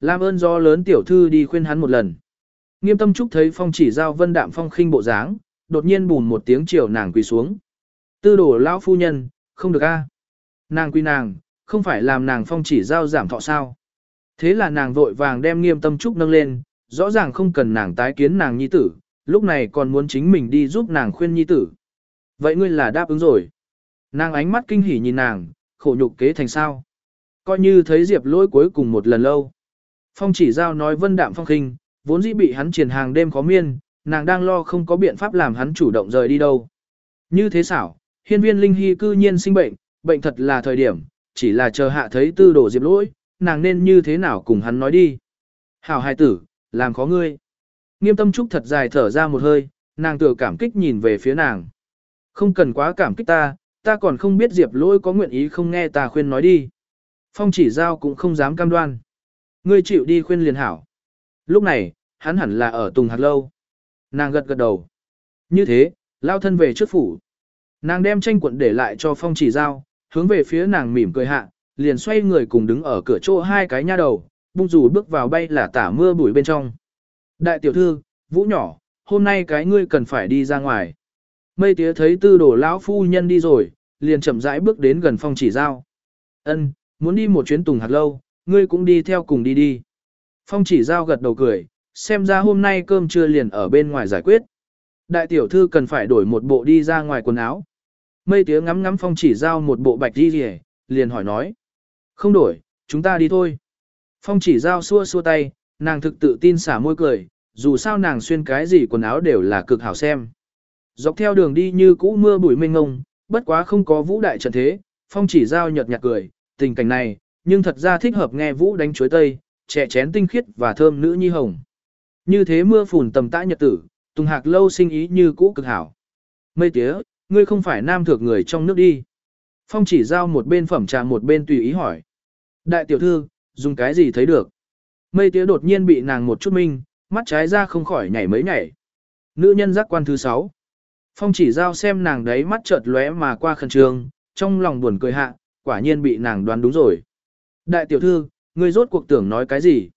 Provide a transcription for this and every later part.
Làm ơn do lớn tiểu thư đi khuyên hắn một lần. Nghiêm tâm trúc thấy phong chỉ giao vân đạm phong khinh bộ dáng, đột nhiên bùn một tiếng chiều nàng quỳ xuống. Tư đổ lão phu nhân, không được a. Nàng quy nàng, không phải làm nàng phong chỉ giao giảm thọ sao. Thế là nàng vội vàng đem nghiêm tâm trúc nâng lên, rõ ràng không cần nàng tái kiến nàng nhi tử, lúc này còn muốn chính mình đi giúp nàng khuyên nhi tử. Vậy ngươi là đáp ứng rồi. Nàng ánh mắt kinh hỉ nhìn nàng, khổ nhục kế thành sao. Coi như thấy Diệp lỗi cuối cùng một lần lâu. Phong chỉ giao nói vân đạm phong khinh, vốn dĩ bị hắn triển hàng đêm khó miên, nàng đang lo không có biện pháp làm hắn chủ động rời đi đâu. Như thế xảo, hiên viên linh hy cư nhiên sinh bệnh, bệnh thật là thời điểm, chỉ là chờ hạ thấy tư đồ diệp lỗi, nàng nên như thế nào cùng hắn nói đi. Hảo hài tử, làm khó ngươi. Nghiêm tâm trúc thật dài thở ra một hơi, nàng tựa cảm kích nhìn về phía nàng. Không cần quá cảm kích ta, ta còn không biết diệp lỗi có nguyện ý không nghe ta khuyên nói đi. Phong chỉ giao cũng không dám cam đoan. Ngươi chịu đi khuyên liền hảo. Lúc này, hắn hẳn là ở Tùng Hạt Lâu. Nàng gật gật đầu. Như thế, lao thân về trước phủ. Nàng đem tranh quận để lại cho phong chỉ giao, hướng về phía nàng mỉm cười hạ, liền xoay người cùng đứng ở cửa chỗ hai cái nha đầu, bung rủ bước vào bay là tả mưa bụi bên trong. Đại tiểu thư, vũ nhỏ, hôm nay cái ngươi cần phải đi ra ngoài. Mây tía thấy tư đồ lão phu nhân đi rồi, liền chậm rãi bước đến gần phong chỉ giao. Ân, muốn đi một chuyến tùng hạt lâu, ngươi cũng đi theo cùng đi đi. Phong chỉ giao gật đầu cười, xem ra hôm nay cơm trưa liền ở bên ngoài giải quyết. Đại tiểu thư cần phải đổi một bộ đi ra ngoài quần áo. Mây tía ngắm ngắm phong chỉ giao một bộ bạch đi rìa, liền hỏi nói. Không đổi, chúng ta đi thôi. Phong chỉ giao xua xua tay, nàng thực tự tin xả môi cười, dù sao nàng xuyên cái gì quần áo đều là cực hảo xem. Dọc theo đường đi như cũ mưa bụi mênh ngông, bất quá không có vũ đại trận thế, phong chỉ giao nhợt nhạt cười, tình cảnh này, nhưng thật ra thích hợp nghe vũ đánh chuối tây, trẻ chén tinh khiết và thơm nữ nhi hồng. Như thế mưa phùn tầm tã nhật tử, Tùng Hạc lâu sinh ý như cũ cực hảo. Mây tía, ngươi không phải nam thược người trong nước đi. Phong chỉ giao một bên phẩm trà một bên tùy ý hỏi. Đại tiểu thư, dùng cái gì thấy được? Mây tía đột nhiên bị nàng một chút minh, mắt trái ra không khỏi nhảy mấy nhảy. Nữ nhân giác quan thứ sáu. Phong chỉ giao xem nàng đấy mắt chợt lóe mà qua khẩn trương, trong lòng buồn cười hạ, quả nhiên bị nàng đoán đúng rồi. Đại tiểu thư, ngươi rốt cuộc tưởng nói cái gì?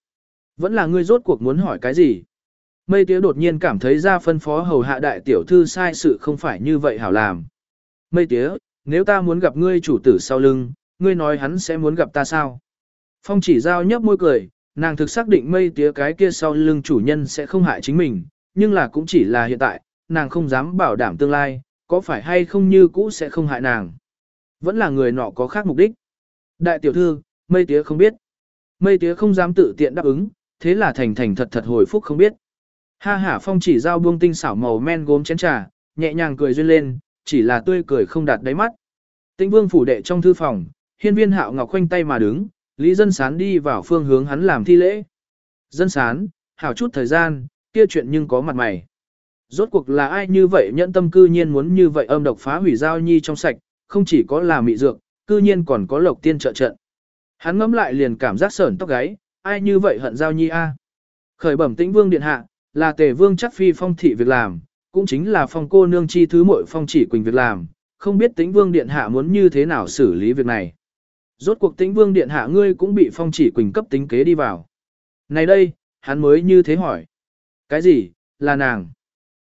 Vẫn là ngươi rốt cuộc muốn hỏi cái gì? Mây tía đột nhiên cảm thấy ra phân phó hầu hạ đại tiểu thư sai sự không phải như vậy hảo làm. Mây tía, nếu ta muốn gặp ngươi chủ tử sau lưng, ngươi nói hắn sẽ muốn gặp ta sao? Phong chỉ giao nhấp môi cười, nàng thực xác định mây tía cái kia sau lưng chủ nhân sẽ không hại chính mình, nhưng là cũng chỉ là hiện tại, nàng không dám bảo đảm tương lai, có phải hay không như cũ sẽ không hại nàng. Vẫn là người nọ có khác mục đích. Đại tiểu thư, mây tía không biết. Mây tía không dám tự tiện đáp ứng, thế là thành thành thật thật hồi phúc không biết. Ha ha phong chỉ giao buông tinh xảo màu men gốm chén trà, nhẹ nhàng cười duyên lên, chỉ là tươi cười không đạt đáy mắt. Tĩnh vương phủ đệ trong thư phòng, hiên viên hạo ngọc khoanh tay mà đứng, Lý dân sán đi vào phương hướng hắn làm thi lễ. Dân sán, hảo chút thời gian, kia chuyện nhưng có mặt mày. Rốt cuộc là ai như vậy nhẫn tâm cư nhiên muốn như vậy âm độc phá hủy giao nhi trong sạch, không chỉ có là mị dược, cư nhiên còn có lộc tiên trợ trận. Hắn ngẫm lại liền cảm giác sởn tóc gáy, ai như vậy hận giao nhi a? Khởi bẩm tĩnh vương điện hạ, là tề vương chắc phi phong thị việc làm, cũng chính là phong cô nương chi thứ muội phong chỉ quỳnh việc làm, không biết tĩnh vương điện hạ muốn như thế nào xử lý việc này. Rốt cuộc tĩnh vương điện hạ ngươi cũng bị phong chỉ quỳnh cấp tính kế đi vào. Này đây, hắn mới như thế hỏi. Cái gì, là nàng?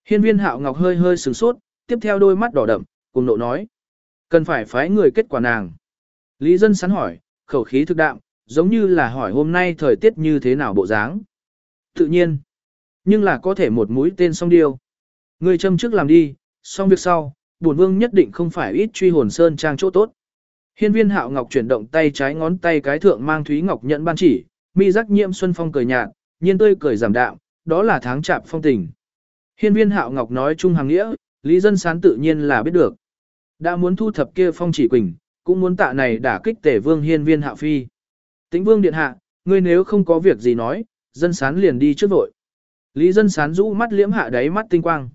Hiên viên hạo ngọc hơi hơi sửng sốt, tiếp theo đôi mắt đỏ đậm, cùng nộ nói. Cần phải phái người kết quả nàng. Lý dân sắn hỏi, khẩu khí thực đạm, giống như là hỏi hôm nay thời tiết như thế nào bộ dáng. Tự nhiên, nhưng là có thể một mũi tên song điêu. Người châm trước làm đi, xong việc sau, bổn vương nhất định không phải ít truy hồn sơn trang chỗ tốt. Hiên viên hạo ngọc chuyển động tay trái ngón tay cái thượng mang thúy ngọc nhận ban chỉ, mi giác nhiễm xuân phong cười nhạt, nhiên tươi cười giảm đạm, đó là tháng chạp phong tình. Hiên viên hạo ngọc nói chung hàng nghĩa, lý dân sán tự nhiên là biết được. Đã muốn thu thập kia phong chỉ quỳnh, cũng muốn tạ này đả kích tể vương hiên viên hạ phi. Tĩnh vương điện hạ, ngươi nếu không có việc gì nói, dân sán liền đi trước vội. Lý dân sán rũ mắt liễm hạ đáy mắt tinh quang.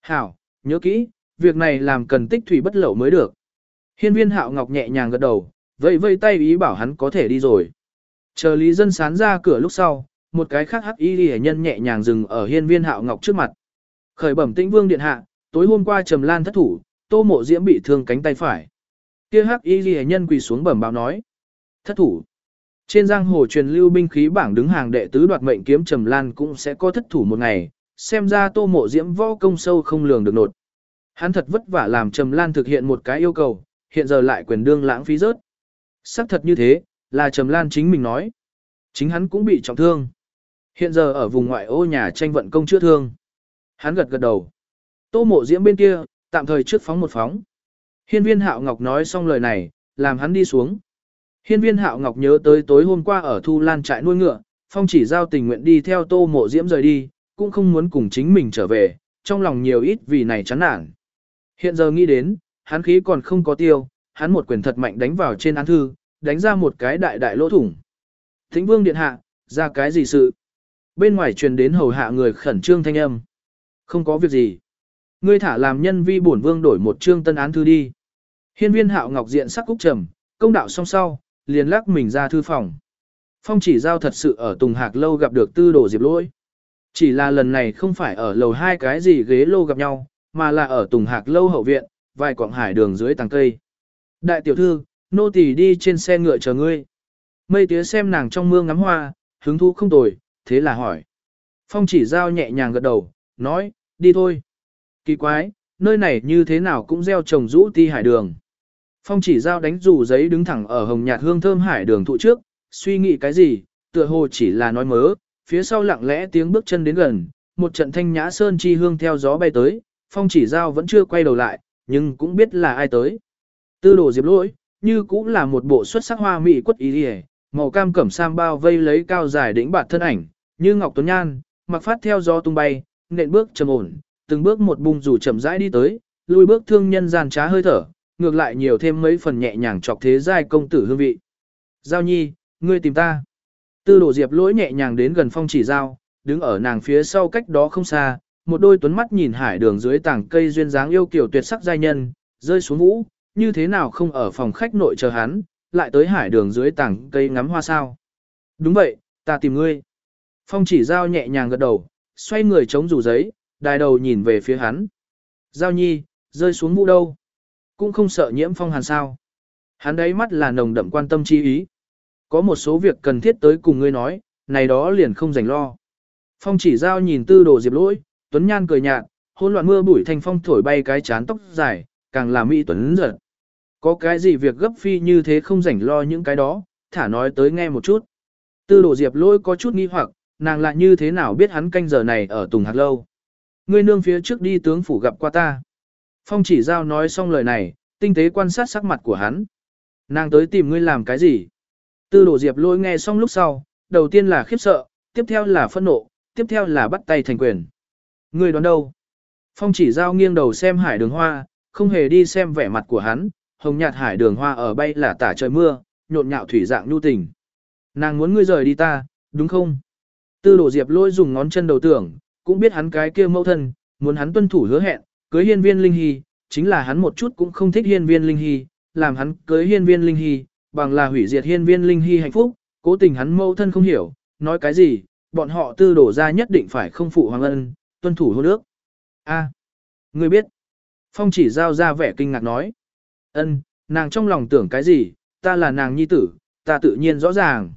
Hảo, nhớ kỹ, việc này làm cần tích thủy bất lậu mới được. Hiên viên hạo ngọc nhẹ nhàng gật đầu, vẫy vây tay ý bảo hắn có thể đi rồi. Chờ Lý dân sán ra cửa lúc sau, một cái khác hắc y hệ nhân nhẹ nhàng dừng ở hiên viên hạo ngọc trước mặt. Khởi bẩm tĩnh vương điện hạ, tối hôm qua trầm lan thất thủ, tô mộ diễm bị thương cánh tay phải. Kia hắc y ghi nhân quỳ xuống bẩm báo nói. Thất thủ. Trên giang hồ truyền lưu binh khí bảng đứng hàng đệ tứ đoạt mệnh kiếm Trầm Lan cũng sẽ có thất thủ một ngày, xem ra Tô Mộ Diễm võ công sâu không lường được nột. Hắn thật vất vả làm Trầm Lan thực hiện một cái yêu cầu, hiện giờ lại quyền đương lãng phí rớt. Sắc thật như thế, là Trầm Lan chính mình nói. Chính hắn cũng bị trọng thương. Hiện giờ ở vùng ngoại ô nhà tranh vận công chữa thương. Hắn gật gật đầu. Tô Mộ Diễm bên kia, tạm thời trước phóng một phóng. Hiên viên Hạo Ngọc nói xong lời này, làm hắn đi xuống. Hiên viên Hạo Ngọc nhớ tới tối hôm qua ở Thu Lan trại nuôi ngựa, Phong chỉ giao tình nguyện đi theo Tô Mộ Diễm rời đi, cũng không muốn cùng chính mình trở về, trong lòng nhiều ít vì này chán nản. Hiện giờ nghĩ đến, hắn khí còn không có tiêu, hắn một quyền thật mạnh đánh vào trên án thư, đánh ra một cái đại đại lỗ thủng. Thính vương điện hạ, ra cái gì sự? Bên ngoài truyền đến hầu hạ người khẩn trương thanh âm. Không có việc gì. Ngươi thả làm nhân vi bổn vương đổi một chương tân án thư đi. Hiên viên hạo ngọc diện sắc cúc trầm, công đạo song sau, liền lắc mình ra thư phòng. Phong chỉ giao thật sự ở Tùng Hạc lâu gặp được tư đồ diệp lỗi. Chỉ là lần này không phải ở lầu hai cái gì ghế lô gặp nhau, mà là ở Tùng Hạc lâu hậu viện, vài quảng hải đường dưới tàng cây. Đại tiểu thư, nô tỳ đi trên xe ngựa chờ ngươi. Mây tía xem nàng trong mương ngắm hoa, hứng thú không tồi, thế là hỏi. Phong chỉ giao nhẹ nhàng gật đầu, nói, đi thôi. Kỳ quái, nơi này như thế nào cũng gieo trồng rũ ti hải đường. Phong chỉ giao đánh rủ giấy đứng thẳng ở hồng nhạt hương thơm hải đường thụ trước, suy nghĩ cái gì, tựa hồ chỉ là nói mớ, phía sau lặng lẽ tiếng bước chân đến gần, một trận thanh nhã sơn chi hương theo gió bay tới, phong chỉ giao vẫn chưa quay đầu lại, nhưng cũng biết là ai tới. Tư đồ diệp lỗi, như cũng là một bộ xuất sắc hoa mỹ quất ý đi màu cam cẩm sam bao vây lấy cao dài đỉnh bạt thân ảnh, như ngọc tuấn nhan, mặc phát theo gió tung bay, nện bước trầm ổn, từng bước một bung rủ chậm rãi đi tới, lùi bước thương nhân gian trá hơi thở, ngược lại nhiều thêm mấy phần nhẹ nhàng chọc thế giai công tử hương vị. Giao nhi, ngươi tìm ta. Tư đổ diệp lỗi nhẹ nhàng đến gần phong chỉ giao, đứng ở nàng phía sau cách đó không xa, một đôi tuấn mắt nhìn hải đường dưới tảng cây duyên dáng yêu kiểu tuyệt sắc giai nhân, rơi xuống vũ, như thế nào không ở phòng khách nội chờ hắn, lại tới hải đường dưới tảng cây ngắm hoa sao. Đúng vậy, ta tìm ngươi. Phong chỉ giao nhẹ nhàng gật đầu, xoay người chống rủ giấy, đài đầu nhìn về phía hắn. Giao nhi, rơi xuống vũ đâu? Cũng không sợ nhiễm phong hàn sao. Hắn đấy mắt là nồng đậm quan tâm chi ý. Có một số việc cần thiết tới cùng ngươi nói, này đó liền không dành lo. Phong chỉ giao nhìn tư đồ diệp lỗi, tuấn nhan cười nhạt, hôn loạn mưa bụi thanh phong thổi bay cái chán tóc dài, càng làm mỹ tuấn giật. Có cái gì việc gấp phi như thế không rảnh lo những cái đó, thả nói tới nghe một chút. Tư đồ diệp lỗi có chút nghi hoặc, nàng lại như thế nào biết hắn canh giờ này ở Tùng Hạc Lâu. Ngươi nương phía trước đi tướng phủ gặp qua ta. Phong chỉ giao nói xong lời này, tinh tế quan sát sắc mặt của hắn. Nàng tới tìm ngươi làm cái gì? Tư đổ diệp lôi nghe xong lúc sau, đầu tiên là khiếp sợ, tiếp theo là phẫn nộ, tiếp theo là bắt tay thành quyền. Ngươi đoán đâu? Phong chỉ giao nghiêng đầu xem hải đường hoa, không hề đi xem vẻ mặt của hắn, hồng nhạt hải đường hoa ở bay là tả trời mưa, nhộn nhạo thủy dạng nhu tình. Nàng muốn ngươi rời đi ta, đúng không? Tư đổ diệp lôi dùng ngón chân đầu tưởng, cũng biết hắn cái kia mẫu thân, muốn hắn tuân thủ hứa hẹn, cưới hiên viên linh hy, chính là hắn một chút cũng không thích hiên viên linh hy, làm hắn cưới hiên viên linh hy, bằng là hủy diệt hiên viên linh hy hạnh phúc, cố tình hắn mâu thân không hiểu, nói cái gì, bọn họ tư đổ ra nhất định phải không phụ hoàng ân, tuân thủ hôn ước. A, à, ngươi biết. Phong chỉ giao ra vẻ kinh ngạc nói. ân, nàng trong lòng tưởng cái gì, ta là nàng nhi tử, ta tự nhiên rõ ràng.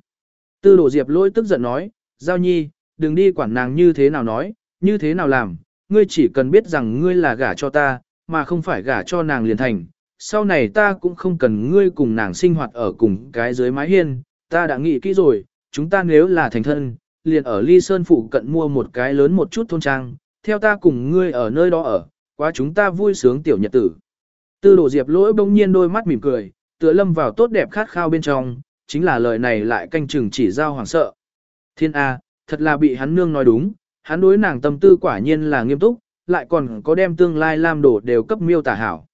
Tư đổ diệp lôi tức giận nói, giao nhi, đừng đi quản nàng như thế nào nói, như thế nào làm, ngươi chỉ cần biết rằng ngươi là gả cho ta, mà không phải gả cho nàng liền thành. Sau này ta cũng không cần ngươi cùng nàng sinh hoạt ở cùng cái dưới mái hiên, ta đã nghĩ kỹ rồi, chúng ta nếu là thành thân, liền ở Ly Sơn Phụ cận mua một cái lớn một chút thôn trang, theo ta cùng ngươi ở nơi đó ở, quá chúng ta vui sướng tiểu nhật tử. Tư đồ diệp lỗi bỗng nhiên đôi mắt mỉm cười, tựa lâm vào tốt đẹp khát khao bên trong, chính là lời này lại canh chừng chỉ giao hoàng sợ. Thiên A, thật là bị hắn nương nói đúng, hắn đối nàng tâm tư quả nhiên là nghiêm túc, lại còn có đem tương lai lam đổ đều cấp miêu tả hảo.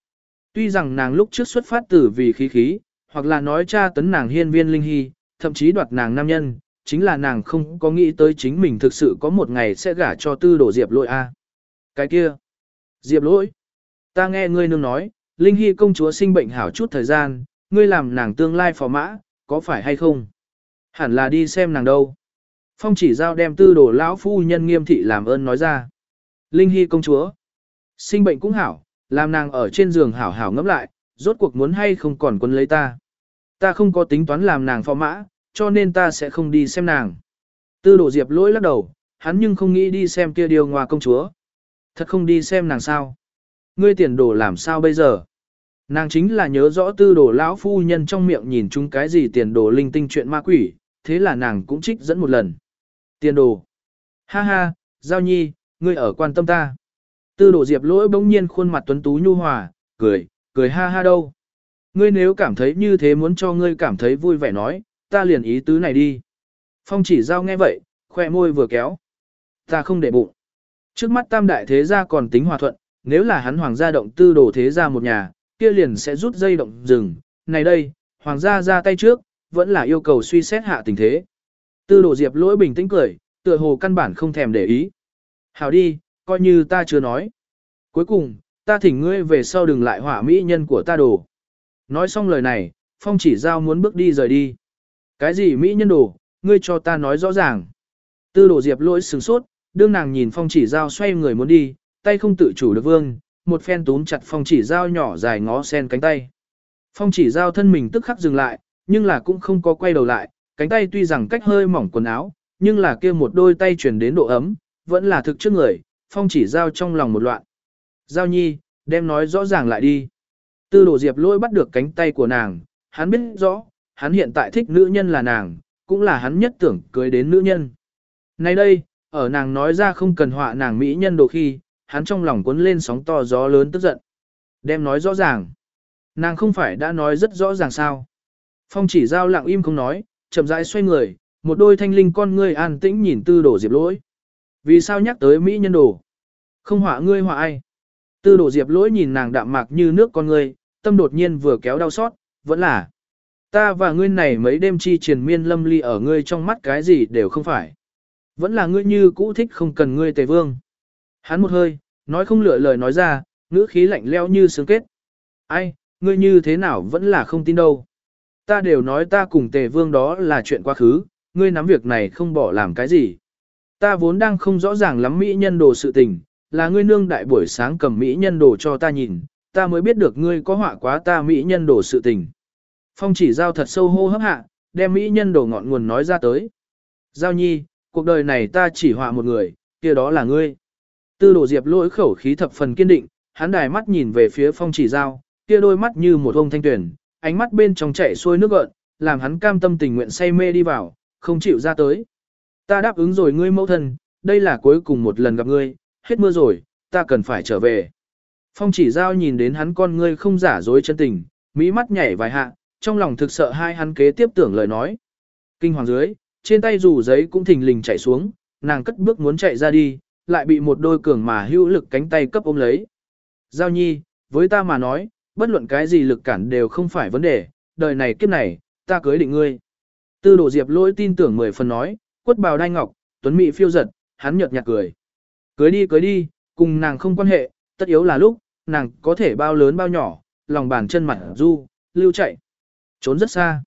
Tuy rằng nàng lúc trước xuất phát từ vì khí khí, hoặc là nói cha tấn nàng hiên viên linh hy, thậm chí đoạt nàng nam nhân, chính là nàng không có nghĩ tới chính mình thực sự có một ngày sẽ gả cho tư đổ diệp lỗi a. Cái kia, diệp lỗi, ta nghe ngươi nương nói, linh hy công chúa sinh bệnh hảo chút thời gian, ngươi làm nàng tương lai phò mã, có phải hay không? Hẳn là đi xem nàng đâu. Phong chỉ giao đem tư đồ lão phu nhân nghiêm thị làm ơn nói ra. Linh Hy công chúa. Sinh bệnh cũng hảo, làm nàng ở trên giường hảo hảo ngẫm lại, rốt cuộc muốn hay không còn quân lấy ta. Ta không có tính toán làm nàng phò mã, cho nên ta sẽ không đi xem nàng. Tư đồ diệp lỗi lắc đầu, hắn nhưng không nghĩ đi xem kia điều ngoa công chúa. Thật không đi xem nàng sao. Ngươi tiền đồ làm sao bây giờ? Nàng chính là nhớ rõ tư đồ lão phu nhân trong miệng nhìn chung cái gì tiền đồ linh tinh chuyện ma quỷ, thế là nàng cũng trích dẫn một lần. Tiền đồ. Ha ha, Giao Nhi, ngươi ở quan tâm ta. Tư đồ diệp lỗi bỗng nhiên khuôn mặt tuấn tú nhu hòa, cười, cười ha ha đâu. Ngươi nếu cảm thấy như thế muốn cho ngươi cảm thấy vui vẻ nói, ta liền ý tứ này đi. Phong chỉ giao nghe vậy, khoe môi vừa kéo. Ta không để bụng. Trước mắt tam đại thế gia còn tính hòa thuận, nếu là hắn hoàng gia động tư đồ thế gia một nhà, kia liền sẽ rút dây động rừng. Này đây, hoàng gia ra tay trước, vẫn là yêu cầu suy xét hạ tình thế. Tư đồ diệp lỗi bình tĩnh cười, tựa hồ căn bản không thèm để ý. Hảo đi, coi như ta chưa nói. Cuối cùng, ta thỉnh ngươi về sau đừng lại hỏa mỹ nhân của ta đồ. Nói xong lời này, phong chỉ giao muốn bước đi rời đi. Cái gì mỹ nhân đồ, ngươi cho ta nói rõ ràng. Tư đồ diệp lỗi sừng sốt, đương nàng nhìn phong chỉ giao xoay người muốn đi, tay không tự chủ được vương, một phen túm chặt phong chỉ giao nhỏ dài ngó sen cánh tay. Phong chỉ giao thân mình tức khắc dừng lại, nhưng là cũng không có quay đầu lại, cánh tay tuy rằng cách hơi mỏng quần áo, nhưng là kia một đôi tay truyền đến độ ấm, vẫn là thực trước người, phong chỉ giao trong lòng một loạn. Giao nhi, đem nói rõ ràng lại đi. Tư đồ diệp lôi bắt được cánh tay của nàng, hắn biết rõ, hắn hiện tại thích nữ nhân là nàng, cũng là hắn nhất tưởng cưới đến nữ nhân. Nay đây, ở nàng nói ra không cần họa nàng mỹ nhân đồ khi, hắn trong lòng cuốn lên sóng to gió lớn tức giận. Đem nói rõ ràng. Nàng không phải đã nói rất rõ ràng sao. Phong chỉ giao lặng im không nói, chậm rãi xoay người, một đôi thanh linh con ngươi an tĩnh nhìn tư đổ diệp lỗi. Vì sao nhắc tới mỹ nhân đồ? Không họa ngươi họa ai? Tư đổ diệp lỗi nhìn nàng đạm mạc như nước con ngươi, tâm đột nhiên vừa kéo đau xót, vẫn là. Ta và ngươi này mấy đêm chi triền miên lâm ly ở ngươi trong mắt cái gì đều không phải. Vẫn là ngươi như cũ thích không cần ngươi tề vương. Hắn một hơi, nói không lựa lời nói ra, ngữ khí lạnh leo như sướng kết. Ai, ngươi như thế nào vẫn là không tin đâu. Ta đều nói ta cùng tề vương đó là chuyện quá khứ, ngươi nắm việc này không bỏ làm cái gì. Ta vốn đang không rõ ràng lắm mỹ nhân đồ sự tình, là ngươi nương đại buổi sáng cầm mỹ nhân đồ cho ta nhìn, ta mới biết được ngươi có họa quá ta mỹ nhân đồ sự tình. Phong chỉ giao thật sâu hô hấp hạ, đem mỹ nhân đồ ngọn nguồn nói ra tới. Giao nhi, cuộc đời này ta chỉ họa một người, kia đó là ngươi. Tư đồ diệp lỗi khẩu khí thập phần kiên định, hắn đài mắt nhìn về phía phong chỉ giao, kia đôi mắt như một ông thanh tuyển, ánh mắt bên trong chảy xuôi nước gợn, làm hắn cam tâm tình nguyện say mê đi vào, không chịu ra tới. Ta đáp ứng rồi ngươi mẫu thân, đây là cuối cùng một lần gặp ngươi, hết mưa rồi, ta cần phải trở về. Phong chỉ giao nhìn đến hắn con ngươi không giả dối chân tình, mỹ mắt nhảy vài hạ, trong lòng thực sợ hai hắn kế tiếp tưởng lời nói. Kinh hoàng dưới, trên tay dù giấy cũng thình lình chạy xuống, nàng cất bước muốn chạy ra đi, lại bị một đôi cường mà hữu lực cánh tay cấp ôm lấy. Giao nhi, với ta mà nói, bất luận cái gì lực cản đều không phải vấn đề, đời này kiếp này, ta cưới định ngươi. Tư đồ diệp lỗi tin tưởng mười phần nói, quất bào đai ngọc, tuấn mỹ phiêu giật, hắn nhợt nhạt cười. Cưới đi cưới đi, cùng nàng không quan hệ, tất yếu là lúc, nàng có thể bao lớn bao nhỏ, lòng bàn chân mặt du, lưu chạy. Trốn rất xa.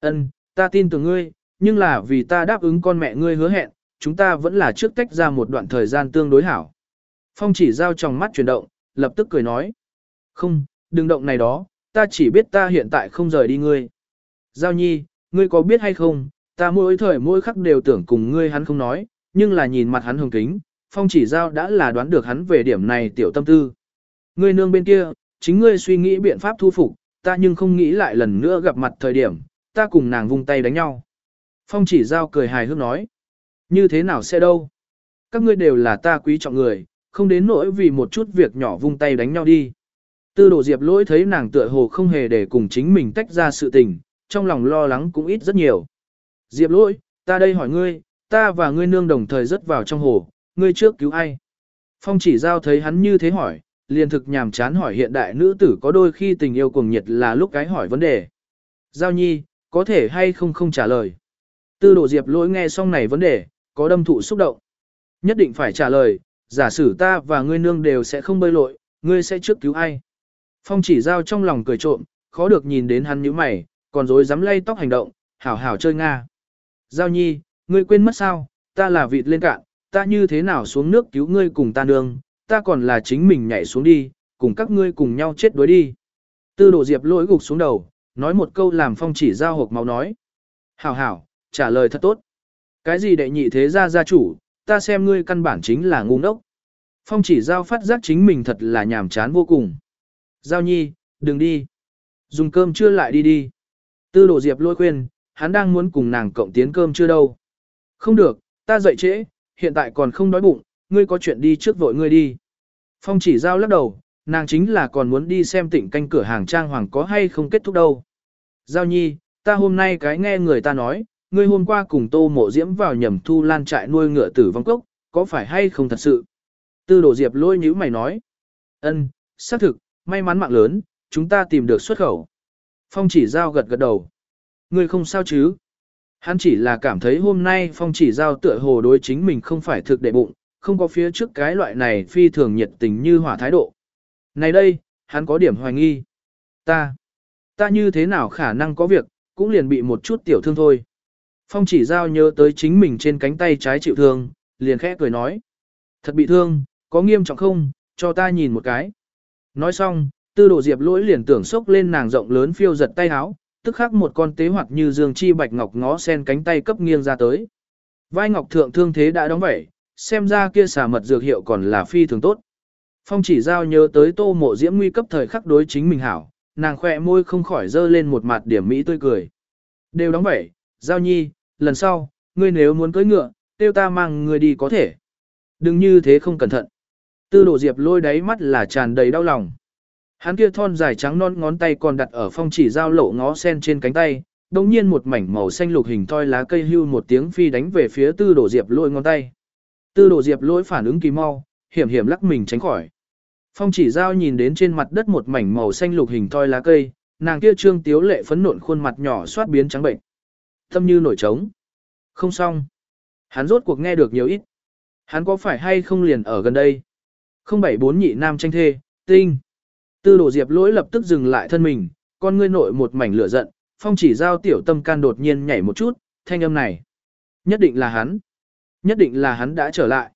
Ân, ta tin tưởng ngươi, nhưng là vì ta đáp ứng con mẹ ngươi hứa hẹn, chúng ta vẫn là trước tách ra một đoạn thời gian tương đối hảo. Phong chỉ giao trong mắt chuyển động, lập tức cười nói. Không, đừng động này đó, ta chỉ biết ta hiện tại không rời đi ngươi. Giao nhi, ngươi có biết hay không, ta mỗi thời mỗi khắc đều tưởng cùng ngươi hắn không nói, nhưng là nhìn mặt hắn hồng kính, phong chỉ giao đã là đoán được hắn về điểm này tiểu tâm tư. Ngươi nương bên kia, chính ngươi suy nghĩ biện pháp thu phục, ta nhưng không nghĩ lại lần nữa gặp mặt thời điểm, ta cùng nàng vung tay đánh nhau. Phong chỉ giao cười hài hước nói. Như thế nào sẽ đâu? Các ngươi đều là ta quý trọng người, không đến nỗi vì một chút việc nhỏ vung tay đánh nhau đi. Tư đồ diệp lỗi thấy nàng tựa hồ không hề để cùng chính mình tách ra sự tình, trong lòng lo lắng cũng ít rất nhiều. Diệp lỗi, ta đây hỏi ngươi, ta và ngươi nương đồng thời rớt vào trong hồ, ngươi trước cứu ai? Phong chỉ giao thấy hắn như thế hỏi, liền thực nhàm chán hỏi hiện đại nữ tử có đôi khi tình yêu cuồng nhiệt là lúc cái hỏi vấn đề. Giao nhi, có thể hay không không trả lời. Tư đồ diệp lỗi nghe xong này vấn đề, có đâm thụ xúc động. Nhất định phải trả lời, giả sử ta và ngươi nương đều sẽ không bơi lội, ngươi sẽ trước cứu ai. Phong chỉ giao trong lòng cười trộm, khó được nhìn đến hắn như mày, còn dối dám lay tóc hành động, hảo hảo chơi Nga. Giao nhi, ngươi quên mất sao, ta là vịt lên cạn, ta như thế nào xuống nước cứu ngươi cùng ta nương, ta còn là chính mình nhảy xuống đi, cùng các ngươi cùng nhau chết đuối đi. Tư đồ diệp lỗi gục xuống đầu, nói một câu làm phong chỉ giao hộp máu nói. Hảo hảo, trả lời thật tốt. Cái gì đệ nhị thế gia gia chủ, ta xem ngươi căn bản chính là ngu ngốc. Phong chỉ giao phát giác chính mình thật là nhàm chán vô cùng. Giao nhi, đừng đi. Dùng cơm chưa lại đi đi. Tư đồ diệp lôi khuyên, hắn đang muốn cùng nàng cộng tiến cơm chưa đâu. Không được, ta dậy trễ, hiện tại còn không đói bụng, ngươi có chuyện đi trước vội ngươi đi. Phong chỉ giao lắc đầu, nàng chính là còn muốn đi xem tỉnh canh cửa hàng trang hoàng có hay không kết thúc đâu. Giao nhi, ta hôm nay cái nghe người ta nói, ngươi hôm qua cùng tô mộ diễm vào nhầm thu lan trại nuôi ngựa tử vong cốc, có phải hay không thật sự? Tư đồ diệp lôi nhữ mày nói. ân, xác thực, may mắn mạng lớn, chúng ta tìm được xuất khẩu. Phong chỉ giao gật gật đầu. Ngươi không sao chứ? Hắn chỉ là cảm thấy hôm nay phong chỉ giao tựa hồ đối chính mình không phải thực đệ bụng, không có phía trước cái loại này phi thường nhiệt tình như hỏa thái độ. Này đây, hắn có điểm hoài nghi. Ta, ta như thế nào khả năng có việc, cũng liền bị một chút tiểu thương thôi. Phong chỉ giao nhớ tới chính mình trên cánh tay trái chịu thương, liền khẽ cười nói. Thật bị thương, có nghiêm trọng không, cho ta nhìn một cái. Nói xong, tư đồ diệp lỗi liền tưởng sốc lên nàng rộng lớn phiêu giật tay áo, tức khắc một con tế hoạt như dương chi bạch ngọc ngó sen cánh tay cấp nghiêng ra tới. Vai ngọc thượng thương thế đã đóng vẩy, xem ra kia xả mật dược hiệu còn là phi thường tốt. Phong chỉ giao nhớ tới tô mộ diễm nguy cấp thời khắc đối chính mình hảo, nàng khỏe môi không khỏi dơ lên một mặt điểm mỹ tươi cười. Đều đóng vẩy, giao nhi, lần sau, ngươi nếu muốn cưỡi ngựa, tiêu ta mang ngươi đi có thể. Đừng như thế không cẩn thận. Tư đồ diệp lôi đáy mắt là tràn đầy đau lòng. Hắn kia thon dài trắng non ngón tay còn đặt ở phong chỉ giao lộ ngó sen trên cánh tay, đồng nhiên một mảnh màu xanh lục hình thoi lá cây hưu một tiếng phi đánh về phía tư đồ diệp lôi ngón tay. Tư đồ diệp lôi phản ứng kỳ mau, hiểm hiểm lắc mình tránh khỏi. Phong chỉ giao nhìn đến trên mặt đất một mảnh màu xanh lục hình thoi lá cây, nàng kia trương tiếu lệ phấn nộn khuôn mặt nhỏ soát biến trắng bệnh. Tâm như nổi trống. Không xong. Hắn rốt cuộc nghe được nhiều ít. Hắn có phải hay không liền ở gần đây? Không bảy bốn nhị nam tranh thê, tinh. Tư đồ diệp lỗi lập tức dừng lại thân mình, con ngươi nội một mảnh lửa giận, phong chỉ giao tiểu tâm can đột nhiên nhảy một chút, thanh âm này. Nhất định là hắn. Nhất định là hắn đã trở lại.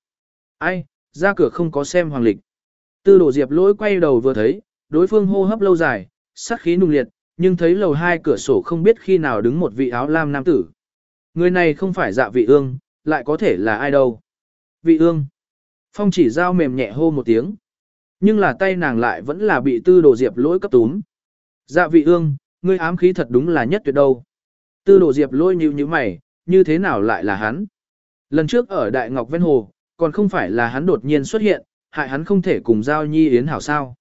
Ai, ra cửa không có xem hoàng lịch. Tư đồ diệp lỗi quay đầu vừa thấy, đối phương hô hấp lâu dài, sát khí nung liệt, nhưng thấy lầu hai cửa sổ không biết khi nào đứng một vị áo lam nam tử. Người này không phải dạ vị ương, lại có thể là ai đâu. Vị ương. Phong chỉ giao mềm nhẹ hô một tiếng. Nhưng là tay nàng lại vẫn là bị tư đồ diệp lỗi cấp túm. Dạ vị ương, ngươi ám khí thật đúng là nhất tuyệt đâu. Tư đồ diệp lỗi nhíu như mày, như thế nào lại là hắn? Lần trước ở Đại Ngọc Ven Hồ, còn không phải là hắn đột nhiên xuất hiện, hại hắn không thể cùng Giao Nhi yến hảo sao.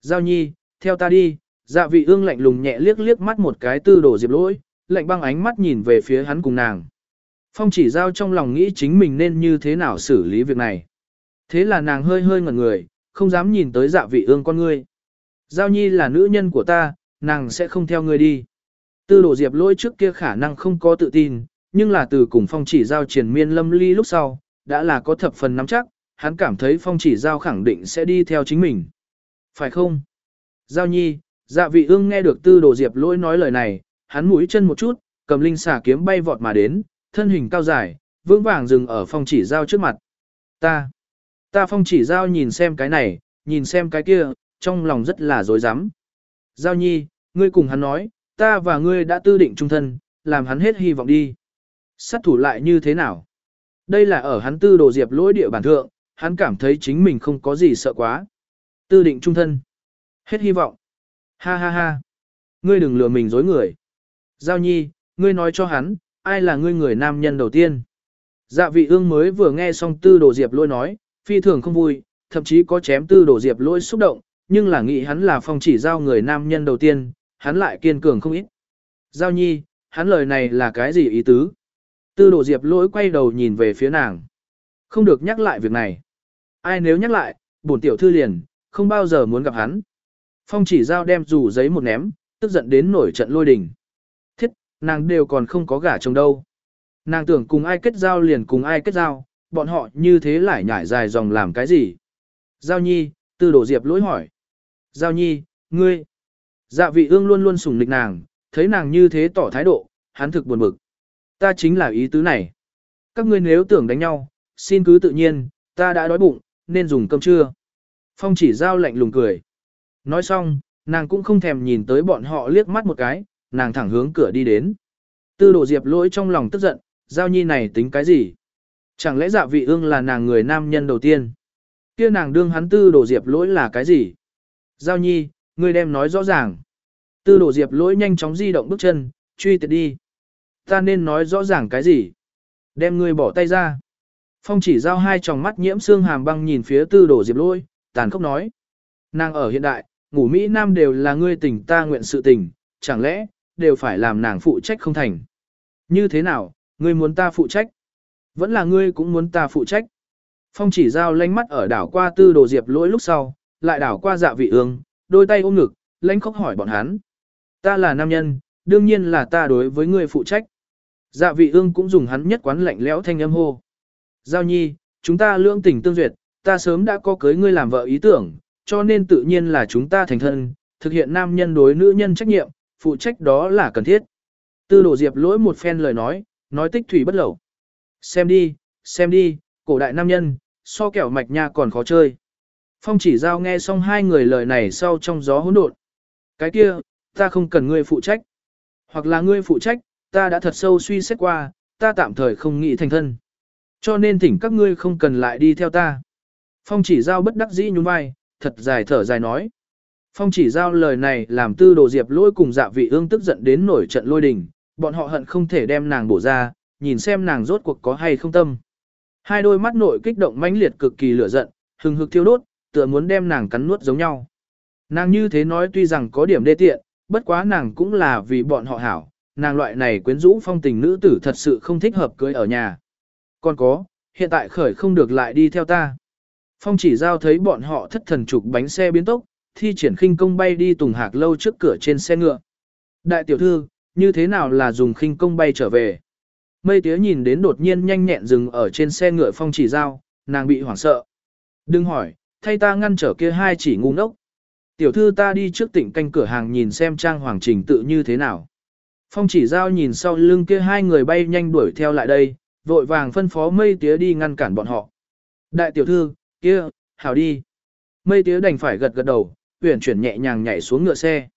Giao Nhi, theo ta đi, dạ vị ương lạnh lùng nhẹ liếc liếc mắt một cái tư đồ diệp lỗi, lạnh băng ánh mắt nhìn về phía hắn cùng nàng. Phong chỉ giao trong lòng nghĩ chính mình nên như thế nào xử lý việc này. Thế là nàng hơi hơi ngẩn người, không dám nhìn tới dạ vị ương con ngươi. Giao nhi là nữ nhân của ta, nàng sẽ không theo ngươi đi. Tư đồ diệp lỗi trước kia khả năng không có tự tin, nhưng là từ cùng phong chỉ giao triển miên lâm ly lúc sau, đã là có thập phần nắm chắc, hắn cảm thấy phong chỉ giao khẳng định sẽ đi theo chính mình. Phải không? Giao nhi, dạ vị ương nghe được tư đồ diệp lỗi nói lời này, hắn mũi chân một chút, cầm linh xà kiếm bay vọt mà đến, thân hình cao dài, vững vàng dừng ở phong chỉ giao trước mặt. Ta, ta phong chỉ giao nhìn xem cái này, nhìn xem cái kia, trong lòng rất là dối rắm Giao nhi, ngươi cùng hắn nói, ta và ngươi đã tư định trung thân, làm hắn hết hy vọng đi. Sát thủ lại như thế nào? Đây là ở hắn tư đồ diệp lỗi địa bản thượng, hắn cảm thấy chính mình không có gì sợ quá. Tư định trung thân. Hết hy vọng. Ha ha ha. Ngươi đừng lừa mình dối người. Giao nhi, ngươi nói cho hắn, ai là ngươi người nam nhân đầu tiên. Dạ vị ương mới vừa nghe xong tư đồ diệp lôi nói, phi thường không vui, thậm chí có chém tư đồ diệp lôi xúc động, nhưng là nghĩ hắn là phong chỉ giao người nam nhân đầu tiên, hắn lại kiên cường không ít. Giao nhi, hắn lời này là cái gì ý tứ? Tư đồ diệp lỗi quay đầu nhìn về phía nàng. Không được nhắc lại việc này. Ai nếu nhắc lại, bổn tiểu thư liền, không bao giờ muốn gặp hắn. Phong chỉ giao đem rủ giấy một ném, tức giận đến nổi trận lôi đình nàng đều còn không có gả chồng đâu. Nàng tưởng cùng ai kết giao liền cùng ai kết giao, bọn họ như thế lại nhảy dài dòng làm cái gì. Giao nhi, tư đổ diệp lỗi hỏi. Giao nhi, ngươi. Dạ vị ương luôn luôn sùng lịch nàng, thấy nàng như thế tỏ thái độ, hắn thực buồn bực. Ta chính là ý tứ này. Các ngươi nếu tưởng đánh nhau, xin cứ tự nhiên, ta đã đói bụng, nên dùng cơm trưa. Phong chỉ giao lạnh lùng cười. Nói xong, nàng cũng không thèm nhìn tới bọn họ liếc mắt một cái, nàng thẳng hướng cửa đi đến. Tư đồ diệp lỗi trong lòng tức giận, giao nhi này tính cái gì? Chẳng lẽ dạ vị ương là nàng người nam nhân đầu tiên? kia nàng đương hắn tư đổ diệp lỗi là cái gì? Giao nhi, ngươi đem nói rõ ràng. Tư đổ diệp lỗi nhanh chóng di động bước chân, truy tiệt đi. Ta nên nói rõ ràng cái gì? Đem ngươi bỏ tay ra. Phong chỉ giao hai tròng mắt nhiễm xương hàm băng nhìn phía tư đổ diệp lỗi, tàn khốc nói. Nàng ở hiện đại, ngủ Mỹ Nam đều là ngươi tình ta nguyện sự tình, chẳng lẽ, đều phải làm nàng phụ trách không thành. Như thế nào, ngươi muốn ta phụ trách? Vẫn là ngươi cũng muốn ta phụ trách. Phong chỉ giao lánh mắt ở đảo qua tư đồ diệp lỗi lúc sau, lại đảo qua dạ vị ương, đôi tay ôm ngực, lánh khóc hỏi bọn hắn. Ta là nam nhân, đương nhiên là ta đối với ngươi phụ trách. Dạ vị ương cũng dùng hắn nhất quán lạnh lẽo thanh âm hô. Giao nhi, chúng ta lương tình tương duyệt, ta sớm đã có cưới ngươi làm vợ ý tưởng, cho nên tự nhiên là chúng ta thành thân, thực hiện nam nhân đối nữ nhân trách nhiệm, phụ trách đó là cần thiết. Tư đồ diệp lỗi một phen lời nói, nói tích thủy bất lẩu. Xem đi, xem đi, cổ đại nam nhân, so kẹo mạch nha còn khó chơi. Phong chỉ giao nghe xong hai người lời này sau trong gió hỗn độn. Cái kia, ta không cần ngươi phụ trách. Hoặc là ngươi phụ trách, ta đã thật sâu suy xét qua, ta tạm thời không nghĩ thành thân. Cho nên thỉnh các ngươi không cần lại đi theo ta. Phong chỉ giao bất đắc dĩ nhún vai, thật dài thở dài nói. Phong chỉ giao lời này làm tư đồ diệp lôi cùng dạ vị ương tức giận đến nổi trận lôi đình, bọn họ hận không thể đem nàng bổ ra, nhìn xem nàng rốt cuộc có hay không tâm. Hai đôi mắt nội kích động mãnh liệt cực kỳ lửa giận, hừng hực thiêu đốt, tựa muốn đem nàng cắn nuốt giống nhau. Nàng như thế nói tuy rằng có điểm đê tiện, bất quá nàng cũng là vì bọn họ hảo, nàng loại này quyến rũ phong tình nữ tử thật sự không thích hợp cưới ở nhà. Còn có, hiện tại khởi không được lại đi theo ta. Phong chỉ giao thấy bọn họ thất thần trục bánh xe biến tốc, thi triển khinh công bay đi tùng hạc lâu trước cửa trên xe ngựa. Đại tiểu thư, như thế nào là dùng khinh công bay trở về? Mây tía nhìn đến đột nhiên nhanh nhẹn dừng ở trên xe ngựa phong chỉ giao, nàng bị hoảng sợ. Đừng hỏi, thay ta ngăn trở kia hai chỉ ngu ngốc. Tiểu thư ta đi trước tỉnh canh cửa hàng nhìn xem trang hoàng trình tự như thế nào. Phong chỉ giao nhìn sau lưng kia hai người bay nhanh đuổi theo lại đây, vội vàng phân phó mây tía đi ngăn cản bọn họ. Đại tiểu thư, kia, hảo đi. Mây tía đành phải gật gật đầu, tuyển chuyển nhẹ nhàng nhảy xuống ngựa xe.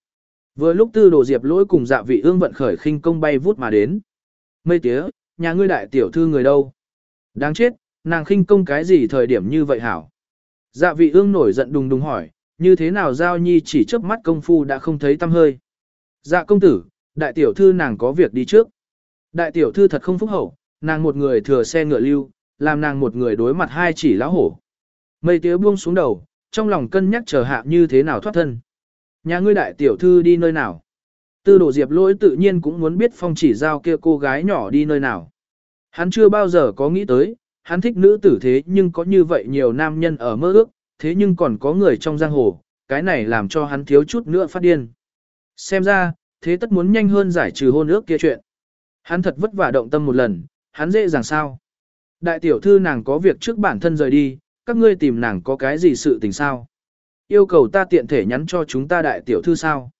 Vừa lúc tư đồ diệp lỗi cùng dạ vị ương vận khởi khinh công bay vút mà đến. Mây tía, nhà ngươi đại tiểu thư người đâu? Đáng chết, nàng khinh công cái gì thời điểm như vậy hảo? Dạ vị ương nổi giận đùng đùng hỏi, như thế nào giao nhi chỉ chớp mắt công phu đã không thấy tâm hơi. Dạ công tử, đại tiểu thư nàng có việc đi trước. Đại tiểu thư thật không phúc hậu, nàng một người thừa xe ngựa lưu, làm nàng một người đối mặt hai chỉ lão hổ. Mây tía buông xuống đầu, trong lòng cân nhắc chờ hạ như thế nào thoát thân. Nhà ngươi đại tiểu thư đi nơi nào? Tư đồ diệp lỗi tự nhiên cũng muốn biết phong chỉ giao kia cô gái nhỏ đi nơi nào. Hắn chưa bao giờ có nghĩ tới, hắn thích nữ tử thế nhưng có như vậy nhiều nam nhân ở mơ ước, thế nhưng còn có người trong giang hồ, cái này làm cho hắn thiếu chút nữa phát điên. Xem ra, thế tất muốn nhanh hơn giải trừ hôn ước kia chuyện. Hắn thật vất vả động tâm một lần, hắn dễ dàng sao. Đại tiểu thư nàng có việc trước bản thân rời đi, các ngươi tìm nàng có cái gì sự tình sao? Yêu cầu ta tiện thể nhắn cho chúng ta đại tiểu thư sao?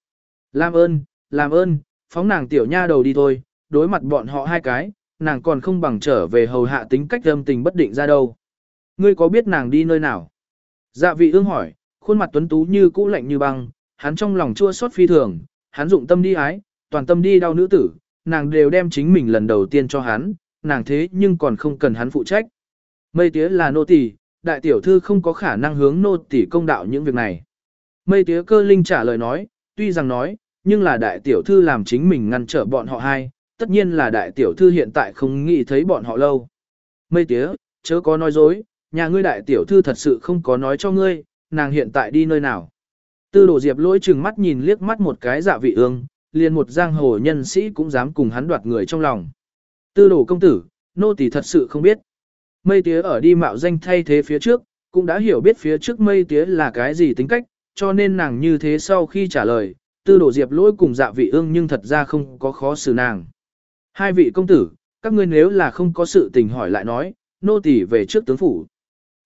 Làm ơn, làm ơn, phóng nàng tiểu nha đầu đi thôi, đối mặt bọn họ hai cái, nàng còn không bằng trở về hầu hạ tính cách âm tình bất định ra đâu. Ngươi có biết nàng đi nơi nào? Dạ vị ương hỏi, khuôn mặt tuấn tú như cũ lạnh như băng, hắn trong lòng chua xót phi thường, hắn dụng tâm đi ái, toàn tâm đi đau nữ tử, nàng đều đem chính mình lần đầu tiên cho hắn, nàng thế nhưng còn không cần hắn phụ trách. Mây tía là nô tỳ, đại tiểu thư không có khả năng hướng nô tỳ công đạo những việc này. Mây tía cơ linh trả lời nói, tuy rằng nói, nhưng là đại tiểu thư làm chính mình ngăn trở bọn họ hai, tất nhiên là đại tiểu thư hiện tại không nghĩ thấy bọn họ lâu. Mây tía, chớ có nói dối, nhà ngươi đại tiểu thư thật sự không có nói cho ngươi, nàng hiện tại đi nơi nào. Tư đồ diệp lỗi chừng mắt nhìn liếc mắt một cái dạ vị ương, liền một giang hồ nhân sĩ cũng dám cùng hắn đoạt người trong lòng. Tư đồ công tử, nô tỳ thật sự không biết. Mây tía ở đi mạo danh thay thế phía trước, cũng đã hiểu biết phía trước mây tía là cái gì tính cách, cho nên nàng như thế sau khi trả lời, tư đồ diệp lỗi cùng dạ vị ương nhưng thật ra không có khó xử nàng. Hai vị công tử, các ngươi nếu là không có sự tình hỏi lại nói, nô tỳ về trước tướng phủ.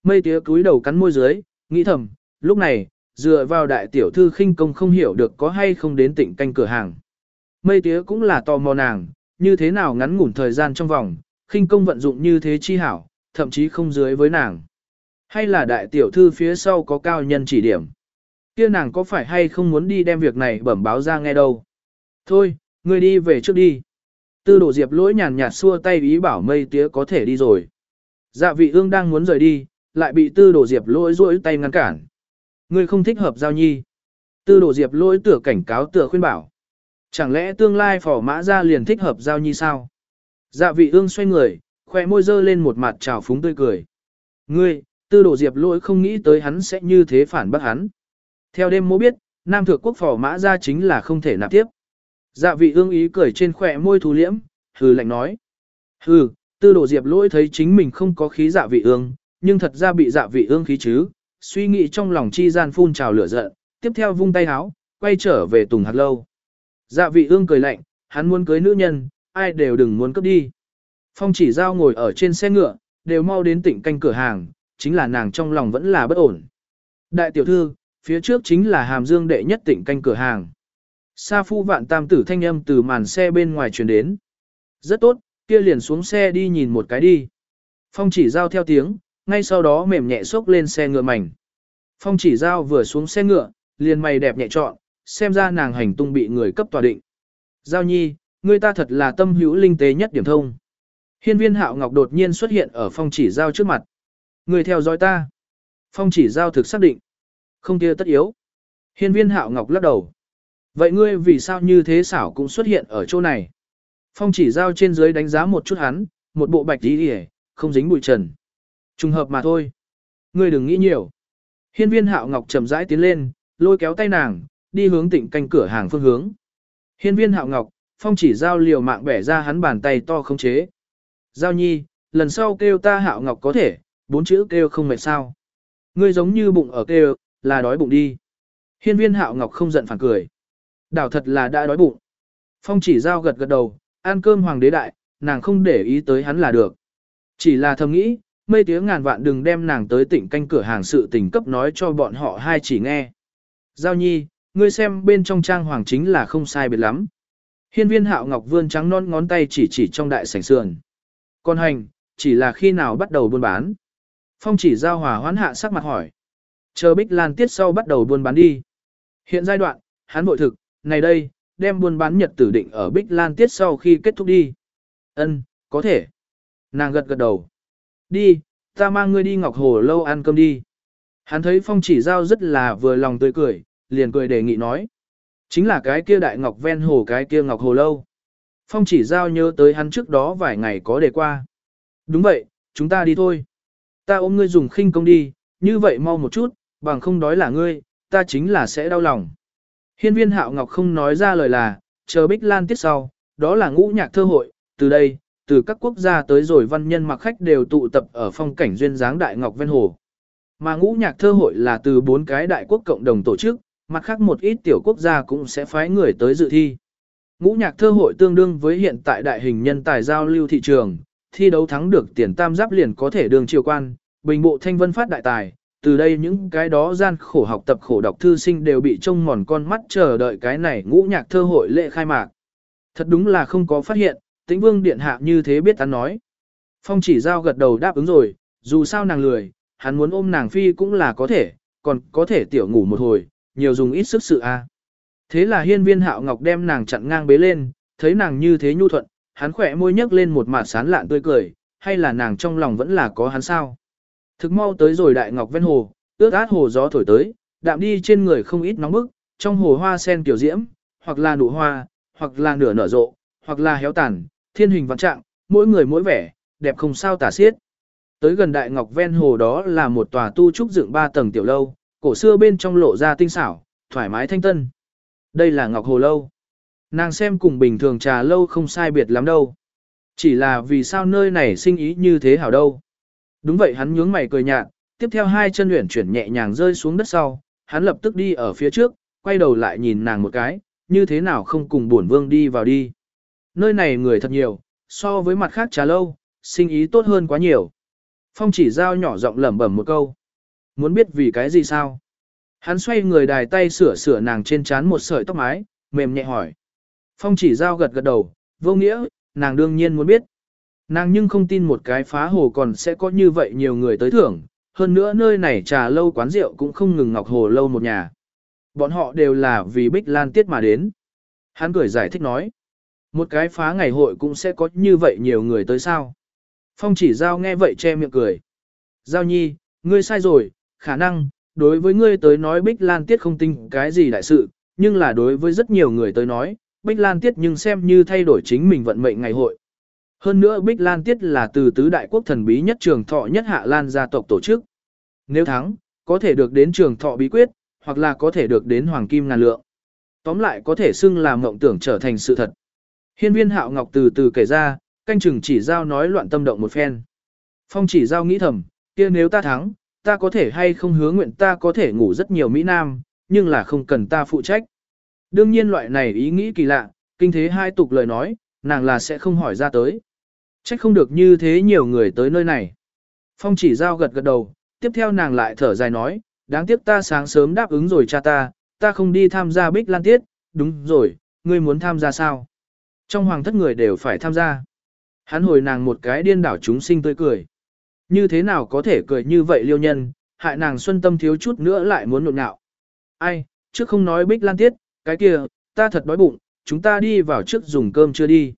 Mây tía cúi đầu cắn môi dưới, nghĩ thầm, lúc này, dựa vào đại tiểu thư khinh công không hiểu được có hay không đến tỉnh canh cửa hàng. Mây tía cũng là tò mò nàng, như thế nào ngắn ngủn thời gian trong vòng, khinh công vận dụng như thế chi hảo, thậm chí không dưới với nàng. Hay là đại tiểu thư phía sau có cao nhân chỉ điểm. Kia nàng có phải hay không muốn đi đem việc này bẩm báo ra nghe đâu. Thôi, ngươi đi về trước đi. Tư đồ diệp lỗi nhàn nhạt xua tay ý bảo mây tía có thể đi rồi. Dạ vị ương đang muốn rời đi, lại bị tư đồ diệp lỗi rỗi tay ngăn cản. Ngươi không thích hợp giao nhi. Tư đồ diệp lỗi tựa cảnh cáo tựa khuyên bảo. Chẳng lẽ tương lai phỏ mã ra liền thích hợp giao nhi sao? Dạ vị ương xoay người, khoe môi dơ lên một mặt trào phúng tươi cười. Ngươi, tư đồ diệp lỗi không nghĩ tới hắn sẽ như thế phản bác hắn. Theo đêm mô biết, Nam Thượng Quốc phỏ mã ra chính là không thể nạp tiếp. Dạ vị ương ý cười trên khỏe môi thù liễm, hừ lạnh nói. Hừ, tư đồ diệp lỗi thấy chính mình không có khí dạ vị ương, nhưng thật ra bị dạ vị ương khí chứ, suy nghĩ trong lòng chi gian phun trào lửa giận, tiếp theo vung tay háo, quay trở về tùng hạt lâu. Dạ vị ương cười lạnh, hắn muốn cưới nữ nhân, ai đều đừng muốn cướp đi. Phong chỉ giao ngồi ở trên xe ngựa, đều mau đến tỉnh canh cửa hàng, chính là nàng trong lòng vẫn là bất ổn. Đại tiểu thư, phía trước chính là hàm dương đệ nhất tỉnh canh cửa hàng. Sa phu vạn tam tử thanh âm từ màn xe bên ngoài truyền đến. Rất tốt, kia liền xuống xe đi nhìn một cái đi. Phong chỉ giao theo tiếng, ngay sau đó mềm nhẹ xốc lên xe ngựa mảnh. Phong chỉ giao vừa xuống xe ngựa, liền mày đẹp nhẹ trọn, xem ra nàng hành tung bị người cấp tòa định. Giao nhi, người ta thật là tâm hữu linh tế nhất điểm thông. Hiên viên hạo ngọc đột nhiên xuất hiện ở phong chỉ giao trước mặt. Người theo dõi ta. Phong chỉ giao thực xác định. Không kia tất yếu. Hiên viên hạo ngọc lắc đầu. Vậy ngươi vì sao như thế xảo cũng xuất hiện ở chỗ này? Phong chỉ giao trên dưới đánh giá một chút hắn, một bộ bạch tí hề, không dính bụi trần. Trùng hợp mà thôi. Ngươi đừng nghĩ nhiều. Hiên viên hạo ngọc chậm rãi tiến lên, lôi kéo tay nàng, đi hướng tịnh canh cửa hàng phương hướng. Hiên viên hạo ngọc, phong chỉ giao liều mạng bẻ ra hắn bàn tay to không chế. Giao nhi, lần sau kêu ta hạo ngọc có thể, bốn chữ kêu không mệt sao. Ngươi giống như bụng ở kêu, là đói bụng đi. Hiên viên hạo ngọc không giận phản cười. Đảo thật là đã đói bụng. Phong chỉ giao gật gật đầu, ăn cơm hoàng đế đại, nàng không để ý tới hắn là được. Chỉ là thầm nghĩ, mây tiếng ngàn vạn đừng đem nàng tới tỉnh canh cửa hàng sự tỉnh cấp nói cho bọn họ hai chỉ nghe. Giao nhi, ngươi xem bên trong trang hoàng chính là không sai biệt lắm. Hiên viên hạo ngọc vươn trắng non ngón tay chỉ chỉ trong đại sảnh sườn. Con hành, chỉ là khi nào bắt đầu buôn bán. Phong chỉ giao hòa hoán hạ sắc mặt hỏi. Chờ bích lan tiết sau bắt đầu buôn bán đi. Hiện giai đoạn, hắn vội thực, này đây, đem buôn bán nhật tử định ở bích lan tiết sau khi kết thúc đi. Ân, có thể. Nàng gật gật đầu. Đi, ta mang ngươi đi Ngọc Hồ lâu ăn cơm đi. Hắn thấy phong chỉ giao rất là vừa lòng tươi cười, liền cười đề nghị nói. Chính là cái kia đại ngọc ven hồ cái kia ngọc hồ lâu. Phong chỉ giao nhớ tới hắn trước đó vài ngày có đề qua. Đúng vậy, chúng ta đi thôi. Ta ôm ngươi dùng khinh công đi, như vậy mau một chút, bằng không đói là ngươi, ta chính là sẽ đau lòng. Hiên viên hạo ngọc không nói ra lời là, chờ bích lan tiết sau, đó là ngũ nhạc thơ hội, từ đây, từ các quốc gia tới rồi văn nhân mặc khách đều tụ tập ở phong cảnh duyên dáng đại ngọc ven hồ. Mà ngũ nhạc thơ hội là từ bốn cái đại quốc cộng đồng tổ chức, mặt khác một ít tiểu quốc gia cũng sẽ phái người tới dự thi. Ngũ nhạc thơ hội tương đương với hiện tại đại hình nhân tài giao lưu thị trường, thi đấu thắng được tiền tam giáp liền có thể đường triều quan, bình bộ thanh vân phát đại tài, từ đây những cái đó gian khổ học tập khổ đọc thư sinh đều bị trông mòn con mắt chờ đợi cái này ngũ nhạc thơ hội lễ khai mạc. Thật đúng là không có phát hiện, tĩnh vương điện hạ như thế biết hắn nói. Phong chỉ giao gật đầu đáp ứng rồi, dù sao nàng lười, hắn muốn ôm nàng phi cũng là có thể, còn có thể tiểu ngủ một hồi, nhiều dùng ít sức sự a. Thế là hiên viên hạo ngọc đem nàng chặn ngang bế lên, thấy nàng như thế nhu thuận, hắn khỏe môi nhấc lên một mặt sán lạn tươi cười, hay là nàng trong lòng vẫn là có hắn sao. Thực mau tới rồi đại ngọc ven hồ, ướt át hồ gió thổi tới, đạm đi trên người không ít nóng bức, trong hồ hoa sen tiểu diễm, hoặc là nụ hoa, hoặc là nửa nở rộ, hoặc là héo tàn, thiên hình vạn trạng, mỗi người mỗi vẻ, đẹp không sao tả xiết. Tới gần đại ngọc ven hồ đó là một tòa tu trúc dựng ba tầng tiểu lâu, cổ xưa bên trong lộ ra tinh xảo, thoải mái thanh tân. Đây là ngọc hồ lâu. Nàng xem cùng bình thường trà lâu không sai biệt lắm đâu. Chỉ là vì sao nơi này sinh ý như thế hảo đâu. Đúng vậy hắn nhướng mày cười nhạt, tiếp theo hai chân luyện chuyển nhẹ nhàng rơi xuống đất sau, hắn lập tức đi ở phía trước, quay đầu lại nhìn nàng một cái, như thế nào không cùng bổn vương đi vào đi. Nơi này người thật nhiều, so với mặt khác trà lâu, sinh ý tốt hơn quá nhiều. Phong chỉ giao nhỏ giọng lẩm bẩm một câu. Muốn biết vì cái gì sao? Hắn xoay người đài tay sửa sửa nàng trên trán một sợi tóc mái, mềm nhẹ hỏi. Phong chỉ giao gật gật đầu, vô nghĩa, nàng đương nhiên muốn biết. Nàng nhưng không tin một cái phá hồ còn sẽ có như vậy nhiều người tới thưởng, hơn nữa nơi này trà lâu quán rượu cũng không ngừng ngọc hồ lâu một nhà. Bọn họ đều là vì Bích Lan Tiết mà đến. Hắn cười giải thích nói. Một cái phá ngày hội cũng sẽ có như vậy nhiều người tới sao. Phong chỉ giao nghe vậy che miệng cười. Giao nhi, ngươi sai rồi, khả năng, đối với ngươi tới nói Bích Lan Tiết không tinh cái gì đại sự, nhưng là đối với rất nhiều người tới nói, Bích Lan Tiết nhưng xem như thay đổi chính mình vận mệnh ngày hội. Hơn nữa Bích Lan Tiết là từ tứ đại quốc thần bí nhất trường thọ nhất Hạ Lan gia tộc tổ chức. Nếu thắng, có thể được đến trường thọ bí quyết, hoặc là có thể được đến hoàng kim ngàn lượng. Tóm lại có thể xưng làm mộng tưởng trở thành sự thật. Hiên viên hạo ngọc từ từ kể ra, canh chừng chỉ giao nói loạn tâm động một phen. Phong chỉ giao nghĩ thầm, kia nếu ta thắng, ta có thể hay không hứa nguyện ta có thể ngủ rất nhiều Mỹ Nam, nhưng là không cần ta phụ trách. Đương nhiên loại này ý nghĩ kỳ lạ, kinh thế hai tục lời nói, nàng là sẽ không hỏi ra tới. Trách không được như thế nhiều người tới nơi này. Phong chỉ giao gật gật đầu, tiếp theo nàng lại thở dài nói, đáng tiếc ta sáng sớm đáp ứng rồi cha ta, ta không đi tham gia bích lan tiết, đúng rồi, ngươi muốn tham gia sao? Trong hoàng thất người đều phải tham gia. Hắn hồi nàng một cái điên đảo chúng sinh tươi cười. Như thế nào có thể cười như vậy liêu nhân, hại nàng xuân tâm thiếu chút nữa lại muốn nộn nạo. Ai, trước không nói bích lan tiết, cái kia, ta thật đói bụng, chúng ta đi vào trước dùng cơm chưa đi.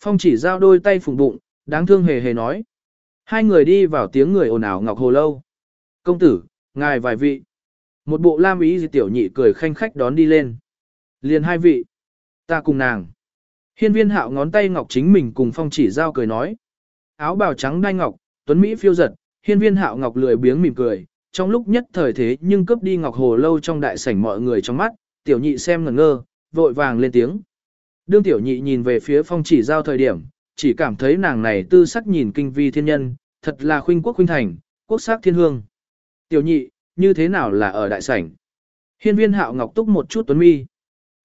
Phong chỉ giao đôi tay phùng bụng, đáng thương hề hề nói. Hai người đi vào tiếng người ồn ào ngọc hồ lâu. Công tử, ngài vài vị. Một bộ lam ý gì tiểu nhị cười khanh khách đón đi lên. Liền hai vị. Ta cùng nàng. Hiên viên hạo ngón tay ngọc chính mình cùng phong chỉ giao cười nói. Áo bào trắng đai ngọc, tuấn Mỹ phiêu giật, hiên viên hạo ngọc lười biếng mỉm cười. Trong lúc nhất thời thế nhưng cướp đi ngọc hồ lâu trong đại sảnh mọi người trong mắt, tiểu nhị xem ngẩn ngơ, vội vàng lên tiếng. Đương tiểu nhị nhìn về phía phong chỉ giao thời điểm, chỉ cảm thấy nàng này tư sắc nhìn kinh vi thiên nhân, thật là khuynh quốc khuynh thành, quốc sắc thiên hương. Tiểu nhị, như thế nào là ở đại sảnh? Hiên viên hạo ngọc túc một chút tuấn mi.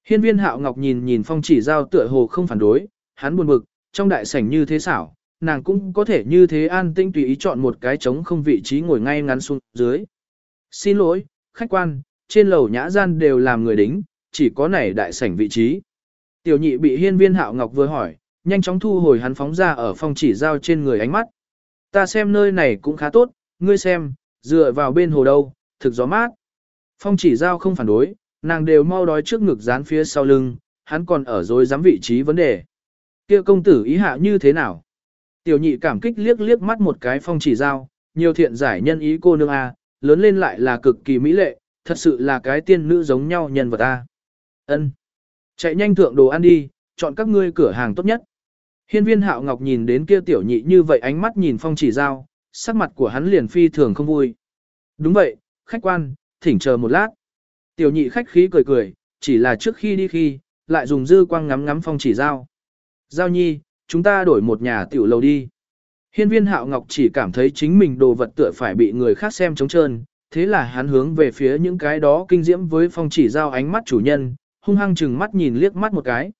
Hiên viên hạo ngọc nhìn nhìn phong chỉ giao tựa hồ không phản đối, hắn buồn bực, trong đại sảnh như thế xảo, nàng cũng có thể như thế an tinh tùy ý chọn một cái trống không vị trí ngồi ngay ngắn xuống dưới. Xin lỗi, khách quan, trên lầu nhã gian đều làm người đính, chỉ có này đại sảnh vị trí. Tiểu nhị bị hiên viên hạo ngọc vừa hỏi, nhanh chóng thu hồi hắn phóng ra ở phong chỉ giao trên người ánh mắt. Ta xem nơi này cũng khá tốt, ngươi xem, dựa vào bên hồ đâu, thực gió mát. Phong chỉ giao không phản đối, nàng đều mau đói trước ngực dán phía sau lưng, hắn còn ở dối dám vị trí vấn đề. kia công tử ý hạ như thế nào? Tiểu nhị cảm kích liếc liếc mắt một cái phong chỉ giao, nhiều thiện giải nhân ý cô nương A, lớn lên lại là cực kỳ mỹ lệ, thật sự là cái tiên nữ giống nhau nhân vật A ân Chạy nhanh thượng đồ ăn đi, chọn các ngươi cửa hàng tốt nhất. Hiên viên hạo ngọc nhìn đến kia tiểu nhị như vậy ánh mắt nhìn phong chỉ giao, sắc mặt của hắn liền phi thường không vui. Đúng vậy, khách quan, thỉnh chờ một lát. Tiểu nhị khách khí cười cười, chỉ là trước khi đi khi, lại dùng dư quang ngắm ngắm phong chỉ giao. Giao nhi, chúng ta đổi một nhà tiểu lầu đi. Hiên viên hạo ngọc chỉ cảm thấy chính mình đồ vật tựa phải bị người khác xem trống trơn, thế là hắn hướng về phía những cái đó kinh diễm với phong chỉ giao ánh mắt chủ nhân, hung hăng chừng mắt nhìn liếc mắt một cái.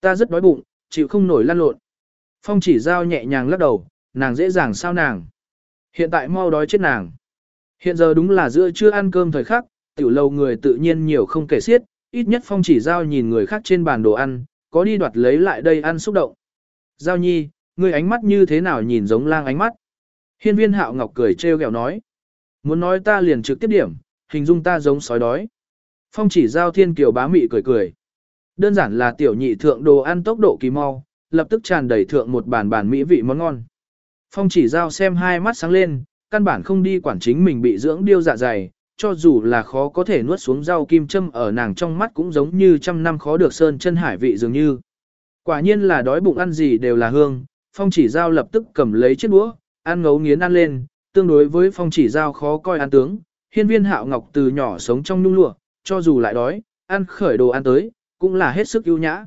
Ta rất đói bụng, chịu không nổi lăn lộn. Phong chỉ giao nhẹ nhàng lắc đầu, nàng dễ dàng sao nàng. Hiện tại mau đói chết nàng. Hiện giờ đúng là giữa chưa ăn cơm thời khắc, tiểu lâu người tự nhiên nhiều không kể xiết, ít nhất phong chỉ giao nhìn người khác trên bàn đồ ăn, có đi đoạt lấy lại đây ăn xúc động. Giao nhi, người ánh mắt như thế nào nhìn giống lang ánh mắt. Hiên viên hạo ngọc cười trêu ghẹo nói. Muốn nói ta liền trực tiếp điểm, hình dung ta giống sói đói. Phong chỉ giao thiên kiều bá mị cười cười. Đơn giản là tiểu nhị thượng đồ ăn tốc độ kỳ mau, lập tức tràn đầy thượng một bàn bàn mỹ vị món ngon. Phong chỉ giao xem hai mắt sáng lên, căn bản không đi quản chính mình bị dưỡng điêu dạ dày, cho dù là khó có thể nuốt xuống rau kim châm ở nàng trong mắt cũng giống như trăm năm khó được sơn chân hải vị dường như. Quả nhiên là đói bụng ăn gì đều là hương, phong chỉ giao lập tức cầm lấy chiếc đũa, ăn ngấu nghiến ăn lên, tương đối với phong chỉ giao khó coi ăn tướng, hiên viên hạo ngọc từ nhỏ sống trong nung lụa, cho dù lại đói, ăn khởi đồ ăn tới, cũng là hết sức ưu nhã.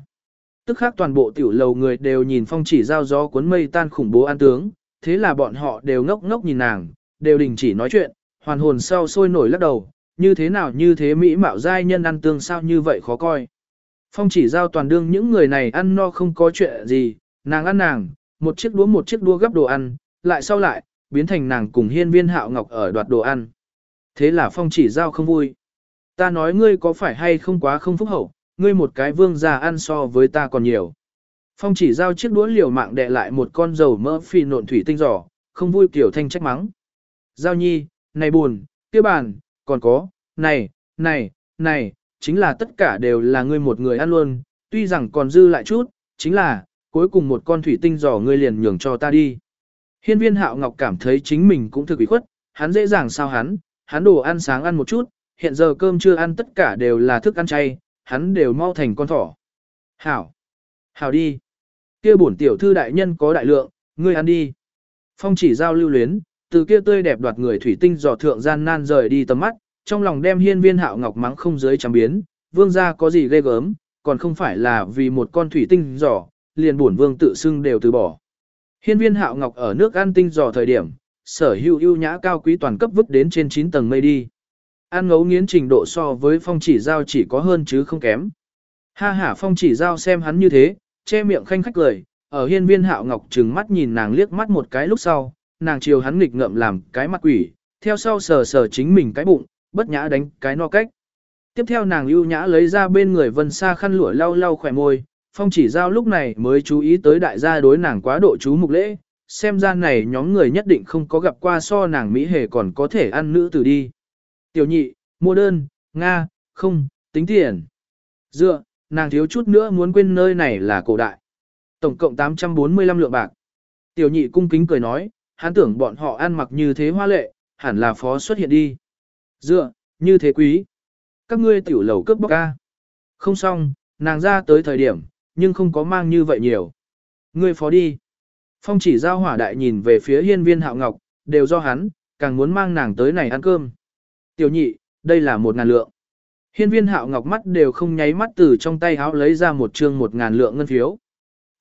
Tức khác toàn bộ tiểu lầu người đều nhìn phong chỉ giao gió cuốn mây tan khủng bố ăn tướng, thế là bọn họ đều ngốc ngốc nhìn nàng, đều đình chỉ nói chuyện, hoàn hồn sau sôi nổi lắc đầu, như thế nào như thế mỹ mạo giai nhân ăn tương sao như vậy khó coi. Phong chỉ giao toàn đương những người này ăn no không có chuyện gì, nàng ăn nàng, một chiếc đũa một chiếc đũa gấp đồ ăn, lại sau lại, biến thành nàng cùng hiên viên hạo ngọc ở đoạt đồ ăn. Thế là phong chỉ giao không vui. Ta nói ngươi có phải hay không quá không phúc hậu, ngươi một cái vương già ăn so với ta còn nhiều. Phong chỉ giao chiếc đũa liều mạng đệ lại một con dầu mỡ phi nộn thủy tinh giỏ, không vui kiểu thanh trách mắng. Giao nhi, này buồn, kia bàn, còn có, này, này, này, chính là tất cả đều là ngươi một người ăn luôn, tuy rằng còn dư lại chút, chính là, cuối cùng một con thủy tinh giỏ ngươi liền nhường cho ta đi. Hiên viên hạo ngọc cảm thấy chính mình cũng thực bị khuất, hắn dễ dàng sao hắn, hắn đồ ăn sáng ăn một chút, hiện giờ cơm chưa ăn tất cả đều là thức ăn chay, hắn đều mau thành con thỏ. Hảo! Hảo đi! Kia bổn tiểu thư đại nhân có đại lượng, ngươi ăn đi. Phong chỉ giao lưu luyến, từ kia tươi đẹp đoạt người thủy tinh dò thượng gian nan rời đi tầm mắt, trong lòng đem hiên viên hạo ngọc mắng không giới chấm biến, vương gia có gì ghê gớm, còn không phải là vì một con thủy tinh giỏ, liền bổn vương tự xưng đều từ bỏ. Hiên viên hạo ngọc ở nước ăn tinh giỏ thời điểm, sở hữu ưu nhã cao quý toàn cấp vứt đến trên 9 tầng mây đi. An ngấu nghiến trình độ so với phong chỉ giao chỉ có hơn chứ không kém. Ha ha phong chỉ giao xem hắn như thế, che miệng khanh khách cười, ở hiên viên hạo ngọc trừng mắt nhìn nàng liếc mắt một cái lúc sau, nàng chiều hắn nghịch ngợm làm cái mặt quỷ, theo sau sờ sờ chính mình cái bụng, bất nhã đánh cái no cách. Tiếp theo nàng ưu nhã lấy ra bên người vân xa khăn lụa lau lau khỏe môi, phong chỉ giao lúc này mới chú ý tới đại gia đối nàng quá độ chú mục lễ, xem ra này nhóm người nhất định không có gặp qua so nàng Mỹ hề còn có thể ăn nữ tử đi. Tiểu nhị, mua đơn, Nga, không, tính tiền. Dựa, nàng thiếu chút nữa muốn quên nơi này là cổ đại. Tổng cộng 845 lượng bạc. Tiểu nhị cung kính cười nói, hắn tưởng bọn họ ăn mặc như thế hoa lệ, hẳn là phó xuất hiện đi. Dựa, như thế quý. Các ngươi tiểu lầu cướp bóc ca. Không xong, nàng ra tới thời điểm, nhưng không có mang như vậy nhiều. Ngươi phó đi. Phong chỉ giao hỏa đại nhìn về phía hiên viên hạo ngọc, đều do hắn, càng muốn mang nàng tới này ăn cơm. Tiểu nhị, đây là một ngàn lượng. Hiên viên hạo ngọc mắt đều không nháy mắt từ trong tay háo lấy ra một trương một ngàn lượng ngân phiếu.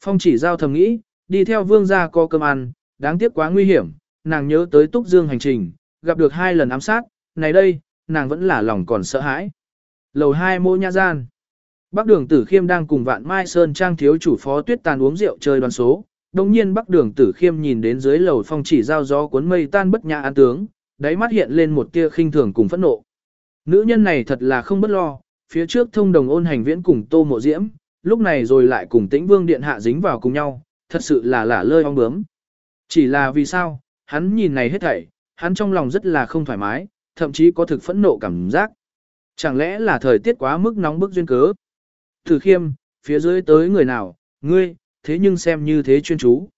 Phong chỉ giao thầm nghĩ, đi theo vương gia có cơm ăn, đáng tiếc quá nguy hiểm, nàng nhớ tới túc dương hành trình, gặp được hai lần ám sát, này đây, nàng vẫn là lòng còn sợ hãi. Lầu hai mô nha gian. Bắc đường tử khiêm đang cùng vạn mai sơn trang thiếu chủ phó tuyết tàn uống rượu chơi đoàn số. Đồng nhiên bắc đường tử khiêm nhìn đến dưới lầu phong chỉ giao gió cuốn mây tan bất nhã an tướng, đáy mắt hiện lên một tia khinh thường cùng phẫn nộ. Nữ nhân này thật là không bất lo, phía trước thông đồng ôn hành viễn cùng tô mộ diễm, lúc này rồi lại cùng tĩnh vương điện hạ dính vào cùng nhau, thật sự là lả lơi ong bướm. Chỉ là vì sao, hắn nhìn này hết thảy, hắn trong lòng rất là không thoải mái, thậm chí có thực phẫn nộ cảm giác. Chẳng lẽ là thời tiết quá mức nóng bức duyên cớ? Thử khiêm, phía dưới tới người nào, ngươi, thế nhưng xem như thế chuyên chú.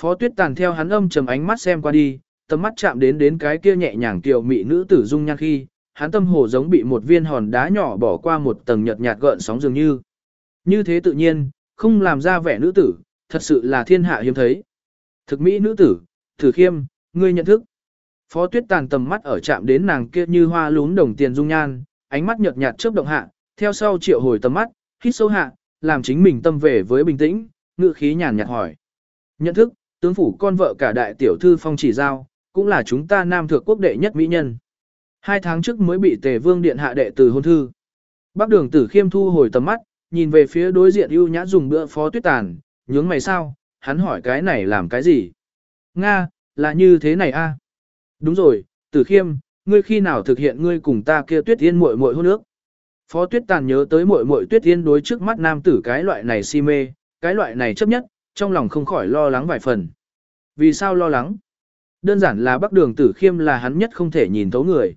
Phó tuyết tàn theo hắn âm trầm ánh mắt xem qua đi, tầm mắt chạm đến đến cái kia nhẹ nhàng tiểu mị nữ tử dung nhan khi, hắn tâm hồ giống bị một viên hòn đá nhỏ bỏ qua một tầng nhợt nhạt gợn sóng dường như. Như thế tự nhiên, không làm ra vẻ nữ tử, thật sự là thiên hạ hiếm thấy. Thực mỹ nữ tử, thử khiêm, ngươi nhận thức. Phó tuyết tàn tầm mắt ở chạm đến nàng kia như hoa lún đồng tiền dung nhan, ánh mắt nhợt nhạt chớp động hạ, theo sau triệu hồi tầm mắt, hít sâu hạ, làm chính mình tâm về với bình tĩnh, ngự khí nhàn nhạt hỏi. Nhận thức, tướng phủ con vợ cả đại tiểu thư phong chỉ giao, cũng là chúng ta nam thượng quốc đệ nhất mỹ nhân. Hai tháng trước mới bị tề vương điện hạ đệ từ hôn thư. Bác đường tử khiêm thu hồi tầm mắt, nhìn về phía đối diện ưu nhã dùng bữa phó tuyết tàn, nhướng mày sao, hắn hỏi cái này làm cái gì? Nga, là như thế này a. Đúng rồi, tử khiêm, ngươi khi nào thực hiện ngươi cùng ta kia tuyết yên muội muội hôn nước? Phó tuyết tàn nhớ tới muội muội tuyết yên đối trước mắt nam tử cái loại này si mê, cái loại này chấp nhất, trong lòng không khỏi lo lắng vài phần. Vì sao lo lắng? Đơn giản là bắc đường tử khiêm là hắn nhất không thể nhìn thấu người.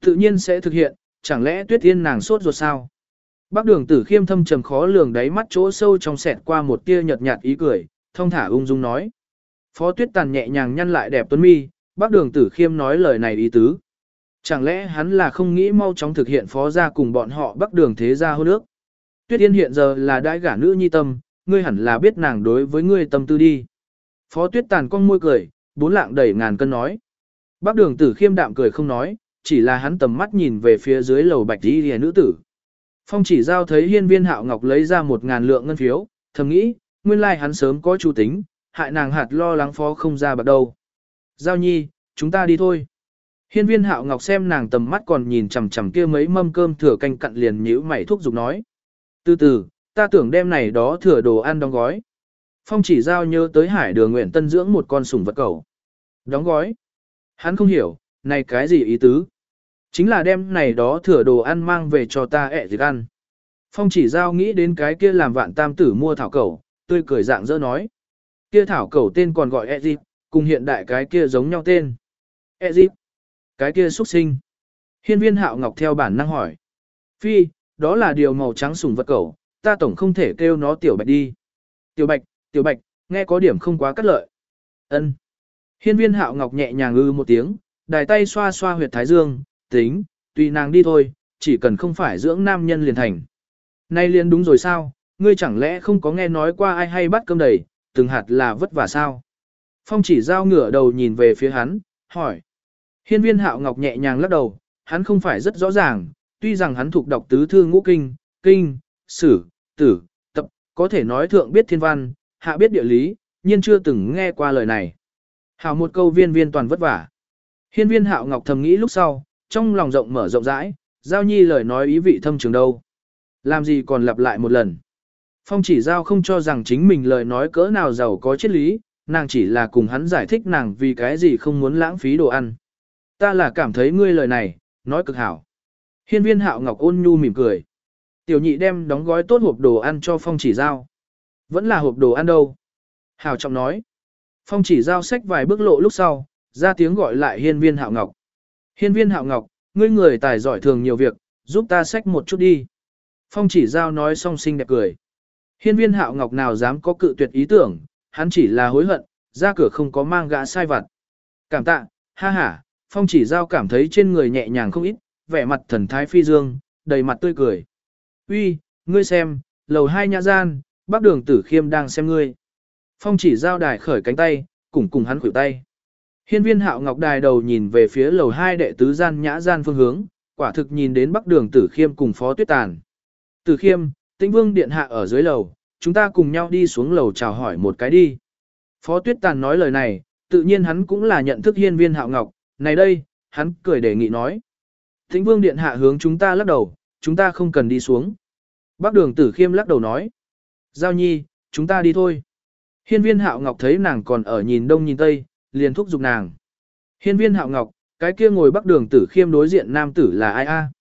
Tự nhiên sẽ thực hiện, chẳng lẽ tuyết tiên nàng sốt ruột sao? Bắc đường tử khiêm thâm trầm khó lường đáy mắt chỗ sâu trong sẹt qua một tia nhợt nhạt ý cười, thông thả ung dung nói. Phó tuyết tàn nhẹ nhàng nhăn lại đẹp tuấn mi, bác đường tử khiêm nói lời này ý tứ. Chẳng lẽ hắn là không nghĩ mau chóng thực hiện phó gia cùng bọn họ bắc đường thế gia hôn ước. Tuyết yên hiện giờ là đại gả nữ nhi tâm, ngươi hẳn là biết nàng đối với ngươi tâm tư đi. Phó tuyết tàn con môi cười, bốn lạng đẩy ngàn cân nói. Bác đường tử khiêm đạm cười không nói, chỉ là hắn tầm mắt nhìn về phía dưới lầu bạch đi hề nữ tử. Phong chỉ giao thấy hiên viên hạo ngọc lấy ra một ngàn lượng ngân phiếu, thầm nghĩ, nguyên lai hắn sớm có chủ tính, hại nàng hạt lo lắng phó không ra bạc đâu. Giao nhi, chúng ta đi thôi. Hiên viên hạo ngọc xem nàng tầm mắt còn nhìn chằm chằm kia mấy mâm cơm thừa canh cặn liền nhíu mày thuốc dục nói. Từ từ, ta tưởng đêm này đó thừa đồ ăn đóng gói. Phong chỉ giao nhớ tới hải đường nguyện tân dưỡng một con sủng vật cầu. Đóng gói. Hắn không hiểu, này cái gì ý tứ. Chính là đem này đó thừa đồ ăn mang về cho ta ẹ thịt ăn. Phong chỉ giao nghĩ đến cái kia làm vạn tam tử mua thảo cầu, tươi cười dạng dỡ nói. Kia thảo cầu tên còn gọi ẹ dịp, cùng hiện đại cái kia giống nhau tên. Egypt. Cái kia xuất sinh. Hiên viên hạo ngọc theo bản năng hỏi. Phi, đó là điều màu trắng sùng vật cẩu, ta tổng không thể kêu nó tiểu bạch đi. Tiểu Bạch, Tiểu Bạch, nghe có điểm không quá cắt lợi. Ân. Hiên viên hạo ngọc nhẹ nhàng ư một tiếng, đài tay xoa xoa huyệt thái dương, tính, tùy nàng đi thôi, chỉ cần không phải dưỡng nam nhân liền thành. Nay liền đúng rồi sao, ngươi chẳng lẽ không có nghe nói qua ai hay bắt cơm đầy, từng hạt là vất vả sao? Phong chỉ giao ngửa đầu nhìn về phía hắn, hỏi. Hiên viên hạo ngọc nhẹ nhàng lắc đầu, hắn không phải rất rõ ràng, tuy rằng hắn thuộc đọc tứ thư ngũ kinh, kinh, sử, tử, tập, có thể nói thượng biết thiên văn, hạ biết địa lý, nhưng chưa từng nghe qua lời này. Hảo một câu viên viên toàn vất vả. Hiên viên hạo ngọc thầm nghĩ lúc sau, trong lòng rộng mở rộng rãi, giao nhi lời nói ý vị thâm trường đâu. Làm gì còn lặp lại một lần. Phong chỉ giao không cho rằng chính mình lời nói cỡ nào giàu có triết lý, nàng chỉ là cùng hắn giải thích nàng vì cái gì không muốn lãng phí đồ ăn. Ta là cảm thấy ngươi lời này, nói cực hảo. Hiên viên hạo ngọc ôn nhu mỉm cười. Tiểu nhị đem đóng gói tốt hộp đồ ăn cho phong chỉ giao. Vẫn là hộp đồ ăn đâu. Hảo trọng nói. Phong chỉ giao sách vài bước lộ lúc sau, ra tiếng gọi lại hiên viên hạo ngọc. Hiên viên hạo ngọc, ngươi người tài giỏi thường nhiều việc, giúp ta sách một chút đi. Phong chỉ giao nói xong xinh đẹp cười. Hiên viên hạo ngọc nào dám có cự tuyệt ý tưởng, hắn chỉ là hối hận, ra cửa không có mang gã sai vặt. Cảm tạ, ha ha, phong chỉ giao cảm thấy trên người nhẹ nhàng không ít, vẻ mặt thần thái phi dương, đầy mặt tươi cười. Uy, ngươi xem, lầu hai nhà gian, bác đường tử khiêm đang xem ngươi. Phong chỉ giao đài khởi cánh tay, cùng cùng hắn khuỷu tay. Hiên viên hạo ngọc đài đầu nhìn về phía lầu hai đệ tứ gian nhã gian phương hướng, quả thực nhìn đến bắc đường tử khiêm cùng phó tuyết tàn. Tử khiêm, tĩnh vương điện hạ ở dưới lầu, chúng ta cùng nhau đi xuống lầu chào hỏi một cái đi. Phó tuyết tàn nói lời này, tự nhiên hắn cũng là nhận thức hiên viên hạo ngọc, này đây, hắn cười đề nghị nói. Tĩnh vương điện hạ hướng chúng ta lắc đầu, chúng ta không cần đi xuống. Bác đường tử khiêm lắc đầu nói. Giao nhi, chúng ta đi thôi. Hiên viên hạo ngọc thấy nàng còn ở nhìn đông nhìn tây, liền thúc giục nàng. Hiên viên hạo ngọc, cái kia ngồi bắc đường tử khiêm đối diện nam tử là ai a?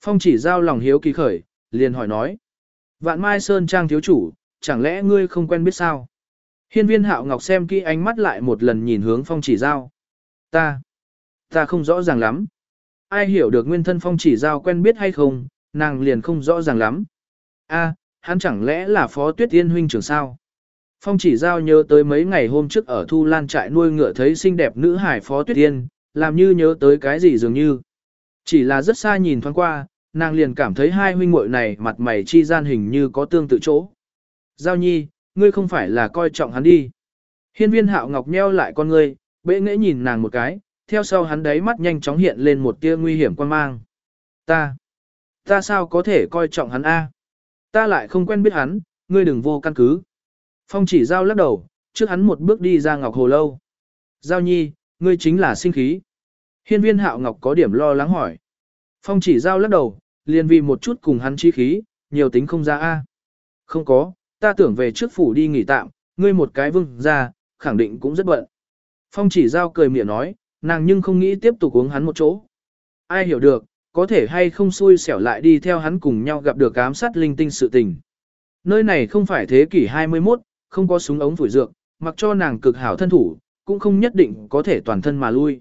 Phong chỉ giao lòng hiếu kỳ khởi, liền hỏi nói. Vạn Mai Sơn Trang thiếu chủ, chẳng lẽ ngươi không quen biết sao? Hiên viên hạo ngọc xem kỹ ánh mắt lại một lần nhìn hướng phong chỉ giao. Ta, ta không rõ ràng lắm. Ai hiểu được nguyên thân phong chỉ giao quen biết hay không, nàng liền không rõ ràng lắm. A, hắn chẳng lẽ là phó tuyết tiên huynh trưởng sao? Phong chỉ giao nhớ tới mấy ngày hôm trước ở Thu Lan trại nuôi ngựa thấy xinh đẹp nữ hải phó tuyết tiên, làm như nhớ tới cái gì dường như. Chỉ là rất xa nhìn thoáng qua, nàng liền cảm thấy hai huynh muội này mặt mày chi gian hình như có tương tự chỗ. Giao nhi, ngươi không phải là coi trọng hắn đi. Hiên viên hạo ngọc nheo lại con ngươi, bệ nghẽ nhìn nàng một cái, theo sau hắn đấy mắt nhanh chóng hiện lên một tia nguy hiểm quan mang. Ta, ta sao có thể coi trọng hắn a? Ta lại không quen biết hắn, ngươi đừng vô căn cứ. Phong chỉ giao lắc đầu, trước hắn một bước đi ra ngọc hồ lâu. Giao nhi, ngươi chính là sinh khí. Hiên viên hạo ngọc có điểm lo lắng hỏi. Phong chỉ giao lắc đầu, liền vì một chút cùng hắn chi khí, nhiều tính không ra a. Không có, ta tưởng về trước phủ đi nghỉ tạm, ngươi một cái vương ra, khẳng định cũng rất bận. Phong chỉ giao cười miệng nói, nàng nhưng không nghĩ tiếp tục uống hắn một chỗ. Ai hiểu được, có thể hay không xui xẻo lại đi theo hắn cùng nhau gặp được ám sát linh tinh sự tình. Nơi này không phải thế kỷ 21, không có súng ống phủi dược, mặc cho nàng cực hảo thân thủ, cũng không nhất định có thể toàn thân mà lui.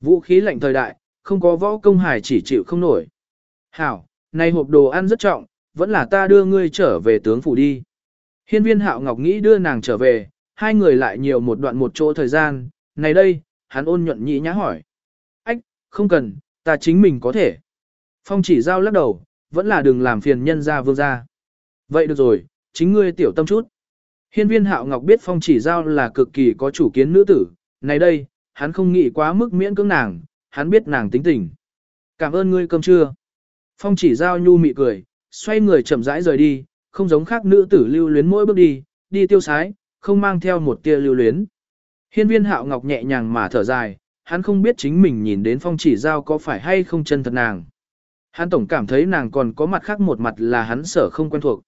Vũ khí lạnh thời đại, không có võ công hải chỉ chịu không nổi. Hảo, này hộp đồ ăn rất trọng, vẫn là ta đưa ngươi trở về tướng phủ đi. Hiên viên hạo ngọc nghĩ đưa nàng trở về, hai người lại nhiều một đoạn một chỗ thời gian, này đây, hắn ôn nhuận nhị nhã hỏi. Ách, không cần, ta chính mình có thể. Phong chỉ giao lắc đầu, vẫn là đừng làm phiền nhân gia vương gia. Vậy được rồi, chính ngươi tiểu tâm chút. Hiên viên hạo ngọc biết phong chỉ giao là cực kỳ có chủ kiến nữ tử, này đây, hắn không nghĩ quá mức miễn cưỡng nàng, hắn biết nàng tính tình. Cảm ơn ngươi cơm trưa. Phong chỉ giao nhu mị cười, xoay người chậm rãi rời đi, không giống khác nữ tử lưu luyến mỗi bước đi, đi tiêu sái, không mang theo một tia lưu luyến. Hiên viên hạo ngọc nhẹ nhàng mà thở dài, hắn không biết chính mình nhìn đến phong chỉ giao có phải hay không chân thật nàng. Hắn tổng cảm thấy nàng còn có mặt khác một mặt là hắn sở không quen thuộc.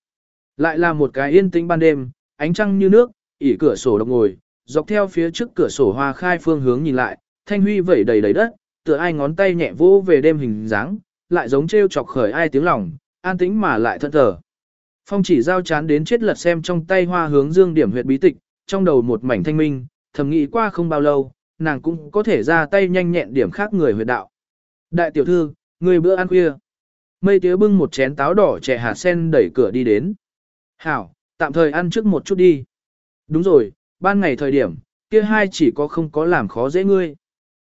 Lại là một cái yên tĩnh ban đêm, ánh trăng như nước, ỉ cửa sổ độc ngồi, dọc theo phía trước cửa sổ hoa khai phương hướng nhìn lại, thanh huy vẩy đầy đầy đất, tựa ai ngón tay nhẹ vỗ về đêm hình dáng, lại giống trêu chọc khởi ai tiếng lòng, an tĩnh mà lại thân thờ. Phong chỉ giao chán đến chết lật xem trong tay hoa hướng dương điểm huyệt bí tịch, trong đầu một mảnh thanh minh, thầm nghĩ qua không bao lâu, nàng cũng có thể ra tay nhanh nhẹn điểm khác người huyệt đạo. Đại tiểu thư, người bữa ăn khuya. Mây tía bưng một chén táo đỏ trẻ hạt sen đẩy cửa đi đến. Hảo, Tạm thời ăn trước một chút đi. Đúng rồi, ban ngày thời điểm, kia hai chỉ có không có làm khó dễ ngươi.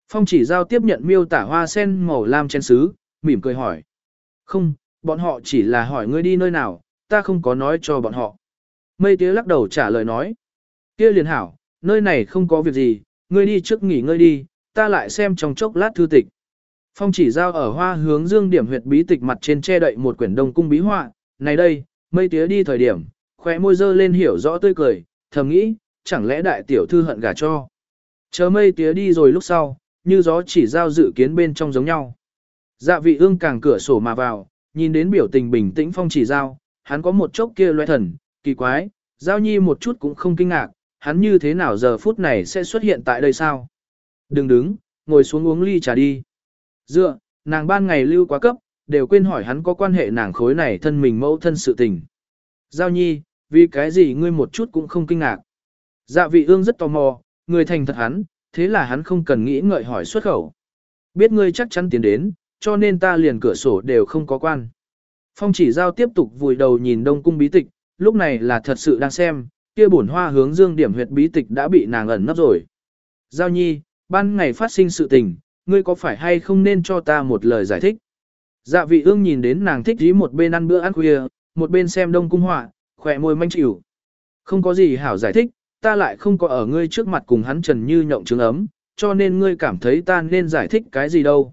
Phong chỉ giao tiếp nhận miêu tả hoa sen màu lam chén sứ, mỉm cười hỏi. Không, bọn họ chỉ là hỏi ngươi đi nơi nào, ta không có nói cho bọn họ. Mây tía lắc đầu trả lời nói. Kia liền hảo, nơi này không có việc gì, ngươi đi trước nghỉ ngơi đi, ta lại xem trong chốc lát thư tịch. Phong chỉ giao ở hoa hướng dương điểm huyệt bí tịch mặt trên che đậy một quyển đông cung bí họa, này đây, mây tía đi thời điểm, khóe môi dơ lên hiểu rõ tươi cười, thầm nghĩ, chẳng lẽ đại tiểu thư hận gả cho. Chờ mây tía đi rồi lúc sau, như gió chỉ giao dự kiến bên trong giống nhau. Dạ vị ương càng cửa sổ mà vào, nhìn đến biểu tình bình tĩnh phong chỉ giao, hắn có một chốc kia loe thần, kỳ quái, giao nhi một chút cũng không kinh ngạc, hắn như thế nào giờ phút này sẽ xuất hiện tại đây sao? Đừng đứng, ngồi xuống uống ly trà đi. Dựa, nàng ban ngày lưu quá cấp, đều quên hỏi hắn có quan hệ nàng khối này thân mình mẫu thân sự tình. Giao nhi, vì cái gì ngươi một chút cũng không kinh ngạc. Dạ vị ương rất tò mò, người thành thật hắn, thế là hắn không cần nghĩ ngợi hỏi xuất khẩu. Biết ngươi chắc chắn tiến đến, cho nên ta liền cửa sổ đều không có quan. Phong chỉ giao tiếp tục vùi đầu nhìn đông cung bí tịch, lúc này là thật sự đang xem, kia bổn hoa hướng dương điểm huyệt bí tịch đã bị nàng ẩn nấp rồi. Giao nhi, ban ngày phát sinh sự tình, ngươi có phải hay không nên cho ta một lời giải thích? Dạ vị ương nhìn đến nàng thích dí một bên ăn bữa ăn khuya, một bên xem đông cung họa, khỏe môi manh chịu. Không có gì hảo giải thích, ta lại không có ở ngươi trước mặt cùng hắn trần như nhộng trứng ấm, cho nên ngươi cảm thấy ta nên giải thích cái gì đâu.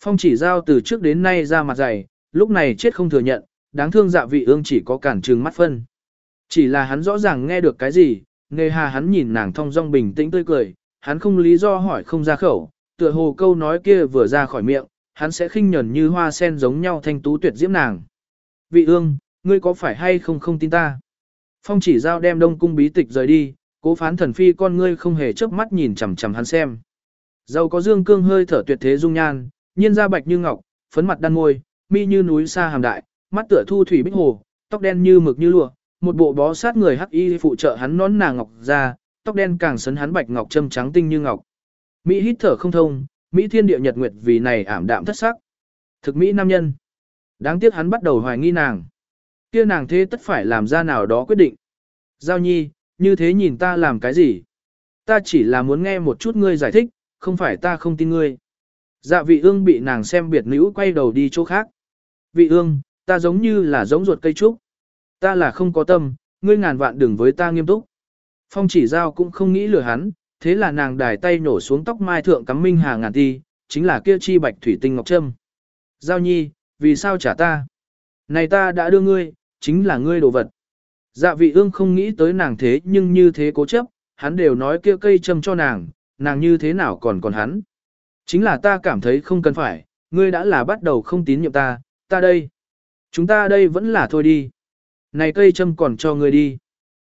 Phong chỉ giao từ trước đến nay ra mặt dày, lúc này chết không thừa nhận, đáng thương dạ vị ương chỉ có cản trừng mắt phân. Chỉ là hắn rõ ràng nghe được cái gì, nề hà hắn nhìn nàng thong dong bình tĩnh tươi cười, hắn không lý do hỏi không ra khẩu, tựa hồ câu nói kia vừa ra khỏi miệng, hắn sẽ khinh nhẫn như hoa sen giống nhau thanh tú tuyệt diễm nàng. Vị ương, ngươi có phải hay không không tin ta? Phong chỉ giao đem đông cung bí tịch rời đi, cố phán thần phi con ngươi không hề chớp mắt nhìn chằm chằm hắn xem. Dâu có dương cương hơi thở tuyệt thế dung nhan, nhiên da bạch như ngọc, phấn mặt đan môi, mi như núi xa hàm đại, mắt tựa thu thủy bích hồ, tóc đen như mực như lụa, một bộ bó sát người hắc y phụ trợ hắn nón nàng ngọc ra, tóc đen càng sấn hắn bạch ngọc châm trắng tinh như ngọc. Mỹ hít thở không thông, Mỹ thiên địa nhật nguyệt vì này ảm đạm thất sắc. Thực Mỹ nam nhân. Đáng tiếc hắn bắt đầu hoài nghi nàng. Kia nàng thế tất phải làm ra nào đó quyết định. Giao nhi, như thế nhìn ta làm cái gì? Ta chỉ là muốn nghe một chút ngươi giải thích, không phải ta không tin ngươi. Dạ vị ương bị nàng xem biệt nữ quay đầu đi chỗ khác. Vị ương, ta giống như là giống ruột cây trúc. Ta là không có tâm, ngươi ngàn vạn đừng với ta nghiêm túc. Phong chỉ giao cũng không nghĩ lừa hắn, thế là nàng đài tay nổ xuống tóc mai thượng cắm minh hà ngàn ti, chính là kia chi bạch thủy tinh ngọc trâm. Giao nhi, vì sao trả ta? Này ta đã đưa ngươi, chính là ngươi đồ vật. Dạ vị ương không nghĩ tới nàng thế nhưng như thế cố chấp, hắn đều nói kia cây châm cho nàng, nàng như thế nào còn còn hắn. Chính là ta cảm thấy không cần phải, ngươi đã là bắt đầu không tín nhiệm ta, ta đây. Chúng ta đây vẫn là thôi đi. Này cây châm còn cho ngươi đi.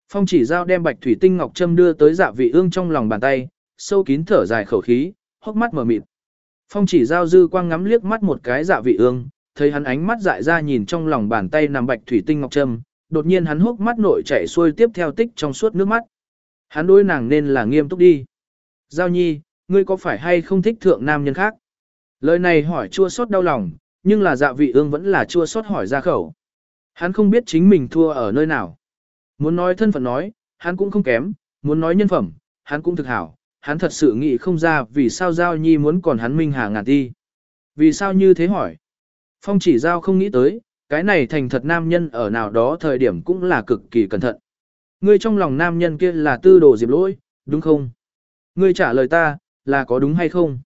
Phong chỉ giao đem bạch thủy tinh ngọc châm đưa tới dạ vị ương trong lòng bàn tay, sâu kín thở dài khẩu khí, hốc mắt mở mịt. Phong chỉ giao dư quang ngắm liếc mắt một cái dạ vị ương, thấy hắn ánh mắt dại ra nhìn trong lòng bàn tay nằm bạch thủy tinh ngọc châm, đột nhiên hắn hốc mắt nội chảy xuôi tiếp theo tích trong suốt nước mắt. Hắn đối nàng nên là nghiêm túc đi. Giao nhi, ngươi có phải hay không thích thượng nam nhân khác? Lời này hỏi chua xót đau lòng, nhưng là dạ vị ương vẫn là chua xót hỏi ra khẩu. Hắn không biết chính mình thua ở nơi nào. Muốn nói thân phận nói, hắn cũng không kém, muốn nói nhân phẩm, hắn cũng thực hảo, hắn thật sự nghĩ không ra vì sao Giao Nhi muốn còn hắn minh hà ngàn ti. Vì sao như thế hỏi? Phong chỉ Giao không nghĩ tới, cái này thành thật nam nhân ở nào đó thời điểm cũng là cực kỳ cẩn thận. Ngươi trong lòng nam nhân kia là tư đồ diệp lỗi, đúng không? Ngươi trả lời ta, là có đúng hay không?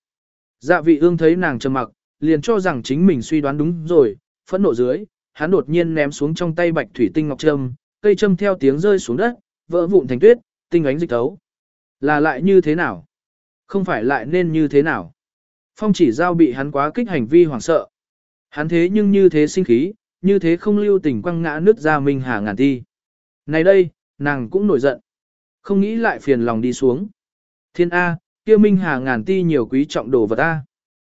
Dạ vị ương thấy nàng trầm mặc, liền cho rằng chính mình suy đoán đúng rồi, phẫn nộ dưới, hắn đột nhiên ném xuống trong tay bạch thủy tinh ngọc trâm, cây châm theo tiếng rơi xuống đất, vỡ vụn thành tuyết, tinh ánh dịch thấu. Là lại như thế nào? Không phải lại nên như thế nào? Phong chỉ giao bị hắn quá kích hành vi hoảng sợ. Hắn thế nhưng như thế sinh khí, như thế không lưu tình quăng ngã nước ra minh hà ngàn ti. Này đây, nàng cũng nổi giận. Không nghĩ lại phiền lòng đi xuống. Thiên A, kia minh hà ngàn ti nhiều quý trọng đồ vật A.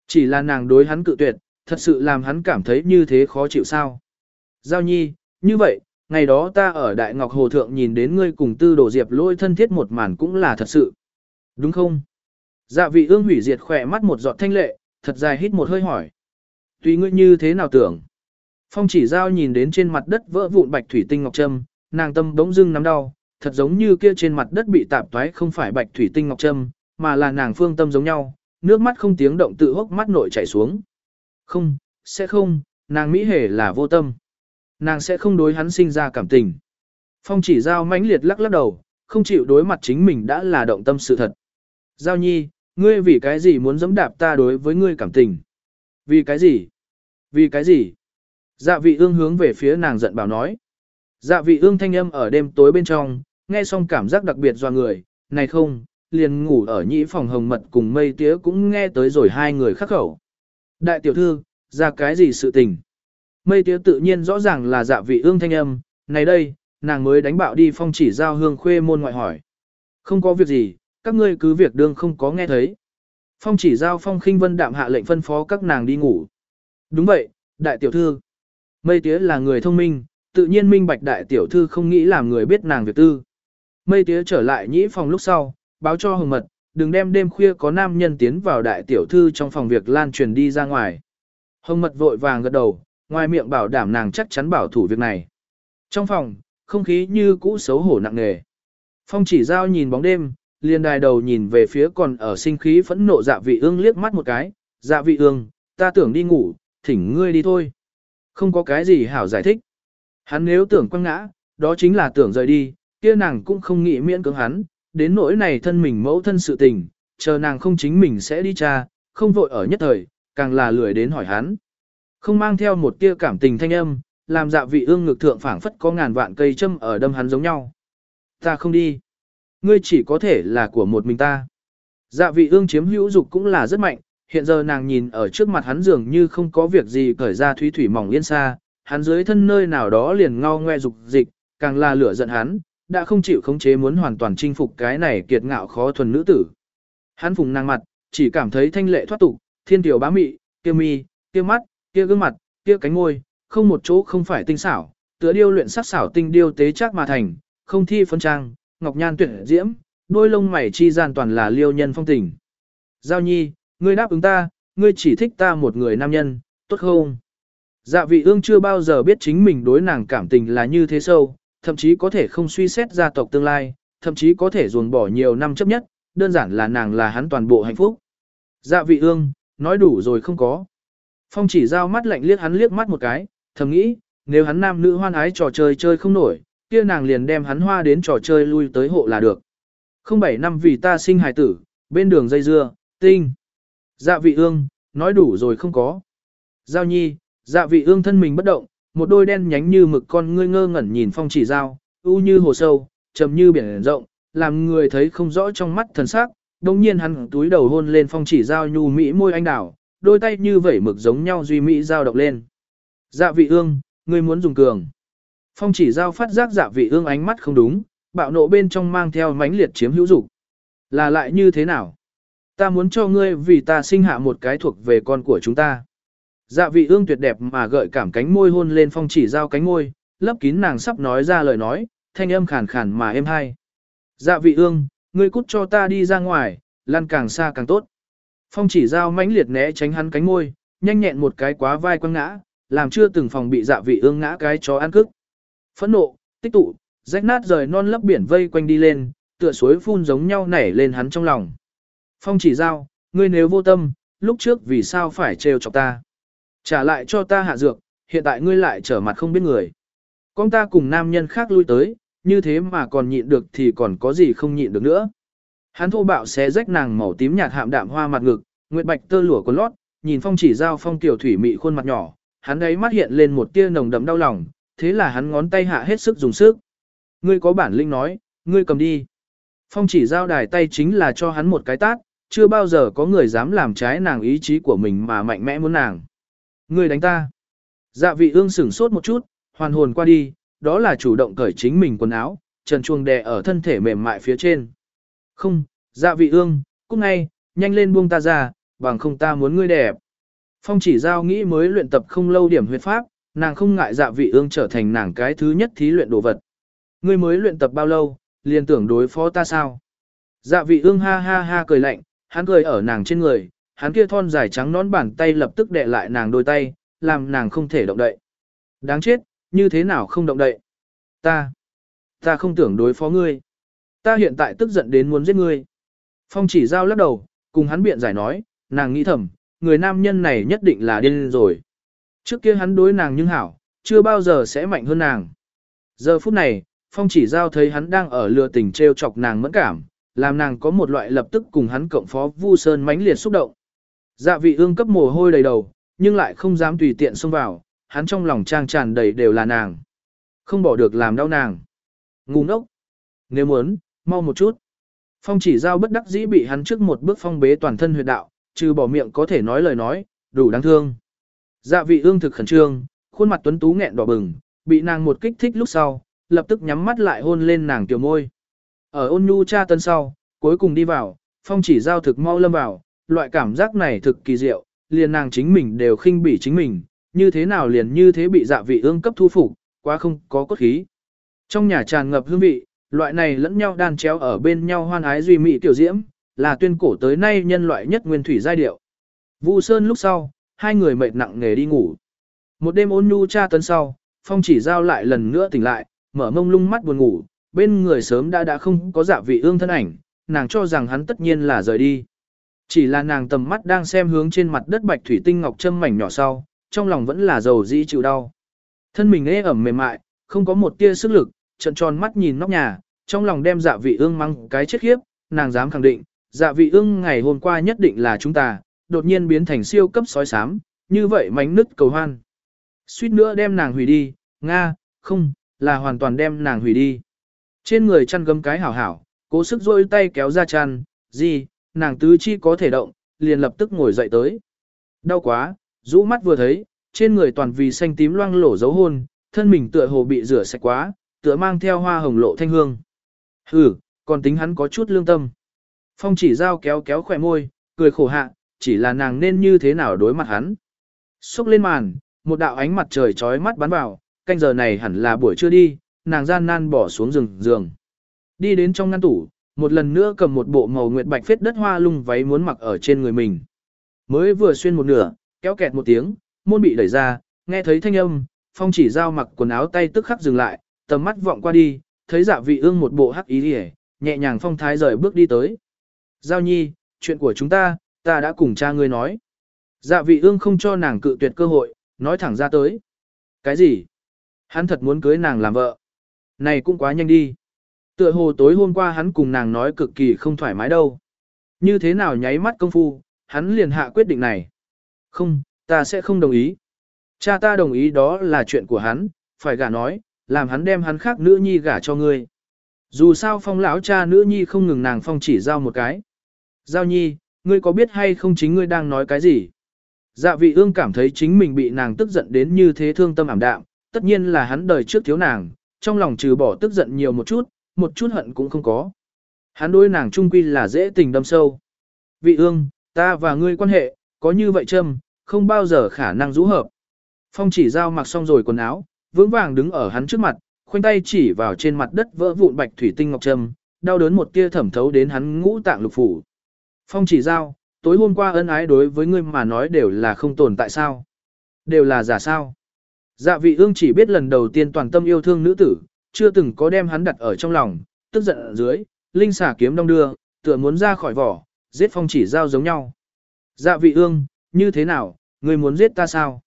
Chỉ là nàng đối hắn cự tuyệt, thật sự làm hắn cảm thấy như thế khó chịu sao. Giao nhi, như vậy, ngày đó ta ở Đại Ngọc Hồ Thượng nhìn đến ngươi cùng tư đồ diệp lôi thân thiết một màn cũng là thật sự. Đúng không? Dạ vị ương hủy diệt khỏe mắt một giọt thanh lệ, thật dài hít một hơi hỏi. Tùy ngươi như thế nào tưởng? Phong chỉ giao nhìn đến trên mặt đất vỡ vụn bạch thủy tinh ngọc trâm, nàng tâm bỗng dưng nắm đau, thật giống như kia trên mặt đất bị tạp toái không phải bạch thủy tinh ngọc trâm, mà là nàng phương tâm giống nhau, nước mắt không tiếng động tự hốc mắt nội chảy xuống. Không, sẽ không, nàng Mỹ hề là vô tâm. Nàng sẽ không đối hắn sinh ra cảm tình. Phong chỉ giao mãnh liệt lắc lắc đầu, không chịu đối mặt chính mình đã là động tâm sự thật. Giao nhi, ngươi vì cái gì muốn dẫm đạp ta đối với ngươi cảm tình? Vì cái gì? Vì cái gì? Dạ vị ương hướng về phía nàng giận bảo nói. Dạ vị ương thanh âm ở đêm tối bên trong, nghe xong cảm giác đặc biệt do người, này không, liền ngủ ở nhĩ phòng hồng mật cùng mây tía cũng nghe tới rồi hai người khắc khẩu. Đại tiểu thư, ra cái gì sự tình? Mây tía tự nhiên rõ ràng là dạ vị ương thanh âm, này đây, nàng mới đánh bạo đi phong chỉ giao hương khuê môn ngoại hỏi. Không có việc gì, các ngươi cứ việc đương không có nghe thấy. Phong chỉ giao phong khinh vân đạm hạ lệnh phân phó các nàng đi ngủ. Đúng vậy, đại tiểu thư. Mây tía là người thông minh, tự nhiên minh bạch đại tiểu thư không nghĩ làm người biết nàng việc tư. Mây tía trở lại nhĩ phòng lúc sau, báo cho hồng mật, đừng đem đêm khuya có nam nhân tiến vào đại tiểu thư trong phòng việc lan truyền đi ra ngoài. Hồng mật vội vàng gật đầu, ngoài miệng bảo đảm nàng chắc chắn bảo thủ việc này. Trong phòng, không khí như cũ xấu hổ nặng nề. Phong chỉ giao nhìn bóng đêm, liền đài đầu nhìn về phía còn ở sinh khí phẫn nộ dạ vị ương liếc mắt một cái, dạ vị ương, ta tưởng đi ngủ, thỉnh ngươi đi thôi. Không có cái gì hảo giải thích. Hắn nếu tưởng quăng ngã, đó chính là tưởng rời đi, kia nàng cũng không nghĩ miễn cưỡng hắn, đến nỗi này thân mình mẫu thân sự tình, chờ nàng không chính mình sẽ đi cha, không vội ở nhất thời, càng là lười đến hỏi hắn. Không mang theo một tia cảm tình thanh âm, làm dạ vị ương ngực thượng phảng phất có ngàn vạn cây châm ở đâm hắn giống nhau. Ta không đi. Ngươi chỉ có thể là của một mình ta. Dạ vị ương chiếm hữu dục cũng là rất mạnh, hiện giờ nàng nhìn ở trước mặt hắn dường như không có việc gì cởi ra thúy thủy mỏng yên xa, hắn dưới thân nơi nào đó liền ngao ngoe dục dịch, càng là lửa giận hắn, đã không chịu khống chế muốn hoàn toàn chinh phục cái này kiệt ngạo khó thuần nữ tử. Hắn phùng nàng mặt, chỉ cảm thấy thanh lệ thoát tục, thiên tiểu bá mị, kia mi, kia mắt, kia gương mặt, kia cánh môi, không một chỗ không phải tinh xảo, tựa điêu luyện sắc xảo tinh điêu tế chắc mà thành, không thi phân trang, ngọc nhan tuyệt diễm, đôi lông mày chi gian toàn là liêu nhân phong tình. Giao nhi, ngươi đáp ứng ta, ngươi chỉ thích ta một người nam nhân, tốt không? Dạ vị ương chưa bao giờ biết chính mình đối nàng cảm tình là như thế sâu, thậm chí có thể không suy xét gia tộc tương lai, thậm chí có thể ruồn bỏ nhiều năm chấp nhất, đơn giản là nàng là hắn toàn bộ hạnh phúc. Dạ vị ương, nói đủ rồi không có. Phong chỉ giao mắt lạnh liếc hắn liếc mắt một cái, thầm nghĩ, nếu hắn nam nữ hoan ái trò chơi chơi không nổi, kia nàng liền đem hắn hoa đến trò chơi lui tới hộ là được. Không bảy năm vì ta sinh hài tử, bên đường dây dưa, tinh. Dạ vị ương, nói đủ rồi không có. Giao nhi, dạ vị ương thân mình bất động, một đôi đen nhánh như mực con ngươi ngơ ngẩn nhìn phong chỉ giao, u như hồ sâu, trầm như biển rộng, làm người thấy không rõ trong mắt thần sắc. Đồng nhiên hắn túi đầu hôn lên phong chỉ giao nhu mỹ môi anh đảo, đôi tay như vẩy mực giống nhau duy mỹ giao động lên. Dạ vị ương, ngươi muốn dùng cường. Phong chỉ giao phát giác dạ vị ương ánh mắt không đúng, bạo nộ bên trong mang theo mãnh liệt chiếm hữu dục. Là lại như thế nào? Ta muốn cho ngươi vì ta sinh hạ một cái thuộc về con của chúng ta. Dạ vị ương tuyệt đẹp mà gợi cảm cánh môi hôn lên phong chỉ giao cánh môi, lấp kín nàng sắp nói ra lời nói, thanh âm khàn khàn mà êm hay. Dạ vị ương, ngươi cút cho ta đi ra ngoài, lăn càng xa càng tốt. Phong chỉ giao mãnh liệt né tránh hắn cánh môi, nhanh nhẹn một cái quá vai quăng ngã, làm chưa từng phòng bị dạ vị ương ngã cái chó ăn cức. Phẫn nộ, tích tụ, rách nát rời non lấp biển vây quanh đi lên, tựa suối phun giống nhau nảy lên hắn trong lòng. Phong chỉ giao, ngươi nếu vô tâm, lúc trước vì sao phải trêu chọc ta? Trả lại cho ta hạ dược, hiện tại ngươi lại trở mặt không biết người. Con ta cùng nam nhân khác lui tới, như thế mà còn nhịn được thì còn có gì không nhịn được nữa. Hắn thô bạo xé rách nàng màu tím nhạt hạm đạm hoa mặt ngực, nguyệt bạch tơ lụa của lót, nhìn phong chỉ giao phong tiểu thủy mị khuôn mặt nhỏ, hắn ấy mắt hiện lên một tia nồng đậm đau lòng, thế là hắn ngón tay hạ hết sức dùng sức. Ngươi có bản lĩnh nói, ngươi cầm đi. Phong chỉ giao đài tay chính là cho hắn một cái tát, chưa bao giờ có người dám làm trái nàng ý chí của mình mà mạnh mẽ muốn nàng. Ngươi đánh ta. Dạ vị ương sửng sốt một chút, hoàn hồn qua đi, đó là chủ động cởi chính mình quần áo, trần chuông đè ở thân thể mềm mại phía trên. Không, dạ vị ương, cút ngay, nhanh lên buông ta ra, bằng không ta muốn ngươi đẹp. Phong chỉ giao nghĩ mới luyện tập không lâu điểm huyệt pháp, nàng không ngại dạ vị ương trở thành nàng cái thứ nhất thí luyện đồ vật. Ngươi mới luyện tập bao lâu, liền tưởng đối phó ta sao? Dạ vị ương ha ha ha cười lạnh, hắn cười ở nàng trên người, hắn kia thon dài trắng nón bàn tay lập tức đè lại nàng đôi tay, làm nàng không thể động đậy. Đáng chết, như thế nào không động đậy? Ta, Ta không tưởng đối phó ngươi. Ta hiện tại tức giận đến muốn giết ngươi. Phong chỉ giao lắc đầu, cùng hắn biện giải nói, nàng nghĩ thầm, người nam nhân này nhất định là điên rồi. Trước kia hắn đối nàng nhưng hảo, chưa bao giờ sẽ mạnh hơn nàng. Giờ phút này, Phong chỉ giao thấy hắn đang ở lừa tình treo chọc nàng mẫn cảm, làm nàng có một loại lập tức cùng hắn cộng phó Vu Sơn mãnh liệt xúc động. Dạ vị ương cấp mồ hôi đầy đầu, nhưng lại không dám tùy tiện xông vào, hắn trong lòng trang tràn đầy đều là nàng. Không bỏ được làm đau nàng. Ngu ngốc. Nếu muốn, mau một chút. Phong chỉ giao bất đắc dĩ bị hắn trước một bước phong bế toàn thân huyệt đạo, trừ bỏ miệng có thể nói lời nói, đủ đáng thương. Dạ vị ương thực khẩn trương, khuôn mặt tuấn tú nghẹn đỏ bừng, bị nàng một kích thích lúc sau, lập tức nhắm mắt lại hôn lên nàng tiểu môi. Ở ôn nhu cha tân sau, cuối cùng đi vào, phong chỉ giao thực mau lâm vào, loại cảm giác này thực kỳ diệu, liền nàng chính mình đều khinh bỉ chính mình, như thế nào liền như thế bị dạ vị ương cấp thu phục, quá không có cốt khí. Trong nhà tràn ngập hương vị, loại này lẫn nhau đan chéo ở bên nhau hoan ái duy mỹ tiểu diễm, là tuyên cổ tới nay nhân loại nhất nguyên thủy giai điệu. Vu Sơn lúc sau, hai người mệt nặng nghề đi ngủ. Một đêm ôn nhu tra tấn sau, Phong chỉ giao lại lần nữa tỉnh lại, mở mông lung mắt buồn ngủ, bên người sớm đã đã không có dạ vị ương thân ảnh, nàng cho rằng hắn tất nhiên là rời đi. Chỉ là nàng tầm mắt đang xem hướng trên mặt đất bạch thủy tinh ngọc châm mảnh nhỏ sau, trong lòng vẫn là dầu dĩ chịu đau. Thân mình ê ẩm mềm mại, không có một tia sức lực, trận tròn mắt nhìn nóc nhà, trong lòng đem dạ vị ương mang cái chết khiếp, nàng dám khẳng định, dạ vị ương ngày hôm qua nhất định là chúng ta, đột nhiên biến thành siêu cấp sói sám, như vậy mánh nứt cầu hoan. Suýt nữa đem nàng hủy đi, Nga, không, là hoàn toàn đem nàng hủy đi. Trên người chăn gấm cái hảo hảo, cố sức rôi tay kéo ra chăn, gì, nàng tứ chi có thể động, liền lập tức ngồi dậy tới. Đau quá, rũ mắt vừa thấy, trên người toàn vì xanh tím loang lổ dấu hôn, thân mình tựa hồ bị rửa sạch quá, tựa mang theo hoa hồng lộ thanh hương. Hừ, còn tính hắn có chút lương tâm. Phong chỉ giao kéo kéo khỏe môi, cười khổ hạ, chỉ là nàng nên như thế nào đối mặt hắn. Xúc lên màn, một đạo ánh mặt trời trói mắt bắn vào, canh giờ này hẳn là buổi trưa đi, nàng gian nan bỏ xuống giường giường. Đi đến trong ngăn tủ, một lần nữa cầm một bộ màu nguyệt bạch phết đất hoa lung váy muốn mặc ở trên người mình. Mới vừa xuyên một nửa, kéo kẹt một tiếng, môn bị đẩy ra, nghe thấy thanh âm, phong chỉ giao mặc quần áo tay tức khắc dừng lại, tầm mắt vọng qua đi, thấy dạ vị ương một bộ hắc ý hề, nhẹ nhàng phong thái rời bước đi tới. Giao nhi, chuyện của chúng ta, ta đã cùng cha ngươi nói. Dạ vị ương không cho nàng cự tuyệt cơ hội, nói thẳng ra tới. Cái gì? Hắn thật muốn cưới nàng làm vợ. Này cũng quá nhanh đi. Tựa hồ tối hôm qua hắn cùng nàng nói cực kỳ không thoải mái đâu. Như thế nào nháy mắt công phu, hắn liền hạ quyết định này. Không, ta sẽ không đồng ý. Cha ta đồng ý đó là chuyện của hắn, phải gả nói, làm hắn đem hắn khác nữ nhi gả cho ngươi. Dù sao phong lão cha nữ nhi không ngừng nàng phong chỉ giao một cái. Giao nhi, ngươi có biết hay không chính ngươi đang nói cái gì? Dạ vị ương cảm thấy chính mình bị nàng tức giận đến như thế thương tâm ảm đạm, tất nhiên là hắn đời trước thiếu nàng, trong lòng trừ bỏ tức giận nhiều một chút, một chút hận cũng không có. Hắn đối nàng trung quy là dễ tình đâm sâu. Vị ương, ta và ngươi quan hệ, có như vậy châm, không bao giờ khả năng rũ hợp. Phong chỉ giao mặc xong rồi quần áo, vững vàng đứng ở hắn trước mặt, khoanh tay chỉ vào trên mặt đất vỡ vụn bạch thủy tinh ngọc trâm, đau đớn một tia thẩm thấu đến hắn ngũ tạng lục phủ. Phong chỉ giao, tối hôm qua ân ái đối với ngươi mà nói đều là không tồn tại sao? Đều là giả sao? Dạ vị ương chỉ biết lần đầu tiên toàn tâm yêu thương nữ tử, chưa từng có đem hắn đặt ở trong lòng, tức giận ở dưới, linh xả kiếm đông đưa, tựa muốn ra khỏi vỏ, giết phong chỉ giao giống nhau. Dạ vị ương, như thế nào, ngươi muốn giết ta sao?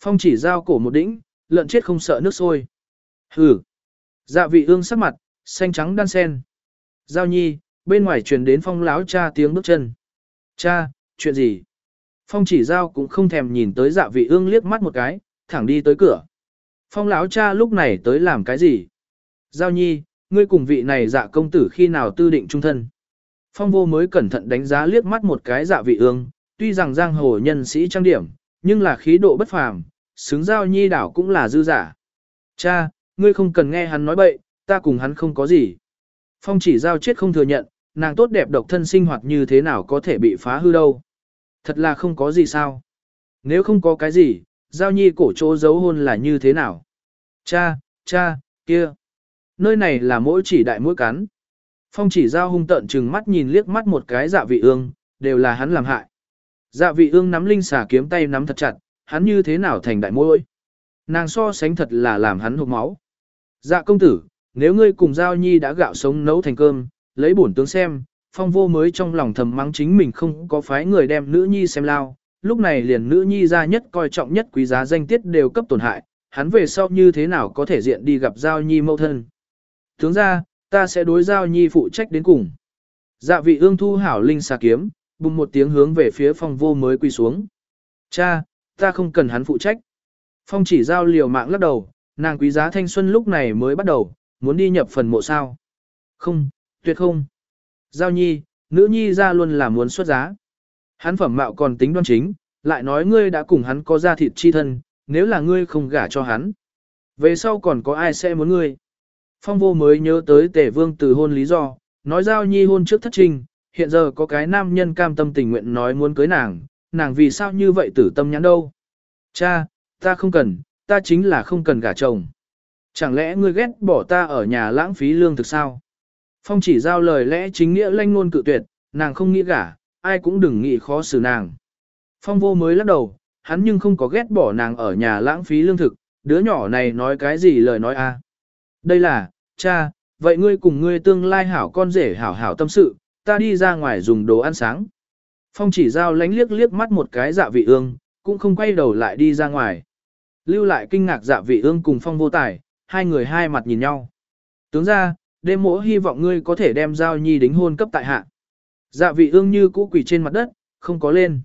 Phong chỉ giao cổ một đĩnh, lợn chết không sợ nước sôi. Hừ. Dạ vị ương sắc mặt, xanh trắng đan sen. Giao nhi, bên ngoài truyền đến phong láo cha tiếng bước chân. Cha, chuyện gì? Phong chỉ giao cũng không thèm nhìn tới dạ vị ương liếc mắt một cái, thẳng đi tới cửa. Phong lão cha lúc này tới làm cái gì? Giao nhi, ngươi cùng vị này dạ công tử khi nào tư định trung thân? Phong vô mới cẩn thận đánh giá liếc mắt một cái dạ vị ương, tuy rằng giang hồ nhân sĩ trang điểm, nhưng là khí độ bất phàm, xứng giao nhi đảo cũng là dư giả. Cha, ngươi không cần nghe hắn nói bậy, ta cùng hắn không có gì. Phong chỉ giao chết không thừa nhận, nàng tốt đẹp độc thân sinh hoạt như thế nào có thể bị phá hư đâu. Thật là không có gì sao. Nếu không có cái gì, giao nhi cổ chỗ giấu hôn là như thế nào? Cha, cha, kia. Nơi này là mỗi chỉ đại mỗi cắn. Phong chỉ giao hung tận chừng mắt nhìn liếc mắt một cái dạ vị ương, đều là hắn làm hại. Dạ vị ương nắm linh xà kiếm tay nắm thật chặt, hắn như thế nào thành đại môi. Nàng so sánh thật là làm hắn hụt máu. Dạ công tử, nếu ngươi cùng Giao Nhi đã gạo sống nấu thành cơm, lấy bổn tướng xem, phong vô mới trong lòng thầm mắng chính mình không có phái người đem nữ nhi xem lao, lúc này liền nữ nhi ra nhất coi trọng nhất quý giá danh tiết đều cấp tổn hại, hắn về sau như thế nào có thể diện đi gặp Giao Nhi mâu thân. Tướng ra, ta sẽ đối Giao Nhi phụ trách đến cùng. Dạ vị ương thu hảo linh xà kiếm, bùng một tiếng hướng về phía phong vô mới quỳ xuống. Cha, ta không cần hắn phụ trách. Phong chỉ giao liều mạng lắc đầu, nàng quý giá thanh xuân lúc này mới bắt đầu, muốn đi nhập phần mộ sao. Không, tuyệt không. Giao nhi, nữ nhi ra luôn là muốn xuất giá. Hắn phẩm mạo còn tính đoan chính, lại nói ngươi đã cùng hắn có ra thịt chi thân, nếu là ngươi không gả cho hắn. Về sau còn có ai sẽ muốn ngươi. Phong vô mới nhớ tới tể vương từ hôn lý do, nói giao nhi hôn trước thất trình, hiện giờ có cái nam nhân cam tâm tình nguyện nói muốn cưới nàng, nàng vì sao như vậy tử tâm nhãn đâu. Cha, ta không cần, ta chính là không cần gả chồng. Chẳng lẽ ngươi ghét bỏ ta ở nhà lãng phí lương thực sao? Phong chỉ giao lời lẽ chính nghĩa lanh ngôn cự tuyệt, nàng không nghĩ gả, ai cũng đừng nghĩ khó xử nàng. Phong vô mới lắc đầu, hắn nhưng không có ghét bỏ nàng ở nhà lãng phí lương thực, đứa nhỏ này nói cái gì lời nói a? Đây là, cha, vậy ngươi cùng ngươi tương lai hảo con rể hảo hảo tâm sự, ta đi ra ngoài dùng đồ ăn sáng. Phong chỉ giao lánh liếc liếc mắt một cái dạ vị ương, cũng không quay đầu lại đi ra ngoài. Lưu lại kinh ngạc dạ vị ương cùng phong vô tài, hai người hai mặt nhìn nhau. Tướng ra, đêm mỗ hy vọng ngươi có thể đem giao nhi đính hôn cấp tại hạ. Dạ vị ương như cũ quỳ trên mặt đất, không có lên.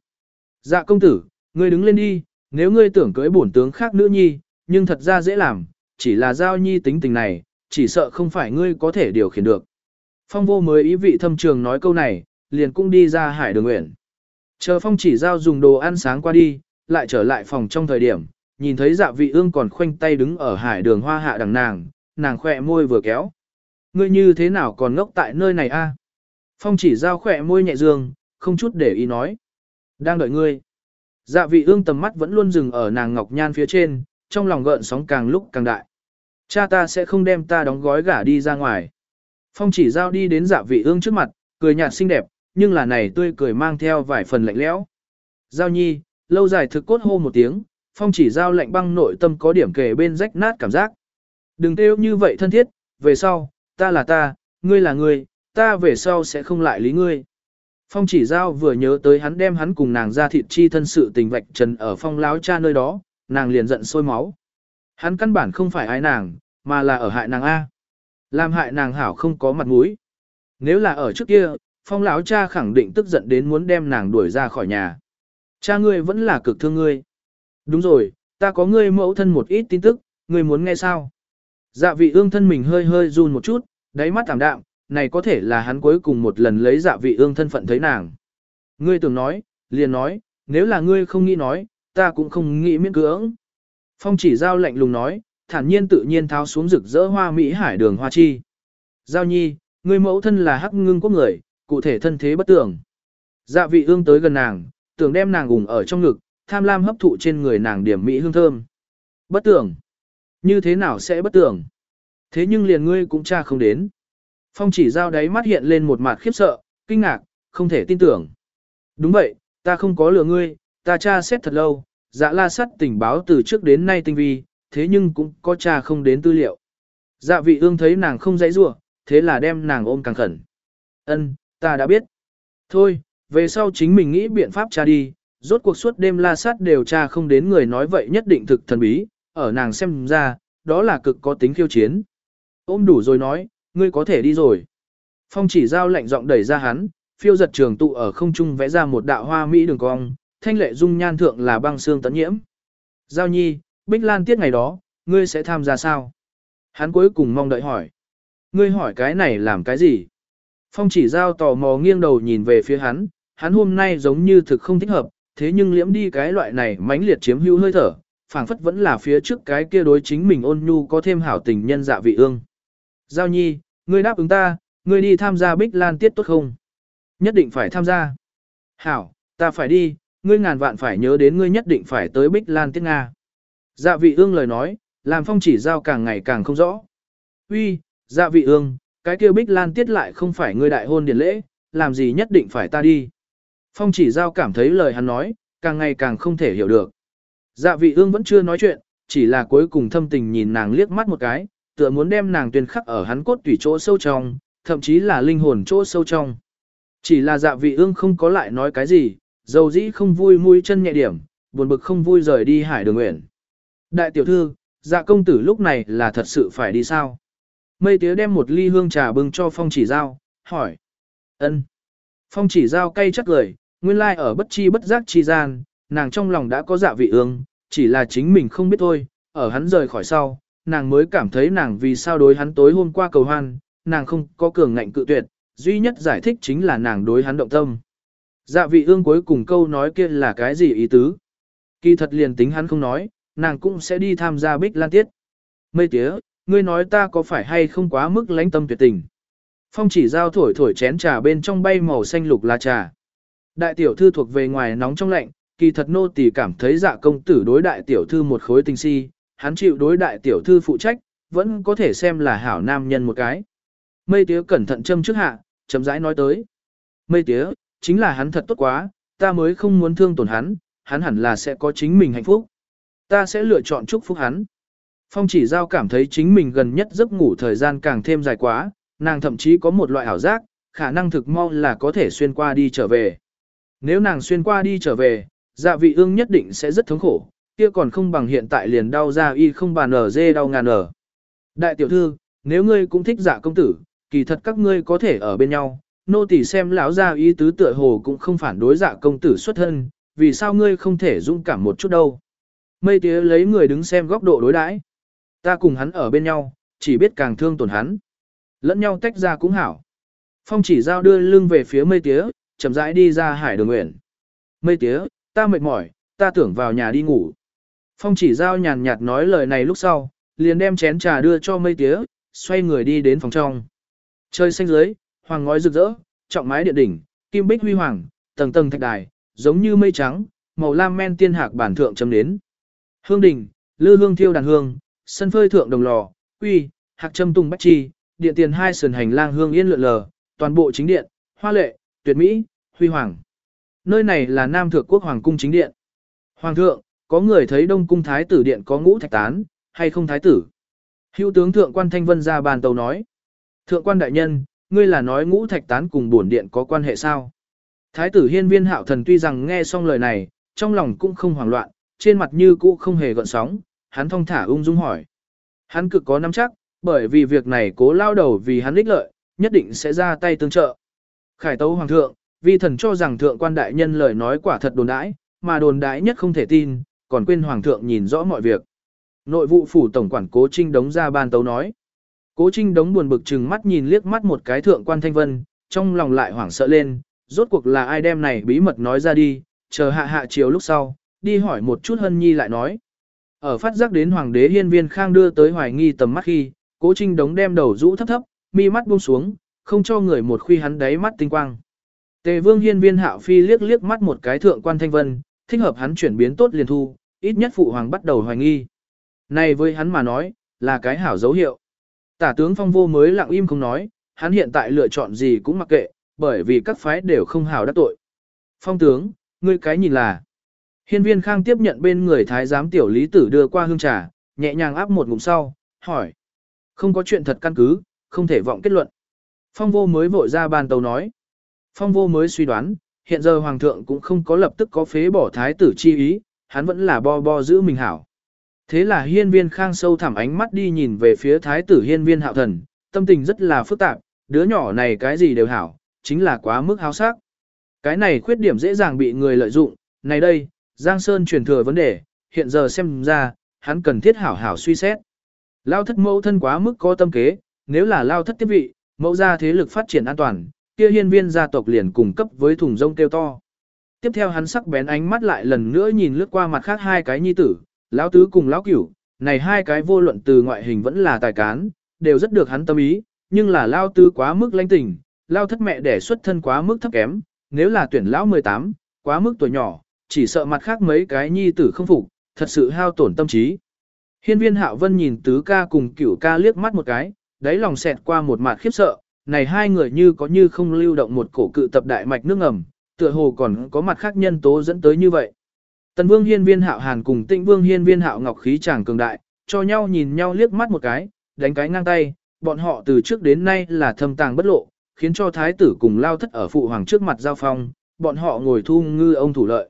Dạ công tử, ngươi đứng lên đi, nếu ngươi tưởng cưới bổn tướng khác nữ nhi, nhưng thật ra dễ làm, chỉ là giao nhi tính tình này, chỉ sợ không phải ngươi có thể điều khiển được. Phong vô mới ý vị thâm trường nói câu này, liền cũng đi ra hải đường nguyện. Chờ phong chỉ giao dùng đồ ăn sáng qua đi, lại trở lại phòng trong thời điểm, nhìn thấy dạ vị ương còn khoanh tay đứng ở hải đường hoa hạ đằng nàng, nàng khỏe môi vừa kéo. Ngươi như thế nào còn ngốc tại nơi này a? Phong chỉ giao khỏe môi nhẹ dương, không chút để ý nói. Đang đợi ngươi. Dạ vị ương tầm mắt vẫn luôn dừng ở nàng ngọc nhan phía trên, trong lòng gợn sóng càng lúc càng đại. Cha ta sẽ không đem ta đóng gói gả đi ra ngoài. Phong chỉ giao đi đến dạ vị ương trước mặt, cười nhạt xinh đẹp, nhưng là này tươi cười mang theo vài phần lạnh lẽo. Giao nhi, lâu dài thực cốt hô một tiếng, phong chỉ giao lạnh băng nội tâm có điểm kề bên rách nát cảm giác. Đừng kêu như vậy thân thiết, về sau, ta là ta, ngươi là ngươi, ta về sau sẽ không lại lý ngươi. Phong chỉ giao vừa nhớ tới hắn đem hắn cùng nàng ra thịt chi thân sự tình vạch trần ở phong láo cha nơi đó, nàng liền giận sôi máu. Hắn căn bản không phải ai nàng, mà là ở hại nàng A. Làm hại nàng hảo không có mặt mũi. Nếu là ở trước kia, phong lão cha khẳng định tức giận đến muốn đem nàng đuổi ra khỏi nhà. Cha ngươi vẫn là cực thương ngươi. Đúng rồi, ta có ngươi mẫu thân một ít tin tức, ngươi muốn nghe sao? Dạ vị ương thân mình hơi hơi run một chút, đáy mắt tạm đạm, này có thể là hắn cuối cùng một lần lấy dạ vị ương thân phận thấy nàng. Ngươi tưởng nói, liền nói, nếu là ngươi không nghĩ nói, ta cũng không nghĩ miễn cưỡng. Phong chỉ giao lạnh lùng nói, thản nhiên tự nhiên tháo xuống rực rỡ hoa mỹ hải đường hoa chi. Giao nhi, ngươi mẫu thân là hắc ngưng quốc người, cụ thể thân thế bất tưởng. Dạ vị ương tới gần nàng, tưởng đem nàng ủng ở trong ngực, tham lam hấp thụ trên người nàng điểm mỹ hương thơm. Bất tưởng. Như thế nào sẽ bất tưởng? Thế nhưng liền ngươi cũng tra không đến. Phong chỉ giao đáy mắt hiện lên một mặt khiếp sợ, kinh ngạc, không thể tin tưởng. Đúng vậy, ta không có lừa ngươi, ta tra xét thật lâu, dạ la sắt tình báo từ trước đến nay tinh vi, thế nhưng cũng có tra không đến tư liệu. Dạ vị ương thấy nàng không dãy rủa, thế là đem nàng ôm càng khẩn. Ân, ta đã biết. Thôi, về sau chính mình nghĩ biện pháp tra đi, rốt cuộc suốt đêm la sát đều tra không đến người nói vậy nhất định thực thần bí, ở nàng xem ra, đó là cực có tính khiêu chiến. Ôm đủ rồi nói, ngươi có thể đi rồi. Phong chỉ giao lạnh giọng đẩy ra hắn, phiêu giật trường tụ ở không trung vẽ ra một đạo hoa mỹ đường cong, thanh lệ dung nhan thượng là băng xương tấn nhiễm. Giao nhi, Bích Lan tiết ngày đó, ngươi sẽ tham gia sao? Hắn cuối cùng mong đợi hỏi. Ngươi hỏi cái này làm cái gì? Phong chỉ giao tò mò nghiêng đầu nhìn về phía hắn, hắn hôm nay giống như thực không thích hợp, thế nhưng liễm đi cái loại này mãnh liệt chiếm hữu hơi thở, phảng phất vẫn là phía trước cái kia đối chính mình ôn nhu có thêm hảo tình nhân dạ vị ương. Giao nhi, ngươi đáp ứng ta, ngươi đi tham gia Bích Lan tiết tốt không? Nhất định phải tham gia. Hảo, ta phải đi, ngươi ngàn vạn phải nhớ đến ngươi nhất định phải tới Bích Lan tiết Nga. Dạ vị ương lời nói, làm phong chỉ giao càng ngày càng không rõ. Uy, dạ vị ương, cái kia Bích Lan tiết lại không phải ngươi đại hôn điển lễ, làm gì nhất định phải ta đi. Phong chỉ giao cảm thấy lời hắn nói, càng ngày càng không thể hiểu được. Dạ vị ương vẫn chưa nói chuyện, chỉ là cuối cùng thâm tình nhìn nàng liếc mắt một cái, tựa muốn đem nàng tuyên khắc ở hắn cốt tủy chỗ sâu trong, thậm chí là linh hồn chỗ sâu trong. Chỉ là dạ vị ương không có lại nói cái gì, dầu dĩ không vui mũi chân nhẹ điểm, buồn bực không vui rời đi hải đường nguyện. Đại tiểu thư, dạ công tử lúc này là thật sự phải đi sao? Mây tía đem một ly hương trà bưng cho phong chỉ giao, hỏi. ân Phong chỉ giao cay chắc lời, nguyên lai like ở bất chi bất giác chi gian, nàng trong lòng đã có dạ vị ương, chỉ là chính mình không biết thôi, ở hắn rời khỏi sau, nàng mới cảm thấy nàng vì sao đối hắn tối hôm qua cầu hoan, nàng không có cường ngạnh cự tuyệt, duy nhất giải thích chính là nàng đối hắn động tâm. Dạ vị ương cuối cùng câu nói kia là cái gì ý tứ? Kỳ thật liền tính hắn không nói, nàng cũng sẽ đi tham gia bích lan tiết. Mây tía, ngươi nói ta có phải hay không quá mức lãnh tâm tuyệt tình? Phong chỉ giao thổi thổi chén trà bên trong bay màu xanh lục là trà. Đại tiểu thư thuộc về ngoài nóng trong lạnh, kỳ thật nô tỳ cảm thấy dạ công tử đối đại tiểu thư một khối tình si, hắn chịu đối đại tiểu thư phụ trách, vẫn có thể xem là hảo nam nhân một cái. Mây tía cẩn thận châm trước hạ, chấm rãi nói tới. Mây tía, chính là hắn thật tốt quá, ta mới không muốn thương tổn hắn, hắn hẳn là sẽ có chính mình hạnh phúc. Ta sẽ lựa chọn chúc phúc hắn. Phong chỉ giao cảm thấy chính mình gần nhất giấc ngủ thời gian càng thêm dài quá, nàng thậm chí có một loại ảo giác, khả năng thực mau là có thể xuyên qua đi trở về. Nếu nàng xuyên qua đi trở về, dạ vị ương nhất định sẽ rất thống khổ, kia còn không bằng hiện tại liền đau ra y không bàn ở dê đau ngàn ở. Đại tiểu thư, nếu ngươi cũng thích dạ công tử, kỳ thật các ngươi có thể ở bên nhau, nô tỳ xem lão gia y tứ tựa hồ cũng không phản đối dạ công tử xuất thân, vì sao ngươi không thể dung cảm một chút đâu. Mây tía lấy người đứng xem góc độ đối đãi. Ta cùng hắn ở bên nhau, chỉ biết càng thương tổn hắn. Lẫn nhau tách ra cũng hảo. Phong chỉ giao đưa lưng về phía mây tía, chậm rãi đi ra hải đường nguyện. Mây tía, ta mệt mỏi, ta tưởng vào nhà đi ngủ. Phong chỉ giao nhàn nhạt nói lời này lúc sau, liền đem chén trà đưa cho mây tía, xoay người đi đến phòng trong. Trời xanh dưới, hoàng ngói rực rỡ, trọng mái điện đỉnh, kim bích huy hoàng, tầng tầng thạch đài, giống như mây trắng, màu lam men tiên hạc bản thượng chấm đến. Hương đỉnh, lư hương thiêu đàn hương, sân phơi thượng đồng lò, uy, hạc châm tung bách chi, điện tiền hai sườn hành lang hương yên lượn lờ, toàn bộ chính điện, hoa lệ, tuyệt mỹ, huy hoàng. Nơi này là Nam Thượng Quốc Hoàng cung chính điện. Hoàng thượng, có người thấy Đông cung thái tử điện có ngũ thạch tán, hay không thái tử? Hữu tướng thượng quan Thanh Vân ra bàn tàu nói. Thượng quan đại nhân, ngươi là nói ngũ thạch tán cùng bổn điện có quan hệ sao? Thái tử hiên viên hạo thần tuy rằng nghe xong lời này, trong lòng cũng không hoảng loạn, trên mặt như cũ không hề gợn sóng, hắn thong thả ung dung hỏi. Hắn cực có nắm chắc, bởi vì việc này cố lao đầu vì hắn ích lợi, nhất định sẽ ra tay tương trợ. Khải tấu hoàng thượng, vi thần cho rằng thượng quan đại nhân lời nói quả thật đồn đãi, mà đồn đãi nhất không thể tin, còn quên hoàng thượng nhìn rõ mọi việc. Nội vụ phủ tổng quản cố trinh đống ra ban tấu nói. Cố trinh đống buồn bực chừng mắt nhìn liếc mắt một cái thượng quan thanh vân, trong lòng lại hoảng sợ lên, rốt cuộc là ai đem này bí mật nói ra đi, chờ hạ hạ chiều lúc sau, đi hỏi một chút hân nhi lại nói. Ở phát giác đến hoàng đế hiên viên khang đưa tới hoài nghi tầm mắt khi, cố trinh đống đem đầu rũ thấp thấp, mi mắt buông xuống, không cho người một khuy hắn đáy mắt tinh quang. Tề vương hiên viên hạo phi liếc liếc mắt một cái thượng quan thanh vân, thích hợp hắn chuyển biến tốt liền thu, ít nhất phụ hoàng bắt đầu hoài nghi. Này với hắn mà nói, là cái hảo dấu hiệu. Tả tướng phong vô mới lặng im không nói, hắn hiện tại lựa chọn gì cũng mặc kệ, bởi vì các phái đều không hảo đắc tội. Phong tướng, ngươi cái nhìn là. Hiên viên khang tiếp nhận bên người thái giám tiểu lý tử đưa qua hương trà, nhẹ nhàng áp một ngụm sau, hỏi. Không có chuyện thật căn cứ, không thể vọng kết luận. Phong vô mới vội ra bàn tàu nói. Phong vô mới suy đoán, hiện giờ hoàng thượng cũng không có lập tức có phế bỏ thái tử chi ý, hắn vẫn là bo bo giữ mình hảo. Thế là hiên viên khang sâu thẳm ánh mắt đi nhìn về phía thái tử hiên viên hạo thần, tâm tình rất là phức tạp, đứa nhỏ này cái gì đều hảo, chính là quá mức háo sắc. Cái này khuyết điểm dễ dàng bị người lợi dụng, này đây, Giang Sơn truyền thừa vấn đề, hiện giờ xem ra, hắn cần thiết hảo hảo suy xét. Lao thất mẫu thân quá mức có tâm kế, nếu là lao thất tiếp vị, mẫu ra thế lực phát triển an toàn, kia hiên viên gia tộc liền cùng cấp với thùng rông kêu to. Tiếp theo hắn sắc bén ánh mắt lại lần nữa nhìn lướt qua mặt khác hai cái nhi tử, lão tứ cùng lão cửu, này hai cái vô luận từ ngoại hình vẫn là tài cán, đều rất được hắn tâm ý, nhưng là lao tứ quá mức lãnh tình, lao thất mẹ đẻ xuất thân quá mức thấp kém, nếu là tuyển lão 18, quá mức tuổi nhỏ, chỉ sợ mặt khác mấy cái nhi tử không phục, thật sự hao tổn tâm trí. Hiên viên hạo vân nhìn tứ ca cùng cửu ca liếc mắt một cái, đáy lòng xẹt qua một mặt khiếp sợ, này hai người như có như không lưu động một cổ cự tập đại mạch nước ngầm, tựa hồ còn có mặt khác nhân tố dẫn tới như vậy. Tần Vương Hiên Viên Hạo Hàn cùng Tịnh Vương Hiên Viên Hạo Ngọc khí chàng cường đại, cho nhau nhìn nhau liếc mắt một cái, đánh cái ngang tay, bọn họ từ trước đến nay là thâm tàng bất lộ, khiến cho thái tử cùng lao thất ở phụ hoàng trước mặt giao phong, bọn họ ngồi thu ngư ông thủ lợi.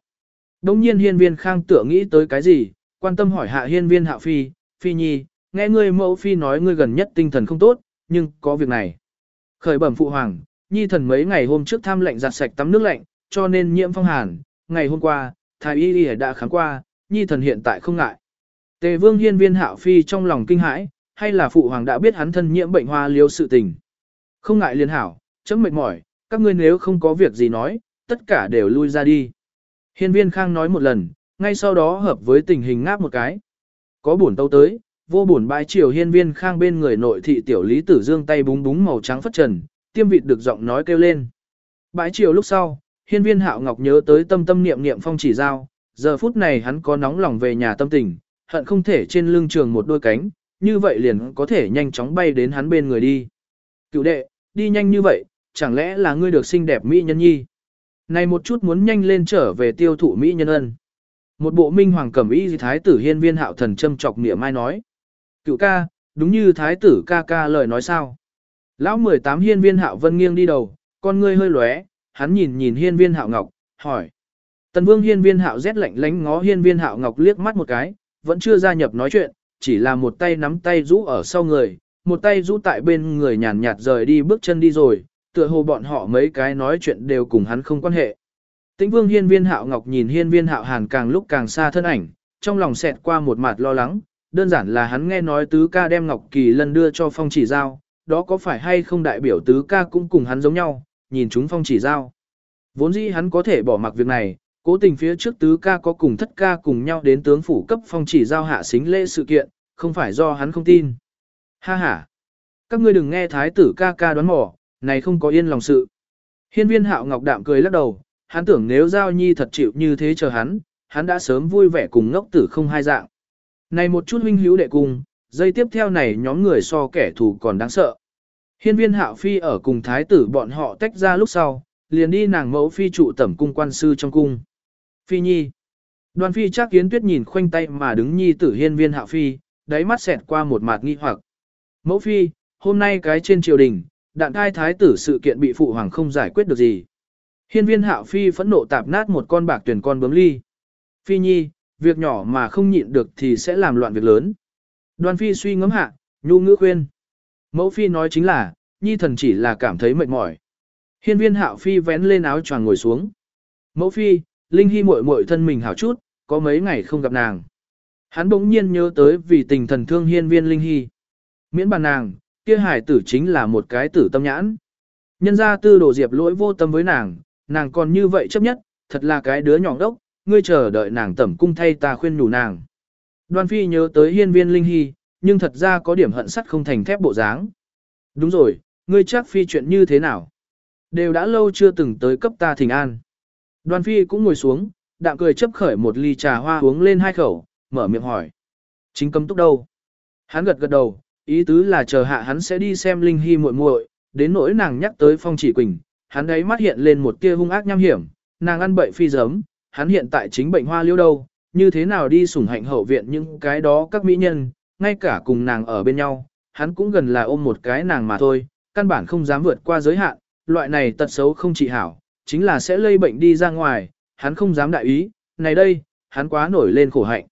Đông nhiên hiên viên khang tựa nghĩ tới cái gì, quan tâm hỏi hạ hiên viên hạ phi, phi nhi, nghe ngươi mẫu phi nói ngươi gần nhất tinh thần không tốt, nhưng có việc này. Khởi bẩm phụ hoàng, nhi thần mấy ngày hôm trước tham lệnh giặt sạch tắm nước lạnh, cho nên nhiễm phong hàn, ngày hôm qua, thái y y đã khám qua, nhi thần hiện tại không ngại. Tề vương hiên viên hạo phi trong lòng kinh hãi, hay là phụ hoàng đã biết hắn thân nhiễm bệnh hoa liêu sự tình. Không ngại liên hảo, chấm mệt mỏi, các ngươi nếu không có việc gì nói, tất cả đều lui ra đi. Hiên viên khang nói một lần, ngay sau đó hợp với tình hình ngáp một cái. Có buồn tâu tới, vô buồn bãi chiều hiên viên khang bên người nội thị tiểu lý tử dương tay búng búng màu trắng phất trần, tiêm vịt được giọng nói kêu lên. Bãi chiều lúc sau, hiên viên hạo ngọc nhớ tới tâm tâm niệm niệm phong chỉ giao, giờ phút này hắn có nóng lòng về nhà tâm tình, hận không thể trên lưng trường một đôi cánh, như vậy liền có thể nhanh chóng bay đến hắn bên người đi. Cựu đệ, đi nhanh như vậy, chẳng lẽ là ngươi được xinh đẹp mỹ nhân nhi? Này một chút muốn nhanh lên trở về tiêu thụ mỹ nhân ân. Một bộ minh hoàng cẩm y thái tử hiên viên hạo thần châm chọc nghĩa mai nói. Cựu ca, đúng như thái tử ca ca lời nói sao. Lão 18 hiên viên hạo vân nghiêng đi đầu, con ngươi hơi lóe, hắn nhìn nhìn hiên viên hạo ngọc, hỏi. Tần vương hiên viên hạo rét lạnh lánh ngó hiên viên hạo ngọc liếc mắt một cái, vẫn chưa gia nhập nói chuyện, chỉ là một tay nắm tay rũ ở sau người, một tay rũ tại bên người nhàn nhạt rời đi bước chân đi rồi, tựa hồ bọn họ mấy cái nói chuyện đều cùng hắn không quan hệ. Tĩnh vương hiên viên hạo ngọc nhìn hiên viên hạo hàn càng lúc càng xa thân ảnh, trong lòng xẹt qua một mặt lo lắng, đơn giản là hắn nghe nói tứ ca đem ngọc kỳ lần đưa cho phong chỉ giao, đó có phải hay không đại biểu tứ ca cũng cùng hắn giống nhau, nhìn chúng phong chỉ giao. Vốn dĩ hắn có thể bỏ mặc việc này, cố tình phía trước tứ ca có cùng thất ca cùng nhau đến tướng phủ cấp phong chỉ giao hạ xính lễ sự kiện, không phải do hắn không tin. Ha ha! Các ngươi đừng nghe thái tử ca ca đoán mò, này không có yên lòng sự. Hiên viên hạo ngọc đạm cười lắc đầu, hắn tưởng nếu giao nhi thật chịu như thế chờ hắn, hắn đã sớm vui vẻ cùng ngốc tử không hai dạng. Này một chút huynh hữu đệ cùng, dây tiếp theo này nhóm người so kẻ thù còn đáng sợ. Hiên viên hạo phi ở cùng thái tử bọn họ tách ra lúc sau, liền đi nàng mẫu phi trụ tẩm cung quan sư trong cung. Phi nhi. Đoàn phi chắc kiến tuyết nhìn khoanh tay mà đứng nhi tử hiên viên hạo phi, đáy mắt xẹt qua một mạt nghi hoặc. Mẫu phi, hôm nay cái trên triều đình, đạn thai thái tử sự kiện bị phụ hoàng không giải quyết được gì. Hiên viên hạo phi phẫn nộ tạp nát một con bạc tuyển con bướm ly. Phi nhi, việc nhỏ mà không nhịn được thì sẽ làm loạn việc lớn. Đoàn phi suy ngẫm hạ, nhu ngữ khuyên. Mẫu phi nói chính là, nhi thần chỉ là cảm thấy mệt mỏi. Hiên viên hạo phi vén lên áo choàng ngồi xuống. Mẫu phi, Linh Hy muội muội thân mình hảo chút, có mấy ngày không gặp nàng. Hắn bỗng nhiên nhớ tới vì tình thần thương hiên viên Linh Hy. Miễn bàn nàng, kia hải tử chính là một cái tử tâm nhãn. Nhân ra tư đồ diệp lỗi vô tâm với nàng, nàng còn như vậy chấp nhất, thật là cái đứa nhỏ đốc, ngươi chờ đợi nàng tẩm cung thay ta khuyên nhủ nàng. Đoan phi nhớ tới hiên viên linh hy, nhưng thật ra có điểm hận sắt không thành thép bộ dáng. Đúng rồi, ngươi chắc phi chuyện như thế nào? Đều đã lâu chưa từng tới cấp ta thỉnh an. Đoan phi cũng ngồi xuống, đạm cười chấp khởi một ly trà hoa uống lên hai khẩu, mở miệng hỏi. Chính cấm túc đâu? Hắn gật gật đầu, ý tứ là chờ hạ hắn sẽ đi xem Linh Hy muội muội, đến nỗi nàng nhắc tới Phong Chỉ Quỳnh, hắn ấy mắt hiện lên một tia hung ác nham hiểm, nàng ăn bậy phi giấm, hắn hiện tại chính bệnh hoa liêu đâu, như thế nào đi sủng hạnh hậu viện những cái đó các mỹ nhân, ngay cả cùng nàng ở bên nhau, hắn cũng gần là ôm một cái nàng mà thôi, căn bản không dám vượt qua giới hạn, loại này tật xấu không trị hảo, chính là sẽ lây bệnh đi ra ngoài, hắn không dám đại ý, này đây, hắn quá nổi lên khổ hạnh.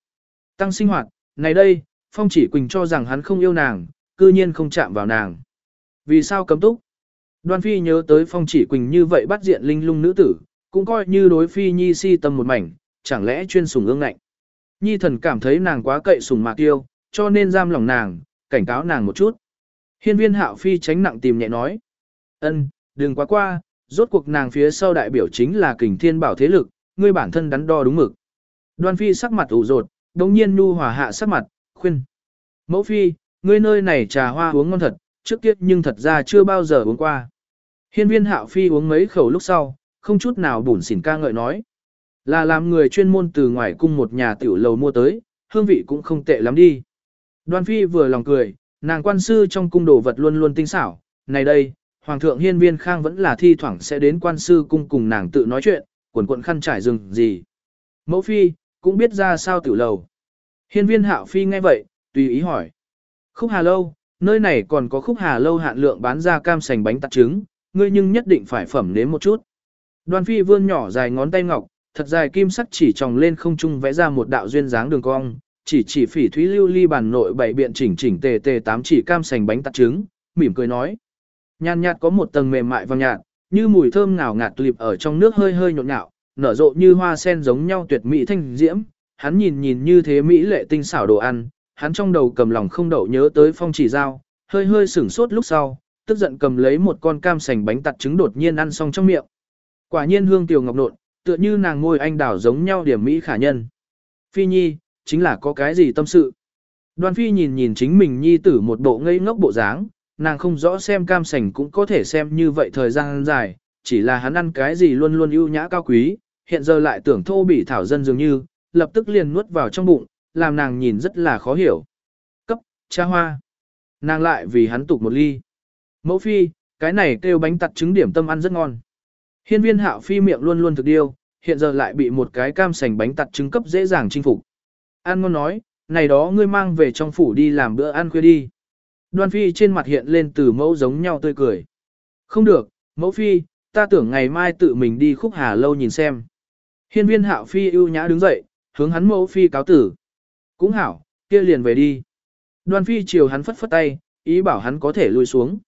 Tăng sinh hoạt, này đây, Phong chỉ Quỳnh cho rằng hắn không yêu nàng, cư nhiên không chạm vào nàng. Vì sao cấm túc? Đoan Phi nhớ tới Phong chỉ Quỳnh như vậy bắt diện linh lung nữ tử, cũng coi như đối Phi Nhi si tâm một mảnh, chẳng lẽ chuyên sùng ương ngạnh. Nhi thần cảm thấy nàng quá cậy sùng mạc tiêu, cho nên giam lòng nàng, cảnh cáo nàng một chút. Hiên viên hạo Phi tránh nặng tìm nhẹ nói. ân, đừng quá qua, rốt cuộc nàng phía sau đại biểu chính là kình thiên bảo thế lực, ngươi bản thân đắn đo đúng mực. Đoan Phi sắc mặt ủ rột, đồng nhiên nu hòa hạ sắc mặt, khuyên. Mẫu Phi, ngươi nơi này trà hoa uống ngon thật, trước kia nhưng thật ra chưa bao giờ uống qua. Hiên viên hạo phi uống mấy khẩu lúc sau, không chút nào bùn xỉn ca ngợi nói. Là làm người chuyên môn từ ngoài cung một nhà tiểu lầu mua tới, hương vị cũng không tệ lắm đi. Đoan phi vừa lòng cười, nàng quan sư trong cung đồ vật luôn luôn tinh xảo. Này đây, Hoàng thượng hiên viên khang vẫn là thi thoảng sẽ đến quan sư cung cùng nàng tự nói chuyện, quần quận khăn trải rừng gì. Mẫu phi, cũng biết ra sao tiểu lầu. Hiên viên hạo phi nghe vậy, tùy ý hỏi. Khúc hà lâu, nơi này còn có khúc hà lâu hạn lượng bán ra cam sành bánh tạt trứng, ngươi nhưng nhất định phải phẩm nếm một chút. Đoan phi vươn nhỏ dài ngón tay ngọc, thật dài kim sắc chỉ tròng lên không trung vẽ ra một đạo duyên dáng đường cong, chỉ chỉ phỉ thúy lưu ly bàn nội bảy biện chỉnh chỉnh tề tề tám chỉ cam sành bánh tạt trứng, mỉm cười nói. Nhàn nhạt có một tầng mềm mại vàng nhạt, như mùi thơm ngào ngạt lịp ở trong nước hơi hơi nhộn nhạo, nở rộ như hoa sen giống nhau tuyệt mỹ thanh diễm. Hắn nhìn nhìn như thế mỹ lệ tinh xảo đồ ăn, hắn trong đầu cầm lòng không đậu nhớ tới phong chỉ dao, hơi hơi sửng sốt lúc sau, tức giận cầm lấy một con cam sành bánh tặt trứng đột nhiên ăn xong trong miệng. Quả nhiên hương tiểu ngọc nộn, tựa như nàng ngôi anh đảo giống nhau điểm mỹ khả nhân. Phi Nhi, chính là có cái gì tâm sự. Đoan Phi nhìn nhìn chính mình Nhi tử một bộ ngây ngốc bộ dáng, nàng không rõ xem cam sành cũng có thể xem như vậy thời gian dài, chỉ là hắn ăn cái gì luôn luôn ưu nhã cao quý, hiện giờ lại tưởng thô bỉ thảo dân dường như, lập tức liền nuốt vào trong bụng, làm nàng nhìn rất là khó hiểu. Cấp, cha hoa. Nàng lại vì hắn tục một ly. Mẫu phi, cái này kêu bánh tặt trứng điểm tâm ăn rất ngon. Hiên viên hạo phi miệng luôn luôn thực điêu, hiện giờ lại bị một cái cam sành bánh tặt trứng cấp dễ dàng chinh phục. An ngon nói, này đó ngươi mang về trong phủ đi làm bữa ăn khuya đi. Đoan phi trên mặt hiện lên từ mẫu giống nhau tươi cười. Không được, mẫu phi, ta tưởng ngày mai tự mình đi khúc hà lâu nhìn xem. Hiên viên hạo phi ưu nhã đứng dậy, hướng hắn mẫu phi cáo tử. Cũng hảo, kia liền về đi. Đoan phi chiều hắn phất phất tay, ý bảo hắn có thể lùi xuống.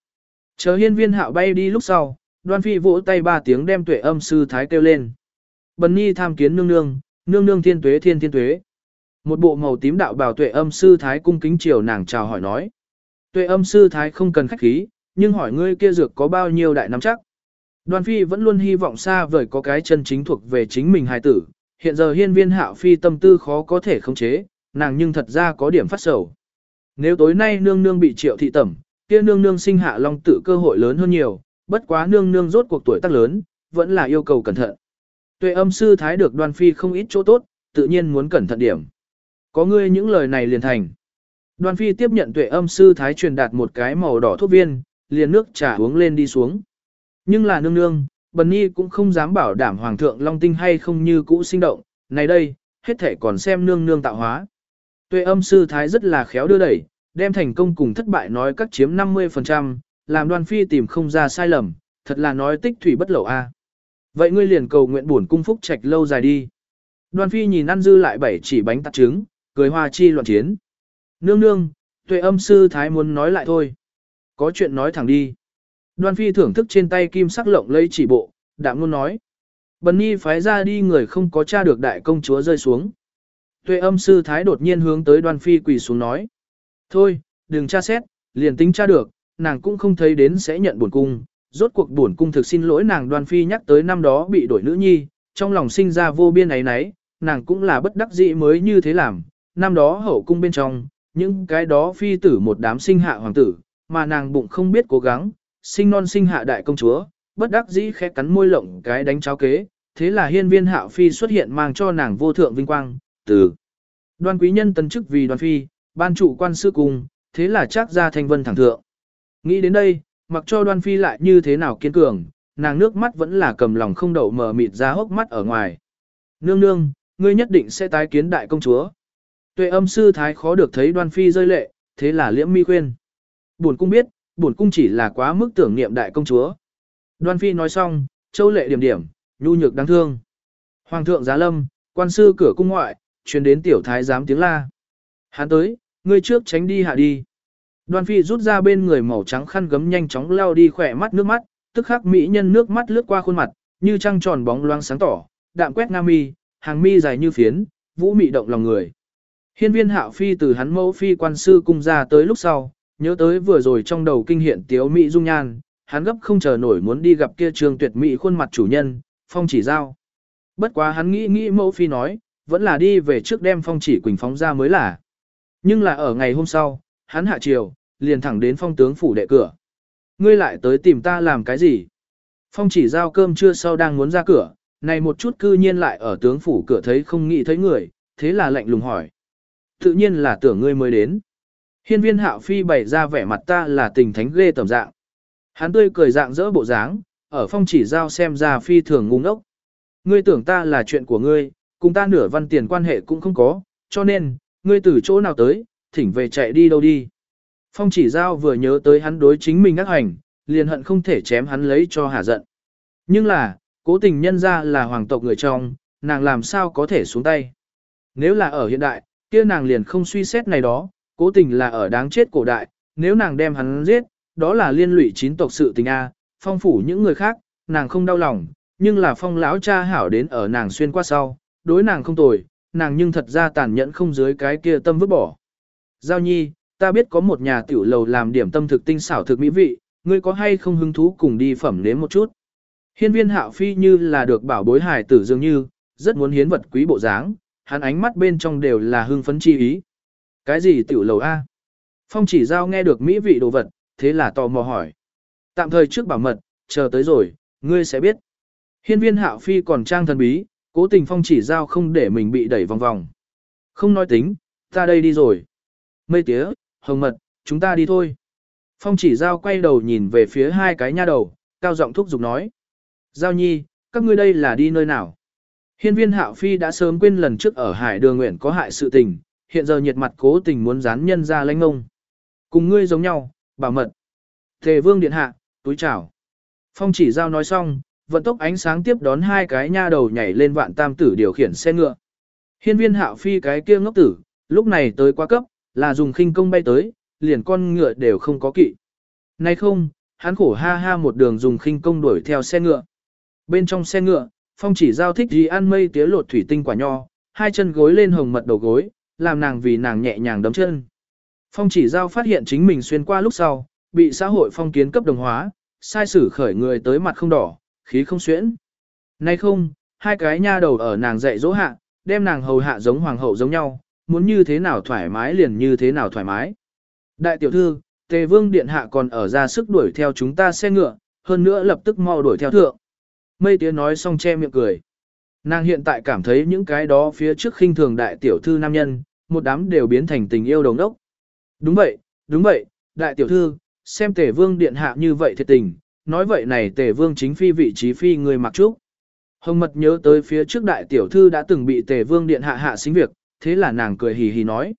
Chờ hiên viên hạo bay đi lúc sau, đoan phi vỗ tay ba tiếng đem tuệ âm sư thái kêu lên. Bần nhi tham kiến nương nương, nương nương thiên tuế thiên thiên tuế. Một bộ màu tím đạo bào tuệ âm sư thái cung kính chiều nàng chào hỏi nói. Tuệ âm sư thái không cần khách khí, nhưng hỏi ngươi kia dược có bao nhiêu đại nắm chắc. Đoan phi vẫn luôn hy vọng xa vời có cái chân chính thuộc về chính mình hài tử, hiện giờ hiên viên hạo phi tâm tư khó có thể khống chế, nàng nhưng thật ra có điểm phát sầu. Nếu tối nay nương nương bị triệu thị tẩm, kia nương nương sinh hạ long tử cơ hội lớn hơn nhiều, bất quá nương nương rốt cuộc tuổi tác lớn, vẫn là yêu cầu cẩn thận. Tuệ âm sư thái được đoan phi không ít chỗ tốt, tự nhiên muốn cẩn thận điểm. Có ngươi những lời này liền thành. Đoan phi tiếp nhận tuệ âm sư thái truyền đạt một cái màu đỏ thuốc viên, liền nước trà uống lên đi xuống. Nhưng là nương nương, bần nhi cũng không dám bảo đảm hoàng thượng long tinh hay không như cũ sinh động, này đây, hết thể còn xem nương nương tạo hóa. Tuệ âm sư thái rất là khéo đưa đẩy, đem thành công cùng thất bại nói các chiếm 50%, làm đoan phi tìm không ra sai lầm, thật là nói tích thủy bất lậu a. Vậy ngươi liền cầu nguyện buồn cung phúc trạch lâu dài đi. Đoan phi nhìn ăn dư lại bảy chỉ bánh tạt trứng, cười hoa chi loạn chiến. Nương nương, tuệ âm sư thái muốn nói lại thôi. Có chuyện nói thẳng đi. Đoan phi thưởng thức trên tay kim sắc lộng lấy chỉ bộ, đạm luôn nói. Bần nhi phái ra đi người không có tra được đại công chúa rơi xuống. Tuệ âm sư thái đột nhiên hướng tới đoan phi quỳ xuống nói. Thôi, đừng tra xét, liền tính tra được, nàng cũng không thấy đến sẽ nhận buồn cung. Rốt cuộc buồn cung thực xin lỗi nàng đoan phi nhắc tới năm đó bị đổi nữ nhi, trong lòng sinh ra vô biên ấy nấy, nàng cũng là bất đắc dĩ mới như thế làm. Năm đó hậu cung bên trong, những cái đó phi tử một đám sinh hạ hoàng tử, mà nàng bụng không biết cố gắng, sinh non sinh hạ đại công chúa, bất đắc dĩ khẽ cắn môi lộng cái đánh cháo kế, thế là hiên viên hạo phi xuất hiện mang cho nàng vô thượng vinh quang, từ đoan quý nhân tân chức vì đoan phi, ban chủ quan sư cùng thế là chắc ra thanh vân thẳng thượng. Nghĩ đến đây, mặc cho đoan phi lại như thế nào kiên cường, nàng nước mắt vẫn là cầm lòng không đậu mở mịt ra hốc mắt ở ngoài. Nương nương, ngươi nhất định sẽ tái kiến đại công chúa. Tuệ âm sư thái khó được thấy đoan phi rơi lệ, thế là liễm mi khuyên. Buồn cung biết, buồn cung chỉ là quá mức tưởng niệm đại công chúa. Đoan phi nói xong, châu lệ điểm điểm, nhu nhược đáng thương. Hoàng thượng giá lâm, quan sư cửa cung ngoại, truyền đến tiểu thái giám tiếng la. Hắn tới, ngươi trước tránh đi hạ đi. Đoan phi rút ra bên người màu trắng khăn gấm nhanh chóng lao đi khỏe mắt nước mắt, tức khắc mỹ nhân nước mắt lướt qua khuôn mặt, như trăng tròn bóng loáng sáng tỏ, đạm quét nam mi, hàng mi dài như phiến, vũ mị động lòng người. Hiên viên hạo phi từ hắn mẫu phi quan sư cung ra tới lúc sau, nhớ tới vừa rồi trong đầu kinh hiện tiếu mỹ dung nhan, hắn gấp không chờ nổi muốn đi gặp kia trường tuyệt mỹ khuôn mặt chủ nhân, phong chỉ giao. Bất quá hắn nghĩ nghĩ mẫu phi nói, vẫn là đi về trước đem phong chỉ quỳnh phóng ra mới là. Nhưng là ở ngày hôm sau, hắn hạ chiều, liền thẳng đến phong tướng phủ đệ cửa. Ngươi lại tới tìm ta làm cái gì? Phong chỉ giao cơm trưa sau đang muốn ra cửa, này một chút cư nhiên lại ở tướng phủ cửa thấy không nghĩ thấy người, thế là lạnh lùng hỏi. Tự nhiên là tưởng ngươi mới đến. Hiên viên hạo phi bày ra vẻ mặt ta là tình thánh ghê tầm dạng. Hắn tươi cười dạng dỡ bộ dáng, ở phong chỉ giao xem ra phi thường ngu ngốc. Ngươi tưởng ta là chuyện của ngươi, cùng ta nửa văn tiền quan hệ cũng không có, cho nên, ngươi từ chỗ nào tới, thỉnh về chạy đi đâu đi. Phong chỉ giao vừa nhớ tới hắn đối chính mình ác hành, liền hận không thể chém hắn lấy cho hả giận. Nhưng là, cố tình nhân ra là hoàng tộc người trong, nàng làm sao có thể xuống tay. Nếu là ở hiện đại, kia nàng liền không suy xét này đó, cố tình là ở đáng chết cổ đại, nếu nàng đem hắn giết, đó là liên lụy chín tộc sự tình A, phong phủ những người khác, nàng không đau lòng, nhưng là phong lão cha hảo đến ở nàng xuyên qua sau, đối nàng không tồi, nàng nhưng thật ra tàn nhẫn không dưới cái kia tâm vứt bỏ. Giao nhi, ta biết có một nhà tiểu lầu làm điểm tâm thực tinh xảo thực mỹ vị, ngươi có hay không hứng thú cùng đi phẩm nếm một chút. Hiên viên hạo phi như là được bảo bối hài tử dường như, rất muốn hiến vật quý bộ dáng, hắn ánh mắt bên trong đều là hưng phấn chi ý. Cái gì tiểu lầu A? Phong chỉ giao nghe được mỹ vị đồ vật, thế là tò mò hỏi. Tạm thời trước bảo mật, chờ tới rồi, ngươi sẽ biết. Hiên viên hạo phi còn trang thần bí, cố tình phong chỉ giao không để mình bị đẩy vòng vòng. Không nói tính, ta đây đi rồi. Mây tía, hồng mật, chúng ta đi thôi. Phong chỉ giao quay đầu nhìn về phía hai cái nha đầu, cao giọng thúc giục nói. Giao nhi, các ngươi đây là đi nơi nào? Hiên viên hạo phi đã sớm quên lần trước ở hải đường nguyện có hại sự tình, hiện giờ nhiệt mặt cố tình muốn dán nhân ra lãnh ngông. Cùng ngươi giống nhau, bảo mật. Thề vương điện hạ, túi chào. Phong chỉ giao nói xong, vận tốc ánh sáng tiếp đón hai cái nha đầu nhảy lên vạn tam tử điều khiển xe ngựa. Hiên viên hạo phi cái kia ngốc tử, lúc này tới quá cấp, là dùng khinh công bay tới, liền con ngựa đều không có kỵ. Nay không, hắn khổ ha ha một đường dùng khinh công đuổi theo xe ngựa. Bên trong xe ngựa, phong chỉ giao thích gì ăn mây tía lột thủy tinh quả nho, hai chân gối lên hồng mật đầu gối, làm nàng vì nàng nhẹ nhàng đấm chân. Phong chỉ giao phát hiện chính mình xuyên qua lúc sau, bị xã hội phong kiến cấp đồng hóa, sai sử khởi người tới mặt không đỏ, khí không xuyễn. Nay không, hai cái nha đầu ở nàng dạy dỗ hạ, đem nàng hầu hạ giống hoàng hậu giống nhau, muốn như thế nào thoải mái liền như thế nào thoải mái. Đại tiểu thư, tề vương điện hạ còn ở ra sức đuổi theo chúng ta xe ngựa, hơn nữa lập tức mau đuổi theo thượng. Mây tía nói xong che miệng cười. Nàng hiện tại cảm thấy những cái đó phía trước khinh thường đại tiểu thư nam nhân, một đám đều biến thành tình yêu đồng đốc. Đúng vậy, đúng vậy, đại tiểu thư, xem tề vương điện hạ như vậy thiệt tình, nói vậy này tề vương chính phi vị trí phi người mặc trúc. Hồng mật nhớ tới phía trước đại tiểu thư đã từng bị tề vương điện hạ hạ xính việc, thế là nàng cười hì hì nói.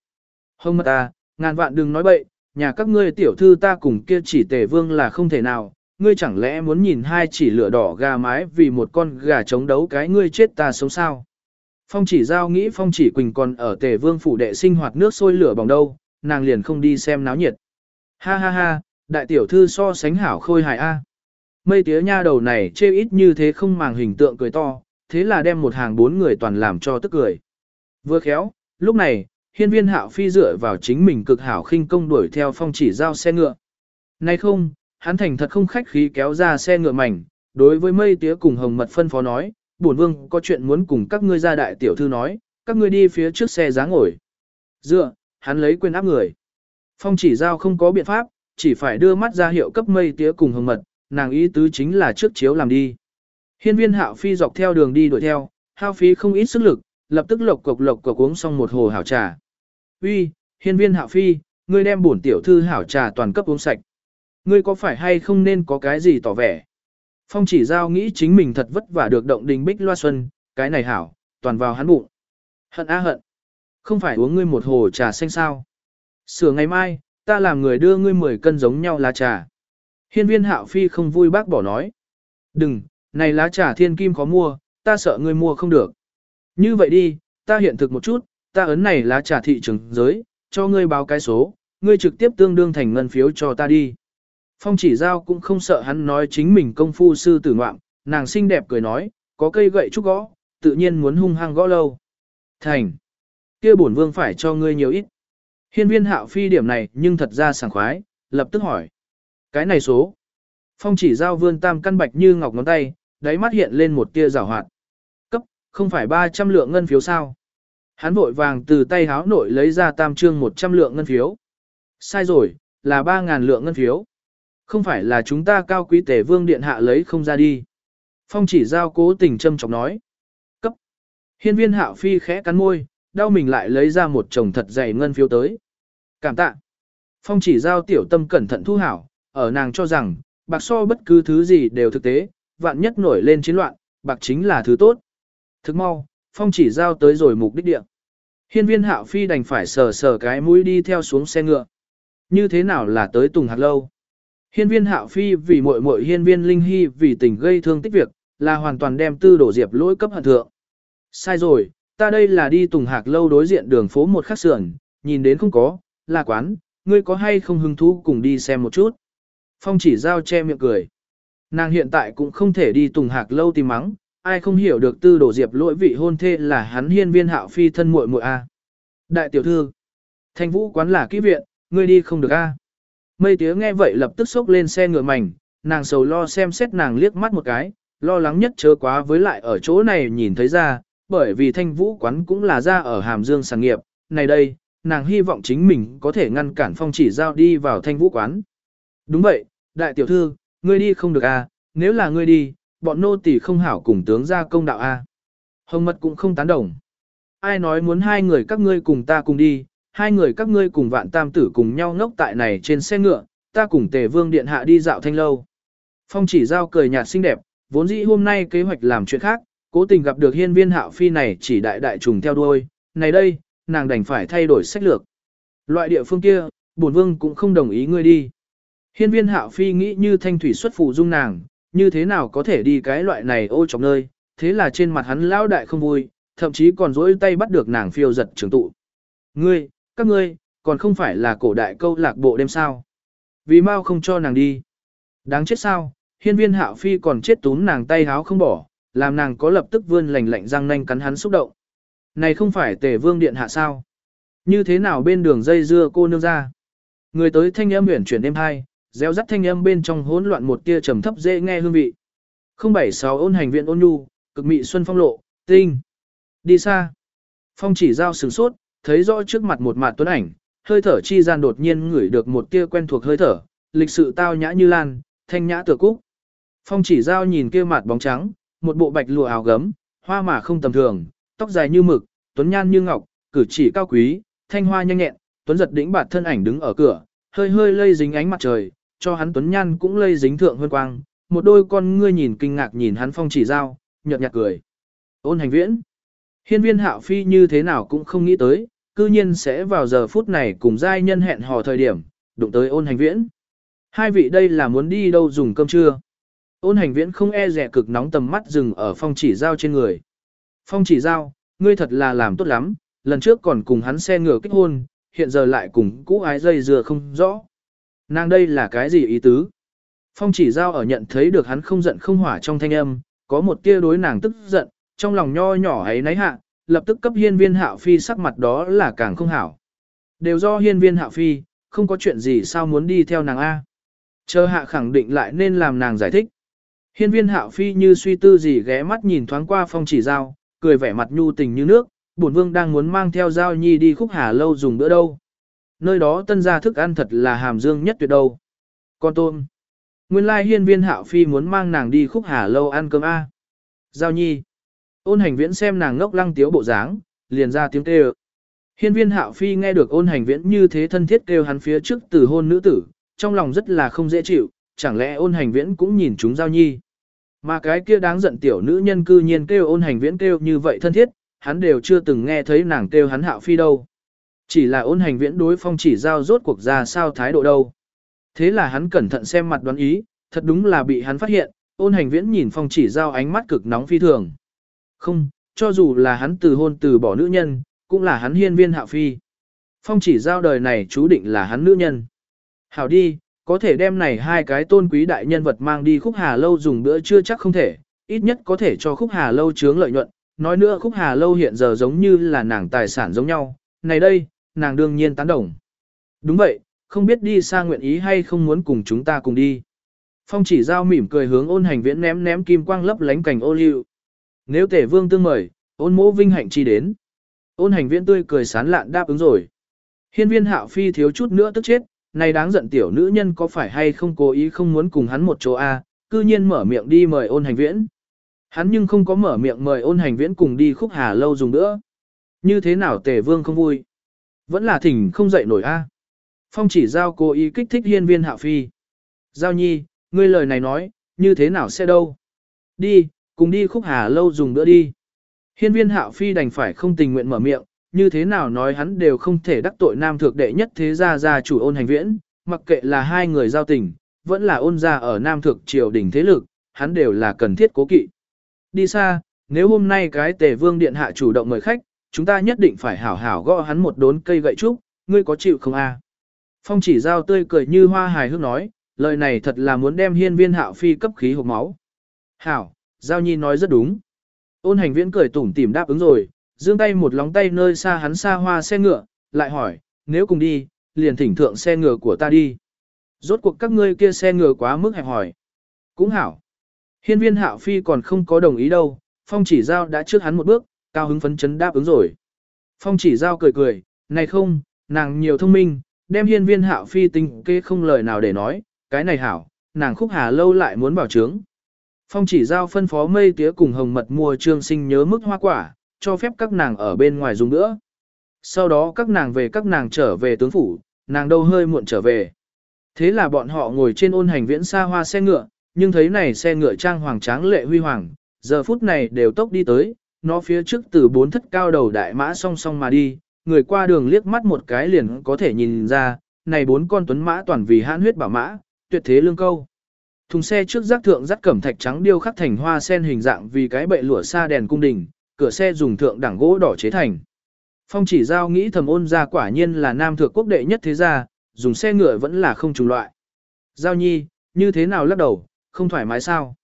Hồng mật ta, ngàn vạn đừng nói bậy, nhà các ngươi tiểu thư ta cùng kia chỉ tề vương là không thể nào, ngươi chẳng lẽ muốn nhìn hai chỉ lửa đỏ gà mái vì một con gà chống đấu cái ngươi chết ta sống sao. Phong chỉ giao nghĩ phong chỉ quỳnh còn ở tề vương phủ đệ sinh hoạt nước sôi lửa bỏng đâu, nàng liền không đi xem náo nhiệt. Ha ha ha, đại tiểu thư so sánh hảo khôi hài A. Mây tía nha đầu này chê ít như thế không màng hình tượng cười to, thế là đem một hàng bốn người toàn làm cho tức cười. Vừa khéo, lúc này, hiên viên hạo phi dựa vào chính mình cực hảo khinh công đuổi theo phong chỉ giao xe ngựa. Nay không, hắn thành thật không khách khí kéo ra xe ngựa mảnh, đối với mây tía cùng hồng mật phân phó nói, bổn vương có chuyện muốn cùng các ngươi ra đại tiểu thư nói, các ngươi đi phía trước xe giá ngồi. Dựa, hắn lấy quyền áp người. Phong chỉ giao không có biện pháp, chỉ phải đưa mắt ra hiệu cấp mây tía cùng hồng mật, nàng ý tứ chính là trước chiếu làm đi. Hiên viên hạo phi dọc theo đường đi đuổi theo, hao phí không ít sức lực, lập tức lộc cộc lộc cộc uống xong một hồ hảo trà. Uy, hiên viên hạo phi, ngươi đem bổn tiểu thư hảo trà toàn cấp uống sạch. Ngươi có phải hay không nên có cái gì tỏ vẻ? Phong chỉ giao nghĩ chính mình thật vất vả được động đình bích loa xuân, cái này hảo, toàn vào hắn bụng. Hận á hận. Không phải uống ngươi một hồ trà xanh sao. Sửa ngày mai, ta làm người đưa ngươi 10 cân giống nhau lá trà. Hiên viên hạo phi không vui bác bỏ nói. Đừng, này lá trà thiên kim khó mua, ta sợ ngươi mua không được. Như vậy đi, ta hiện thực một chút, ta ấn này lá trà thị trường giới, cho ngươi báo cái số, ngươi trực tiếp tương đương thành ngân phiếu cho ta đi. Phong chỉ giao cũng không sợ hắn nói chính mình công phu sư tử ngoạm, nàng xinh đẹp cười nói, có cây gậy trúc gõ, tự nhiên muốn hung hăng gõ lâu. Thành, kia bổn vương phải cho ngươi nhiều ít. Hiên viên hạo phi điểm này nhưng thật ra sảng khoái, lập tức hỏi. Cái này số. Phong chỉ giao vươn tam căn bạch như ngọc ngón tay, đáy mắt hiện lên một tia rào hoạt. Cấp, không phải 300 lượng ngân phiếu sao. Hắn vội vàng từ tay háo nội lấy ra tam trương 100 lượng ngân phiếu. Sai rồi, là 3.000 lượng ngân phiếu. Không phải là chúng ta cao quý tể vương điện hạ lấy không ra đi. Phong chỉ giao cố tình châm chọc nói. Cấp. Hiên viên hạo phi khẽ cắn môi, đau mình lại lấy ra một chồng thật dày ngân phiếu tới. Cảm tạ. Phong chỉ giao tiểu tâm cẩn thận thu hảo, ở nàng cho rằng, bạc so bất cứ thứ gì đều thực tế, vạn nhất nổi lên chiến loạn, bạc chính là thứ tốt. Thức mau, phong chỉ giao tới rồi mục đích địa. Hiên viên hạo phi đành phải sờ sờ cái mũi đi theo xuống xe ngựa. Như thế nào là tới Tùng Hạc Lâu? Hiên viên hạo phi vì muội muội hiên viên linh hy vì tình gây thương tích việc, là hoàn toàn đem tư đổ diệp lỗi cấp hận thượng. Sai rồi, ta đây là đi Tùng Hạc Lâu đối diện đường phố một khắc sườn, nhìn đến không có, là quán, ngươi có hay không hứng thú cùng đi xem một chút. Phong chỉ giao che miệng cười. Nàng hiện tại cũng không thể đi Tùng Hạc Lâu tìm mắng, ai không hiểu được tư đổ diệp lỗi vị hôn thê là hắn hiên viên hạo phi thân muội muội a. Đại tiểu thư, thanh vũ quán là kỹ viện, ngươi đi không được a. Mây tía nghe vậy lập tức xốc lên xe ngựa mảnh, nàng sầu lo xem xét nàng liếc mắt một cái, lo lắng nhất chớ quá với lại ở chỗ này nhìn thấy ra, bởi vì thanh vũ quán cũng là ra ở Hàm Dương sản nghiệp, này đây, nàng hy vọng chính mình có thể ngăn cản phong chỉ giao đi vào thanh vũ quán. Đúng vậy, đại tiểu thư, ngươi đi không được a, nếu là ngươi đi, bọn nô tỳ không hảo cùng tướng ra công đạo a. Hồng mật cũng không tán đồng. Ai nói muốn hai người các ngươi cùng ta cùng đi, hai người các ngươi cùng vạn tam tử cùng nhau ngốc tại này trên xe ngựa, ta cùng tề vương điện hạ đi dạo thanh lâu. Phong chỉ giao cười nhạt xinh đẹp, vốn dĩ hôm nay kế hoạch làm chuyện khác, cố tình gặp được hiên viên hạo phi này chỉ đại đại trùng theo đuôi, này đây, nàng đành phải thay đổi sách lược. Loại địa phương kia, bổn vương cũng không đồng ý ngươi đi. Hiên viên hạo phi nghĩ như thanh thủy xuất phù dung nàng, như thế nào có thể đi cái loại này ô chọc nơi, thế là trên mặt hắn lão đại không vui, thậm chí còn dỗi tay bắt được nàng phiêu giật trường tụ. Ngươi, các ngươi, còn không phải là cổ đại câu lạc bộ đêm sao. Vì mau không cho nàng đi. Đáng chết sao, hiên viên hạo phi còn chết tún nàng tay háo không bỏ, làm nàng có lập tức vươn lành lạnh răng nanh cắn hắn xúc động. Này không phải tề vương điện hạ sao? Như thế nào bên đường dây dưa cô nương ra? Người tới thanh âm huyển chuyển đêm hai, gieo rắt thanh âm bên trong hỗn loạn một tia trầm thấp dễ nghe hương vị. 076 ôn hành viện ôn nhu, cực mị xuân phong lộ, tinh. Đi xa. Phong chỉ giao sửng sốt, thấy rõ trước mặt một mặt tuấn ảnh, hơi thở chi gian đột nhiên ngửi được một tia quen thuộc hơi thở, lịch sự tao nhã như lan, thanh nhã tựa cúc. Phong chỉ giao nhìn kia mặt bóng trắng, một bộ bạch lụa áo gấm, hoa mà không tầm thường, tóc dài như mực, tuấn nhan như ngọc, cử chỉ cao quý, thanh hoa nhanh nhẹn, tuấn giật đỉnh bạt thân ảnh đứng ở cửa, hơi hơi lây dính ánh mặt trời, cho hắn tuấn nhan cũng lây dính thượng hơn quang, một đôi con ngươi nhìn kinh ngạc nhìn hắn phong chỉ giao, nhợt nhạt cười. Ôn hành viễn. Hiên viên hạo phi như thế nào cũng không nghĩ tới, cư nhiên sẽ vào giờ phút này cùng giai nhân hẹn hò thời điểm, đụng tới ôn hành viễn. Hai vị đây là muốn đi đâu dùng cơm trưa. Ôn hành viễn không e rẻ cực nóng tầm mắt dừng ở phong chỉ giao trên người. Phong chỉ giao, ngươi thật là làm tốt lắm, lần trước còn cùng hắn xe ngựa kết hôn, hiện giờ lại cùng cũ ái dây dừa không rõ. Nàng đây là cái gì ý tứ? Phong chỉ giao ở nhận thấy được hắn không giận không hỏa trong thanh âm, có một tia đối nàng tức giận, trong lòng nho nhỏ ấy náy hạ, lập tức cấp hiên viên hạo phi sắc mặt đó là càng không hảo. Đều do hiên viên hạo phi, không có chuyện gì sao muốn đi theo nàng A. Chờ hạ khẳng định lại nên làm nàng giải thích. Hiên viên hạo phi như suy tư gì ghé mắt nhìn thoáng qua phong chỉ giao, cười vẻ mặt nhu tình như nước, bổn vương đang muốn mang theo giao nhi đi khúc hà lâu dùng bữa đâu. Nơi đó tân gia thức ăn thật là hàm dương nhất tuyệt đâu. Con tôm. Nguyên lai hiên viên hạo phi muốn mang nàng đi khúc hà lâu ăn cơm A. Giao nhi. Ôn hành viễn xem nàng ngốc lăng tiếu bộ dáng, liền ra tiếng kêu. Hiên viên hạo phi nghe được ôn hành viễn như thế thân thiết kêu hắn phía trước từ hôn nữ tử, trong lòng rất là không dễ chịu, chẳng lẽ ôn hành viễn cũng nhìn chúng giao nhi. Mà cái kia đáng giận tiểu nữ nhân cư nhiên kêu ôn hành viễn kêu như vậy thân thiết, hắn đều chưa từng nghe thấy nàng kêu hắn hạo phi đâu. Chỉ là ôn hành viễn đối phong chỉ giao rốt cuộc ra sao thái độ đâu. Thế là hắn cẩn thận xem mặt đoán ý, thật đúng là bị hắn phát hiện, ôn hành viễn nhìn phong chỉ giao ánh mắt cực nóng phi thường. Không, cho dù là hắn từ hôn từ bỏ nữ nhân, cũng là hắn hiên viên hạ phi. Phong chỉ giao đời này chú định là hắn nữ nhân. Hảo đi, có thể đem này hai cái tôn quý đại nhân vật mang đi khúc hà lâu dùng bữa chưa chắc không thể, ít nhất có thể cho khúc hà lâu chướng lợi nhuận. Nói nữa khúc hà lâu hiện giờ giống như là nàng tài sản giống nhau. Này đây, nàng đương nhiên tán đồng. Đúng vậy, không biết đi xa nguyện ý hay không muốn cùng chúng ta cùng đi. Phong chỉ giao mỉm cười hướng ôn hành viễn ném ném kim quang lấp lánh cành ô liu. Nếu tể vương tương mời, ôn mỗ vinh hạnh chi đến. Ôn hành viễn tươi cười sán lạn đáp ứng rồi. Hiên viên hạo phi thiếu chút nữa tức chết, này đáng giận tiểu nữ nhân có phải hay không cố ý không muốn cùng hắn một chỗ a, cư nhiên mở miệng đi mời ôn hành viễn. Hắn nhưng không có mở miệng mời ôn hành viễn cùng đi khúc hà lâu dùng nữa. Như thế nào tề vương không vui? Vẫn là thỉnh không dậy nổi a. Phong chỉ giao cố ý kích thích hiên viên hạo phi. Giao nhi, ngươi lời này nói, như thế nào sẽ đâu? Đi, cùng đi khúc hà lâu dùng bữa đi. Hiên viên hạo phi đành phải không tình nguyện mở miệng, như thế nào nói hắn đều không thể đắc tội nam thượng đệ nhất thế gia gia chủ ôn hành viễn, mặc kệ là hai người giao tình, vẫn là ôn gia ở nam thượng triều đình thế lực, hắn đều là cần thiết cố kỵ. Đi xa, nếu hôm nay cái tề vương điện hạ chủ động mời khách, chúng ta nhất định phải hảo hảo gõ hắn một đốn cây gậy trúc, ngươi có chịu không a? Phong chỉ giao tươi cười như hoa hài hước nói, lời này thật là muốn đem hiên viên hạo phi cấp khí hộp máu. Hảo, giao nhi nói rất đúng. Ôn hành viễn cười tủm tỉm đáp ứng rồi, dương tay một lóng tay nơi xa hắn xa hoa xe ngựa, lại hỏi, nếu cùng đi, liền thỉnh thượng xe ngựa của ta đi. Rốt cuộc các ngươi kia xe ngựa quá mức hẹp hỏi. Cũng hảo. Hiên viên hạo phi còn không có đồng ý đâu, phong chỉ giao đã trước hắn một bước, cao hứng phấn chấn đáp ứng rồi. Phong chỉ giao cười cười, này không, nàng nhiều thông minh, đem hiên viên hạo phi tinh kê không lời nào để nói, cái này hảo, nàng khúc hà lâu lại muốn bảo trướng. Phong chỉ giao phân phó mây tía cùng hồng mật mua trương sinh nhớ mức hoa quả, cho phép các nàng ở bên ngoài dùng nữa. Sau đó các nàng về các nàng trở về tướng phủ, nàng đâu hơi muộn trở về. Thế là bọn họ ngồi trên ôn hành viễn xa hoa xe ngựa, nhưng thấy này xe ngựa trang hoàng tráng lệ huy hoàng, giờ phút này đều tốc đi tới, nó phía trước từ bốn thất cao đầu đại mã song song mà đi, người qua đường liếc mắt một cái liền có thể nhìn ra, này bốn con tuấn mã toàn vì hãn huyết bảo mã, tuyệt thế lương câu. Thùng xe trước giác thượng rắc cẩm thạch trắng điêu khắc thành hoa sen hình dạng vì cái bệ lụa xa đèn cung đình, cửa xe dùng thượng đẳng gỗ đỏ chế thành. Phong chỉ giao nghĩ thầm ôn ra quả nhiên là nam thượng quốc đệ nhất thế gia, dùng xe ngựa vẫn là không trùng loại. Giao nhi, như thế nào lắc đầu, không thoải mái sao?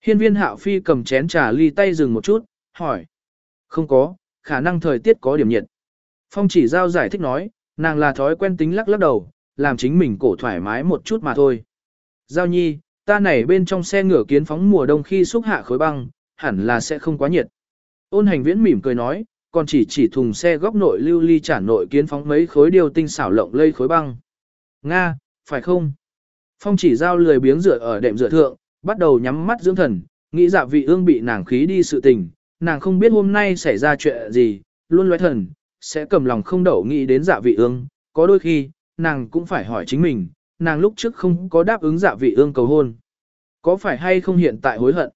Hiên viên hạo phi cầm chén trà ly tay dừng một chút, hỏi. Không có, khả năng thời tiết có điểm nhiệt. Phong chỉ giao giải thích nói, nàng là thói quen tính lắc lắc đầu, làm chính mình cổ thoải mái một chút mà thôi. Giao nhi, ta này bên trong xe ngựa kiến phóng mùa đông khi xúc hạ khối băng, hẳn là sẽ không quá nhiệt. Ôn hành viễn mỉm cười nói, còn chỉ chỉ thùng xe góc nội lưu ly trả nội kiến phóng mấy khối điều tinh xảo lộng lây khối băng. Nga, phải không? Phong chỉ giao lười biếng rửa ở đệm rửa thượng, bắt đầu nhắm mắt dưỡng thần, nghĩ dạ vị ương bị nàng khí đi sự tình, nàng không biết hôm nay xảy ra chuyện gì, luôn loé thần, sẽ cầm lòng không đậu nghĩ đến dạ vị ương, có đôi khi, nàng cũng phải hỏi chính mình, nàng lúc trước không có đáp ứng dạ vị ương cầu hôn. Có phải hay không hiện tại hối hận?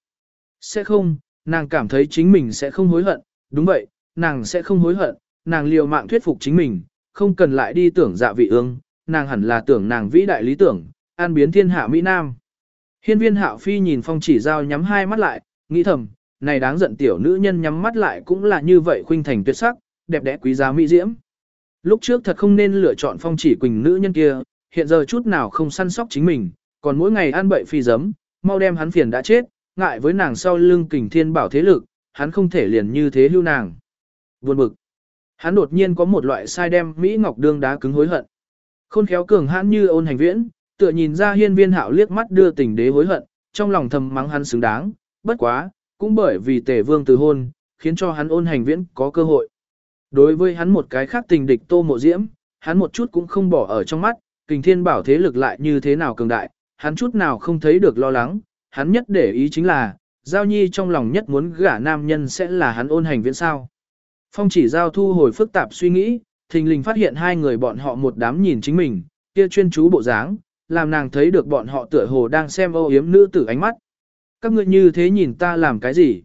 Sẽ không, nàng cảm thấy chính mình sẽ không hối hận, đúng vậy, nàng sẽ không hối hận, nàng liều mạng thuyết phục chính mình, không cần lại đi tưởng dạ vị ương, nàng hẳn là tưởng nàng vĩ đại lý tưởng, an biến thiên hạ Mỹ Nam. Hiên viên hạo phi nhìn phong chỉ giao nhắm hai mắt lại, nghĩ thầm, này đáng giận tiểu nữ nhân nhắm mắt lại cũng là như vậy khuynh thành tuyệt sắc, đẹp đẽ quý giá mỹ diễm. Lúc trước thật không nên lựa chọn phong chỉ quỳnh nữ nhân kia, hiện giờ chút nào không săn sóc chính mình, còn mỗi ngày ăn bậy phi giấm, mau đem hắn phiền đã chết, ngại với nàng sau lưng kình thiên bảo thế lực, hắn không thể liền như thế lưu nàng. Buồn bực. Hắn đột nhiên có một loại sai đem Mỹ Ngọc đương đá cứng hối hận. Khôn khéo cường hãn như ôn hành viễn, tựa nhìn ra hiên viên hạo liếc mắt đưa tình đế hối hận, trong lòng thầm mắng hắn xứng đáng, bất quá, cũng bởi vì tề vương từ hôn, khiến cho hắn ôn hành viễn có cơ hội. Đối với hắn một cái khác tình địch tô mộ diễm, hắn một chút cũng không bỏ ở trong mắt, kình thiên bảo thế lực lại như thế nào cường đại, hắn chút nào không thấy được lo lắng, hắn nhất để ý chính là, giao nhi trong lòng nhất muốn gả nam nhân sẽ là hắn ôn hành viễn sao. Phong chỉ giao thu hồi phức tạp suy nghĩ, thình lình phát hiện hai người bọn họ một đám nhìn chính mình, kia chuyên chú bộ dáng, làm nàng thấy được bọn họ tựa hồ đang xem ô yếm nữ tử ánh mắt. Các ngươi như thế nhìn ta làm cái gì?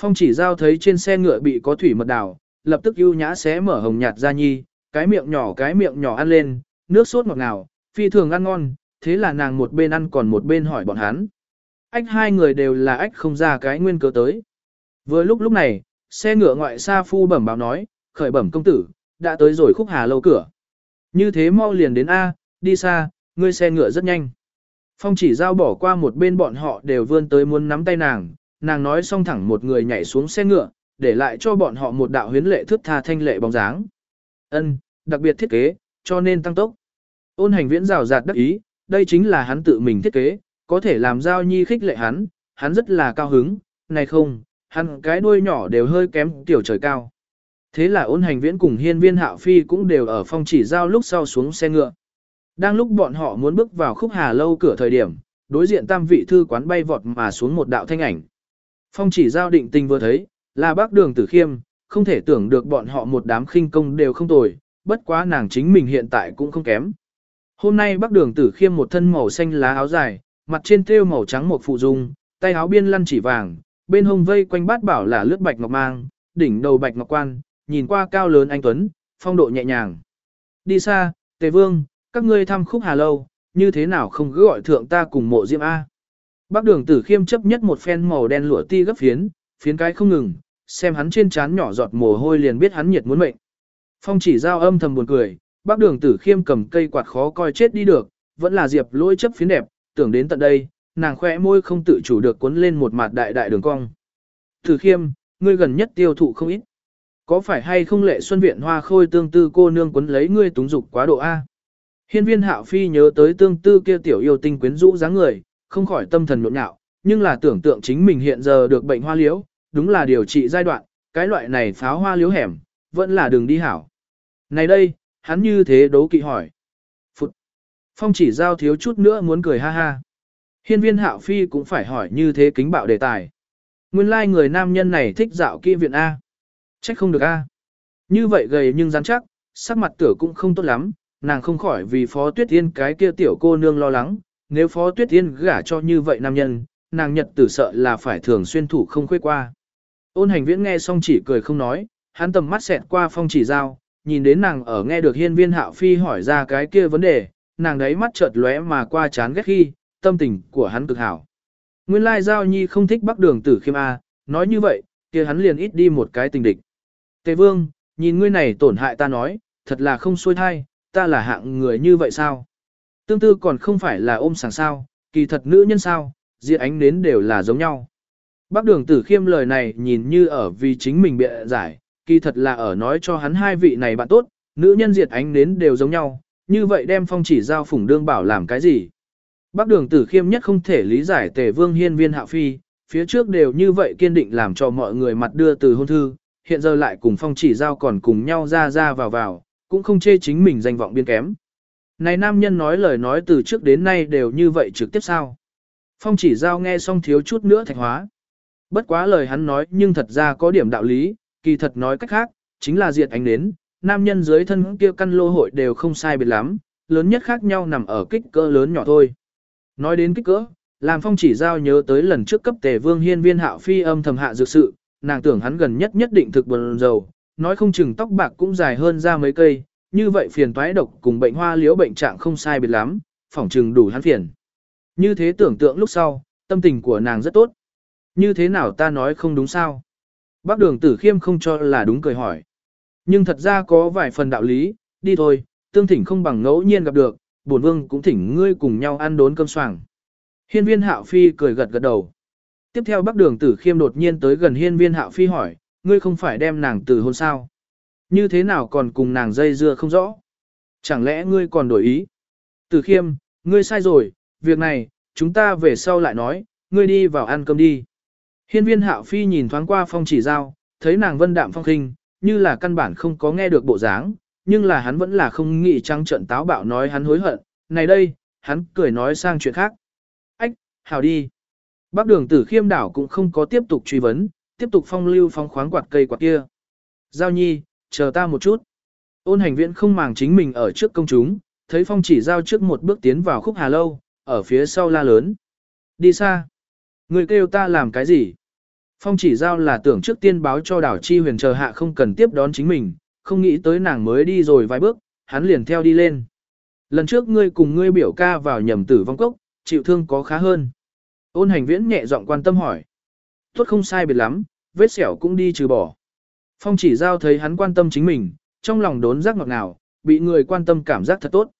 Phong chỉ giao thấy trên xe ngựa bị có thủy mật đào, lập tức ưu nhã xé mở hồng nhạt ra nhi, cái miệng nhỏ cái miệng nhỏ ăn lên, nước sốt ngọt ngào, phi thường ăn ngon, thế là nàng một bên ăn còn một bên hỏi bọn hắn. Ách hai người đều là ách không ra cái nguyên cớ tới. Vừa lúc lúc này, xe ngựa ngoại xa phu bẩm báo nói, khởi bẩm công tử, đã tới rồi khúc hà lâu cửa. Như thế mau liền đến A, đi xa, ngươi xe ngựa rất nhanh. Phong chỉ giao bỏ qua một bên bọn họ đều vươn tới muốn nắm tay nàng, nàng nói xong thẳng một người nhảy xuống xe ngựa, để lại cho bọn họ một đạo huyến lệ thước tha thanh lệ bóng dáng. Ân, đặc biệt thiết kế, cho nên tăng tốc. Ôn hành viễn rào rạt đắc ý, đây chính là hắn tự mình thiết kế, có thể làm giao nhi khích lệ hắn, hắn rất là cao hứng, này không, hắn cái đuôi nhỏ đều hơi kém tiểu trời cao. Thế là ôn hành viễn cùng hiên viên hạo phi cũng đều ở phong chỉ giao lúc sau xuống xe ngựa. Đang lúc bọn họ muốn bước vào khúc hà lâu cửa thời điểm, đối diện tam vị thư quán bay vọt mà xuống một đạo thanh ảnh. Phong chỉ giao định tình vừa thấy, là bác đường tử khiêm, không thể tưởng được bọn họ một đám khinh công đều không tồi, bất quá nàng chính mình hiện tại cũng không kém. Hôm nay bác đường tử khiêm một thân màu xanh lá áo dài, mặt trên thêu màu trắng một phụ dung, tay áo biên lăn chỉ vàng, bên hông vây quanh bát bảo là lướt bạch ngọc mang, đỉnh đầu bạch ngọc quan, nhìn qua cao lớn anh Tuấn, phong độ nhẹ nhàng. Đi xa, Tề Vương, các ngươi thăm khúc hà lâu, như thế nào không cứ gọi thượng ta cùng mộ diễm A. Bác đường tử khiêm chấp nhất một phen màu đen lụa ti gấp phiến, phiến cái không ngừng, xem hắn trên trán nhỏ giọt mồ hôi liền biết hắn nhiệt muốn mệnh. Phong chỉ giao âm thầm buồn cười, bác đường tử khiêm cầm cây quạt khó coi chết đi được, vẫn là diệp lỗi chấp phiến đẹp, tưởng đến tận đây, nàng khỏe môi không tự chủ được cuốn lên một mặt đại đại đường cong. Tử khiêm, ngươi gần nhất tiêu thụ không ít. Có phải hay không lệ xuân viện hoa khôi tương tư cô nương quấn lấy ngươi túng dục quá độ A? Hiên viên hạo phi nhớ tới tương tư kia tiểu yêu tinh quyến rũ dáng người, không khỏi tâm thần nhộn nhạo, nhưng là tưởng tượng chính mình hiện giờ được bệnh hoa liễu, đúng là điều trị giai đoạn, cái loại này pháo hoa liễu hẻm, vẫn là đường đi hảo. Này đây, hắn như thế đố kỵ hỏi. Phụt! Phong chỉ giao thiếu chút nữa muốn cười ha ha. Hiên viên hạo phi cũng phải hỏi như thế kính bạo đề tài. Nguyên lai like người nam nhân này thích dạo kỹ viện A. Trách không được A. Như vậy gầy nhưng rắn chắc, sắc mặt tửa cũng không tốt lắm, nàng không khỏi vì Phó Tuyết Yên cái kia tiểu cô nương lo lắng, nếu Phó Tuyết Yên gả cho như vậy nam nhân, nàng nhật tử sợ là phải thường xuyên thủ không khuê qua. Ôn hành viễn nghe xong chỉ cười không nói, hắn tầm mắt xẹt qua phong chỉ giao, nhìn đến nàng ở nghe được hiên viên hạo phi hỏi ra cái kia vấn đề, nàng đấy mắt chợt lóe mà qua chán ghét khi, tâm tình của hắn cực hảo. Nguyên lai giao nhi không thích bắc đường tử khiêm A, nói như vậy, kia hắn liền ít đi một cái tình địch. Tề vương, nhìn ngươi này tổn hại ta nói, thật là không xuôi thai, ta là hạng người như vậy sao? Tương tư còn không phải là ôm sảng sao, kỳ thật nữ nhân sao, diệt ánh nến đều là giống nhau. Bác đường tử khiêm lời này nhìn như ở vì chính mình bịa giải, kỳ thật là ở nói cho hắn hai vị này bạn tốt, nữ nhân diệt ánh nến đều giống nhau, như vậy đem phong chỉ giao phủng đương bảo làm cái gì. Bác đường tử khiêm nhất không thể lý giải tề vương hiên viên hạ phi, phía trước đều như vậy kiên định làm cho mọi người mặt đưa từ hôn thư, hiện giờ lại cùng phong chỉ giao còn cùng nhau ra ra vào vào, cũng không chê chính mình danh vọng biên kém. Này nam nhân nói lời nói từ trước đến nay đều như vậy trực tiếp sao. Phong chỉ giao nghe xong thiếu chút nữa thạch hóa. Bất quá lời hắn nói nhưng thật ra có điểm đạo lý, kỳ thật nói cách khác, chính là diệt ánh đến, nam nhân dưới thân kia căn lô hội đều không sai biệt lắm, lớn nhất khác nhau nằm ở kích cỡ lớn nhỏ thôi. Nói đến kích cỡ, làm phong chỉ giao nhớ tới lần trước cấp tề vương hiên viên hạo phi âm thầm hạ dược sự, nàng tưởng hắn gần nhất nhất định thực buồn dầu, nói không chừng tóc bạc cũng dài hơn ra mấy cây, như vậy phiền toái độc cùng bệnh hoa liễu bệnh trạng không sai biệt lắm, phỏng chừng đủ hắn phiền. Như thế tưởng tượng lúc sau, tâm tình của nàng rất tốt. Như thế nào ta nói không đúng sao? Bác đường tử khiêm không cho là đúng cười hỏi. Nhưng thật ra có vài phần đạo lý, đi thôi, tương thỉnh không bằng ngẫu nhiên gặp được, bổn vương cũng thỉnh ngươi cùng nhau ăn đốn cơm soảng. Hiên viên hạo phi cười gật gật đầu. Tiếp theo bác đường tử khiêm đột nhiên tới gần hiên viên hạo phi hỏi, ngươi không phải đem nàng từ hôn sao? Như thế nào còn cùng nàng dây dưa không rõ? Chẳng lẽ ngươi còn đổi ý? Tử khiêm, ngươi sai rồi, việc này, chúng ta về sau lại nói, ngươi đi vào ăn cơm đi. Hiên viên hạo phi nhìn thoáng qua phong chỉ giao, thấy nàng vân đạm phong khinh, như là căn bản không có nghe được bộ dáng, nhưng là hắn vẫn là không nghĩ trăng trận táo bạo nói hắn hối hận. Này đây, hắn cười nói sang chuyện khác. Ách, hào đi. Bác đường tử khiêm đảo cũng không có tiếp tục truy vấn, tiếp tục phong lưu phong khoáng quạt cây quạt kia. Giao nhi, chờ ta một chút. Ôn hành viện không màng chính mình ở trước công chúng, thấy phong chỉ giao trước một bước tiến vào khúc hà lâu, ở phía sau la lớn. Đi xa. Người kêu ta làm cái gì? Phong chỉ giao là tưởng trước tiên báo cho đảo chi huyền chờ hạ không cần tiếp đón chính mình, không nghĩ tới nàng mới đi rồi vài bước, hắn liền theo đi lên. Lần trước ngươi cùng ngươi biểu ca vào nhầm tử vong cốc, chịu thương có khá hơn. Ôn hành viễn nhẹ giọng quan tâm hỏi. Tốt không sai biệt lắm, vết sẹo cũng đi trừ bỏ. Phong chỉ giao thấy hắn quan tâm chính mình, trong lòng đốn giác ngọt ngào, bị người quan tâm cảm giác thật tốt.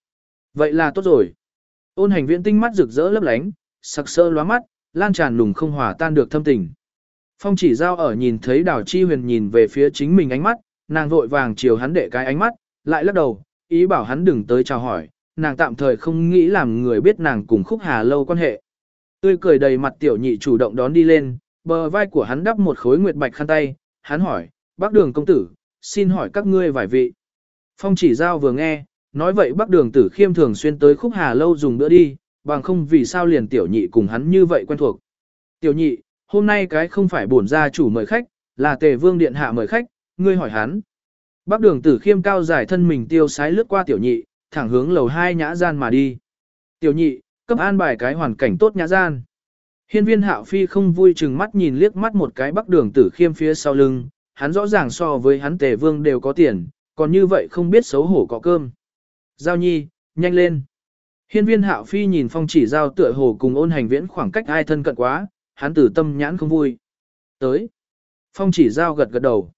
Vậy là tốt rồi. Ôn hành viễn tinh mắt rực rỡ lấp lánh, sặc sỡ lóa mắt, lan tràn lùng không hòa tan được thâm tình. Phong chỉ giao ở nhìn thấy đào chi huyền nhìn về phía chính mình ánh mắt, nàng vội vàng chiều hắn đệ cái ánh mắt, lại lắc đầu, ý bảo hắn đừng tới chào hỏi, nàng tạm thời không nghĩ làm người biết nàng cùng khúc hà lâu quan hệ. Tươi cười đầy mặt tiểu nhị chủ động đón đi lên, bờ vai của hắn đắp một khối nguyệt bạch khăn tay, hắn hỏi, bác đường công tử, xin hỏi các ngươi vài vị. Phong chỉ giao vừa nghe, nói vậy bác đường tử khiêm thường xuyên tới khúc hà lâu dùng bữa đi, bằng không vì sao liền tiểu nhị cùng hắn như vậy quen thuộc. Tiểu nhị, hôm nay cái không phải bổn gia chủ mời khách, là tề vương điện hạ mời khách, ngươi hỏi hắn. Bác đường tử khiêm cao dài thân mình tiêu sái lướt qua tiểu nhị, thẳng hướng lầu hai nhã gian mà đi. Tiểu nhị, cấp an bài cái hoàn cảnh tốt nhã gian. Hiên viên hạo phi không vui chừng mắt nhìn liếc mắt một cái bắc đường tử khiêm phía sau lưng, hắn rõ ràng so với hắn tề vương đều có tiền, còn như vậy không biết xấu hổ có cơm. Giao nhi, nhanh lên. Hiên viên hạo phi nhìn phong chỉ giao tựa hồ cùng ôn hành viễn khoảng cách ai thân cận quá, hắn tử tâm nhãn không vui. Tới. Phong chỉ giao gật gật đầu.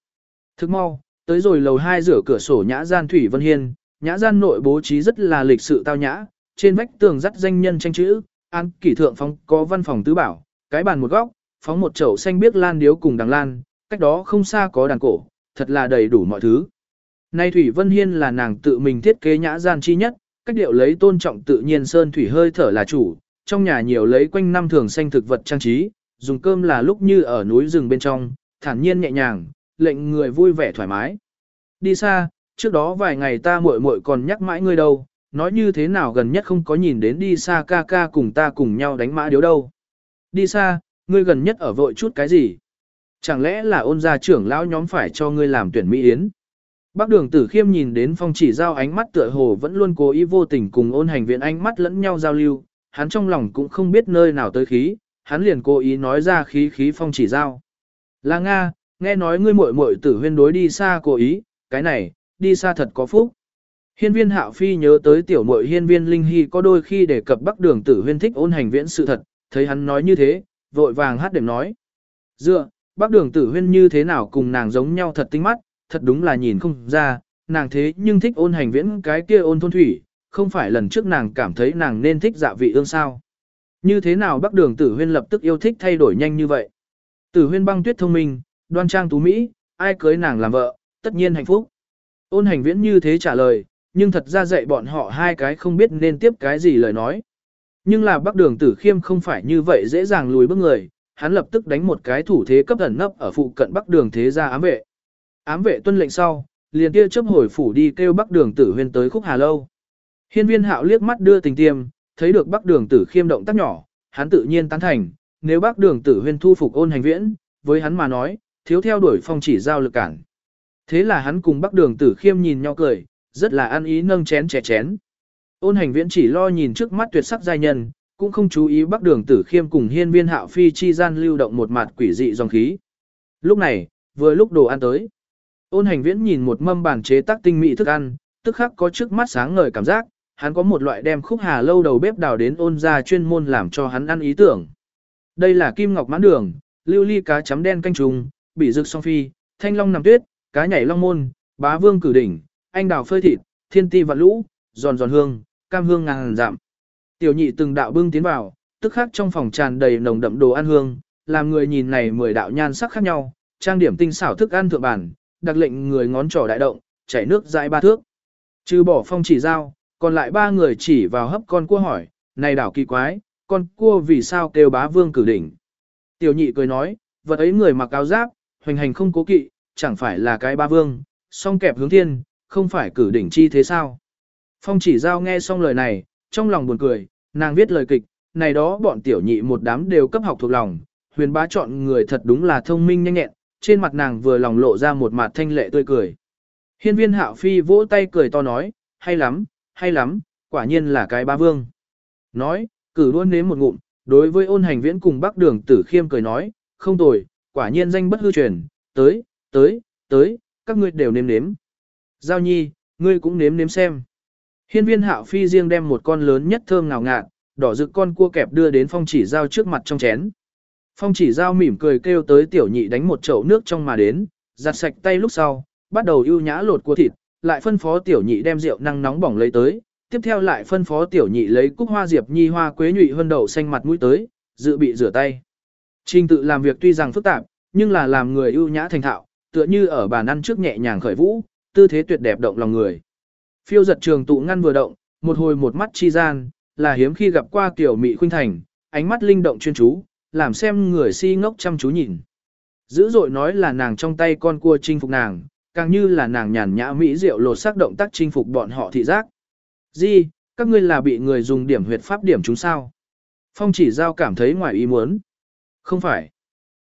Thức mau, tới rồi lầu hai rửa cửa sổ nhã gian Thủy Vân Hiên, nhã gian nội bố trí rất là lịch sự tao nhã, trên vách tường dắt danh nhân tranh chữ, an kỷ thượng phong có văn phòng tứ bảo, cái bàn một góc, phóng một chậu xanh biếc lan điếu cùng đằng lan, cách đó không xa có đàn cổ, thật là đầy đủ mọi thứ. Nay Thủy Vân Hiên là nàng tự mình thiết kế nhã gian chi nhất, cách điệu lấy tôn trọng tự nhiên sơn thủy hơi thở là chủ, trong nhà nhiều lấy quanh năm thường xanh thực vật trang trí, dùng cơm là lúc như ở núi rừng bên trong, thản nhiên nhẹ nhàng, lệnh người vui vẻ thoải mái. Đi xa, trước đó vài ngày ta muội muội còn nhắc mãi ngươi đâu, nói như thế nào gần nhất không có nhìn đến đi xa ca ca cùng ta cùng nhau đánh mã điếu đâu. Đi xa, ngươi gần nhất ở vội chút cái gì? Chẳng lẽ là ôn gia trưởng lão nhóm phải cho ngươi làm tuyển mỹ yến? Bác đường tử khiêm nhìn đến phong chỉ giao ánh mắt tựa hồ vẫn luôn cố ý vô tình cùng ôn hành viện ánh mắt lẫn nhau giao lưu, hắn trong lòng cũng không biết nơi nào tới khí, hắn liền cố ý nói ra khí khí phong chỉ giao. Là Nga, nghe nói ngươi muội muội tử huyên đối đi xa cố ý, cái này, đi xa thật có phúc. Hiên viên hạo phi nhớ tới tiểu muội hiên viên linh hy có đôi khi đề cập bắc đường tử huyên thích ôn hành viễn sự thật, thấy hắn nói như thế, vội vàng hát đệm nói. Dựa, bắc đường tử huyên như thế nào cùng nàng giống nhau thật tinh mắt, thật đúng là nhìn không ra, nàng thế nhưng thích ôn hành viễn cái kia ôn thôn thủy, không phải lần trước nàng cảm thấy nàng nên thích dạ vị ương sao. Như thế nào bắc đường tử huyên lập tức yêu thích thay đổi nhanh như vậy. Tử huyên băng tuyết thông minh, đoan trang tú Mỹ, ai cưới nàng làm vợ, tất nhiên hạnh phúc. Ôn hành viễn như thế trả lời, nhưng thật ra dạy bọn họ hai cái không biết nên tiếp cái gì lời nói. Nhưng là bắc đường tử khiêm không phải như vậy dễ dàng lùi bước người, hắn lập tức đánh một cái thủ thế cấp thần nấp ở phụ cận bắc đường thế gia ám vệ. Ám vệ tuân lệnh sau, liền kia chấp hồi phủ đi kêu bắc đường tử huyên tới khúc hà lâu. Hiên viên hạo liếc mắt đưa tình tiêm, thấy được bắc đường tử khiêm động tác nhỏ, hắn tự nhiên tán thành, nếu bắc đường tử huyên thu phục ôn hành viễn, với hắn mà nói, thiếu theo đuổi phong chỉ giao lực cản. Thế là hắn cùng bắc đường tử khiêm nhìn nhau cười, rất là ăn ý nâng chén chè chén. Ôn hành viễn chỉ lo nhìn trước mắt tuyệt sắc giai nhân, cũng không chú ý bắc đường tử khiêm cùng hiên viên hạo phi chi gian lưu động một mặt quỷ dị dòng khí. Lúc này, vừa lúc đồ ăn tới. Ôn hành viễn nhìn một mâm bàn chế tác tinh mỹ thức ăn, tức khắc có trước mắt sáng ngời cảm giác, hắn có một loại đem khúc hà lâu đầu bếp đào đến ôn ra chuyên môn làm cho hắn ăn ý tưởng. Đây là kim ngọc mãn đường, lưu ly cá chấm đen canh trùng, bị rực song phi, thanh long nằm tuyết, cá nhảy long môn, bá vương cử đỉnh, anh đào phơi thịt, thiên ti vạn lũ, giòn giòn hương, cam hương ngàn giảm. Tiểu nhị từng đạo bưng tiến vào, tức khắc trong phòng tràn đầy nồng đậm đồ ăn hương, làm người nhìn này mười đạo nhan sắc khác nhau, trang điểm tinh xảo thức ăn thượng bản, đặc lệnh người ngón trỏ đại động, chảy nước dãi ba thước. Trừ bỏ phong chỉ giao, còn lại ba người chỉ vào hấp con cua hỏi, này đảo kỳ quái, con cua vì sao kêu bá vương cử đỉnh. Tiểu nhị cười nói, vật ấy người mặc áo giáp, hoành hành không cố kỵ, chẳng phải là cái ba vương, song kẹp hướng thiên, không phải cử đỉnh chi thế sao. Phong chỉ giao nghe xong lời này, trong lòng buồn cười, nàng viết lời kịch, này đó bọn tiểu nhị một đám đều cấp học thuộc lòng, huyền bá chọn người thật đúng là thông minh nhanh nhẹn, trên mặt nàng vừa lòng lộ ra một mặt thanh lệ tươi cười. Hiên viên hạo phi vỗ tay cười to nói, hay lắm, hay lắm, quả nhiên là cái ba vương. Nói, cử luôn nếm một ngụm, đối với ôn hành viễn cùng bác đường tử khiêm cười nói, không tồi, quả nhiên danh bất hư truyền, tới, tới, tới, các ngươi đều nếm nếm. Giao nhi, ngươi cũng nếm nếm xem. Hiên viên hạo phi riêng đem một con lớn nhất thơm ngào ngạt, đỏ rực con cua kẹp đưa đến phong chỉ giao trước mặt trong chén. Phong chỉ giao mỉm cười kêu tới tiểu nhị đánh một chậu nước trong mà đến, giặt sạch tay lúc sau, bắt đầu ưu nhã lột cua thịt, lại phân phó tiểu nhị đem rượu năng nóng bỏng lấy tới, tiếp theo lại phân phó tiểu nhị lấy cúc hoa diệp nhi hoa quế nhụy hơn đậu xanh mặt mũi tới, dự bị rửa tay. Trình tự làm việc tuy rằng phức tạp, nhưng là làm người ưu nhã thành thạo, tựa như ở bàn ăn trước nhẹ nhàng khởi vũ, tư thế tuyệt đẹp động lòng người. Phiêu giật trường tụ ngăn vừa động, một hồi một mắt chi gian, là hiếm khi gặp qua tiểu mị khuynh thành, ánh mắt linh động chuyên chú, làm xem người si ngốc chăm chú nhìn. Dữ dội nói là nàng trong tay con cua chinh phục nàng, càng như là nàng nhàn nhã mỹ diệu lột xác động tác chinh phục bọn họ thị giác. Di, các ngươi là bị người dùng điểm huyệt pháp điểm chúng sao? Phong chỉ giao cảm thấy ngoài ý muốn. Không phải.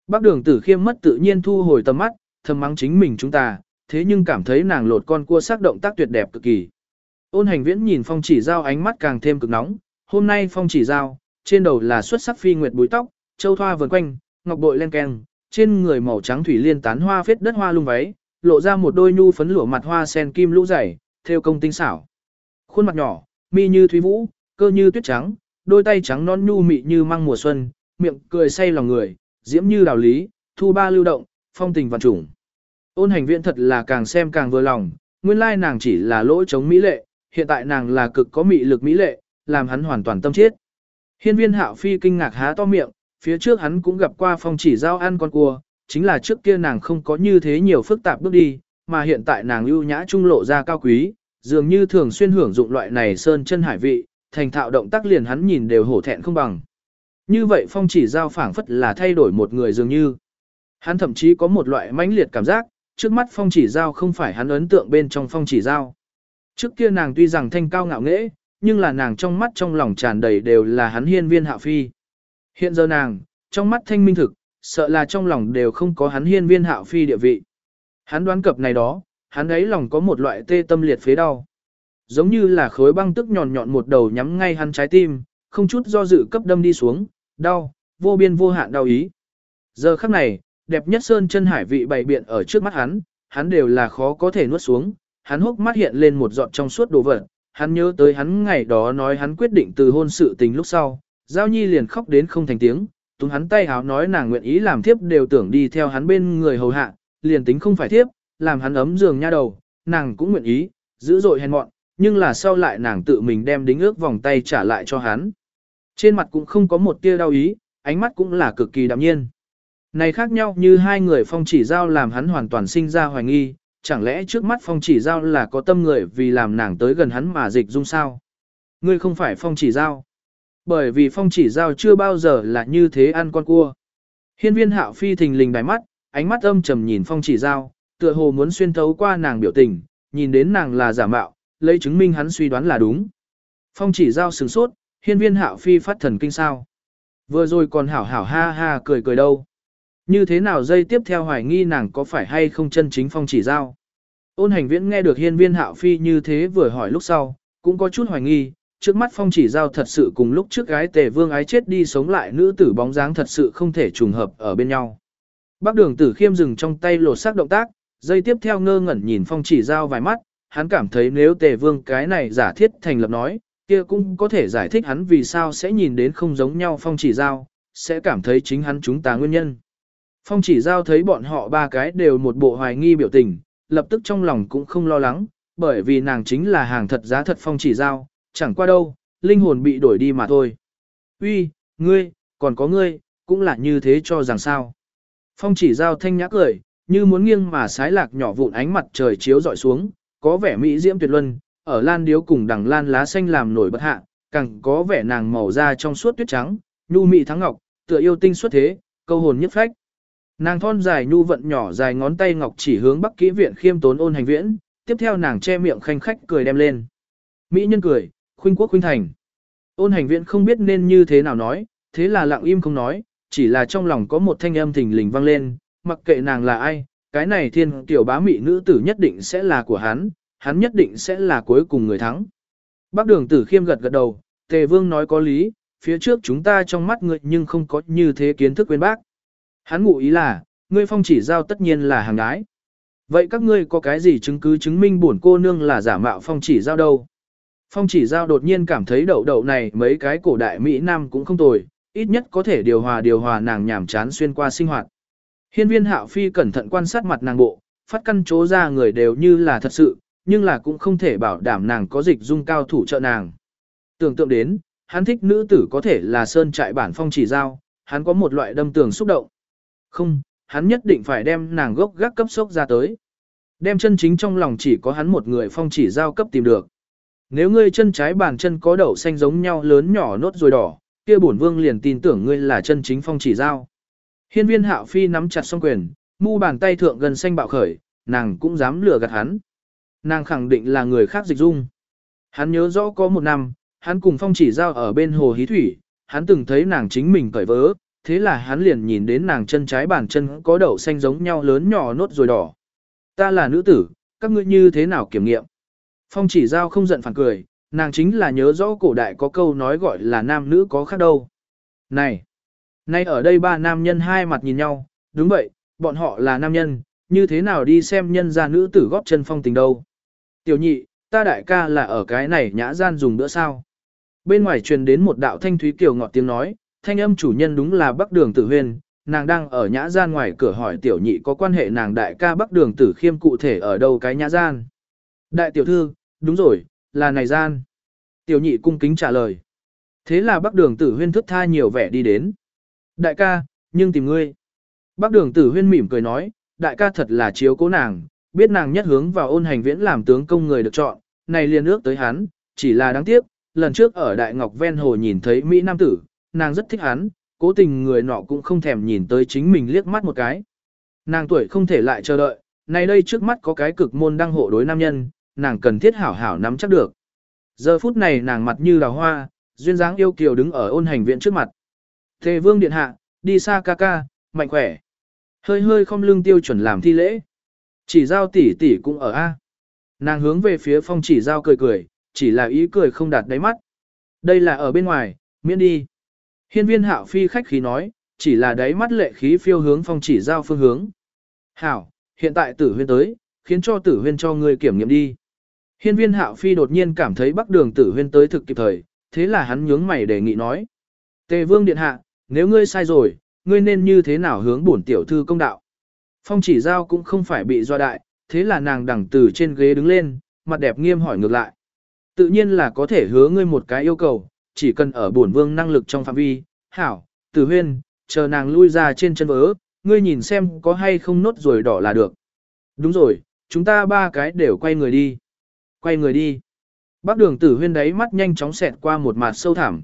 Bác đường tử khiêm mất tự nhiên thu hồi tầm mắt, thầm mắng chính mình chúng ta, thế nhưng cảm thấy nàng lột con cua sắc động tác tuyệt đẹp cực kỳ. Ôn hành viễn nhìn phong chỉ giao ánh mắt càng thêm cực nóng, hôm nay phong chỉ giao, trên đầu là xuất sắc phi nguyệt búi tóc, châu thoa vần quanh, ngọc bội len keng, trên người màu trắng thủy liên tán hoa phết đất hoa lung váy, lộ ra một đôi nhu phấn lửa mặt hoa sen kim lũ dày, theo công tinh xảo. Khuôn mặt nhỏ, mi như thúy vũ, cơ như tuyết trắng, đôi tay trắng non nhu mị như măng mùa xuân, miệng cười say lòng người, diễm như đào lý, thu ba lưu động, phong tình vạn trùng. Ôn hành viện thật là càng xem càng vừa lòng, nguyên lai nàng chỉ là lỗ chống mỹ lệ, hiện tại nàng là cực có mị lực mỹ lệ, làm hắn hoàn toàn tâm chết. Hiên viên hạo phi kinh ngạc há to miệng, phía trước hắn cũng gặp qua phong chỉ giao ăn con cua, chính là trước kia nàng không có như thế nhiều phức tạp bước đi, mà hiện tại nàng ưu nhã trung lộ ra cao quý, dường như thường xuyên hưởng dụng loại này sơn chân hải vị, thành thạo động tác liền hắn nhìn đều hổ thẹn không bằng. Như vậy phong chỉ giao phảng phất là thay đổi một người dường như. Hắn thậm chí có một loại mãnh liệt cảm giác, trước mắt phong chỉ giao không phải hắn ấn tượng bên trong phong chỉ giao. Trước kia nàng tuy rằng thanh cao ngạo nghễ, nhưng là nàng trong mắt trong lòng tràn đầy đều là hắn hiên viên hạ phi. Hiện giờ nàng, trong mắt thanh minh thực, sợ là trong lòng đều không có hắn hiên viên hạo phi địa vị. Hắn đoán cập này đó, hắn ấy lòng có một loại tê tâm liệt phế đau. Giống như là khối băng tức nhọn nhọn một đầu nhắm ngay hắn trái tim, không chút do dự cấp đâm đi xuống, đau, vô biên vô hạn đau ý. Giờ khắc này, đẹp nhất sơn chân hải vị bày biện ở trước mắt hắn, hắn đều là khó có thể nuốt xuống, hắn hốc mắt hiện lên một giọt trong suốt đồ vật, hắn nhớ tới hắn ngày đó nói hắn quyết định từ hôn sự tình lúc sau, Giao Nhi liền khóc đến không thành tiếng, tung hắn tay háo nói nàng nguyện ý làm thiếp đều tưởng đi theo hắn bên người hầu hạ, liền tính không phải thiếp, làm hắn ấm giường nha đầu, nàng cũng nguyện ý, dữ dội hèn mọn, nhưng là sau lại nàng tự mình đem đính ước vòng tay trả lại cho hắn. Trên mặt cũng không có một tia đau ý, ánh mắt cũng là cực kỳ đạm nhiên. Này khác nhau như hai người phong chỉ giao làm hắn hoàn toàn sinh ra hoài nghi, chẳng lẽ trước mắt phong chỉ giao là có tâm người vì làm nàng tới gần hắn mà dịch dung sao? Ngươi không phải phong chỉ giao. Bởi vì phong chỉ giao chưa bao giờ là như thế ăn con cua. Hiên viên hạo phi thình lình đáy mắt, ánh mắt âm trầm nhìn phong chỉ giao, tựa hồ muốn xuyên thấu qua nàng biểu tình, nhìn đến nàng là giả mạo, lấy chứng minh hắn suy đoán là đúng. Phong chỉ giao sừng sốt, hiên viên hạo phi phát thần kinh sao. Vừa rồi còn hảo hảo ha ha cười cười đâu. Như thế nào dây tiếp theo hoài nghi nàng có phải hay không chân chính phong chỉ giao. Ôn hành viễn nghe được hiên viên hạo phi như thế vừa hỏi lúc sau, cũng có chút hoài nghi, trước mắt phong chỉ giao thật sự cùng lúc trước gái tề vương ái chết đi sống lại nữ tử bóng dáng thật sự không thể trùng hợp ở bên nhau. Bác đường tử khiêm dừng trong tay lột xác động tác, dây tiếp theo ngơ ngẩn nhìn phong chỉ giao vài mắt, hắn cảm thấy nếu tề vương cái này giả thiết thành lập nói, kia cũng có thể giải thích hắn vì sao sẽ nhìn đến không giống nhau phong chỉ giao, sẽ cảm thấy chính hắn chúng ta nguyên nhân. Phong chỉ giao thấy bọn họ ba cái đều một bộ hoài nghi biểu tình, lập tức trong lòng cũng không lo lắng, bởi vì nàng chính là hàng thật giá thật phong chỉ giao, chẳng qua đâu, linh hồn bị đổi đi mà thôi. Uy, ngươi, còn có ngươi, cũng là như thế cho rằng sao. Phong chỉ giao thanh nhã cười, như muốn nghiêng mà sái lạc nhỏ vụn ánh mặt trời chiếu dọi xuống, có vẻ mỹ diễm tuyệt luân, ở lan điếu cùng đằng lan lá xanh làm nổi bật hạ, càng có vẻ nàng màu da trong suốt tuyết trắng, nhu mị thắng ngọc, tựa yêu tinh xuất thế, câu hồn nhất phách. Nàng thon dài nhu vận nhỏ dài ngón tay ngọc chỉ hướng bắc kỹ viện khiêm tốn ôn hành viễn, tiếp theo nàng che miệng khanh khách cười đem lên. Mỹ nhân cười, khuynh quốc khuynh thành. Ôn hành viện không biết nên như thế nào nói, thế là lặng im không nói, chỉ là trong lòng có một thanh âm thình lình vang lên, mặc kệ nàng là ai, cái này thiên tiểu bá mỹ nữ tử nhất định sẽ là của hắn, hắn nhất định sẽ là cuối cùng người thắng. Bác đường tử khiêm gật gật đầu, tề vương nói có lý, phía trước chúng ta trong mắt ngươi nhưng không có như thế kiến thức quên bác. Hắn ngụ ý là, ngươi phong chỉ giao tất nhiên là hàng ái. Vậy các ngươi có cái gì chứng cứ chứng minh bổn cô nương là giả mạo phong chỉ giao đâu? Phong chỉ giao đột nhiên cảm thấy đậu đậu này mấy cái cổ đại Mỹ Nam cũng không tồi, ít nhất có thể điều hòa điều hòa nàng nhảm chán xuyên qua sinh hoạt. Hiên viên hạo phi cẩn thận quan sát mặt nàng bộ, phát căn chố ra người đều như là thật sự, nhưng là cũng không thể bảo đảm nàng có dịch dung cao thủ trợ nàng. Tưởng tượng đến, hắn thích nữ tử có thể là sơn trại bản phong chỉ giao, hắn có một loại đâm tường xúc động. Không, hắn nhất định phải đem nàng gốc gác cấp sốc ra tới. Đem chân chính trong lòng chỉ có hắn một người phong chỉ giao cấp tìm được. Nếu ngươi chân trái bàn chân có đậu xanh giống nhau lớn nhỏ nốt rồi đỏ, kia bổn vương liền tin tưởng ngươi là chân chính phong chỉ giao. Hiên viên hạo phi nắm chặt song quyền, mu bàn tay thượng gần xanh bạo khởi, nàng cũng dám lừa gạt hắn. Nàng khẳng định là người khác dịch dung. Hắn nhớ rõ có một năm, hắn cùng phong chỉ giao ở bên hồ hí thủy, hắn từng thấy nàng chính mình cởi vớ, thế là hắn liền nhìn đến nàng chân trái bàn chân có đậu xanh giống nhau lớn nhỏ nốt rồi đỏ. Ta là nữ tử, các ngươi như thế nào kiểm nghiệm? Phong chỉ giao không giận phản cười, nàng chính là nhớ rõ cổ đại có câu nói gọi là nam nữ có khác đâu. Này! Nay ở đây ba nam nhân hai mặt nhìn nhau, đúng vậy, bọn họ là nam nhân, như thế nào đi xem nhân gia nữ tử góp chân phong tình đâu. Tiểu nhị, ta đại ca là ở cái này nhã gian dùng bữa sao. Bên ngoài truyền đến một đạo thanh thúy kiều ngọt tiếng nói, thanh âm chủ nhân đúng là Bắc Đường Tử Huyên, nàng đang ở nhã gian ngoài cửa hỏi tiểu nhị có quan hệ nàng đại ca Bắc Đường Tử Khiêm cụ thể ở đâu cái nhã gian. Đại tiểu thư, đúng rồi, là này gian. Tiểu nhị cung kính trả lời. Thế là Bắc Đường Tử Huyên thức tha nhiều vẻ đi đến. Đại ca, nhưng tìm ngươi. Bắc Đường Tử Huyên mỉm cười nói, đại ca thật là chiếu cố nàng, biết nàng nhất hướng vào ôn hành viễn làm tướng công người được chọn, này liền ước tới hắn, chỉ là đáng tiếc, lần trước ở Đại Ngọc Ven Hồ nhìn thấy Mỹ Nam Tử, nàng rất thích hắn, cố tình người nọ cũng không thèm nhìn tới chính mình liếc mắt một cái. Nàng tuổi không thể lại chờ đợi, này đây trước mắt có cái cực môn đăng hộ đối nam nhân, nàng cần thiết hảo hảo nắm chắc được. Giờ phút này nàng mặt như đào hoa, duyên dáng yêu kiều đứng ở ôn hành viện trước mặt. Thề vương điện hạ, đi xa ca ca, mạnh khỏe. Hơi hơi không lưng tiêu chuẩn làm thi lễ. Chỉ giao tỷ tỷ cũng ở A. Nàng hướng về phía phong chỉ giao cười cười, chỉ là ý cười không đạt đáy mắt. Đây là ở bên ngoài, miễn đi. Hiên viên hạo phi khách khí nói, chỉ là đáy mắt lệ khí phiêu hướng phong chỉ giao phương hướng. Hảo, hiện tại tử huyên tới, khiến cho tử huyên cho người kiểm nghiệm đi. Hiên viên hạo phi đột nhiên cảm thấy bắc đường tử huyên tới thực kịp thời, thế là hắn nhướng mày đề nghị nói. Tề vương điện hạ, nếu ngươi sai rồi, ngươi nên như thế nào hướng bổn tiểu thư công đạo. Phong chỉ giao cũng không phải bị doa đại, thế là nàng đằng từ trên ghế đứng lên, mặt đẹp nghiêm hỏi ngược lại. Tự nhiên là có thể hứa ngươi một cái yêu cầu, chỉ cần ở bổn vương năng lực trong phạm vi, hảo, tử huyên, chờ nàng lui ra trên chân vớ, ngươi nhìn xem có hay không nốt rồi đỏ là được. Đúng rồi, chúng ta ba cái đều quay người đi. Quay người đi. Bác đường tử huyên đấy mắt nhanh chóng xẹt qua một mặt sâu thẳm.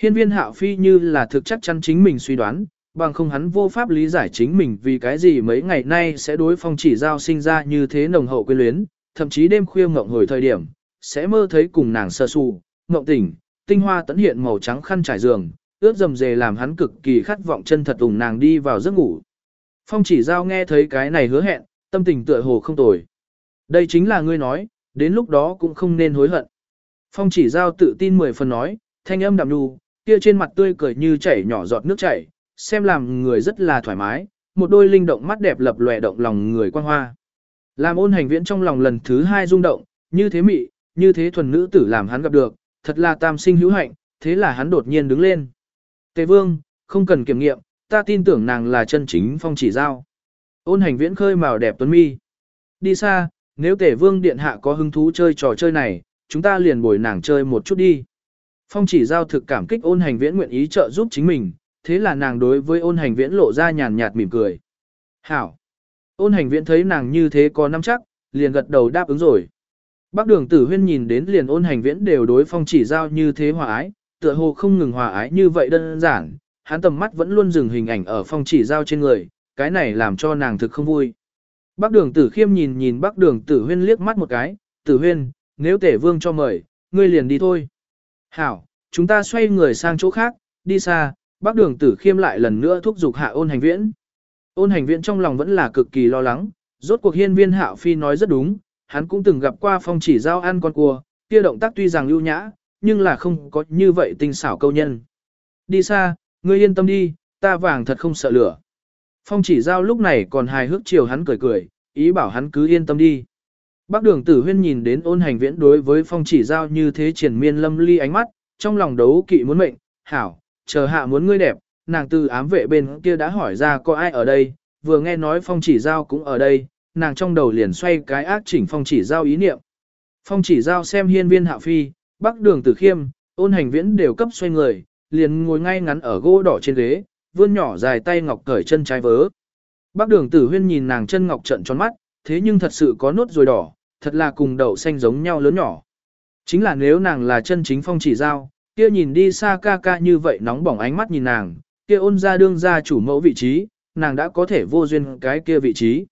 Hiên viên hạo phi như là thực chắc chắn chính mình suy đoán, bằng không hắn vô pháp lý giải chính mình vì cái gì mấy ngày nay sẽ đối phong chỉ giao sinh ra như thế nồng hậu quyến luyến, thậm chí đêm khuya ngộng hồi thời điểm, sẽ mơ thấy cùng nàng sơ su, ngộng tỉnh, tinh hoa tấn hiện màu trắng khăn trải giường, ướt dầm dề làm hắn cực kỳ khát vọng chân thật ủng nàng đi vào giấc ngủ. Phong chỉ giao nghe thấy cái này hứa hẹn, tâm tình tựa hồ không tồi. Đây chính là ngươi nói, đến lúc đó cũng không nên hối hận. Phong chỉ giao tự tin mười phần nói, thanh âm đạm đu, kia trên mặt tươi cười như chảy nhỏ giọt nước chảy, xem làm người rất là thoải mái, một đôi linh động mắt đẹp lập lòe động lòng người quan hoa. Làm ôn hành viễn trong lòng lần thứ hai rung động, như thế mị, như thế thuần nữ tử làm hắn gặp được, thật là tam sinh hữu hạnh, thế là hắn đột nhiên đứng lên. Tề vương, không cần kiểm nghiệm, ta tin tưởng nàng là chân chính phong chỉ giao. Ôn hành viễn khơi màu đẹp tuấn mi. Đi xa, nếu tề vương điện hạ có hứng thú chơi trò chơi này, chúng ta liền bồi nàng chơi một chút đi. Phong chỉ giao thực cảm kích ôn hành viễn nguyện ý trợ giúp chính mình, thế là nàng đối với ôn hành viễn lộ ra nhàn nhạt mỉm cười. Hảo! Ôn hành viễn thấy nàng như thế có nắm chắc, liền gật đầu đáp ứng rồi. Bác đường tử huyên nhìn đến liền ôn hành viễn đều đối phong chỉ giao như thế hòa ái, tựa hồ không ngừng hòa ái như vậy đơn giản, hắn tầm mắt vẫn luôn dừng hình ảnh ở phong chỉ giao trên người, cái này làm cho nàng thực không vui. Bác đường tử khiêm nhìn nhìn bác đường tử huyên liếc mắt một cái, tử huyên, nếu tể vương cho mời, ngươi liền đi thôi. Hảo, chúng ta xoay người sang chỗ khác, đi xa, bác đường tử khiêm lại lần nữa thúc giục hạ ôn hành viễn. Ôn hành viễn trong lòng vẫn là cực kỳ lo lắng, rốt cuộc hiên viên hạo phi nói rất đúng, hắn cũng từng gặp qua phong chỉ giao ăn con cua, kia động tác tuy rằng lưu nhã, nhưng là không có như vậy tinh xảo câu nhân. Đi xa, ngươi yên tâm đi, ta vàng thật không sợ lửa. Phong chỉ giao lúc này còn hài hước chiều hắn cười cười, ý bảo hắn cứ yên tâm đi. Bác đường tử huyên nhìn đến ôn hành viễn đối với phong chỉ giao như thế triển miên lâm ly ánh mắt, trong lòng đấu kỵ muốn mệnh, hảo, chờ hạ muốn ngươi đẹp, nàng từ ám vệ bên kia đã hỏi ra có ai ở đây, vừa nghe nói phong chỉ giao cũng ở đây, nàng trong đầu liền xoay cái ác chỉnh phong chỉ giao ý niệm. Phong chỉ giao xem hiên viên hạ phi, bắc đường tử khiêm, ôn hành viễn đều cấp xoay người, liền ngồi ngay ngắn ở gỗ đỏ trên ghế, vươn nhỏ dài tay ngọc cởi chân trái vớ. Bắc đường tử huyên nhìn nàng chân ngọc trận tròn mắt, thế nhưng thật sự có nốt rồi đỏ, thật là cùng đậu xanh giống nhau lớn nhỏ. Chính là nếu nàng là chân chính phong chỉ giao, kia nhìn đi xa ca ca như vậy nóng bỏng ánh mắt nhìn nàng, kia ôn ra đương ra chủ mẫu vị trí, nàng đã có thể vô duyên cái kia vị trí.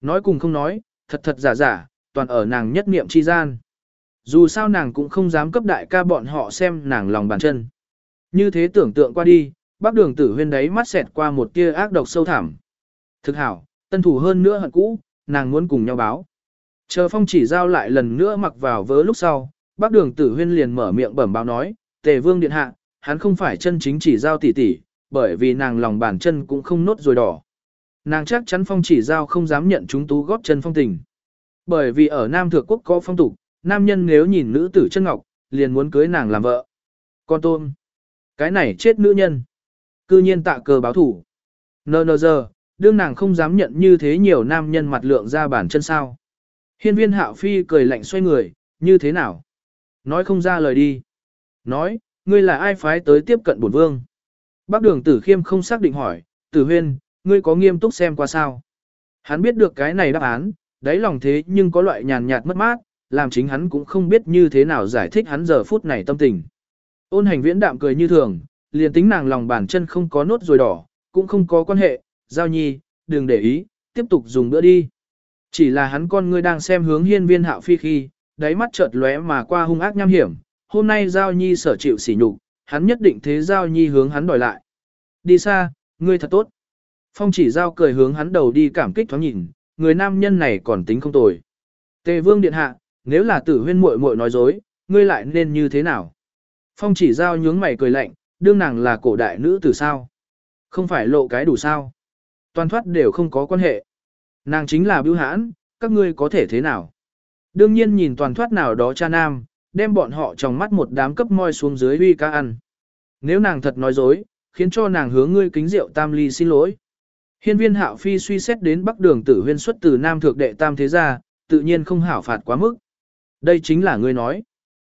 Nói cùng không nói, thật thật giả giả, toàn ở nàng nhất niệm chi gian. Dù sao nàng cũng không dám cấp đại ca bọn họ xem nàng lòng bàn chân. Như thế tưởng tượng qua đi, bác đường tử huyên đấy mắt xẹt qua một tia ác độc sâu thẳm. Thực hảo, tân thủ hơn nữa hận cũ, nàng muốn cùng nhau báo. Chờ phong chỉ giao lại lần nữa mặc vào vớ lúc sau, bác đường tử huyên liền mở miệng bẩm báo nói, tề vương điện hạ, hắn không phải chân chính chỉ giao tỷ tỷ, bởi vì nàng lòng bàn chân cũng không nốt rồi đỏ. nàng chắc chắn phong chỉ giao không dám nhận chúng tú góp chân phong tình. Bởi vì ở Nam Thượng Quốc có phong tục, nam nhân nếu nhìn nữ tử chân ngọc, liền muốn cưới nàng làm vợ. Con tôm. Cái này chết nữ nhân. Cư nhiên tạ cơ báo thủ. Nờ nờ giờ, đương nàng không dám nhận như thế nhiều nam nhân mặt lượng ra bản chân sao. Hiên viên hạo phi cười lạnh xoay người, như thế nào? Nói không ra lời đi. Nói, ngươi là ai phái tới tiếp cận bổn vương? Bác đường tử khiêm không xác định hỏi, tử huyên, ngươi có nghiêm túc xem qua sao? Hắn biết được cái này đáp án, đáy lòng thế nhưng có loại nhàn nhạt mất mát, làm chính hắn cũng không biết như thế nào giải thích hắn giờ phút này tâm tình. Ôn hành viễn đạm cười như thường, liền tính nàng lòng bàn chân không có nốt rồi đỏ, cũng không có quan hệ, giao nhi, đừng để ý, tiếp tục dùng bữa đi. Chỉ là hắn con ngươi đang xem hướng hiên viên hạo phi khi, đáy mắt chợt lóe mà qua hung ác nham hiểm, hôm nay giao nhi sở chịu sỉ nhục, hắn nhất định thế giao nhi hướng hắn đòi lại. Đi xa, ngươi thật tốt. Phong chỉ giao cười hướng hắn đầu đi cảm kích thoáng nhìn, người nam nhân này còn tính không tồi. Tề vương điện hạ, nếu là tử huyên muội muội nói dối, ngươi lại nên như thế nào? Phong chỉ giao nhướng mày cười lạnh, đương nàng là cổ đại nữ tử sao? Không phải lộ cái đủ sao? Toàn thoát đều không có quan hệ. Nàng chính là bưu hãn, các ngươi có thể thế nào? Đương nhiên nhìn toàn thoát nào đó cha nam, đem bọn họ trong mắt một đám cấp moi xuống dưới uy ca ăn. Nếu nàng thật nói dối, khiến cho nàng hướng ngươi kính rượu tam ly xin lỗi. Hiên viên hạo phi suy xét đến bắc đường tử huyên xuất từ nam thượng đệ tam thế gia, tự nhiên không hảo phạt quá mức. Đây chính là ngươi nói.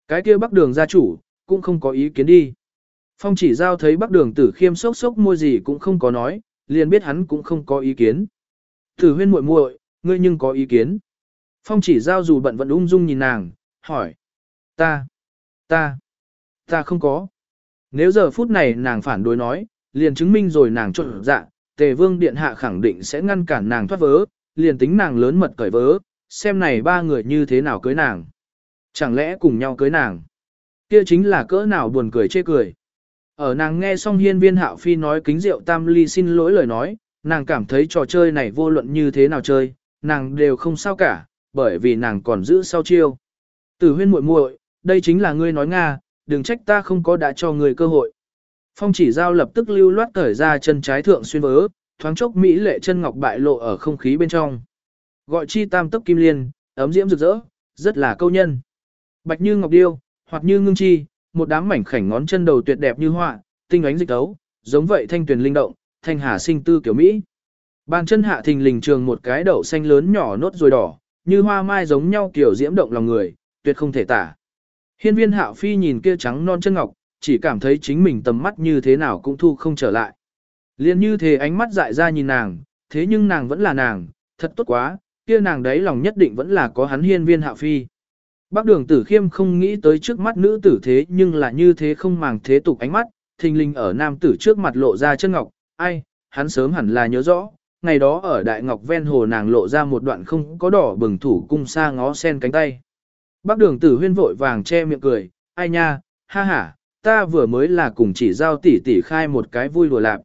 Cái kia bắc đường gia chủ, cũng không có ý kiến đi. Phong chỉ giao thấy bắc đường tử khiêm sốc sốc môi gì cũng không có nói, liền biết hắn cũng không có ý kiến. Tử huyên muội muội, ngươi nhưng có ý kiến. Phong chỉ giao dù bận vẫn ung dung nhìn nàng, hỏi. Ta, ta, ta không có. Nếu giờ phút này nàng phản đối nói, liền chứng minh rồi nàng trộn dạ, tề vương điện hạ khẳng định sẽ ngăn cản nàng thoát vớ, liền tính nàng lớn mật cởi vớ, xem này ba người như thế nào cưới nàng. Chẳng lẽ cùng nhau cưới nàng? Kia chính là cỡ nào buồn cười chê cười. Ở nàng nghe xong hiên viên hạo phi nói kính rượu tam ly xin lỗi lời nói, nàng cảm thấy trò chơi này vô luận như thế nào chơi, nàng đều không sao cả, bởi vì nàng còn giữ sau chiêu. Tử huyên muội muội, đây chính là ngươi nói Nga, đừng trách ta không có đã cho ngươi cơ hội. Phong chỉ giao lập tức lưu loát cởi ra chân trái thượng xuyên vớ, thoáng chốc mỹ lệ chân ngọc bại lộ ở không khí bên trong. Gọi chi tam tốc kim liên, ấm diễm rực rỡ, rất là câu nhân. Bạch như ngọc điêu, hoặc như ngưng chi, một đám mảnh khảnh ngón chân đầu tuyệt đẹp như họa, tinh ánh dịch tấu, giống vậy thanh tuyền linh động, thanh hà sinh tư kiểu Mỹ. Bàn chân hạ thình lình trường một cái đậu xanh lớn nhỏ nốt rồi đỏ, như hoa mai giống nhau kiểu diễm động lòng người, tuyệt không thể tả. Hiên viên hạo phi nhìn kia trắng non chân ngọc, chỉ cảm thấy chính mình tầm mắt như thế nào cũng thu không trở lại. Liên như thế ánh mắt dại ra nhìn nàng, thế nhưng nàng vẫn là nàng, thật tốt quá, kia nàng đấy lòng nhất định vẫn là có hắn hiên viên hạo phi. Bác đường tử khiêm không nghĩ tới trước mắt nữ tử thế nhưng là như thế không màng thế tục ánh mắt, thình linh ở nam tử trước mặt lộ ra chân ngọc, ai, hắn sớm hẳn là nhớ rõ, ngày đó ở đại ngọc ven hồ nàng lộ ra một đoạn không có đỏ bừng thủ cung xa ngó sen cánh tay. Bác đường tử huyên vội vàng che miệng cười, ai nha, ha ha, ta vừa mới là cùng chỉ giao tỷ tỷ khai một cái vui đùa lạp.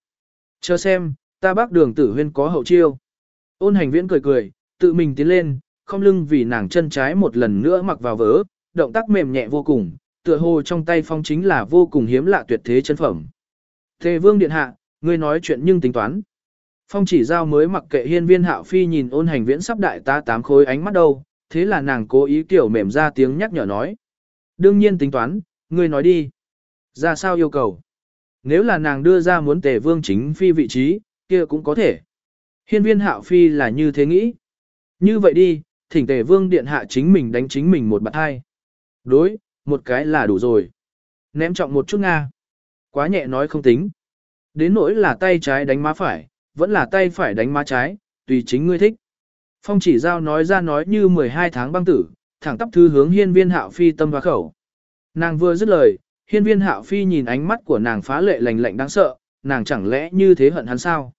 Chờ xem, ta bác đường tử huyên có hậu chiêu. Ôn hành viễn cười cười, tự mình tiến lên, không lưng vì nàng chân trái một lần nữa mặc vào vớ, động tác mềm nhẹ vô cùng, tựa hồ trong tay phong chính là vô cùng hiếm lạ tuyệt thế chân phẩm. Thề vương điện hạ, ngươi nói chuyện nhưng tính toán. Phong chỉ giao mới mặc kệ hiên viên hạo phi nhìn ôn hành viễn sắp đại ta tám khối ánh mắt đâu, thế là nàng cố ý kiểu mềm ra tiếng nhắc nhở nói. Đương nhiên tính toán, ngươi nói đi. Ra sao yêu cầu? Nếu là nàng đưa ra muốn tề vương chính phi vị trí, kia cũng có thể. Hiên viên hạo phi là như thế nghĩ. Như vậy đi, thỉnh tề vương điện hạ chính mình đánh chính mình một bạt hai. Đối, một cái là đủ rồi. Ném trọng một chút Nga. Quá nhẹ nói không tính. Đến nỗi là tay trái đánh má phải, vẫn là tay phải đánh má trái, tùy chính ngươi thích. Phong chỉ giao nói ra nói như 12 tháng băng tử, thẳng tắp thư hướng hiên viên hạo phi tâm và khẩu. Nàng vừa dứt lời, hiên viên hạo phi nhìn ánh mắt của nàng phá lệ lành lạnh đáng sợ, nàng chẳng lẽ như thế hận hắn sao?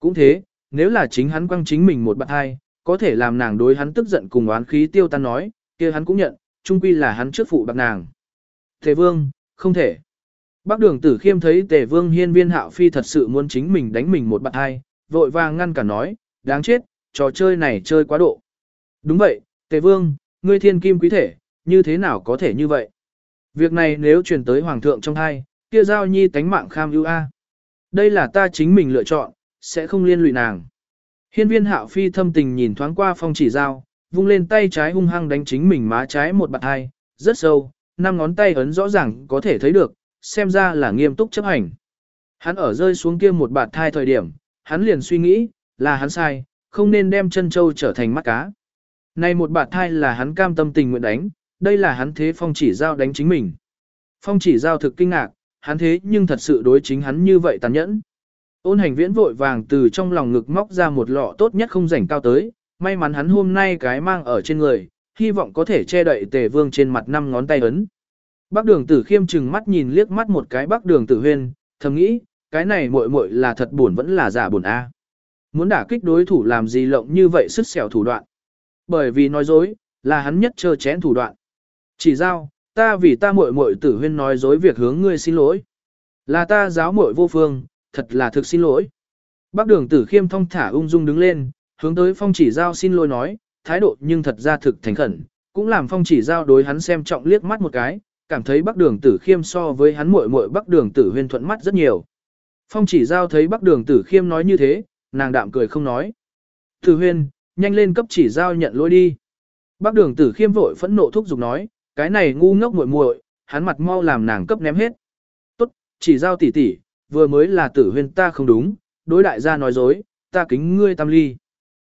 Cũng thế, nếu là chính hắn quăng chính mình một bạn hai, có thể làm nàng đối hắn tức giận cùng oán khí tiêu tan nói, kia hắn cũng nhận, chung quy là hắn trước phụ bạc nàng. Tề vương, không thể. Bác đường tử khiêm thấy tề vương hiên viên hạo phi thật sự muốn chính mình đánh mình một bạn hai, vội vàng ngăn cả nói, đáng chết, trò chơi này chơi quá độ. Đúng vậy, tề vương, ngươi thiên kim quý thể, như thế nào có thể như vậy? Việc này nếu truyền tới hoàng thượng trong hai, kia giao nhi tánh mạng kham ưu a. Đây là ta chính mình lựa chọn, sẽ không liên lụy nàng. Hiên viên hạo phi thâm tình nhìn thoáng qua phong chỉ giao, vung lên tay trái hung hăng đánh chính mình má trái một bạt hai, rất sâu, năm ngón tay ấn rõ ràng có thể thấy được, xem ra là nghiêm túc chấp hành. Hắn ở rơi xuống kia một bạt thai thời điểm, hắn liền suy nghĩ, là hắn sai, không nên đem chân châu trở thành mắt cá. Này một bạt thai là hắn cam tâm tình nguyện đánh, đây là hắn thế phong chỉ giao đánh chính mình. Phong chỉ giao thực kinh ngạc, hắn thế nhưng thật sự đối chính hắn như vậy tàn nhẫn. Ôn hành viễn vội vàng từ trong lòng ngực móc ra một lọ tốt nhất không rảnh cao tới, may mắn hắn hôm nay cái mang ở trên người, hy vọng có thể che đậy tề vương trên mặt năm ngón tay ấn. Bác đường tử khiêm chừng mắt nhìn liếc mắt một cái bác đường tử huyên, thầm nghĩ, cái này muội muội là thật buồn vẫn là giả buồn a. Muốn đả kích đối thủ làm gì lộng như vậy sức xẻo thủ đoạn. Bởi vì nói dối, là hắn nhất trơ chén thủ đoạn. Chỉ giao, ta vì ta muội muội tử huyên nói dối việc hướng ngươi xin lỗi. Là ta giáo muội vô phương, thật là thực xin lỗi. Bác đường tử khiêm thong thả ung dung đứng lên, hướng tới phong chỉ giao xin lỗi nói, thái độ nhưng thật ra thực thành khẩn, cũng làm phong chỉ giao đối hắn xem trọng liếc mắt một cái, cảm thấy bác đường tử khiêm so với hắn muội muội bác đường tử huyên thuận mắt rất nhiều. Phong chỉ giao thấy bác đường tử khiêm nói như thế, nàng đạm cười không nói. Tử huyên, nhanh lên cấp chỉ giao nhận lỗi đi. Bác đường tử khiêm vội phẫn nộ thúc giục nói, cái này ngu ngốc muội muội, hắn mặt mau làm nàng cấp ném hết. Tốt, chỉ giao tỷ tỷ, vừa mới là tử huyên ta không đúng, đối đại gia nói dối, ta kính ngươi tam ly.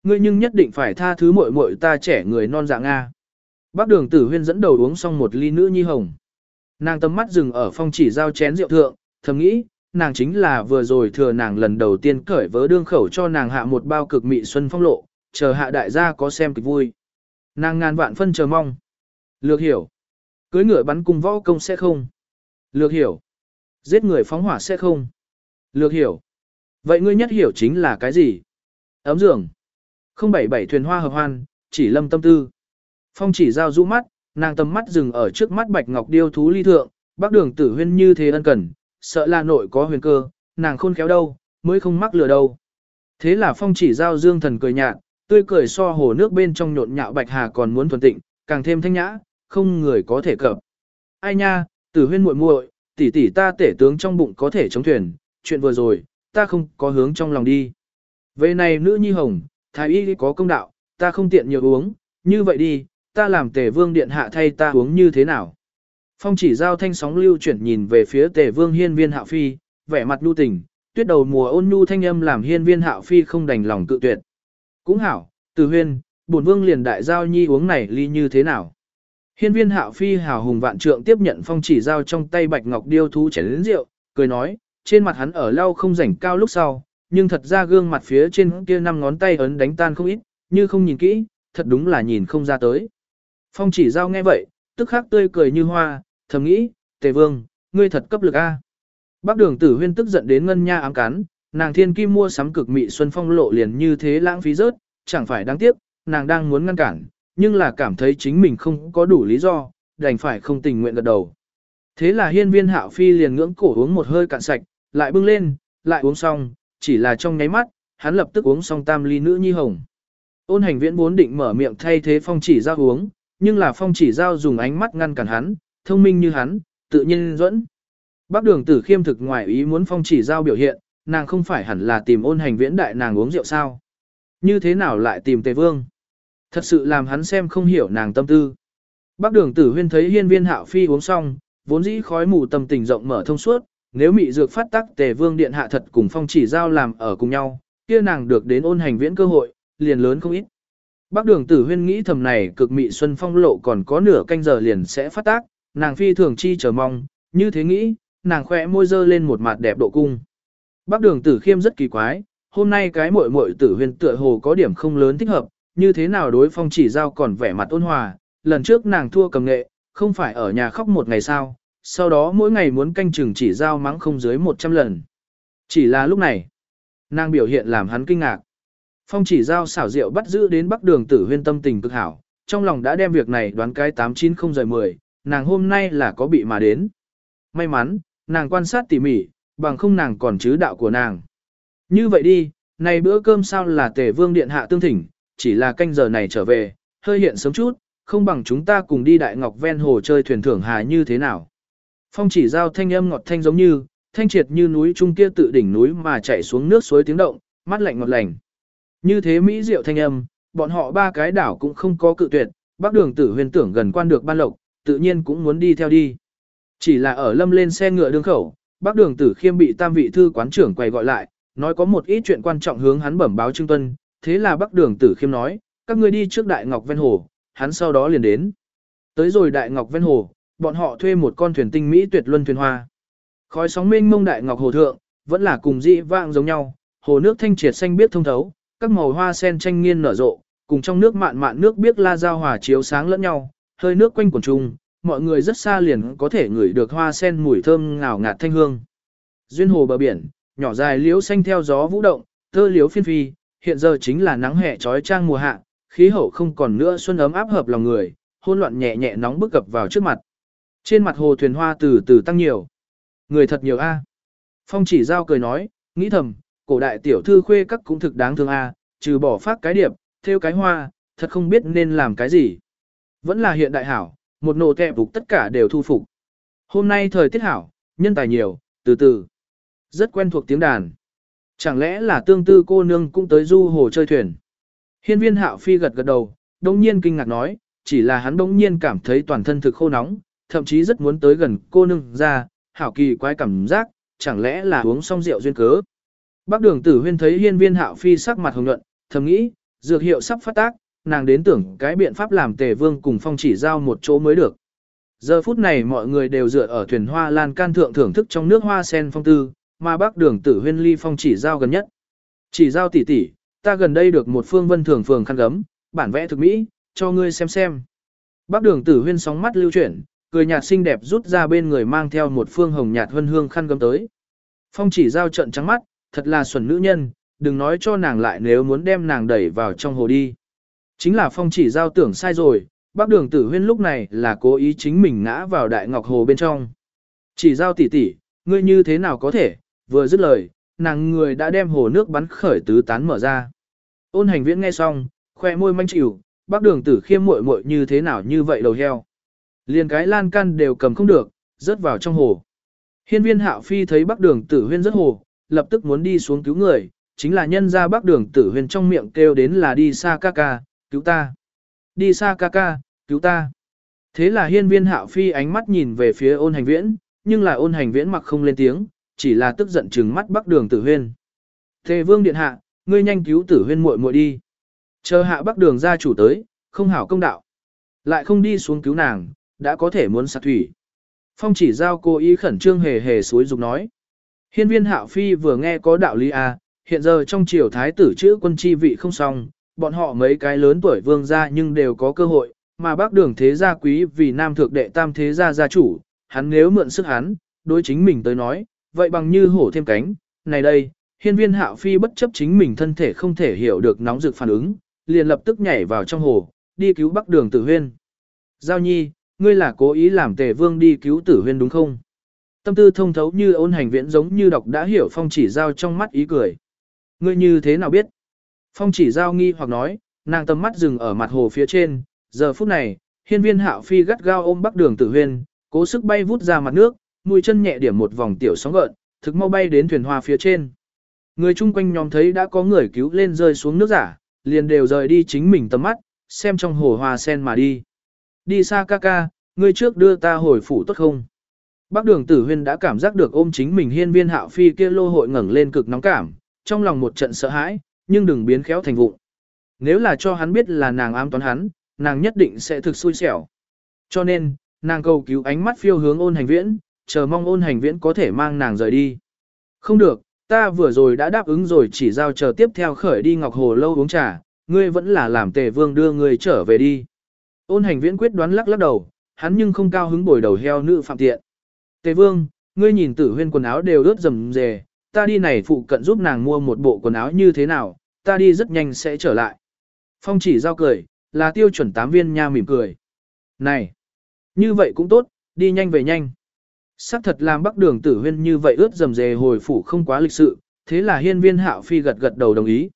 Ngươi nhưng nhất định phải tha thứ muội muội ta trẻ người non dạng Nga. Bác đường tử huyên dẫn đầu uống xong một ly nữ nhi hồng. Nàng tầm mắt dừng ở phong chỉ giao chén rượu thượng, thầm nghĩ, nàng chính là vừa rồi thừa nàng lần đầu tiên cởi vớ đương khẩu cho nàng hạ một bao cực mị xuân phong lộ, chờ hạ đại gia có xem kịch vui. Nàng ngàn vạn phân chờ mong. Lược hiểu. Cưới ngựa bắn cung võ công sẽ không. Lược hiểu. Giết người phóng hỏa sẽ không. Lược hiểu. Vậy ngươi nhất hiểu chính là cái gì? Ấm giường. Không bảy bảy thuyền hoa hợp hoan, chỉ lâm tâm tư. Phong chỉ giao rũ mắt, nàng tầm mắt dừng ở trước mắt bạch ngọc điêu thú ly thượng, bác đường tử huyên như thế ân cần, sợ là nội có huyền cơ, nàng khôn khéo đâu, mới không mắc lừa đâu. Thế là phong chỉ giao dương thần cười nhạt, tươi cười so hồ nước bên trong nhộn nhạo bạch hà còn muốn thuần tịnh, càng thêm thanh nhã, không người có thể cập. Ai nha, tử huyên muội muội, tỷ tỷ ta tể tướng trong bụng có thể chống thuyền, chuyện vừa rồi, ta không có hướng trong lòng đi. Về này nữ nhi hồng, thái y có công đạo, ta không tiện nhiều uống, như vậy đi, ta làm tề vương điện hạ thay ta uống như thế nào. Phong chỉ giao thanh sóng lưu chuyển nhìn về phía tề vương hiên viên hạo phi, vẻ mặt nhu tình, tuyết đầu mùa ôn nhu thanh âm làm hiên viên hạo phi không đành lòng cự tuyệt. Cũng hảo, từ huyên, bổn vương liền đại giao nhi uống này ly như thế nào. Hiên viên hạo phi hào hùng vạn trượng tiếp nhận phong chỉ giao trong tay bạch ngọc điêu thú chén lĩnh rượu, cười nói, trên mặt hắn ở lau không rảnh cao lúc sau, nhưng thật ra gương mặt phía trên kia năm ngón tay ấn đánh tan không ít, như không nhìn kỹ, thật đúng là nhìn không ra tới. Phong chỉ giao nghe vậy, tức khắc tươi cười như hoa, thầm nghĩ, tề vương, ngươi thật cấp lực a. Bác đường tử huyên tức giận đến ngân nha ám cắn, nàng thiên kim mua sắm cực mị xuân phong lộ liền như thế lãng phí rớt, chẳng phải đáng tiếc, nàng đang muốn ngăn cản, nhưng là cảm thấy chính mình không có đủ lý do, đành phải không tình nguyện gật đầu. Thế là hiên viên hạo phi liền ngưỡng cổ uống một hơi cạn sạch, lại bưng lên, lại uống xong, chỉ là trong nháy mắt, hắn lập tức uống xong tam ly nữ nhi hồng. Ôn hành viễn vốn định mở miệng thay thế phong chỉ giao uống, nhưng là phong chỉ giao dùng ánh mắt ngăn cản hắn, thông minh như hắn, tự nhiên dẫn. Bác đường tử khiêm thực ngoài ý muốn phong chỉ giao biểu hiện, nàng không phải hẳn là tìm ôn hành viễn đại nàng uống rượu sao. Như thế nào lại tìm tề vương? Thật sự làm hắn xem không hiểu nàng tâm tư. Bác đường tử huyên thấy hiên viên hạo phi uống xong, vốn dĩ khói mù tâm tình rộng mở thông suốt, nếu mị dược phát tắc tề vương điện hạ thật cùng phong chỉ giao làm ở cùng nhau, kia nàng được đến ôn hành viễn cơ hội, liền lớn không ít. Bác đường tử huyên nghĩ thầm này cực mị xuân phong lộ còn có nửa canh giờ liền sẽ phát tác, nàng phi thường chi chờ mong, như thế nghĩ, nàng khỏe môi dơ lên một mặt đẹp độ cung. Bác đường tử khiêm rất kỳ quái, hôm nay cái muội muội tử huyên tựa hồ có điểm không lớn thích hợp, như thế nào đối phong chỉ giao còn vẻ mặt ôn hòa, lần trước nàng thua cầm nghệ, không phải ở nhà khóc một ngày sao, sau đó mỗi ngày muốn canh chừng chỉ giao mắng không dưới 100 lần. Chỉ là lúc này, nàng biểu hiện làm hắn kinh ngạc. Phong chỉ giao xảo diệu bắt giữ đến bắc đường tử huyên tâm tình cực hảo, trong lòng đã đem việc này đoán cái 890 rời 10, nàng hôm nay là có bị mà đến. May mắn, nàng quan sát tỉ mỉ, bằng không nàng còn chứ đạo của nàng. Như vậy đi, này bữa cơm sao là tề vương điện hạ tương thỉnh, chỉ là canh giờ này trở về, hơi hiện sớm chút, không bằng chúng ta cùng đi đại ngọc ven hồ chơi thuyền thưởng hà như thế nào. Phong chỉ giao thanh âm ngọt thanh giống như, thanh triệt như núi trung kia tự đỉnh núi mà chảy xuống nước suối tiếng động, mắt lạnh ngọt lành. Như thế Mỹ diệu thanh âm, bọn họ ba cái đảo cũng không có cự tuyệt, bác đường tử huyền tưởng gần quan được ban lộc, tự nhiên cũng muốn đi theo đi. Chỉ là ở lâm lên xe ngựa đường khẩu, bác đường tử khiêm bị tam vị thư quán trưởng quay gọi lại, nói có một ít chuyện quan trọng hướng hắn bẩm báo trương tuân, thế là bác đường tử khiêm nói, các ngươi đi trước đại ngọc ven hồ, hắn sau đó liền đến. Tới rồi đại ngọc ven hồ, bọn họ thuê một con thuyền tinh Mỹ tuyệt luân thuyền hoa. Khói sóng mênh mông đại ngọc hồ thượng, vẫn là cùng dị vạng giống nhau, hồ nước thanh triệt xanh biếc thông thấu, các màu hoa sen tranh nghiên nở rộ, cùng trong nước mạn mạn nước biếc la giao hòa chiếu sáng lẫn nhau, hơi nước quanh quần trung, mọi người rất xa liền có thể ngửi được hoa sen mùi thơm ngào ngạt thanh hương. Duyên hồ bờ biển, nhỏ dài liễu xanh theo gió vũ động, thơ liễu phiên phi, hiện giờ chính là nắng hè trói trang mùa hạ, khí hậu không còn nữa xuân ấm áp hợp lòng người, hôn loạn nhẹ nhẹ nóng bức cập vào trước mặt. Trên mặt hồ thuyền hoa từ từ tăng nhiều. Người thật nhiều a. Phong chỉ giao cười nói, nghĩ thầm, cổ đại tiểu thư khuê các cũng thực đáng thương a, trừ bỏ phát cái điệp, theo cái hoa, thật không biết nên làm cái gì. Vẫn là hiện đại hảo, một nổ kẹp phục tất cả đều thu phục. Hôm nay thời tiết hảo, nhân tài nhiều, từ từ. Rất quen thuộc tiếng đàn. Chẳng lẽ là tương tư cô nương cũng tới du hồ chơi thuyền. Hiên viên hạo phi gật gật đầu, đông nhiên kinh ngạc nói, chỉ là hắn đông nhiên cảm thấy toàn thân thực khô nóng, thậm chí rất muốn tới gần cô nương ra, hảo kỳ quái cảm giác, chẳng lẽ là uống xong rượu duyên cớ. Bác đường tử huyên thấy hiên viên hạo phi sắc mặt hồng nhuận, thầm nghĩ, dược hiệu sắp phát tác, nàng đến tưởng cái biện pháp làm tề vương cùng phong chỉ giao một chỗ mới được. Giờ phút này mọi người đều dựa ở thuyền hoa lan can thượng thưởng thức trong nước hoa sen phong tư, mà bác đường tử huyên ly phong chỉ giao gần nhất. Chỉ giao tỷ tỷ, ta gần đây được một phương vân thường phường khăn gấm, bản vẽ thực mỹ, cho ngươi xem xem. Bác đường tử huyên sóng mắt lưu chuyển, cười nhạt xinh đẹp rút ra bên người mang theo một phương hồng nhạt vân hương khăn gấm tới. Phong chỉ giao trận trắng mắt, thật là xuẩn nữ nhân, đừng nói cho nàng lại nếu muốn đem nàng đẩy vào trong hồ đi. Chính là phong chỉ giao tưởng sai rồi, bác đường tử huyên lúc này là cố ý chính mình ngã vào đại ngọc hồ bên trong. Chỉ giao tỷ tỷ ngươi như thế nào có thể, vừa dứt lời, nàng người đã đem hồ nước bắn khởi tứ tán mở ra. Ôn hành viễn nghe xong, khoe môi manh chịu, bác đường tử khiêm muội muội như thế nào như vậy đầu heo. Liền cái lan can đều cầm không được, rớt vào trong hồ. Hiên viên hạo phi thấy bác đường tử huyên rất hồ, lập tức muốn đi xuống cứu người, chính là nhân ra bác đường tử huyên trong miệng kêu đến là đi xa ca ca, cứu ta. Đi xa ca ca, cứu ta. Thế là hiên viên hạo phi ánh mắt nhìn về phía ôn hành viễn, nhưng là ôn hành viễn mặc không lên tiếng, chỉ là tức giận trừng mắt bắc đường tử huyên. Thề vương điện hạ, ngươi nhanh cứu tử huyên muội muội đi. Chờ hạ bắc đường gia chủ tới, không hảo công đạo. Lại không đi xuống cứu nàng, đã có thể muốn sạc thủy. Phong chỉ giao cô ý khẩn trương hề hề suối dục nói. Hiên viên hạo phi vừa nghe có đạo lý à, hiện giờ trong triều thái tử chữ quân chi vị không xong, bọn họ mấy cái lớn tuổi vương gia nhưng đều có cơ hội, mà bác đường thế gia quý vì nam thượng đệ tam thế gia gia chủ, hắn nếu mượn sức hắn, đối chính mình tới nói, vậy bằng như hổ thêm cánh, này đây, hiên viên hạo phi bất chấp chính mình thân thể không thể hiểu được nóng rực phản ứng, liền lập tức nhảy vào trong hồ, đi cứu bắc đường tử huyên. Giao nhi, ngươi là cố ý làm tề vương đi cứu tử huyên đúng không? Tâm tư thông thấu như ôn hành viễn giống như đọc đã hiểu phong chỉ giao trong mắt ý cười. Ngươi như thế nào biết? Phong chỉ giao nghi hoặc nói, nàng tầm mắt dừng ở mặt hồ phía trên, giờ phút này, hiên viên hạo phi gắt gao ôm bắc đường tử huyên, cố sức bay vút ra mặt nước, mũi chân nhẹ điểm một vòng tiểu sóng gợn, thực mau bay đến thuyền hoa phía trên. Người chung quanh nhóm thấy đã có người cứu lên rơi xuống nước giả, liền đều rời đi chính mình tầm mắt, xem trong hồ hoa sen mà đi. Đi xa ca ca, ngươi trước đưa ta hồi phủ tốt không? Bác đường tử huyên đã cảm giác được ôm chính mình hiên viên hạo phi kia lô hội ngẩng lên cực nóng cảm, trong lòng một trận sợ hãi, nhưng đừng biến khéo thành vụng. Nếu là cho hắn biết là nàng ám toán hắn, nàng nhất định sẽ thực xui xẻo. Cho nên, nàng cầu cứu ánh mắt phiêu hướng ôn hành viễn, chờ mong ôn hành viễn có thể mang nàng rời đi. Không được, ta vừa rồi đã đáp ứng rồi chỉ giao chờ tiếp theo khởi đi Ngọc Hồ lâu uống trà, ngươi vẫn là làm tề vương đưa ngươi trở về đi. Ôn hành viễn quyết đoán lắc lắc đầu, hắn nhưng không cao hứng bồi đầu heo nữ phạm tiện. Tề vương, ngươi nhìn tử huyên quần áo đều ướt rầm rề, ta đi này phụ cận giúp nàng mua một bộ quần áo như thế nào, ta đi rất nhanh sẽ trở lại. Phong chỉ giao cười, là tiêu chuẩn tám viên nha mỉm cười. Này, như vậy cũng tốt, đi nhanh về nhanh. Sắc thật làm bắc đường tử huyên như vậy ướt dầm dề hồi phủ không quá lịch sự, thế là hiên viên hạo phi gật gật đầu đồng ý.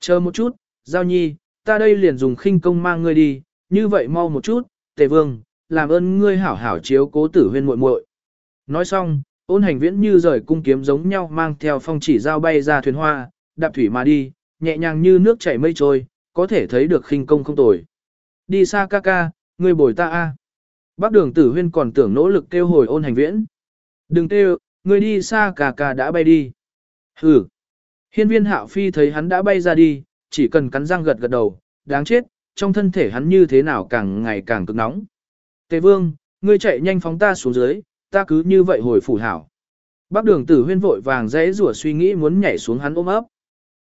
Chờ một chút, giao nhi, ta đây liền dùng khinh công mang ngươi đi, như vậy mau một chút, tề vương, làm ơn ngươi hảo hảo chiếu cố tử huyên muội muội. Nói xong, ôn hành viễn như rời cung kiếm giống nhau mang theo phong chỉ giao bay ra thuyền hoa, đạp thủy mà đi, nhẹ nhàng như nước chảy mây trôi, có thể thấy được khinh công không tồi. Đi xa ca ca, ngươi bồi ta a. Bác đường tử huyên còn tưởng nỗ lực kêu hồi ôn hành viễn. Đừng kêu, người đi xa cà cà đã bay đi. Hừ. Hiên viên hạo phi thấy hắn đã bay ra đi, chỉ cần cắn răng gật gật đầu, đáng chết, trong thân thể hắn như thế nào càng ngày càng cực nóng. Tề vương, ngươi chạy nhanh phóng ta xuống dưới, ta cứ như vậy hồi phủ hảo. Bác đường tử huyên vội vàng dễ rủa suy nghĩ muốn nhảy xuống hắn ôm ấp.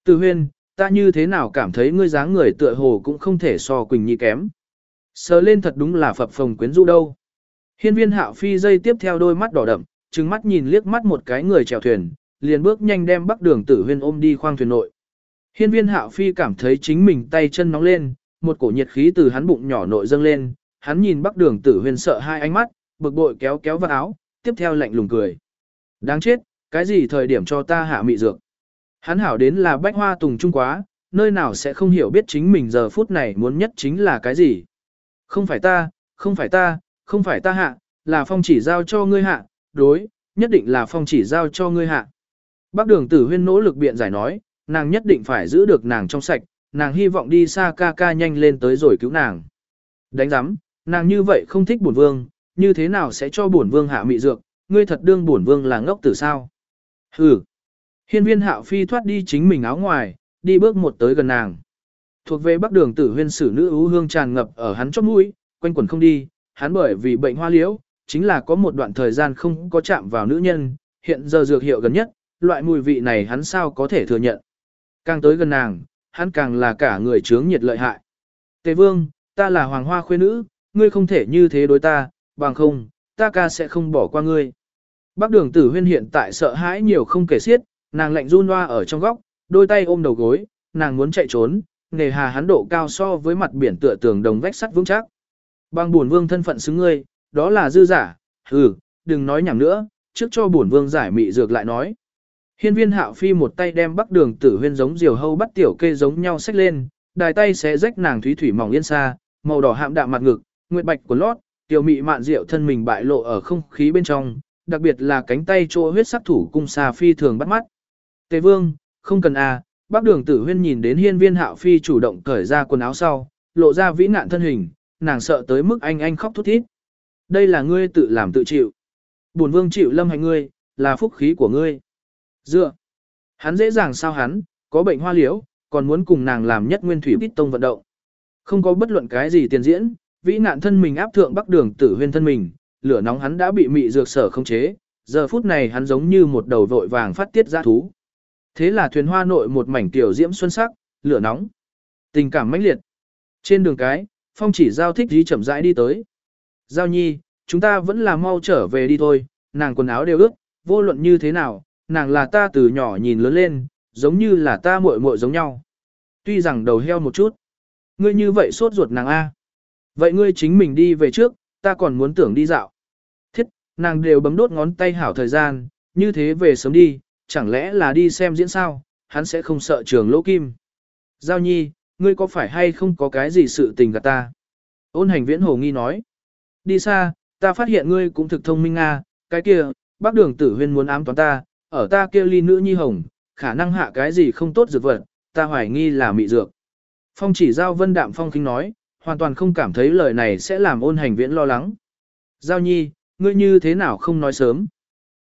Tử huyên, ta như thế nào cảm thấy ngươi dáng người tựa hồ cũng không thể so Quỳnh Nhi kém. Sờ lên thật đúng là phập phồng quyến rũ đâu. Hiên viên hạo phi dây tiếp theo đôi mắt đỏ đậm, trừng mắt nhìn liếc mắt một cái người chèo thuyền, liền bước nhanh đem bắc đường tử huyên ôm đi khoang thuyền nội. Hiên viên hạo phi cảm thấy chính mình tay chân nóng lên, một cổ nhiệt khí từ hắn bụng nhỏ nội dâng lên, hắn nhìn bắc đường tử huyên sợ hai ánh mắt, bực bội kéo kéo vào áo, tiếp theo lạnh lùng cười. Đáng chết, cái gì thời điểm cho ta hạ mị dược. Hắn hảo đến là bách hoa tùng trung quá, nơi nào sẽ không hiểu biết chính mình giờ phút này muốn nhất chính là cái gì. Không phải ta, không phải ta, không phải ta hạ, là phong chỉ giao cho ngươi hạ, đối, nhất định là phong chỉ giao cho ngươi hạ. Bác đường tử huyên nỗ lực biện giải nói, nàng nhất định phải giữ được nàng trong sạch, nàng hy vọng đi xa ca ca nhanh lên tới rồi cứu nàng. Đánh giám, nàng như vậy không thích bổn vương, như thế nào sẽ cho bổn vương hạ mị dược, ngươi thật đương bổn vương là ngốc tử sao? Hừ. Hiên viên hạo phi thoát đi chính mình áo ngoài, đi bước một tới gần nàng. Thuộc về bắc đường tử huyên sử nữ ưu hương tràn ngập ở hắn chót mũi, quanh quẩn không đi, hắn bởi vì bệnh hoa liễu, chính là có một đoạn thời gian không có chạm vào nữ nhân, hiện giờ dược hiệu gần nhất, loại mùi vị này hắn sao có thể thừa nhận. Càng tới gần nàng, hắn càng là cả người chướng nhiệt lợi hại. Tề vương, ta là hoàng hoa khuê nữ, ngươi không thể như thế đối ta, bằng không, ta ca sẽ không bỏ qua ngươi. Bác đường tử huyên hiện tại sợ hãi nhiều không kể xiết, nàng lạnh run loa ở trong góc, đôi tay ôm đầu gối, nàng muốn chạy trốn, nề hà hắn độ cao so với mặt biển tựa tường đồng vách sắt vững chắc. Bằng buồn vương thân phận xứng ngươi, đó là dư giả, hừ, đừng nói nhảm nữa, trước cho buồn vương giải mị dược lại nói. Hiên viên hạo phi một tay đem bắc đường tử huyên giống diều hâu bắt tiểu kê giống nhau xách lên, đài tay sẽ rách nàng thúy thủy mỏng yên xa, màu đỏ hạm đạm mặt ngực, nguyệt bạch của lót, tiểu mị mạn rượu thân mình bại lộ ở không khí bên trong, đặc biệt là cánh tay chỗ huyết sắc thủ cung xa phi thường bắt mắt. Tề vương, không cần à, bác đường tử huyên nhìn đến hiên viên hạo phi chủ động cởi ra quần áo sau, lộ ra vĩ nạn thân hình, nàng sợ tới mức anh anh khóc thút thít. Đây là ngươi tự làm tự chịu. Bổn vương chịu lâm hành ngươi, là phúc khí của ngươi. Dựa. Hắn dễ dàng sao hắn, có bệnh hoa liễu, còn muốn cùng nàng làm nhất nguyên thủy bít tông vận động. Không có bất luận cái gì tiền diễn, vĩ nạn thân mình áp thượng bắc đường tử huyên thân mình, lửa nóng hắn đã bị mị dược sở không chế, giờ phút này hắn giống như một đầu vội vàng phát tiết ra thú. Thế là thuyền hoa nội một mảnh tiểu diễm xuân sắc, lửa nóng, tình cảm mãnh liệt. Trên đường cái, phong chỉ giao thích dí chậm rãi đi tới. Giao nhi, chúng ta vẫn là mau trở về đi thôi, nàng quần áo đều ướt, vô luận như thế nào, nàng là ta từ nhỏ nhìn lớn lên, giống như là ta muội muội giống nhau. Tuy rằng đầu heo một chút, ngươi như vậy sốt ruột nàng A. Vậy ngươi chính mình đi về trước, ta còn muốn tưởng đi dạo. Thiết, nàng đều bấm đốt ngón tay hảo thời gian, như thế về sớm đi, chẳng lẽ là đi xem diễn sao, hắn sẽ không sợ trường lỗ kim. Giao nhi, ngươi có phải hay không có cái gì sự tình gạt ta? Ôn hành viễn hồ nghi nói. Đi xa, ta phát hiện ngươi cũng thực thông minh nga, cái kia, bác đường tử huyên muốn ám toán ta, ở ta kia ly nữ nhi hồng, khả năng hạ cái gì không tốt dược vật, ta hoài nghi là mị dược. Phong chỉ giao vân đạm phong kinh nói, hoàn toàn không cảm thấy lời này sẽ làm ôn hành viễn lo lắng. Giao nhi, ngươi như thế nào không nói sớm?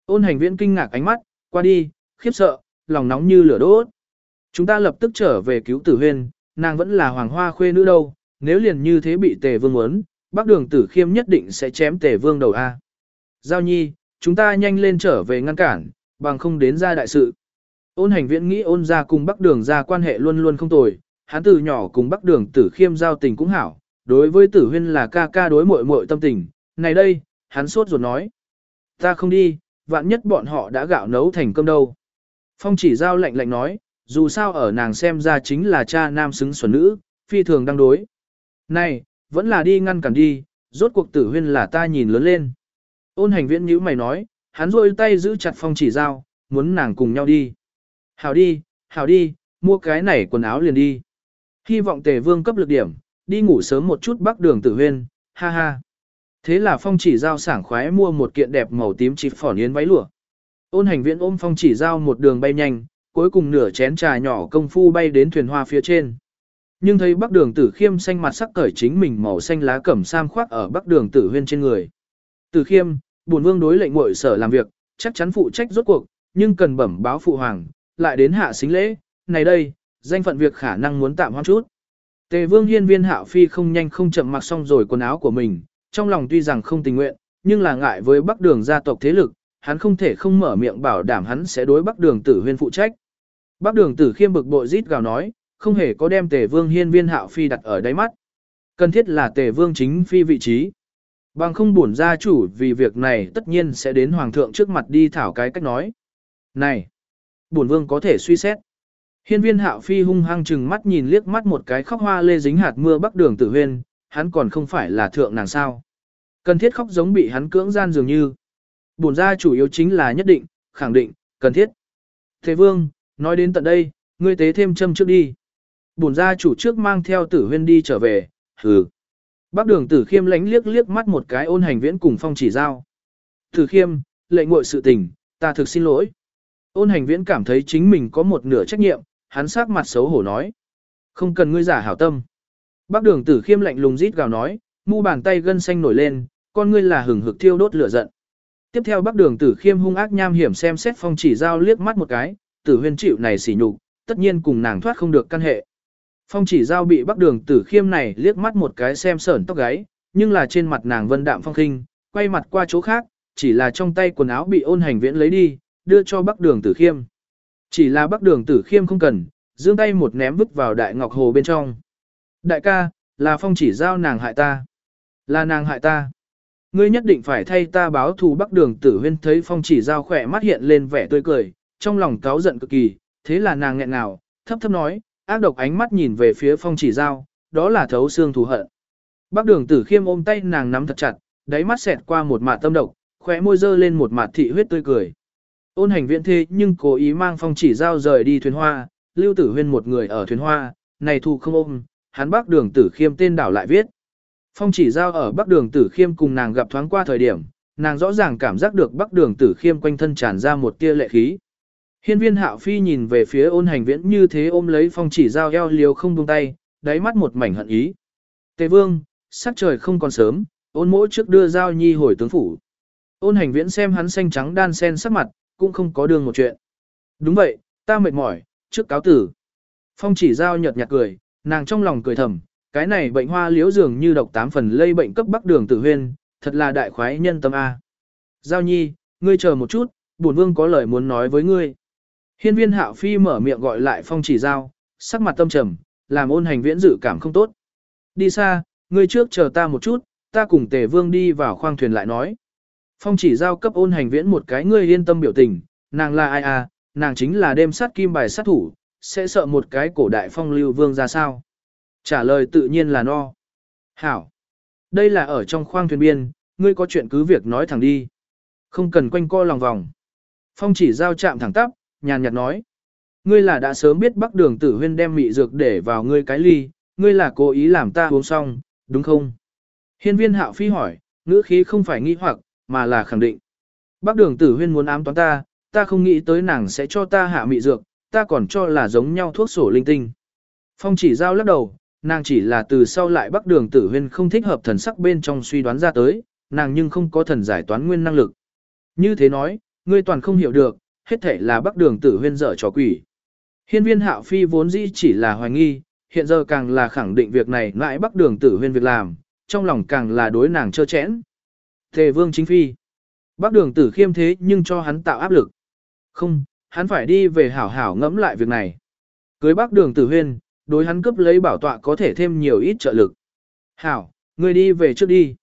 Ôn hành viễn kinh ngạc ánh mắt, qua đi, khiếp sợ, lòng nóng như lửa đốt. Chúng ta lập tức trở về cứu tử huyên, nàng vẫn là hoàng hoa khuê nữ đâu, nếu liền như thế bị tề vương muốn, bác đường tử khiêm nhất định sẽ chém tề vương đầu A. Giao nhi, chúng ta nhanh lên trở về ngăn cản, bằng không đến ra đại sự. Ôn hành viễn nghĩ ôn ra cùng bắc đường ra quan hệ luôn luôn không tồi, hắn từ nhỏ cùng bắc đường tử khiêm giao tình cũng hảo, đối với tử huyên là ca ca đối muội muội tâm tình, này đây, hắn sốt ruột nói. Ta không đi, vạn nhất bọn họ đã gạo nấu thành cơm đâu. Phong chỉ giao lạnh lạnh nói, dù sao ở nàng xem ra chính là cha nam xứng xuẩn nữ, phi thường đang đối. Này, vẫn là đi ngăn cản đi, rốt cuộc tử huyên là ta nhìn lớn lên. Ôn hành viễn nhíu mày nói, hắn rôi tay giữ chặt phong chỉ giao, muốn nàng cùng nhau đi. Hảo đi, hảo đi, mua cái này quần áo liền đi. Hy vọng tề vương cấp lực điểm, đi ngủ sớm một chút bắc đường tử huyên, ha ha. Thế là phong chỉ giao sảng khoái mua một kiện đẹp màu tím chỉ phỏ yến váy lụa. Ôn hành viễn ôm phong chỉ giao một đường bay nhanh, cuối cùng nửa chén trà nhỏ công phu bay đến thuyền hoa phía trên. Nhưng thấy bắc đường tử khiêm xanh mặt sắc cởi chính mình màu xanh lá cẩm sam khoác ở bắc đường tử huyên trên người. Tử khiêm, buồn vương đối lệnh muội sở làm việc, chắc chắn phụ trách rốt cuộc, nhưng cần bẩm báo phụ hoàng, lại đến hạ xính lễ, này đây, danh phận việc khả năng muốn tạm hoãn chút. Tề vương hiên viên hạo phi không nhanh không chậm mặc xong rồi quần áo của mình, trong lòng tuy rằng không tình nguyện, nhưng là ngại với bắc đường gia tộc thế lực, hắn không thể không mở miệng bảo đảm hắn sẽ đối bắc đường tử huyên phụ trách. Bắc đường tử khiêm bực bội rít gào nói, không hề có đem tề vương hiên viên hạo phi đặt ở đáy mắt. Cần thiết là tề vương chính phi vị trí. Bằng không buồn gia chủ vì việc này tất nhiên sẽ đến hoàng thượng trước mặt đi thảo cái cách nói. Này, buồn vương có thể suy xét. Hiên viên hạo phi hung hăng chừng mắt nhìn liếc mắt một cái khóc hoa lê dính hạt mưa bắc đường tử huyên, hắn còn không phải là thượng nàng sao. Cần thiết khóc giống bị hắn cưỡng gian dường như. Bổn gia chủ yếu chính là nhất định, khẳng định, cần thiết. Thế vương, nói đến tận đây, ngươi tế thêm châm trước đi. Bổn gia chủ trước mang theo tử huyên đi trở về, hừ. Bác đường tử khiêm lánh liếc liếc mắt một cái ôn hành viễn cùng phong chỉ giao. Tử khiêm, lệnh ngội sự tình, ta thực xin lỗi. Ôn hành viễn cảm thấy chính mình có một nửa trách nhiệm, hắn sát mặt xấu hổ nói. Không cần ngươi giả hảo tâm. Bác đường tử khiêm lạnh lùng rít gào nói, mu bàn tay gân xanh nổi lên, con ngươi là hừng hực thiêu đốt lửa giận. Tiếp theo bác đường tử khiêm hung ác nham hiểm xem xét phong chỉ giao liếc mắt một cái, tử huyên chịu này xỉ nhục, tất nhiên cùng nàng thoát không được căn hệ. Phong chỉ giao bị bác đường tử khiêm này liếc mắt một cái xem sởn tóc gáy, nhưng là trên mặt nàng vân đạm phong khinh, quay mặt qua chỗ khác, chỉ là trong tay quần áo bị ôn hành viễn lấy đi, đưa cho bác đường tử khiêm. Chỉ là bác đường tử khiêm không cần, giương tay một ném vứt vào đại ngọc hồ bên trong. Đại ca, là phong chỉ giao nàng hại ta. Là nàng hại ta. Ngươi nhất định phải thay ta báo thù bắc đường tử huyên thấy phong chỉ giao khỏe mắt hiện lên vẻ tươi cười, trong lòng cáu giận cực kỳ, thế là nàng nghẹn nào, thấp thấp nói, ác độc ánh mắt nhìn về phía phong chỉ giao, đó là thấu xương thù hận. Bắc đường tử khiêm ôm tay nàng nắm thật chặt, đáy mắt xẹt qua một mạt tâm độc, khỏe môi dơ lên một mạt thị huyết tươi cười. Ôn hành viện thế nhưng cố ý mang phong chỉ giao rời đi thuyền hoa, lưu tử huyên một người ở thuyền hoa, này thù không ôm, hắn bắc đường tử khiêm tên đảo lại viết. Phong chỉ giao ở bắc đường tử khiêm cùng nàng gặp thoáng qua thời điểm, nàng rõ ràng cảm giác được bắc đường tử khiêm quanh thân tràn ra một tia lệ khí. Hiên viên hạo phi nhìn về phía ôn hành viễn như thế ôm lấy phong chỉ giao eo liều không buông tay, đáy mắt một mảnh hận ý. Tề vương, sắc trời không còn sớm, ôn mỗi trước đưa giao nhi hồi tướng phủ. Ôn hành viễn xem hắn xanh trắng đan sen sắc mặt, cũng không có đường một chuyện. Đúng vậy, ta mệt mỏi, trước cáo tử. Phong chỉ giao nhợt nhạt cười, nàng trong lòng cười thầm, cái này bệnh hoa liễu dường như độc tám phần lây bệnh cấp bắc đường tử huyên, thật là đại khoái nhân tâm A. Giao nhi, ngươi chờ một chút, bổn vương có lời muốn nói với ngươi. Hiên viên hạo phi mở miệng gọi lại phong chỉ giao, sắc mặt tâm trầm, làm ôn hành viễn dự cảm không tốt. Đi xa, ngươi trước chờ ta một chút, ta cùng tề vương đi vào khoang thuyền lại nói. Phong chỉ giao cấp ôn hành viễn một cái ngươi yên tâm biểu tình, nàng là ai à, nàng chính là đêm sát kim bài sát thủ, sẽ sợ một cái cổ đại phong lưu vương ra sao. Trả lời tự nhiên là no. Hảo. Đây là ở trong khoang thuyền biên, ngươi có chuyện cứ việc nói thẳng đi. Không cần quanh co lòng vòng. Phong chỉ giao chạm thẳng tắp, nhàn nhạt nói. Ngươi là đã sớm biết bắc đường tử huyên đem mị dược để vào ngươi cái ly, ngươi là cố ý làm ta uống xong, đúng không? Hiên viên hạo phi hỏi, ngữ khí không phải nghi hoặc, mà là khẳng định. Bắc đường tử huyên muốn ám toán ta, ta không nghĩ tới nàng sẽ cho ta hạ mị dược, ta còn cho là giống nhau thuốc sổ linh tinh. Phong chỉ giao lắc đầu, nàng chỉ là từ sau lại bắc đường tử huyên không thích hợp thần sắc bên trong suy đoán ra tới, nàng nhưng không có thần giải toán nguyên năng lực. Như thế nói, ngươi toàn không hiểu được, hết thể là bắc đường tử huyên dở trò quỷ. Hiên viên hạo phi vốn dĩ chỉ là hoài nghi, hiện giờ càng là khẳng định việc này lại bắc đường tử huyên việc làm, trong lòng càng là đối nàng trơ chẽn. Thề vương chính phi. Bắc đường tử khiêm thế nhưng cho hắn tạo áp lực. Không, hắn phải đi về hảo hảo ngẫm lại việc này. Cưới bắc đường tử huyên, đối hắn cấp lấy bảo tọa có thể thêm nhiều ít trợ lực. Hảo, ngươi đi về trước đi.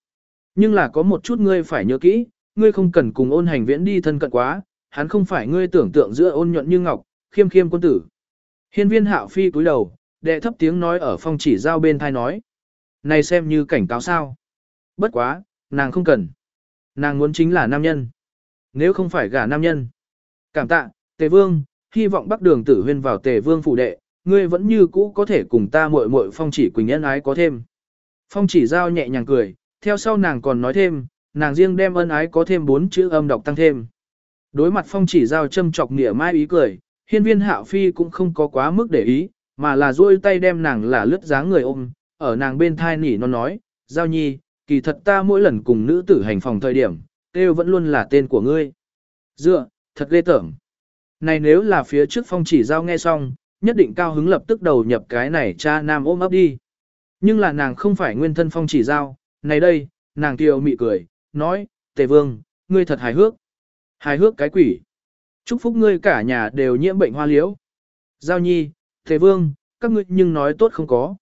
Nhưng là có một chút ngươi phải nhớ kỹ, ngươi không cần cùng ôn hành viễn đi thân cận quá, hắn không phải ngươi tưởng tượng giữa ôn nhuận như ngọc, khiêm khiêm quân tử. Hiên viên hạo phi cúi đầu, đệ thấp tiếng nói ở phong chỉ giao bên thai nói. Này xem như cảnh cáo sao. Bất quá, nàng không cần. Nàng muốn chính là nam nhân. Nếu không phải gả nam nhân. Cảm tạ, tề vương, hy vọng bắc đường tử huyên vào tề vương phủ đệ, ngươi vẫn như cũ có thể cùng ta muội muội phong chỉ quỳnh ân ái có thêm. Phong chỉ giao nhẹ nhàng cười, theo sau nàng còn nói thêm, nàng riêng đem ân ái có thêm bốn chữ âm đọc tăng thêm. Đối mặt phong chỉ giao châm chọc nghĩa mai ý cười, hiên viên hạo phi cũng không có quá mức để ý, mà là duỗi tay đem nàng là lướt dáng người ôm, ở nàng bên thai nỉ nó nói, giao nhi, kỳ thật ta mỗi lần cùng nữ tử hành phòng thời điểm, kêu vẫn luôn là tên của ngươi. Dựa, thật ghê tởm. Này nếu là phía trước phong chỉ giao nghe xong, nhất định cao hứng lập tức đầu nhập cái này cha nam ôm ấp đi. Nhưng là nàng không phải nguyên thân phong chỉ giao, này đây, nàng kiều mị cười, nói, tề vương, ngươi thật hài hước. Hài hước cái quỷ. Chúc phúc ngươi cả nhà đều nhiễm bệnh hoa liễu. Giao nhi, tề vương, các ngươi nhưng nói tốt không có.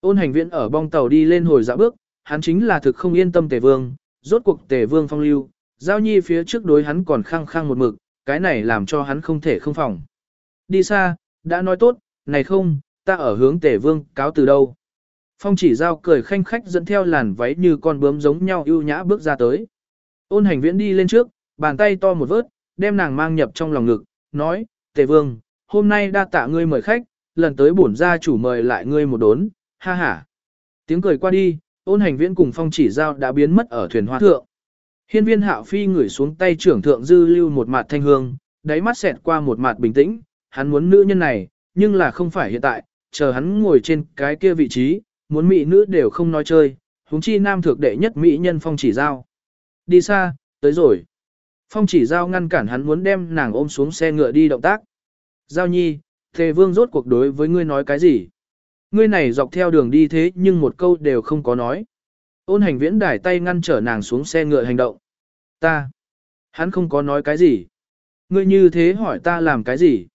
Ôn hành viễn ở bong tàu đi lên hồi dạ bước, hắn chính là thực không yên tâm tề vương, rốt cuộc tề vương phong lưu, giao nhi phía trước đối hắn còn khăng khăng một mực, cái này làm cho hắn không thể không phòng. Đi xa, đã nói tốt, này không, ta ở hướng tề vương cáo từ đâu. Phong chỉ giao cười khanh khách dẫn theo làn váy như con bướm giống nhau ưu nhã bước ra tới. Ôn hành viễn đi lên trước, bàn tay to một vớt, đem nàng mang nhập trong lòng ngực, nói, tề vương, hôm nay đa tạ ngươi mời khách, lần tới bổn gia chủ mời lại ngươi một đốn, ha ha. Tiếng cười qua đi, ôn hành viễn cùng phong chỉ giao đã biến mất ở thuyền hoa thượng. Hiên viên hạo phi ngửi xuống tay trưởng thượng dư lưu một mặt thanh hương, đáy mắt xẹt qua một mặt bình tĩnh, hắn muốn nữ nhân này, nhưng là không phải hiện tại, chờ hắn ngồi trên cái kia vị trí, muốn mỹ nữ đều không nói chơi, huống chi nam thượng đệ nhất mỹ nhân phong chỉ giao. Đi xa, tới rồi. Phong chỉ giao ngăn cản hắn muốn đem nàng ôm xuống xe ngựa đi động tác. Giao nhi, thề vương rốt cuộc đối với ngươi nói cái gì? Ngươi này dọc theo đường đi thế nhưng một câu đều không có nói. Ôn hành viễn đải tay ngăn trở nàng xuống xe ngựa hành động. Ta. Hắn không có nói cái gì. Ngươi như thế hỏi ta làm cái gì?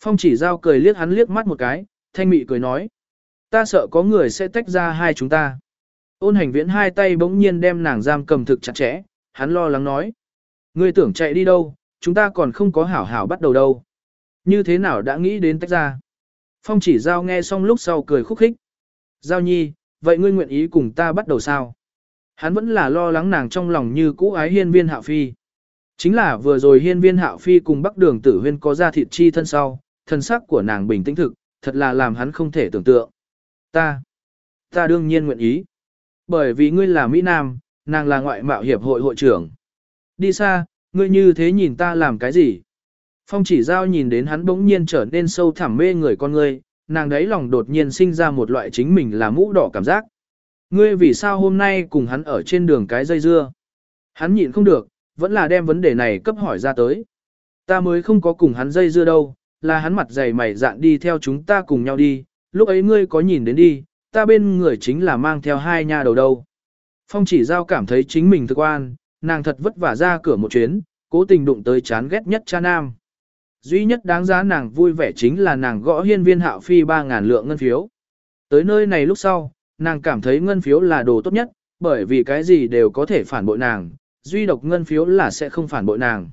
Phong chỉ giao cười liếc hắn liếc mắt một cái, thanh mị cười nói. Ta sợ có người sẽ tách ra hai chúng ta. Ôn hành viễn hai tay bỗng nhiên đem nàng giam cầm thực chặt chẽ, hắn lo lắng nói. Ngươi tưởng chạy đi đâu, chúng ta còn không có hảo hảo bắt đầu đâu. Như thế nào đã nghĩ đến tách ra? Phong chỉ giao nghe xong lúc sau cười khúc khích. Giao nhi, vậy ngươi nguyện ý cùng ta bắt đầu sao? Hắn vẫn là lo lắng nàng trong lòng như cũ ái hiên viên hạo phi. Chính là vừa rồi hiên viên hạo phi cùng bắc đường tử huyên có ra thịt chi thân sau, thân sắc của nàng bình tĩnh thực, thật là làm hắn không thể tưởng tượng. Ta, ta đương nhiên nguyện ý. Bởi vì ngươi là Mỹ Nam, nàng là ngoại mạo hiệp hội hội trưởng. Đi xa, ngươi như thế nhìn ta làm cái gì? Phong chỉ giao nhìn đến hắn bỗng nhiên trở nên sâu thẳm mê người con ngươi, nàng đấy lòng đột nhiên sinh ra một loại chính mình là mũ đỏ cảm giác. Ngươi vì sao hôm nay cùng hắn ở trên đường cái dây dưa? Hắn nhịn không được, vẫn là đem vấn đề này cấp hỏi ra tới. Ta mới không có cùng hắn dây dưa đâu, là hắn mặt dày mày dạn đi theo chúng ta cùng nhau đi, lúc ấy ngươi có nhìn đến đi, ta bên người chính là mang theo hai nha đầu đâu. Phong chỉ giao cảm thấy chính mình thực an, nàng thật vất vả ra cửa một chuyến, cố tình đụng tới chán ghét nhất cha nam. Duy nhất đáng giá nàng vui vẻ chính là nàng gõ hiên viên hạo phi 3.000 lượng ngân phiếu. Tới nơi này lúc sau, nàng cảm thấy ngân phiếu là đồ tốt nhất, bởi vì cái gì đều có thể phản bội nàng, duy độc ngân phiếu là sẽ không phản bội nàng.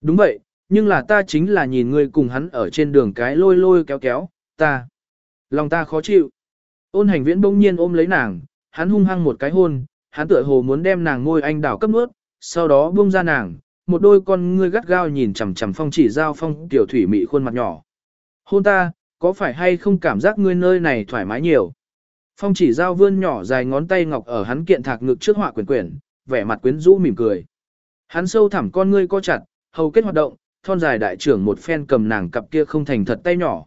Đúng vậy, nhưng là ta chính là nhìn ngươi cùng hắn ở trên đường cái lôi lôi kéo kéo, ta. Lòng ta khó chịu. Ôn hành viễn bỗng nhiên ôm lấy nàng, hắn hung hăng một cái hôn, hắn tựa hồ muốn đem nàng ngôi anh đảo cấp nuốt, sau đó buông ra nàng, một đôi con ngươi gắt gao nhìn chằm chằm phong chỉ giao phong tiểu thủy mị khuôn mặt nhỏ. Hôn ta, có phải hay không cảm giác ngươi nơi này thoải mái nhiều? Phong chỉ giao vươn nhỏ dài ngón tay ngọc ở hắn kiện thạc ngực trước họa quyển quyển, vẻ mặt quyến rũ mỉm cười. Hắn sâu thẳm con ngươi co chặt, hầu kết hoạt động, thon dài đại trưởng một phen cầm nàng cặp kia không thành thật tay nhỏ.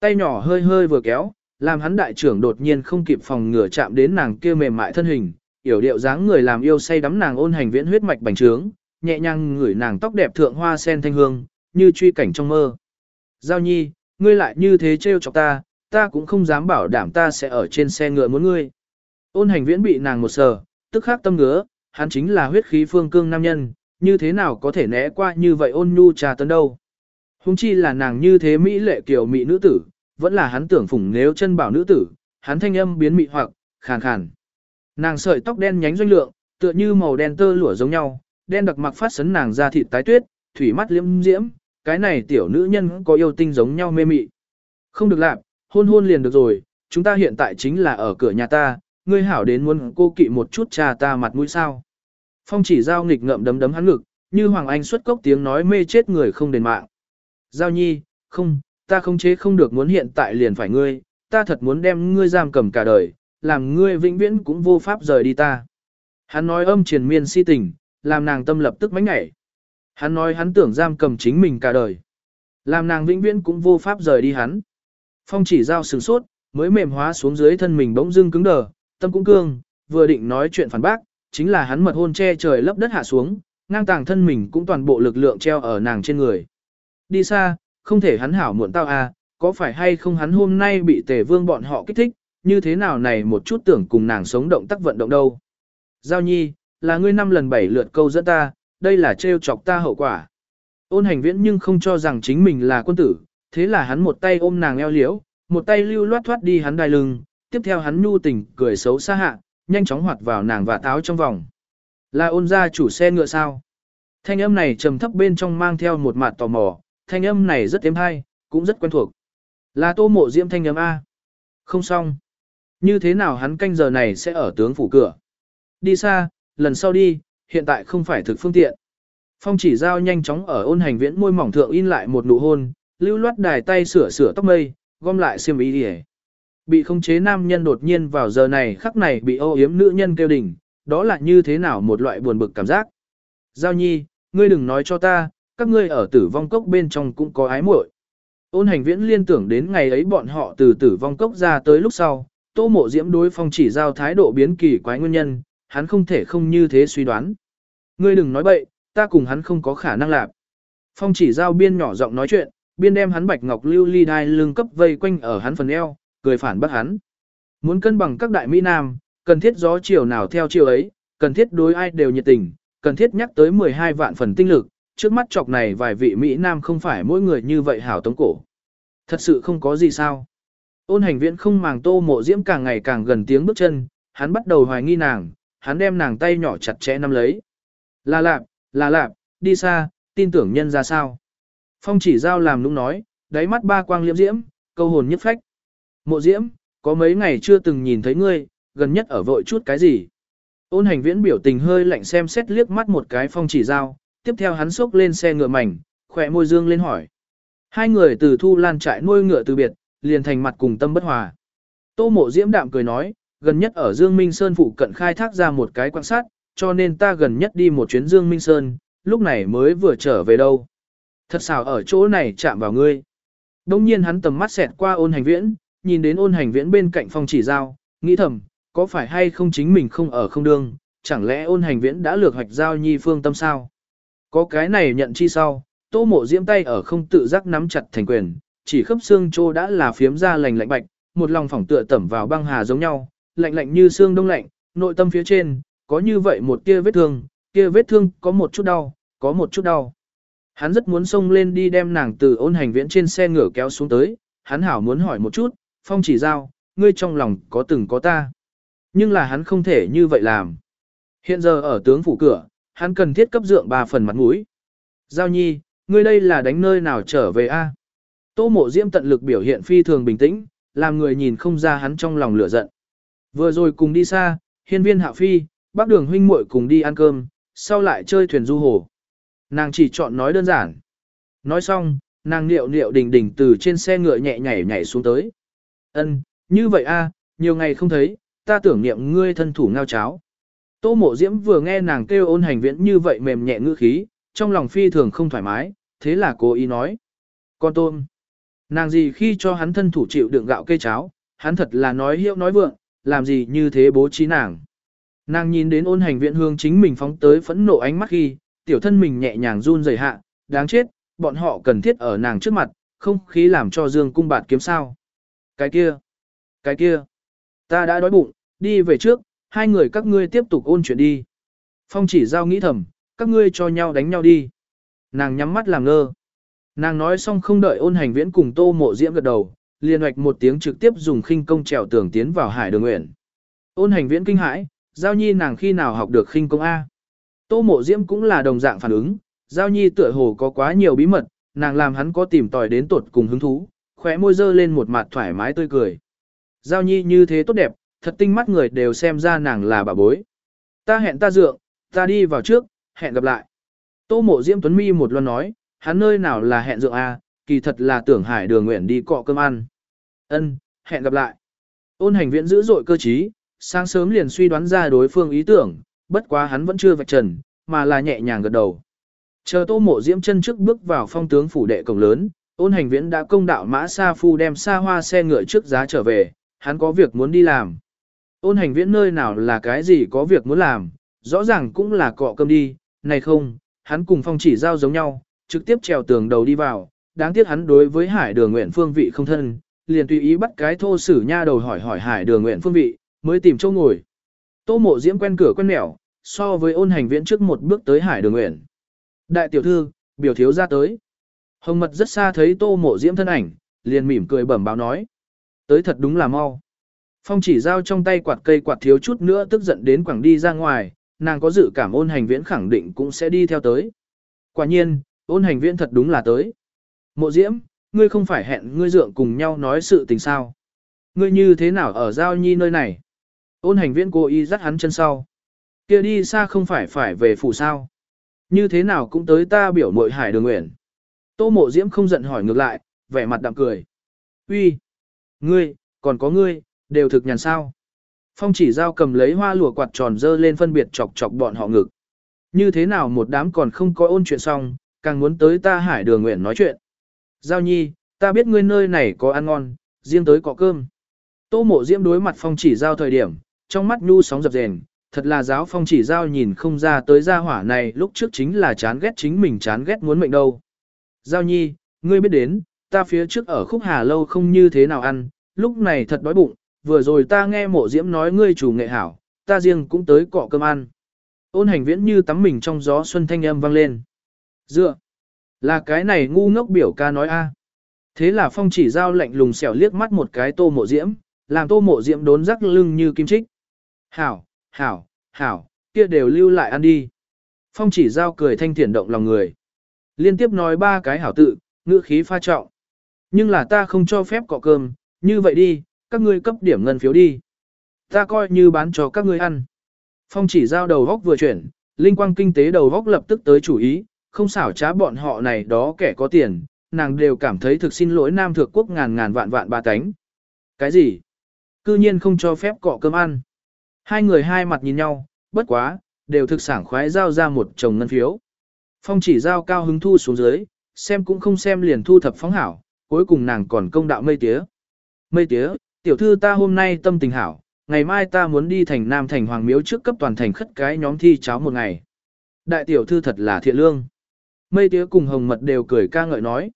Tay nhỏ hơi hơi vừa kéo, làm hắn đại trưởng đột nhiên không kịp phòng ngừa chạm đến nàng kia mềm mại thân hình, yểu điệu dáng người làm yêu say đắm nàng ôn hành viễn huyết mạch bành trướng, nhẹ nhàng ngửi nàng tóc đẹp thượng hoa sen thanh hương, như truy cảnh trong mơ. Giao nhi, ngươi lại như thế trêu chọc ta, ta cũng không dám bảo đảm ta sẽ ở trên xe ngựa muốn ngươi. Ôn hành viễn bị nàng một sờ, tức khắc tâm ngứa, hắn chính là huyết khí phương cương nam nhân, như thế nào có thể né qua như vậy ôn nhu trà tấn đâu. Hùng chi là nàng như thế mỹ lệ kiểu mỹ nữ tử, vẫn là hắn tưởng phủng nếu chân bảo nữ tử, hắn thanh âm biến mị hoặc, khàn khàn. Nàng sợi tóc đen nhánh doanh lượng, tựa như màu đen tơ lụa giống nhau, đen đặc mặc phát sấn nàng ra thịt tái tuyết, thủy mắt liễm diễm, cái này tiểu nữ nhân có yêu tinh giống nhau mê mị. Không được làm, hôn hôn liền được rồi, chúng ta hiện tại chính là ở cửa nhà ta, ngươi hảo đến muốn cô kỵ một chút cha ta mặt mũi sao. Phong chỉ giao nghịch ngậm đấm đấm hắn ngực, như Hoàng Anh xuất cốc tiếng nói mê chết người không đền mạng. Giao nhi, không, ta không chế không được muốn hiện tại liền phải ngươi, ta thật muốn đem ngươi giam cầm cả đời, làm ngươi vĩnh viễn cũng vô pháp rời đi ta. Hắn nói âm triền miên si tình, làm nàng tâm lập tức mánh ngảy. Hắn nói hắn tưởng giam cầm chính mình cả đời. Làm nàng vĩnh viễn cũng vô pháp rời đi hắn. Phong chỉ giao sừng sốt, mới mềm hóa xuống dưới thân mình bỗng dưng cứng đờ, tâm cũng cương, vừa định nói chuyện phản bác, chính là hắn mật hôn che trời lấp đất hạ xuống, ngang tàng thân mình cũng toàn bộ lực lượng treo ở nàng trên người. Đi xa, không thể hắn hảo muộn tao à, có phải hay không hắn hôm nay bị tề vương bọn họ kích thích, như thế nào này một chút tưởng cùng nàng sống động tác vận động đâu. Giao nhi, là ngươi năm lần bảy lượt câu dẫn ta, đây là trêu chọc ta hậu quả. Ôn hành viễn nhưng không cho rằng chính mình là quân tử, thế là hắn một tay ôm nàng eo liễu, một tay lưu loát thoát đi hắn đai lưng, tiếp theo hắn nhu tình cười xấu xa hạ, nhanh chóng hoạt vào nàng và táo trong vòng. Là ôn gia chủ xe ngựa sao? Thanh âm này trầm thấp bên trong mang theo một mặt tò mò, thanh âm này rất êm hay, cũng rất quen thuộc. Là tô mộ diễm thanh âm A. Không xong. Như thế nào hắn canh giờ này sẽ ở tướng phủ cửa? Đi xa, lần sau đi, hiện tại không phải thực phương tiện. Phong chỉ giao nhanh chóng ở ôn hành viễn môi mỏng thượng in lại một nụ hôn, lưu loát đài tay sửa sửa tóc mây, gom lại xiêm ý đi Bị không chế nam nhân đột nhiên vào giờ này khắc này bị ô yếm nữ nhân kêu đỉnh, đó là như thế nào một loại buồn bực cảm giác. Giao nhi, ngươi đừng nói cho ta, các ngươi ở tử vong cốc bên trong cũng có ái muội. Ôn hành viễn liên tưởng đến ngày ấy bọn họ từ tử vong cốc ra tới lúc sau, tô mộ diễm đối phong chỉ giao thái độ biến kỳ quái nguyên nhân, hắn không thể không như thế suy đoán. Ngươi đừng nói bậy, ta cùng hắn không có khả năng làm. Phong chỉ giao biên nhỏ giọng nói chuyện, biên đem hắn bạch ngọc lưu ly đai lưng cấp vây quanh ở hắn phần eo, cười phản bác hắn. Muốn cân bằng các đại Mỹ Nam, cần thiết gió chiều nào theo chiều ấy, cần thiết đối ai đều nhiệt tình, cần thiết nhắc tới 12 vạn phần tinh lực, trước mắt chọc này vài vị Mỹ Nam không phải mỗi người như vậy hảo tống cổ. Thật sự không có gì sao. Ôn hành viễn không màng tô mộ diễm càng ngày càng gần tiếng bước chân, hắn bắt đầu hoài nghi nàng, hắn đem nàng tay nhỏ chặt chẽ nắm lấy. Là lạp, là lạp, đi xa, tin tưởng nhân ra sao. Phong chỉ giao làm nũng nói, đáy mắt ba quang liễm diễm, câu hồn nhất phách. Mộ diễm, có mấy ngày chưa từng nhìn thấy ngươi, gần nhất ở vội chút cái gì. Ôn hành viễn biểu tình hơi lạnh xem xét liếc mắt một cái phong chỉ giao, tiếp theo hắn xốc lên xe ngựa mảnh, khỏe môi dương lên hỏi. Hai người từ thu lan trại nuôi ngựa từ biệt, liền thành mặt cùng tâm bất hòa. Tô mộ diễm đạm cười nói, gần nhất ở Dương Minh Sơn phụ cận khai thác ra một cái quan sát, cho nên ta gần nhất đi một chuyến Dương Minh Sơn, lúc này mới vừa trở về đâu. Thật xảo ở chỗ này chạm vào ngươi. Đông nhiên hắn tầm mắt xẹt qua ôn hành viễn, nhìn đến ôn hành viễn bên cạnh phong chỉ giao, nghĩ thầm, có phải hay không chính mình không ở không đương, chẳng lẽ ôn hành viễn đã lược hoạch giao nhi phương tâm sao? Có cái này nhận chi sau, tô mộ diễm tay ở không tự giác nắm chặt thành quyền, chỉ khớp xương trô đã là phiếm ra lành lạnh bạch, một lòng phỏng tựa tẩm vào băng hà giống nhau, lạnh lạnh như xương đông lạnh, nội tâm phía trên, có như vậy một tia vết thương, kia vết thương có một chút đau, có một chút đau. Hắn rất muốn xông lên đi đem nàng từ ôn hành viễn trên xe ngựa kéo xuống tới, hắn hảo muốn hỏi một chút, phong chỉ giao, ngươi trong lòng có từng có ta. Nhưng là hắn không thể như vậy làm. Hiện giờ ở tướng phủ cửa, hắn cần thiết cấp dượng ba phần mặt mũi. Giao nhi, ngươi đây là đánh nơi nào trở về a? Tô mộ diễm tận lực biểu hiện phi thường bình tĩnh, làm người nhìn không ra hắn trong lòng lửa giận. Vừa rồi cùng đi xa, hiên viên hạ phi, bác đường huynh muội cùng đi ăn cơm, sau lại chơi thuyền du hồ. Nàng chỉ chọn nói đơn giản. Nói xong, nàng niệu niệu đình đình từ trên xe ngựa nhẹ nhảy nhảy xuống tới. Ân, như vậy a, nhiều ngày không thấy, ta tưởng niệm ngươi thân thủ ngao cháo. Tô mộ diễm vừa nghe nàng kêu ôn hành viễn như vậy mềm nhẹ ngữ khí, trong lòng phi thường không thoải mái, thế là cố ý nói. Con tôm, nàng gì khi cho hắn thân thủ chịu đựng gạo cây cháo, hắn thật là nói hiệu nói vượng, làm gì như thế bố trí nàng. Nàng nhìn đến ôn hành viện hương chính mình phóng tới phẫn nộ ánh mắt khi, tiểu thân mình nhẹ nhàng run rẩy hạ, đáng chết, bọn họ cần thiết ở nàng trước mặt, không khí làm cho dương cung bạt kiếm sao. Cái kia, cái kia, ta đã đói bụng, đi về trước, hai người các ngươi tiếp tục ôn chuyện đi. Phong chỉ giao nghĩ thầm, các ngươi cho nhau đánh nhau đi. Nàng nhắm mắt làm ngơ. Nàng nói xong không đợi ôn hành viễn cùng tô mộ diễm gật đầu, liền hoạch một tiếng trực tiếp dùng khinh công trèo tường tiến vào hải đường nguyện. Ôn hành viễn kinh hãi, giao nhi nàng khi nào học được khinh công A. Tô mộ diễm cũng là đồng dạng phản ứng, giao nhi tựa hồ có quá nhiều bí mật, nàng làm hắn có tìm tòi đến tột cùng hứng thú, khóe môi dơ lên một mặt thoải mái tươi cười. Giao nhi như thế tốt đẹp, thật tinh mắt người đều xem ra nàng là bà bối. Ta hẹn ta dượng, ta đi vào trước, hẹn gặp lại. Tô mộ diễm tuấn mi một luôn nói, hắn nơi nào là hẹn dượng A, kỳ thật là tưởng hải đường nguyện đi cọ cơm ăn. Ân, hẹn gặp lại. Ôn hành viễn dữ dội cơ trí, sáng sớm liền suy đoán ra đối phương ý tưởng, bất quá hắn vẫn chưa vạch trần, mà là nhẹ nhàng gật đầu. Chờ tô mộ diễm chân trước bước vào phong tướng phủ đệ cổng lớn, ôn hành viễn đã công đạo mã sa phu đem xa hoa xe ngựa trước giá trở về, hắn có việc muốn đi làm. Ôn hành viễn nơi nào là cái gì có việc muốn làm, rõ ràng cũng là cọ cơm đi, này không, hắn cùng phong chỉ giao giống nhau, trực tiếp trèo tường đầu đi vào, đáng tiếc hắn đối với hải đường nguyện phương vị không thân, liền tùy ý bắt cái thô sử nha đầu hỏi hỏi hải đường nguyện phương vị, mới tìm chỗ ngồi. Tô mộ diễm quen cửa quen mẻo, so với ôn hành viễn trước một bước tới hải đường nguyện. Đại tiểu thư, biểu thiếu ra tới. Hồng mật rất xa thấy tô mộ diễm thân ảnh, liền mỉm cười bẩm báo nói. Tới thật đúng là mau. Phong chỉ giao trong tay quạt cây quạt thiếu chút nữa tức giận đến quảng đi ra ngoài, nàng có dự cảm ôn hành viễn khẳng định cũng sẽ đi theo tới. Quả nhiên, ôn hành viễn thật đúng là tới. Mộ diễm, ngươi không phải hẹn ngươi dượng cùng nhau nói sự tình sao. Ngươi như thế nào ở giao nhi nơi này? Ôn hành viễn cố ý dắt hắn chân sau. kia đi xa không phải phải về phủ sao. Như thế nào cũng tới ta biểu mội hải đường nguyện. Tô mộ diễm không giận hỏi ngược lại, vẻ mặt đạm cười. Uy, Ngươi, còn có ngươi, đều thực nhàn sao. Phong chỉ giao cầm lấy hoa lụa quạt tròn dơ lên phân biệt chọc chọc bọn họ ngực. Như thế nào một đám còn không có ôn chuyện xong, càng muốn tới ta hải đường nguyện nói chuyện. Giao nhi, ta biết ngươi nơi này có ăn ngon, riêng tới có cơm. Tô mộ diễm đối mặt phong chỉ giao thời điểm, trong mắt nhu sóng dập rền, thật là giáo phong chỉ giao nhìn không ra tới gia hỏa này lúc trước chính là chán ghét chính mình chán ghét muốn mệnh đâu. Giao nhi, ngươi biết đến, ta phía trước ở khúc hà lâu không như thế nào ăn, lúc này thật đói bụng, vừa rồi ta nghe mộ diễm nói ngươi chủ nghệ hảo, ta riêng cũng tới cọ cơm ăn. Ôn hành viễn như tắm mình trong gió xuân thanh âm vang lên. Dựa, là cái này ngu ngốc biểu ca nói a. Thế là phong chỉ giao lạnh lùng xẻo liếc mắt một cái tô mộ diễm, làm tô mộ diễm đốn rắc lưng như kim trích. Hảo, hảo, hảo, kia đều lưu lại ăn đi. Phong chỉ giao cười thanh thiện động lòng người. Liên tiếp nói ba cái hảo tự, ngữ khí pha trọng. Nhưng là ta không cho phép cọ cơm, như vậy đi, các ngươi cấp điểm ngân phiếu đi. Ta coi như bán cho các ngươi ăn. Phong chỉ giao đầu góc vừa chuyển, linh quang kinh tế đầu góc lập tức tới chủ ý, không xảo trá bọn họ này đó kẻ có tiền, nàng đều cảm thấy thực xin lỗi Nam Thượng Quốc ngàn ngàn vạn vạn ba cánh. Cái gì? Cư nhiên không cho phép cọ cơm ăn. Hai người hai mặt nhìn nhau, bất quá, đều thực sảng khoái giao ra một chồng ngân phiếu. Phong chỉ giao cao hứng thu xuống dưới, xem cũng không xem liền thu thập phóng hảo, cuối cùng nàng còn công đạo mây tía. Mây tía, tiểu thư ta hôm nay tâm tình hảo, ngày mai ta muốn đi thành Nam thành Hoàng Miếu trước cấp toàn thành khất cái nhóm thi cháo một ngày. Đại tiểu thư thật là thiện lương. Mây tía cùng hồng mật đều cười ca ngợi nói.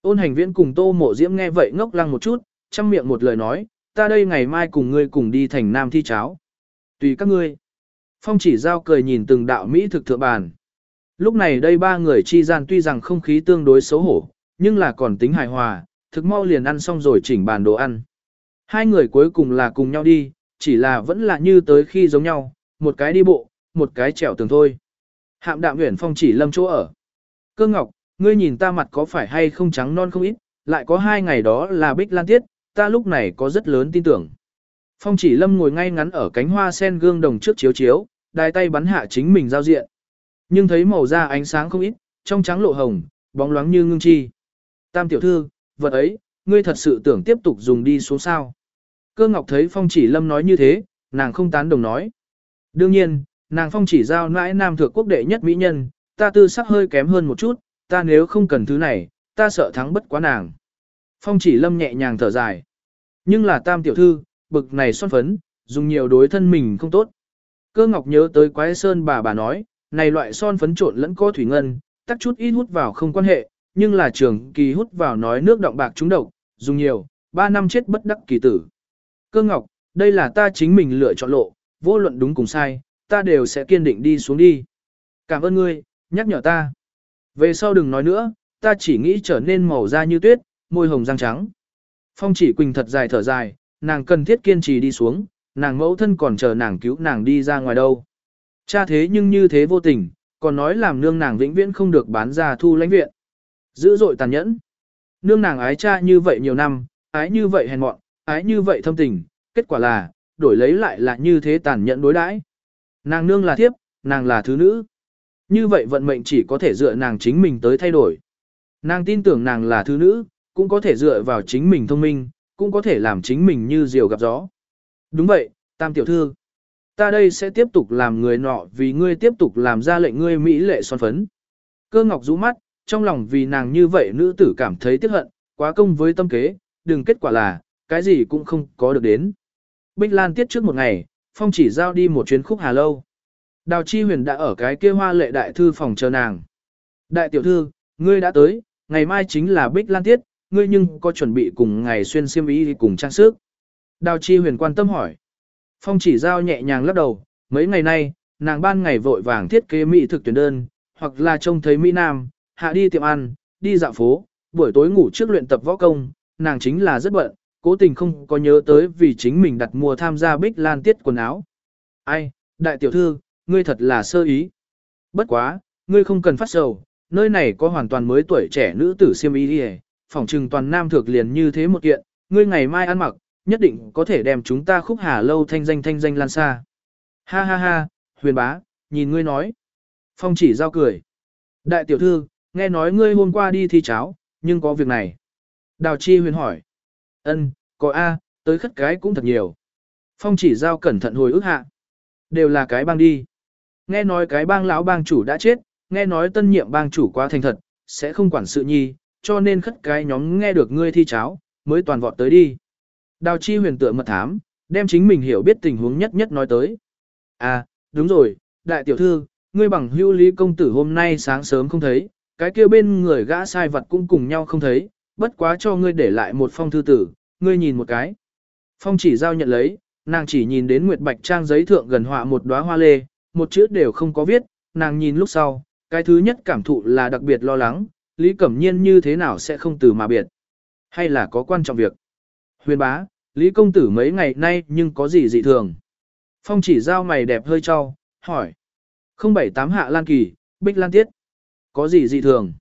Ôn hành viễn cùng tô mộ diễm nghe vậy ngốc lăng một chút, chăm miệng một lời nói, ta đây ngày mai cùng ngươi cùng đi thành Nam thi cháo. Tùy các ngươi. Phong chỉ giao cười nhìn từng đạo Mỹ thực thượng bàn. Lúc này đây ba người chi gian tuy rằng không khí tương đối xấu hổ, nhưng là còn tính hài hòa, thực mau liền ăn xong rồi chỉnh bàn đồ ăn. Hai người cuối cùng là cùng nhau đi, chỉ là vẫn là như tới khi giống nhau, một cái đi bộ, một cái trèo tường thôi. Hạm đạm huyển phong chỉ lâm chỗ ở. Cơ ngọc, ngươi nhìn ta mặt có phải hay không trắng non không ít, lại có hai ngày đó là bích lan tiết, ta lúc này có rất lớn tin tưởng. Phong chỉ lâm ngồi ngay ngắn ở cánh hoa sen gương đồng trước chiếu chiếu, đai tay bắn hạ chính mình giao diện. Nhưng thấy màu da ánh sáng không ít, trong trắng lộ hồng, bóng loáng như ngưng chi. Tam tiểu thư, vật ấy, ngươi thật sự tưởng tiếp tục dùng đi xuống sao. Cơ ngọc thấy phong chỉ lâm nói như thế, nàng không tán đồng nói. Đương nhiên, nàng phong chỉ giao nãi nam thượng quốc đệ nhất mỹ nhân, ta tư sắc hơi kém hơn một chút, ta nếu không cần thứ này, ta sợ thắng bất quá nàng. Phong chỉ lâm nhẹ nhàng thở dài. Nhưng là tam tiểu thư, bực này son phấn, dùng nhiều đối thân mình không tốt. Cơ ngọc nhớ tới quái sơn bà bà nói, này loại son phấn trộn lẫn có thủy ngân, tắc chút ít hút vào không quan hệ, nhưng là trường kỳ hút vào nói nước động bạc trúng độc, dùng nhiều, 3 năm chết bất đắc kỳ tử. Cơ ngọc, đây là ta chính mình lựa chọn lộ, vô luận đúng cùng sai, ta đều sẽ kiên định đi xuống đi. Cảm ơn ngươi, nhắc nhở ta. Về sau đừng nói nữa, ta chỉ nghĩ trở nên màu da như tuyết, môi hồng răng trắng. Phong chỉ quỳnh thật dài thở dài, nàng cần thiết kiên trì đi xuống, nàng mẫu thân còn chờ nàng cứu nàng đi ra ngoài đâu. Cha thế nhưng như thế vô tình, còn nói làm nương nàng vĩnh viễn không được bán ra thu lãnh viện. Dữ dội tàn nhẫn. Nương nàng ái cha như vậy nhiều năm, ái như vậy hèn mọn, ái như vậy thâm tình, kết quả là, đổi lấy lại là như thế tàn nhẫn đối đãi. Nàng nương là thiếp, nàng là thứ nữ. Như vậy vận mệnh chỉ có thể dựa nàng chính mình tới thay đổi. Nàng tin tưởng nàng là thứ nữ, cũng có thể dựa vào chính mình thông minh, cũng có thể làm chính mình như diều gặp gió. Đúng vậy, tam tiểu thư. Ta đây sẽ tiếp tục làm người nọ vì ngươi tiếp tục làm ra lệnh ngươi mỹ lệ son phấn. Cơ ngọc rũ mắt, trong lòng vì nàng như vậy nữ tử cảm thấy tiếc hận, quá công với tâm kế, đừng kết quả là, cái gì cũng không có được đến. Bích Lan tiết trước một ngày, Phong chỉ giao đi một chuyến khúc hà lâu. Đào Chi Huyền đã ở cái kia hoa lệ đại thư phòng chờ nàng. Đại tiểu thư, ngươi đã tới, ngày mai chính là Bích Lan tiết, ngươi nhưng có chuẩn bị cùng ngày xuyên xiêm y cùng trang sức. Đào Chi Huyền quan tâm hỏi. Phong chỉ giao nhẹ nhàng lắc đầu, mấy ngày nay, nàng ban ngày vội vàng thiết kế mỹ thực tuyển đơn, hoặc là trông thấy Mỹ Nam, hạ đi tiệm ăn, đi dạo phố, buổi tối ngủ trước luyện tập võ công, nàng chính là rất bận, cố tình không có nhớ tới vì chính mình đặt mua tham gia bích lan tiết quần áo. Ai, đại tiểu thư, ngươi thật là sơ ý. Bất quá, ngươi không cần phát sầu, nơi này có hoàn toàn mới tuổi trẻ nữ tử siêm ý đi phòng trừng toàn nam thực liền như thế một kiện, ngươi ngày mai ăn mặc, nhất định có thể đem chúng ta khúc hà lâu thanh danh thanh danh lan xa. Ha ha ha, huyền bá, nhìn ngươi nói. Phong chỉ giao cười. Đại tiểu thư, nghe nói ngươi hôm qua đi thi cháo, nhưng có việc này. Đào chi huyền hỏi. Ân, có A, tới khất cái cũng thật nhiều. Phong chỉ giao cẩn thận hồi ức hạ. Đều là cái bang đi. Nghe nói cái bang lão bang chủ đã chết, nghe nói tân nhiệm bang chủ quá thành thật, sẽ không quản sự nhi, cho nên khất cái nhóm nghe được ngươi thi cháo, mới toàn vọt tới đi. Đào chi huyền tựa mật thám, đem chính mình hiểu biết tình huống nhất nhất nói tới. À, đúng rồi, đại tiểu thư, ngươi bằng hưu lý công tử hôm nay sáng sớm không thấy, cái kia bên người gã sai vật cũng cùng nhau không thấy, bất quá cho ngươi để lại một phong thư tử, ngươi nhìn một cái. Phong chỉ giao nhận lấy, nàng chỉ nhìn đến Nguyệt Bạch trang giấy thượng gần họa một đóa hoa lê, một chữ đều không có viết, nàng nhìn lúc sau, cái thứ nhất cảm thụ là đặc biệt lo lắng, Lý Cẩm Nhiên như thế nào sẽ không từ mà biệt. Hay là có quan trọng việc. Huyền bá, Lý Công Tử mấy ngày nay nhưng có gì dị thường. Phong chỉ giao mày đẹp hơi cho, hỏi. 078 hạ Lan Kỳ, Bích Lan Tiết. Có gì dị thường?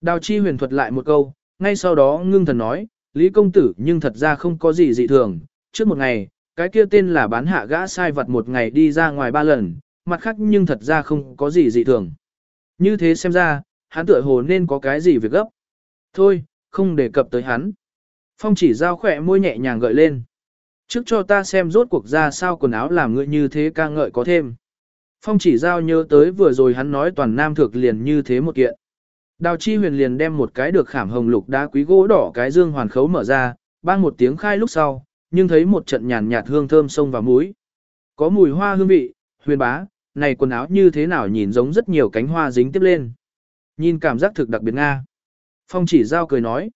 Đào Chi huyền thuật lại một câu, ngay sau đó ngưng thần nói, Lý Công Tử nhưng thật ra không có gì dị thường. Trước một ngày, cái kia tên là bán hạ gã sai vật một ngày đi ra ngoài ba lần, mặt khác nhưng thật ra không có gì dị thường. Như thế xem ra, hắn tựa hồ nên có cái gì việc gấp. Thôi, không đề cập tới hắn. Phong chỉ giao khỏe môi nhẹ nhàng gợi lên. Trước cho ta xem rốt cuộc ra sao quần áo làm ngươi như thế ca ngợi có thêm. Phong chỉ giao nhớ tới vừa rồi hắn nói toàn nam thực liền như thế một kiện. Đào chi huyền liền đem một cái được khảm hồng lục đá quý gỗ đỏ cái dương hoàn khấu mở ra, bang một tiếng khai lúc sau, nhưng thấy một trận nhàn nhạt hương thơm sông vào mũi. Có mùi hoa hương vị, huyền bá, này quần áo như thế nào nhìn giống rất nhiều cánh hoa dính tiếp lên. Nhìn cảm giác thực đặc biệt Nga. Phong chỉ giao cười nói.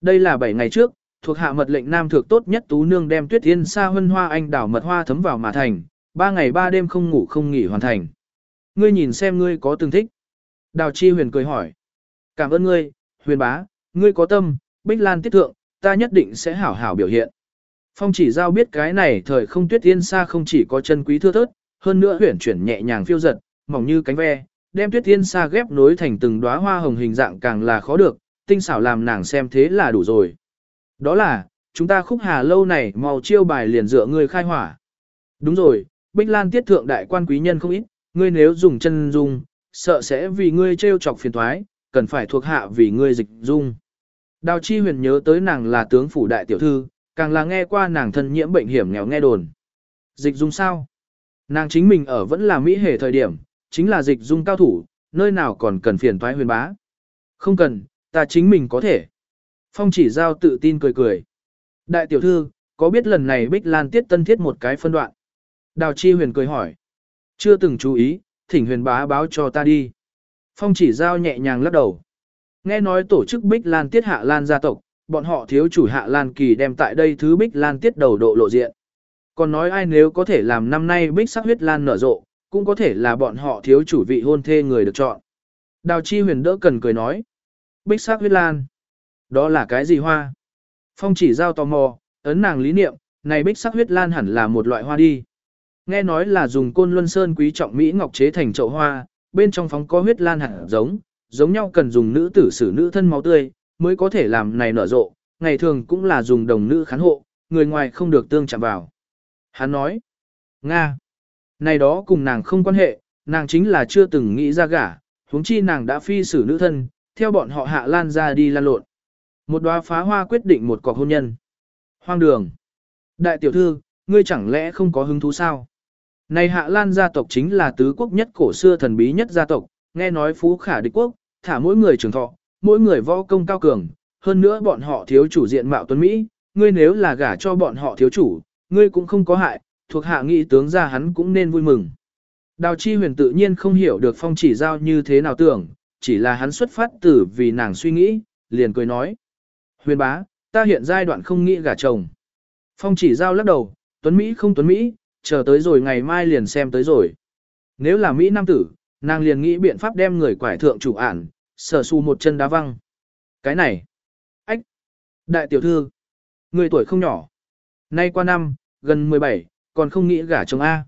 Đây là 7 ngày trước, thuộc hạ mật lệnh nam thượng tốt nhất tú nương đem tuyết yên sa hân hoa anh đảo mật hoa thấm vào mà thành, ba ngày ba đêm không ngủ không nghỉ hoàn thành. Ngươi nhìn xem ngươi có từng thích. Đào chi huyền cười hỏi. Cảm ơn ngươi, huyền bá, ngươi có tâm, bích lan tiết thượng, ta nhất định sẽ hảo hảo biểu hiện. Phong chỉ giao biết cái này thời không tuyết yên sa không chỉ có chân quý thưa thớt, hơn nữa huyển chuyển nhẹ nhàng phiêu giật, mỏng như cánh ve, đem tuyết yên sa ghép nối thành từng đóa hoa hồng hình dạng càng là khó được, tinh xảo làm nàng xem thế là đủ rồi. Đó là, chúng ta khúc hà lâu này màu chiêu bài liền dựa ngươi khai hỏa. Đúng rồi, Bích Lan tiết thượng đại quan quý nhân không ít, ngươi nếu dùng chân dung, sợ sẽ vì ngươi trêu chọc phiền toái, cần phải thuộc hạ vì ngươi dịch dung. Đào Chi Huyền nhớ tới nàng là tướng phủ đại tiểu thư, càng là nghe qua nàng thân nhiễm bệnh hiểm nghèo nghe đồn. Dịch dung sao? Nàng chính mình ở vẫn là Mỹ hề thời điểm, chính là dịch dung cao thủ, nơi nào còn cần phiền toái huyền bá. Không cần, ta chính mình có thể. Phong chỉ giao tự tin cười cười. Đại tiểu thư, có biết lần này Bích Lan tiết tân thiết một cái phân đoạn? Đào Chi Huyền cười hỏi. Chưa từng chú ý, thỉnh huyền bá báo cho ta đi. Phong chỉ giao nhẹ nhàng lắc đầu. Nghe nói tổ chức Bích Lan Tiết Hạ Lan gia tộc, bọn họ thiếu chủ Hạ Lan Kỳ đem tại đây thứ Bích Lan Tiết đầu độ lộ diện. Còn nói ai nếu có thể làm năm nay Bích sắc huyết lan nở rộ, cũng có thể là bọn họ thiếu chủ vị hôn thê người được chọn. Đào Chi Huyền đỡ cần cười nói. Bích sắc huyết lan. Đó là cái gì hoa? Phong chỉ giao tò mò, ấn nàng lý niệm, này bích sắc huyết lan hẳn là một loại hoa đi. Nghe nói là dùng côn luân sơn quý trọng Mỹ ngọc chế thành chậu hoa, bên trong phóng có huyết lan hẳn giống, giống nhau cần dùng nữ tử sử nữ thân máu tươi, mới có thể làm này nở rộ, ngày thường cũng là dùng đồng nữ khán hộ, người ngoài không được tương chạm vào. Hắn nói, Nga, này đó cùng nàng không quan hệ, nàng chính là chưa từng nghĩ ra gả, huống chi nàng đã phi xử nữ thân, theo bọn họ hạ lan ra đi lan lộn. Một đóa phá hoa quyết định một cọc hôn nhân. Hoang đường. Đại tiểu thư, ngươi chẳng lẽ không có hứng thú sao? Này Hạ Lan gia tộc chính là tứ quốc nhất cổ xưa thần bí nhất gia tộc, nghe nói phú khả địch quốc, thả mỗi người trường thọ, mỗi người võ công cao cường, hơn nữa bọn họ thiếu chủ diện mạo tuấn Mỹ, ngươi nếu là gả cho bọn họ thiếu chủ, ngươi cũng không có hại, thuộc hạ nghị tướng gia hắn cũng nên vui mừng. Đào chi huyền tự nhiên không hiểu được phong chỉ giao như thế nào tưởng, chỉ là hắn xuất phát từ vì nàng suy nghĩ, liền cười nói. Huyền bá, ta hiện giai đoạn không nghĩ gả chồng. Phong chỉ giao lắc đầu, tuấn Mỹ không tuấn Mỹ, chờ tới rồi ngày mai liền xem tới rồi. Nếu là Mỹ nam tử, nàng liền nghĩ biện pháp đem người quải thượng chủ ản, sở su một chân đá văng. Cái này, ách, đại tiểu thư, người tuổi không nhỏ. Nay qua năm, gần 17, còn không nghĩ gả chồng A.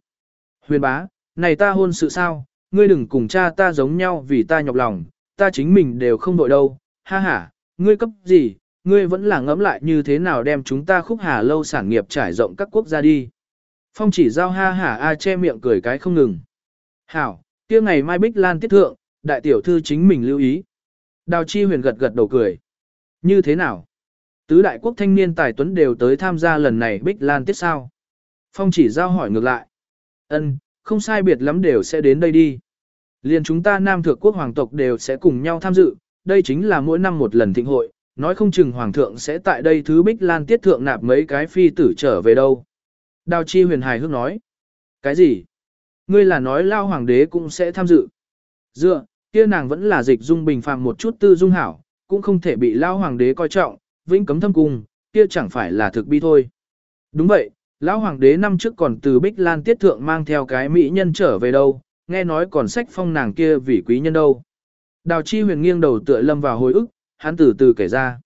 Huyền bá, này ta hôn sự sao, ngươi đừng cùng cha ta giống nhau vì ta nhọc lòng, ta chính mình đều không đội đâu, ha ha, ngươi cấp gì, ngươi vẫn là ngẫm lại như thế nào đem chúng ta khúc hà lâu sản nghiệp trải rộng các quốc gia đi. Phong chỉ giao ha hả a che miệng cười cái không ngừng. Hảo, kia ngày mai Bích Lan tiết thượng, đại tiểu thư chính mình lưu ý. Đào chi huyền gật gật đầu cười. Như thế nào? Tứ đại quốc thanh niên tài tuấn đều tới tham gia lần này Bích Lan tiết sao? Phong chỉ giao hỏi ngược lại. Ân, không sai biệt lắm đều sẽ đến đây đi liền chúng ta Nam Thượng quốc hoàng tộc đều sẽ cùng nhau tham dự, đây chính là mỗi năm một lần thịnh hội, nói không chừng hoàng thượng sẽ tại đây thứ Bích Lan tiết thượng nạp mấy cái phi tử trở về đâu. Đào chi huyền hài hước nói. Cái gì? Ngươi là nói lao hoàng đế cũng sẽ tham dự. Dựa, kia nàng vẫn là dịch dung bình phàm một chút tư dung hảo, cũng không thể bị lao hoàng đế coi trọng, vĩnh cấm thâm cung, kia chẳng phải là thực bi thôi. Đúng vậy, lão hoàng đế năm trước còn từ Bích Lan tiết thượng mang theo cái mỹ nhân trở về đâu, nghe nói còn sách phong nàng kia vì quý nhân đâu. Đào chi huyền nghiêng đầu tựa lâm vào hồi ức, hắn từ từ kể ra.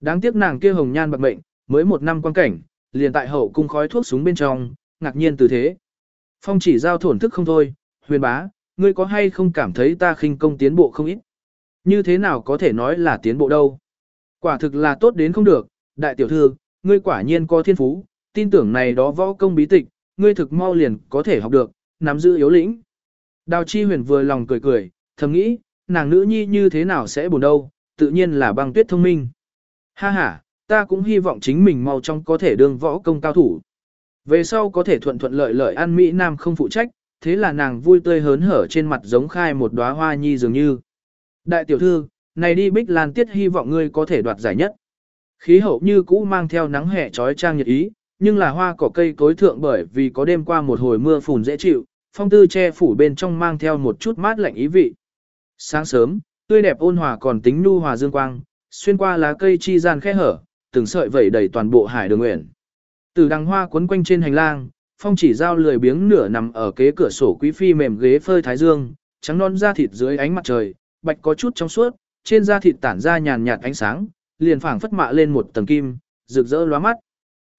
Đáng tiếc nàng kia hồng nhan bạc mệnh, mới một năm quan cảnh, liền tại hậu cung khói thuốc súng bên trong, ngạc nhiên từ thế. Phong chỉ giao thổn thức không thôi, huyền bá, ngươi có hay không cảm thấy ta khinh công tiến bộ không ít? Như thế nào có thể nói là tiến bộ đâu? Quả thực là tốt đến không được, đại tiểu thư, ngươi quả nhiên có thiên phú, tin tưởng này đó võ công bí tịch, ngươi thực mau liền có thể học được, nắm giữ yếu lĩnh. Đào chi huyền vừa lòng cười cười, thầm nghĩ, nàng nữ nhi như thế nào sẽ buồn đâu, tự nhiên là băng tuyết thông minh. Ha ha, ta cũng hy vọng chính mình mau trong có thể đương võ công cao thủ. Về sau có thể thuận thuận lợi lợi ăn Mỹ Nam không phụ trách, thế là nàng vui tươi hớn hở trên mặt giống khai một đóa hoa nhi dường như. Đại tiểu thư, này đi Bích Lan Tiết hy vọng ngươi có thể đoạt giải nhất. Khí hậu như cũ mang theo nắng hè trói trang nhiệt ý, nhưng là hoa cỏ cây cối thượng bởi vì có đêm qua một hồi mưa phùn dễ chịu, phong tư che phủ bên trong mang theo một chút mát lạnh ý vị. Sáng sớm, tươi đẹp ôn hòa còn tính nu hòa dương quang, xuyên qua lá cây chi gian khe hở, từng sợi vẩy đầy toàn bộ hải đường nguyện. Từ đằng hoa quấn quanh trên hành lang, phong chỉ giao lười biếng nửa nằm ở kế cửa sổ quý phi mềm ghế phơi thái dương, trắng non da thịt dưới ánh mặt trời, bạch có chút trong suốt, trên da thịt tản ra nhàn nhạt ánh sáng, liền phảng phất mạ lên một tầng kim, rực rỡ lóa mắt.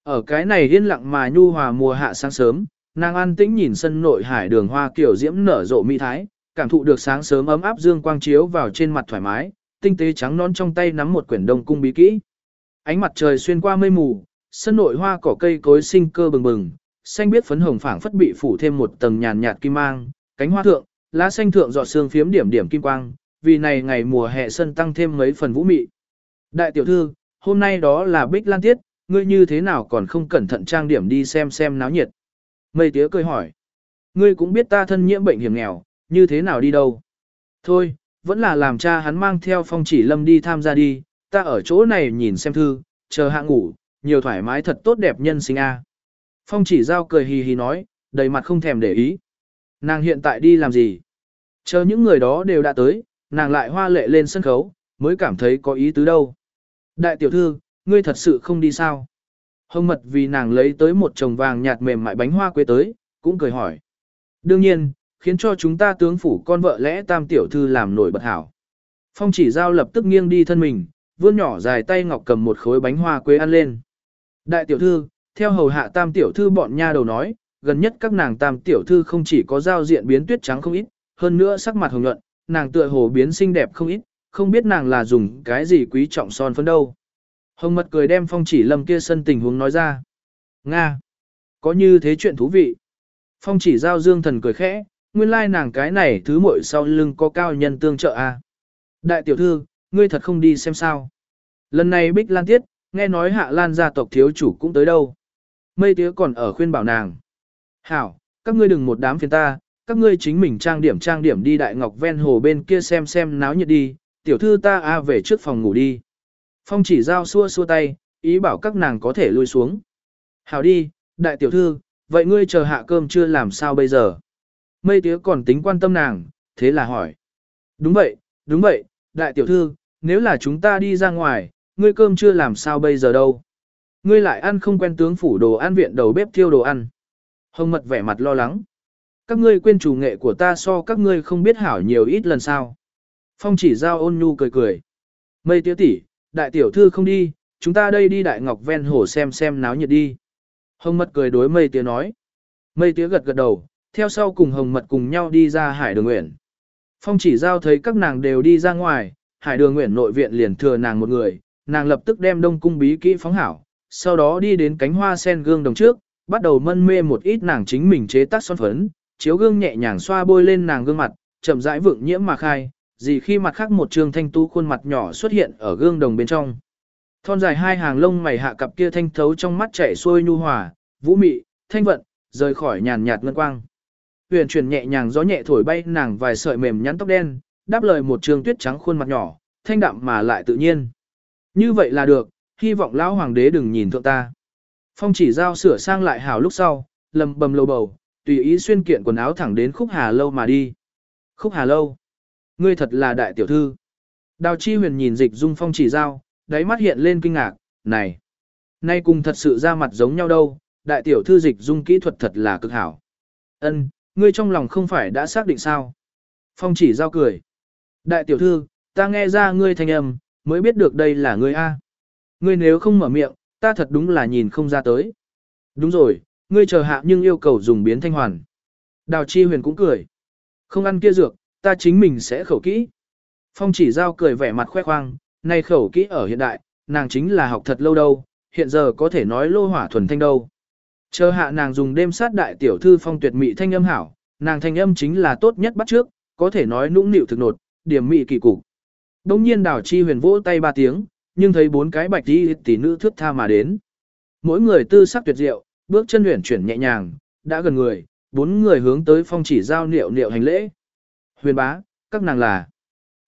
Ở cái này yên lặng mà nhu hòa mùa hạ sáng sớm, nàng an tĩnh nhìn sân nội hải đường hoa kiểu diễm nở rộ mỹ thái, cảm thụ được sáng sớm ấm áp dương quang chiếu vào trên mặt thoải mái, tinh tế trắng non trong tay nắm một quyển đông cung bí kỹ. Ánh mặt trời xuyên qua mây mù, sân nội hoa cỏ cây cối sinh cơ bừng bừng, xanh biết phấn hồng phảng phất bị phủ thêm một tầng nhàn nhạt kim mang, cánh hoa thượng, lá xanh thượng giọt sương phiếm điểm điểm kim quang, vì này ngày mùa hè sân tăng thêm mấy phần vũ mị. Đại tiểu thư, hôm nay đó là Bích Lan Tiết, ngươi như thế nào còn không cẩn thận trang điểm đi xem xem náo nhiệt. Mây tía cười hỏi, ngươi cũng biết ta thân nhiễm bệnh hiểm nghèo, như thế nào đi đâu. Thôi, vẫn là làm cha hắn mang theo phong chỉ lâm đi tham gia đi, ta ở chỗ này nhìn xem thư, chờ hạ ngủ, nhiều thoải mái thật tốt đẹp nhân sinh a. Phong chỉ giao cười hì hì nói, đầy mặt không thèm để ý. Nàng hiện tại đi làm gì? Chờ những người đó đều đã tới, nàng lại hoa lệ lên sân khấu, mới cảm thấy có ý tứ đâu. Đại tiểu thư, ngươi thật sự không đi sao? Hồng mật vì nàng lấy tới một chồng vàng nhạt mềm mại bánh hoa quế tới, cũng cười hỏi. Đương nhiên, khiến cho chúng ta tướng phủ con vợ lẽ tam tiểu thư làm nổi bật hảo. Phong chỉ giao lập tức nghiêng đi thân mình, vươn nhỏ dài tay ngọc cầm một khối bánh hoa quế ăn lên. Đại tiểu thư, theo hầu hạ tam tiểu thư bọn nha đầu nói, gần nhất các nàng tam tiểu thư không chỉ có giao diện biến tuyết trắng không ít, hơn nữa sắc mặt hồng nhuận, nàng tựa hồ biến xinh đẹp không ít, không biết nàng là dùng cái gì quý trọng son phấn đâu. Hồng mật cười đem phong chỉ lâm kia sân tình huống nói ra. Nga! Có như thế chuyện thú vị. Phong chỉ giao dương thần cười khẽ, nguyên lai nàng cái này thứ muội sau lưng có cao nhân tương trợ a. À. Đại tiểu thư, ngươi thật không đi xem sao. Lần này Bích Lan Tiết, nghe nói Hạ Lan gia tộc thiếu chủ cũng tới đâu. Mây tía còn ở khuyên bảo nàng. Hảo, các ngươi đừng một đám phiền ta, các ngươi chính mình trang điểm trang điểm đi Đại Ngọc ven hồ bên kia xem xem náo nhiệt đi, tiểu thư ta a về trước phòng ngủ đi. Phong chỉ giao xua xua tay, ý bảo các nàng có thể lui xuống. Hảo đi, đại tiểu thư, vậy ngươi chờ hạ cơm chưa làm sao bây giờ? Mây tía còn tính quan tâm nàng, thế là hỏi. Đúng vậy, đúng vậy, đại tiểu thư, nếu là chúng ta đi ra ngoài, ngươi cơm chưa làm sao bây giờ đâu? Ngươi lại ăn không quen tướng phủ đồ ăn viện đầu bếp thiêu đồ ăn. Hồng mật vẻ mặt lo lắng. Các ngươi quên chủ nghệ của ta so các ngươi không biết hảo nhiều ít lần sao. Phong chỉ giao ôn nhu cười cười. Mây tía tỷ, đại tiểu thư không đi, chúng ta đây đi đại ngọc ven hồ xem xem náo nhiệt đi. Hồng mật cười đối mây tía nói. Mây tía gật gật đầu, theo sau cùng hồng mật cùng nhau đi ra hải đường nguyện. Phong chỉ giao thấy các nàng đều đi ra ngoài, hải đường nguyện nội viện liền thừa nàng một người, nàng lập tức đem đông cung bí kỹ phóng hảo, sau đó đi đến cánh hoa sen gương đồng trước, bắt đầu mân mê một ít nàng chính mình chế tác son phấn, chiếu gương nhẹ nhàng xoa bôi lên nàng gương mặt, chậm rãi vượng nhiễm mà khai, gì khi mặt khác một trường thanh tú khuôn mặt nhỏ xuất hiện ở gương đồng bên trong. Thon dài hai hàng lông mày hạ cặp kia thanh thấu trong mắt chảy xuôi nhu hòa, vũ mị, thanh vận, rời khỏi nhàn nhạt ngân quang. Huyền chuyển nhẹ nhàng gió nhẹ thổi bay nàng vài sợi mềm nhắn tóc đen, đáp lời một trường tuyết trắng khuôn mặt nhỏ, thanh đạm mà lại tự nhiên. Như vậy là được, hy vọng lão hoàng đế đừng nhìn thượng ta. Phong chỉ giao sửa sang lại hào lúc sau, lầm bầm lầu bầu, tùy ý xuyên kiện quần áo thẳng đến khúc hà lâu mà đi. Khúc hà lâu. Ngươi thật là đại tiểu thư. Đào chi huyền nhìn dịch dung phong chỉ giao, đáy mắt hiện lên kinh ngạc, này. Nay cùng thật sự ra mặt giống nhau đâu, đại tiểu thư dịch dung kỹ thuật thật là cực hảo. Ân, ngươi trong lòng không phải đã xác định sao? Phong chỉ giao cười. Đại tiểu thư, ta nghe ra ngươi thanh âm, mới biết được đây là ngươi A. Ngươi nếu không mở miệng, ta thật đúng là nhìn không ra tới. Đúng rồi, ngươi chờ hạ nhưng yêu cầu dùng biến thanh hoàn. Đào chi huyền cũng cười. Không ăn kia dược, ta chính mình sẽ khẩu kỹ. Phong chỉ giao cười vẻ mặt khoe khoang, nay khẩu kỹ ở hiện đại, nàng chính là học thật lâu đâu, hiện giờ có thể nói lô hỏa thuần thanh đâu. Chờ hạ nàng dùng đêm sát đại tiểu thư phong tuyệt mị thanh âm hảo, nàng thanh âm chính là tốt nhất bắt trước, có thể nói nũng nịu thực nột, điểm mị kỳ cục. Đông nhiên đào chi huyền vỗ tay ba tiếng, nhưng thấy bốn cái bạch đi tỷ nữ thước tha mà đến. Mỗi người tư sắc tuyệt diệu, bước chân huyền chuyển nhẹ nhàng, đã gần người, bốn người hướng tới phong chỉ giao niệu niệu hành lễ. Huyền bá, các nàng là.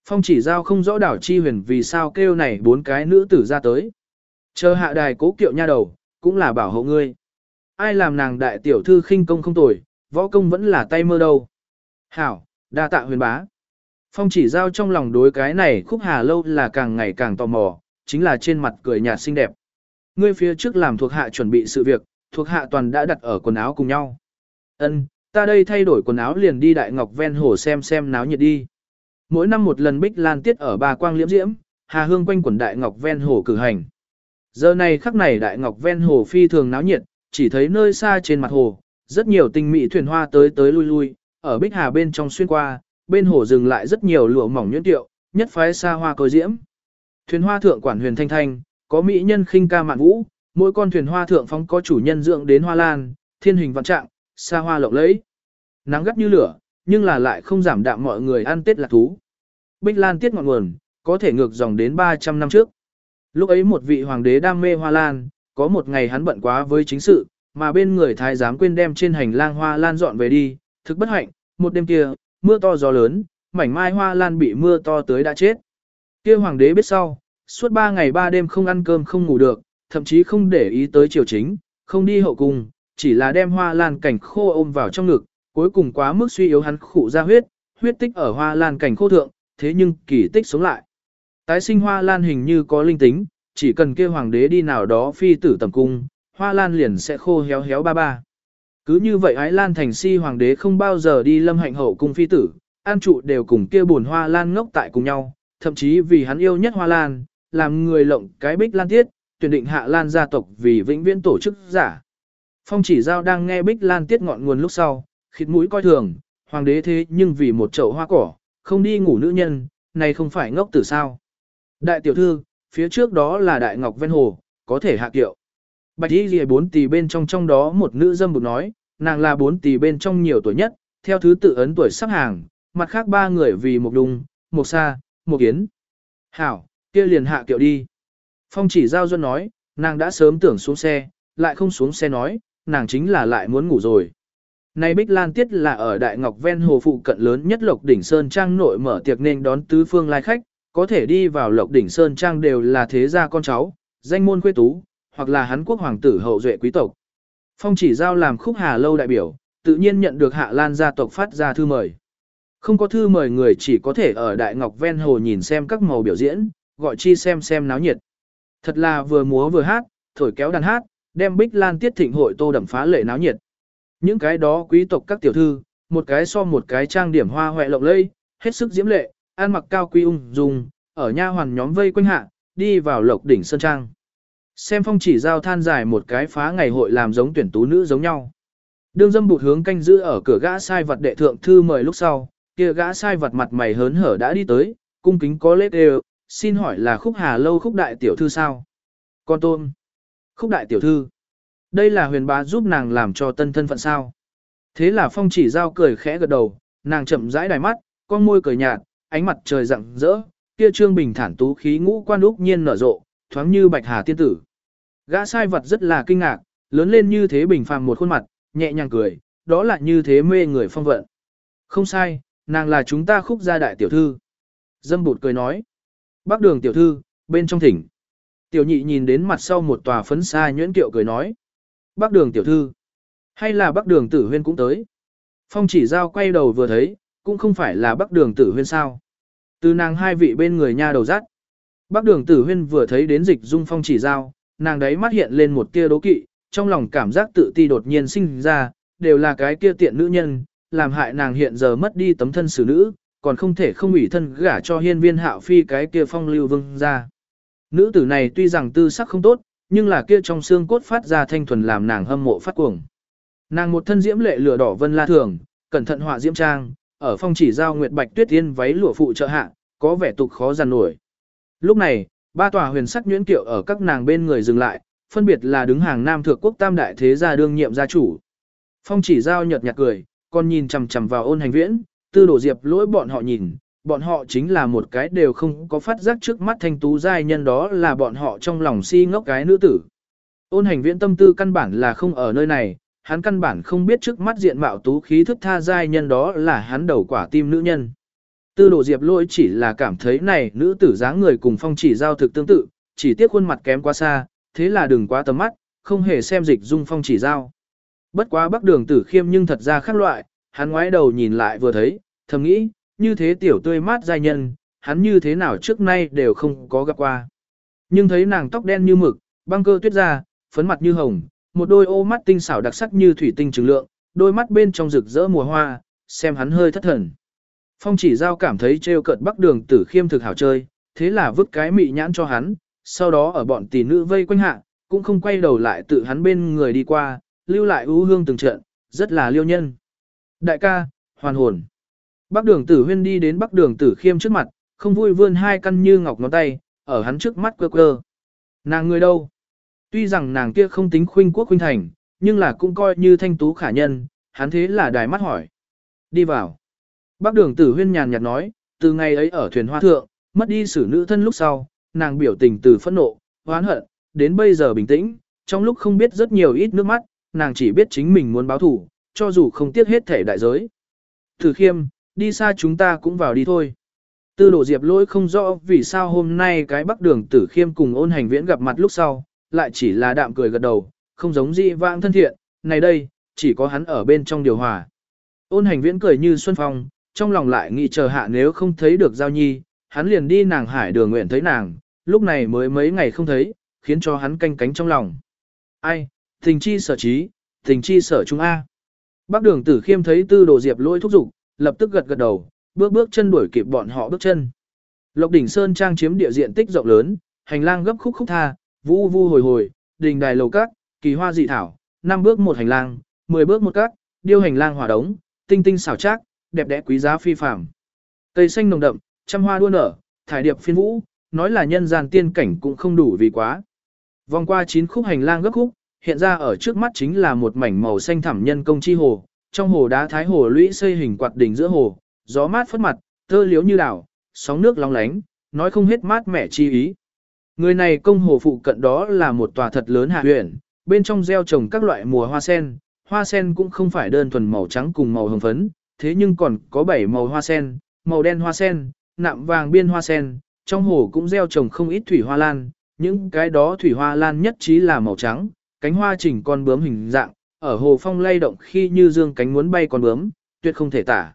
Phong chỉ giao không rõ đảo chi huyền vì sao kêu này bốn cái nữ tử ra tới. Chờ hạ đài cố kiệu nha đầu, cũng là bảo hộ ngươi. Ai làm nàng đại tiểu thư khinh công không tồi, võ công vẫn là tay mơ đâu. Hảo, đa tạ huyền bá. Phong chỉ giao trong lòng đối cái này khúc hà lâu là càng ngày càng tò mò, chính là trên mặt cười nhạt xinh đẹp. Ngươi phía trước làm thuộc hạ chuẩn bị sự việc, thuộc hạ toàn đã đặt ở quần áo cùng nhau. Ân, ta đây thay đổi quần áo liền đi đại ngọc ven hồ xem xem náo nhiệt đi. Mỗi năm một lần bích lan tiết ở ba quang liễm diễm, hà hương quanh quần đại ngọc ven hồ cử hành. Giờ này khắc này đại ngọc ven hồ phi thường náo nhiệt, chỉ thấy nơi xa trên mặt hồ, rất nhiều tinh mỹ thuyền hoa tới tới lui lui, ở bích hà bên trong xuyên qua, bên hồ dừng lại rất nhiều lụa mỏng nhuyễn tiệu, nhất phái xa hoa côi diễm. Thuyền hoa thượng quản huyền thanh thanh, có mỹ nhân khinh ca mạn vũ, mỗi con thuyền hoa thượng phóng có chủ nhân dưỡng đến hoa lan, thiên hình vạn trạng, xa hoa lộng lẫy. Nắng gắt như lửa, nhưng là lại không giảm đạm mọi người ăn tết lạc thú. Bích Lan tiết ngọn nguồn, có thể ngược dòng đến 300 năm trước. Lúc ấy một vị hoàng đế đam mê hoa lan, có một ngày hắn bận quá với chính sự, mà bên người thái giám quên đem trên hành lang hoa lan dọn về đi, thực bất hạnh, một đêm kia, mưa to gió lớn, mảnh mai hoa lan bị mưa to tới đã chết. Kia hoàng đế biết sau, suốt ba ngày ba đêm không ăn cơm không ngủ được, thậm chí không để ý tới triều chính, không đi hậu cung, chỉ là đem hoa lan cảnh khô ôm vào trong ngực, cuối cùng quá mức suy yếu hắn khụ ra huyết, huyết tích ở hoa lan cảnh khô thượng, thế nhưng kỳ tích sống lại. Tái sinh hoa lan hình như có linh tính, chỉ cần kêu hoàng đế đi nào đó phi tử tầm cung, hoa lan liền sẽ khô héo héo ba ba. Cứ như vậy ái lan thành si hoàng đế không bao giờ đi lâm hạnh hậu cung phi tử, an trụ đều cùng kia buồn hoa lan ngốc tại cùng nhau, thậm chí vì hắn yêu nhất hoa lan, làm người lộng cái bích lan tiết, tuyển định hạ lan gia tộc vì vĩnh viễn tổ chức giả. Phong chỉ giao đang nghe bích lan tiết ngọn nguồn lúc sau, khịt mũi coi thường, hoàng đế thế nhưng vì một chậu hoa cỏ, không đi ngủ nữ nhân, này không phải ngốc tử sao. Đại tiểu thư, phía trước đó là đại ngọc ven hồ, có thể hạ kiệu. Bạch y ghi bốn tỷ bên trong trong đó một nữ dâm bụt nói, nàng là bốn tỷ bên trong nhiều tuổi nhất, theo thứ tự ấn tuổi sắp hàng, mặt khác ba người vì một đùng, một xa, một kiến. Hảo, kia liền hạ kiệu đi. Phong chỉ giao dân nói, nàng đã sớm tưởng xuống xe, lại không xuống xe nói, nàng chính là lại muốn ngủ rồi. Nay Bích Lan Tiết là ở Đại Ngọc Ven Hồ phụ cận lớn nhất Lộc Đỉnh Sơn Trang nội mở tiệc nên đón tứ phương lai khách, Có thể đi vào Lộc đỉnh Sơn Trang đều là thế gia con cháu, danh môn quê tú, hoặc là hắn quốc hoàng tử hậu duệ quý tộc. Phong chỉ giao làm khúc hà lâu đại biểu, tự nhiên nhận được Hạ Lan gia tộc phát ra thư mời. Không có thư mời người chỉ có thể ở Đại Ngọc ven hồ nhìn xem các màu biểu diễn, gọi chi xem xem náo nhiệt. Thật là vừa múa vừa hát, thổi kéo đàn hát, đem Bích Lan tiết thịnh hội tô đậm phá lệ náo nhiệt. Những cái đó quý tộc các tiểu thư, một cái so một cái trang điểm hoa hoẹ lộng lây, hết sức diễm lệ, ăn mặc cao quý ung dung, ở nha hoàn nhóm vây quanh hạ, đi vào lộc đỉnh sơn trang. Xem phong chỉ giao than dài một cái phá ngày hội làm giống tuyển tú nữ giống nhau. Đương dâm bụt hướng canh giữ ở cửa gã sai vật đệ thượng thư mời lúc sau, kia gã sai vật mặt mày hớn hở đã đi tới, cung kính có lễ đều, xin hỏi là khúc hà lâu khúc đại tiểu thư sao? Con tôm. Khúc đại tiểu thư. Đây là huyền bá giúp nàng làm cho tân thân phận sao? Thế là phong chỉ giao cười khẽ gật đầu, nàng chậm rãi đài mắt, con môi cười nhạt, ánh mặt trời rạng rỡ, kia trương bình thản tú khí ngũ quan úc nhiên nở rộ, thoáng như bạch hà tiên tử. Gã sai vật rất là kinh ngạc, lớn lên như thế bình phàm một khuôn mặt, nhẹ nhàng cười, đó là như thế mê người phong vận. Không sai, nàng là chúng ta khúc gia đại tiểu thư. Dâm bụt cười nói. Bác đường tiểu thư, bên trong thỉnh. Tiểu nhị nhìn đến mặt sau một tòa phấn xa nhuyễn kiệu cười nói. Bác đường tiểu thư. Hay là bác đường tử huyên cũng tới. Phong chỉ giao quay đầu vừa thấy, cũng không phải là bác đường tử huyên sao. Từ nàng hai vị bên người nha đầu rát. Bác đường tử huyên vừa thấy đến dịch dung phong chỉ giao, nàng đấy mắt hiện lên một tia đố kỵ, trong lòng cảm giác tự ti đột nhiên sinh ra, đều là cái kia tiện nữ nhân, làm hại nàng hiện giờ mất đi tấm thân xử nữ, còn không thể không ủy thân gả cho hiên viên hạo phi cái kia phong lưu vương ra. Nữ tử này tuy rằng tư sắc không tốt, nhưng là kia trong xương cốt phát ra thanh thuần làm nàng hâm mộ phát cuồng. Nàng một thân diễm lệ lửa đỏ vân la thường, cẩn thận họa diễm trang, ở phong chỉ giao nguyệt bạch tuyết tiên váy lụa phụ trợ hạ, có vẻ tục khó giàn nổi. Lúc này, ba tòa huyền sắc nhuyễn kiệu ở các nàng bên người dừng lại, phân biệt là đứng hàng nam thượng quốc tam đại thế gia đương nhiệm gia chủ. Phong chỉ giao nhợt nhạt cười, còn nhìn chằm chằm vào ôn hành viễn, tư đổ diệp lỗi bọn họ nhìn, bọn họ chính là một cái đều không có phát giác trước mắt thanh tú giai nhân đó là bọn họ trong lòng si ngốc cái nữ tử. Ôn hành viễn tâm tư căn bản là không ở nơi này, hắn căn bản không biết trước mắt diện mạo tú khí thức tha giai nhân đó là hắn đầu quả tim nữ nhân. Tư đồ diệp lỗi chỉ là cảm thấy này nữ tử dáng người cùng phong chỉ giao thực tương tự, chỉ tiếc khuôn mặt kém quá xa, thế là đừng quá tầm mắt, không hề xem dịch dung phong chỉ giao. Bất quá bắc đường tử khiêm nhưng thật ra khác loại, hắn ngoái đầu nhìn lại vừa thấy, thầm nghĩ, như thế tiểu tươi mát giai nhân, hắn như thế nào trước nay đều không có gặp qua. Nhưng thấy nàng tóc đen như mực, băng cơ tuyết ra, phấn mặt như hồng, một đôi ô mắt tinh xảo đặc sắc như thủy tinh trứng lượng, đôi mắt bên trong rực rỡ mùa hoa, xem hắn hơi thất thần. Phong chỉ giao cảm thấy trêu cợt bắc đường tử khiêm thực hảo chơi, thế là vứt cái mị nhãn cho hắn, sau đó ở bọn tỷ nữ vây quanh hạ, cũng không quay đầu lại tự hắn bên người đi qua, lưu lại ưu hương từng trận, rất là liêu nhân. Đại ca, hoàn hồn. Bắc đường tử huyên đi đến bắc đường tử khiêm trước mặt, không vui vươn hai căn như ngọc ngón tay, ở hắn trước mắt quơ quơ. Nàng người đâu? Tuy rằng nàng kia không tính khuynh quốc khuynh thành, nhưng là cũng coi như thanh tú khả nhân, hắn thế là đài mắt hỏi. Đi vào. Bác đường tử huyên nhàn nhạt nói, từ ngày ấy ở thuyền hoa thượng, mất đi xử nữ thân lúc sau, nàng biểu tình từ phẫn nộ, hoán hận, đến bây giờ bình tĩnh, trong lúc không biết rất nhiều ít nước mắt, nàng chỉ biết chính mình muốn báo thủ, cho dù không tiếc hết thể đại giới. Tử khiêm, đi xa chúng ta cũng vào đi thôi. Tư đổ diệp lỗi không rõ vì sao hôm nay cái bắc đường tử khiêm cùng ôn hành viễn gặp mặt lúc sau, lại chỉ là đạm cười gật đầu, không giống gì vãng thân thiện, này đây, chỉ có hắn ở bên trong điều hòa. Ôn hành viễn cười như xuân phong, trong lòng lại nghĩ chờ hạ nếu không thấy được giao nhi, hắn liền đi nàng hải đường nguyện thấy nàng, lúc này mới mấy ngày không thấy, khiến cho hắn canh cánh trong lòng. Ai, tình chi sở trí, tình chi sở trung A. Bác đường tử khiêm thấy tư đồ diệp lỗi thúc giục, lập tức gật gật đầu, bước bước chân đuổi kịp bọn họ bước chân. Lộc đỉnh sơn trang chiếm địa diện tích rộng lớn, hành lang gấp khúc khúc tha, vu vu hồi hồi, đình đài lầu cát, kỳ hoa dị thảo, năm bước một hành lang, 10 bước một cát, điêu hành lang hỏa đống, tinh tinh xảo trác, đẹp đẽ quý giá phi phàm. Cây xanh nồng đậm, trăm hoa đua nở, thải điệp phiên vũ, nói là nhân gian tiên cảnh cũng không đủ vì quá. Vòng qua chín khúc hành lang gấp khúc, hiện ra ở trước mắt chính là một mảnh màu xanh thẳm nhân công chi hồ, trong hồ đá thái hồ lũy xây hình quạt đỉnh giữa hồ, gió mát phất mặt, thơ liếu như đảo, sóng nước long lánh, nói không hết mát mẻ chi ý. Người này công hồ phụ cận đó là một tòa thật lớn hạ huyện, bên trong gieo trồng các loại mùa hoa sen, hoa sen cũng không phải đơn thuần màu trắng cùng màu hồng phấn, thế nhưng còn có bảy màu hoa sen, màu đen hoa sen, nạm vàng biên hoa sen, trong hồ cũng gieo trồng không ít thủy hoa lan, những cái đó thủy hoa lan nhất trí là màu trắng, cánh hoa chỉnh con bướm hình dạng, ở hồ phong lay động khi như dương cánh muốn bay con bướm, tuyệt không thể tả.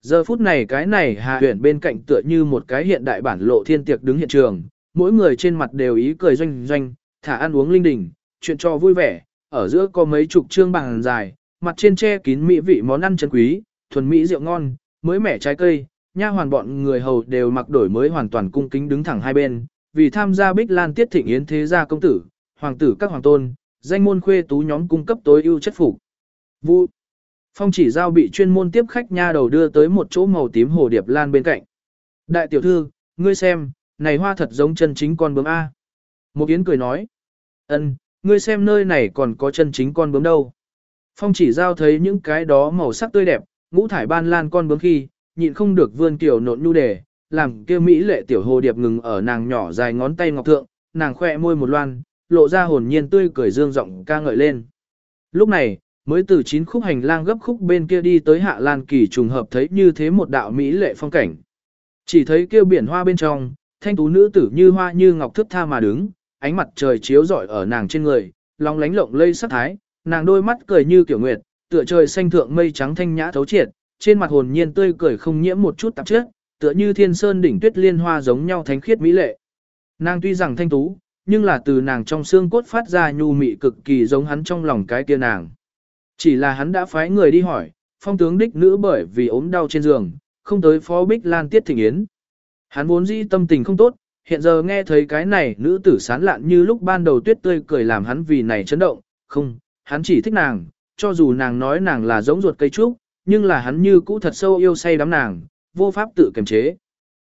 Giờ phút này cái này hạ huyện bên cạnh tựa như một cái hiện đại bản lộ thiên tiệc đứng hiện trường, mỗi người trên mặt đều ý cười doanh doanh, thả ăn uống linh đình, chuyện cho vui vẻ, ở giữa có mấy chục trương bàn dài, mặt trên che kín mỹ vị món ăn chân quý, thuần mỹ rượu ngon, mới mẻ trái cây, nha hoàn bọn người hầu đều mặc đổi mới hoàn toàn cung kính đứng thẳng hai bên, vì tham gia Bích Lan Tiết Thịnh Yến thế gia công tử, hoàng tử các hoàng tôn, danh môn khuê tú nhóm cung cấp tối ưu chất phục. Vụ Phong chỉ giao bị chuyên môn tiếp khách nha đầu đưa tới một chỗ màu tím hồ điệp lan bên cạnh. Đại tiểu thư, ngươi xem, này hoa thật giống chân chính con bướm A. Một yến cười nói. ân, ngươi xem nơi này còn có chân chính con bướm đâu. Phong chỉ giao thấy những cái đó màu sắc tươi đẹp, ngũ thải ban lan con bướm khi, nhịn không được vươn kiểu nộn nhu đề, làm kia mỹ lệ tiểu hồ điệp ngừng ở nàng nhỏ dài ngón tay ngọc thượng, nàng khoe môi một loan, lộ ra hồn nhiên tươi cười dương giọng ca ngợi lên. Lúc này, mới từ chín khúc hành lang gấp khúc bên kia đi tới hạ lan kỳ trùng hợp thấy như thế một đạo mỹ lệ phong cảnh. Chỉ thấy kêu biển hoa bên trong, thanh tú nữ tử như hoa như ngọc thức tha mà đứng, ánh mặt trời chiếu rọi ở nàng trên người, long lánh lộng lây sắc thái, nàng đôi mắt cười như kiểu nguyệt, tựa trời xanh thượng mây trắng thanh nhã thấu triệt, trên mặt hồn nhiên tươi cười không nhiễm một chút tạp chất, tựa như thiên sơn đỉnh tuyết liên hoa giống nhau thánh khiết mỹ lệ. Nàng tuy rằng thanh tú, nhưng là từ nàng trong xương cốt phát ra nhu mị cực kỳ giống hắn trong lòng cái kia nàng. Chỉ là hắn đã phái người đi hỏi, phong tướng đích nữ bởi vì ốm đau trên giường, không tới phó bích lan tiết thịnh yến. Hắn vốn dĩ tâm tình không tốt, hiện giờ nghe thấy cái này nữ tử sán lạn như lúc ban đầu tuyết tươi cười làm hắn vì này chấn động, không, hắn chỉ thích nàng, cho dù nàng nói nàng là giống ruột cây trúc, nhưng là hắn như cũ thật sâu yêu say đắm nàng, vô pháp tự kiềm chế.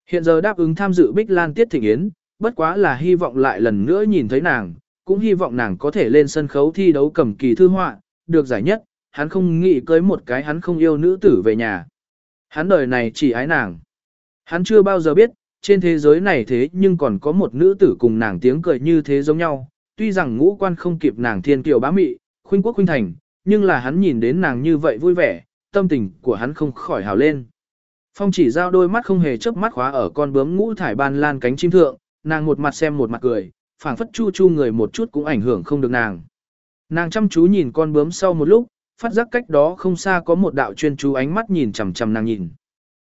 Hiện giờ đáp ứng tham dự Bích Lan Tiết Thịnh Yến, bất quá là hy vọng lại lần nữa nhìn thấy nàng, cũng hy vọng nàng có thể lên sân khấu thi đấu cầm kỳ thư họa, được giải nhất, hắn không nghĩ cưới một cái hắn không yêu nữ tử về nhà. Hắn đời này chỉ ái nàng. Hắn chưa bao giờ biết, trên thế giới này thế nhưng còn có một nữ tử cùng nàng tiếng cười như thế giống nhau, tuy rằng ngũ quan không kịp nàng thiên kiều bá mị, khuynh quốc khuynh thành, nhưng là hắn nhìn đến nàng như vậy vui vẻ, tâm tình của hắn không khỏi hào lên. Phong chỉ giao đôi mắt không hề chớp mắt khóa ở con bướm ngũ thải ban lan cánh chim thượng, nàng một mặt xem một mặt cười, phảng phất chu chu người một chút cũng ảnh hưởng không được nàng. Nàng chăm chú nhìn con bướm sau một lúc, phát giác cách đó không xa có một đạo chuyên chú ánh mắt nhìn chằm chằm nàng nhìn.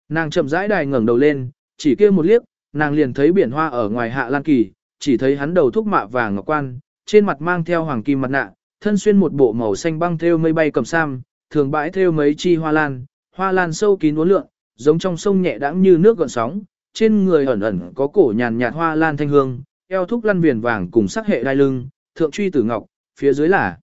Nàng chậm rãi đài ngẩng đầu lên, chỉ kia một liếc, nàng liền thấy biển hoa ở ngoài hạ lan kỳ, chỉ thấy hắn đầu thúc mạ vàng ngọc quan, trên mặt mang theo hoàng kim mặt nạ, thân xuyên một bộ màu xanh băng thêu mây bay cầm sam, thường bãi thêu mấy chi hoa lan, hoa lan sâu kín uốn lượn, giống trong sông nhẹ đãng như nước gợn sóng, trên người ẩn ẩn có cổ nhàn nhạt hoa lan thanh hương, eo thúc lăn viền vàng cùng sắc hệ đai lưng, thượng truy tử ngọc, phía dưới là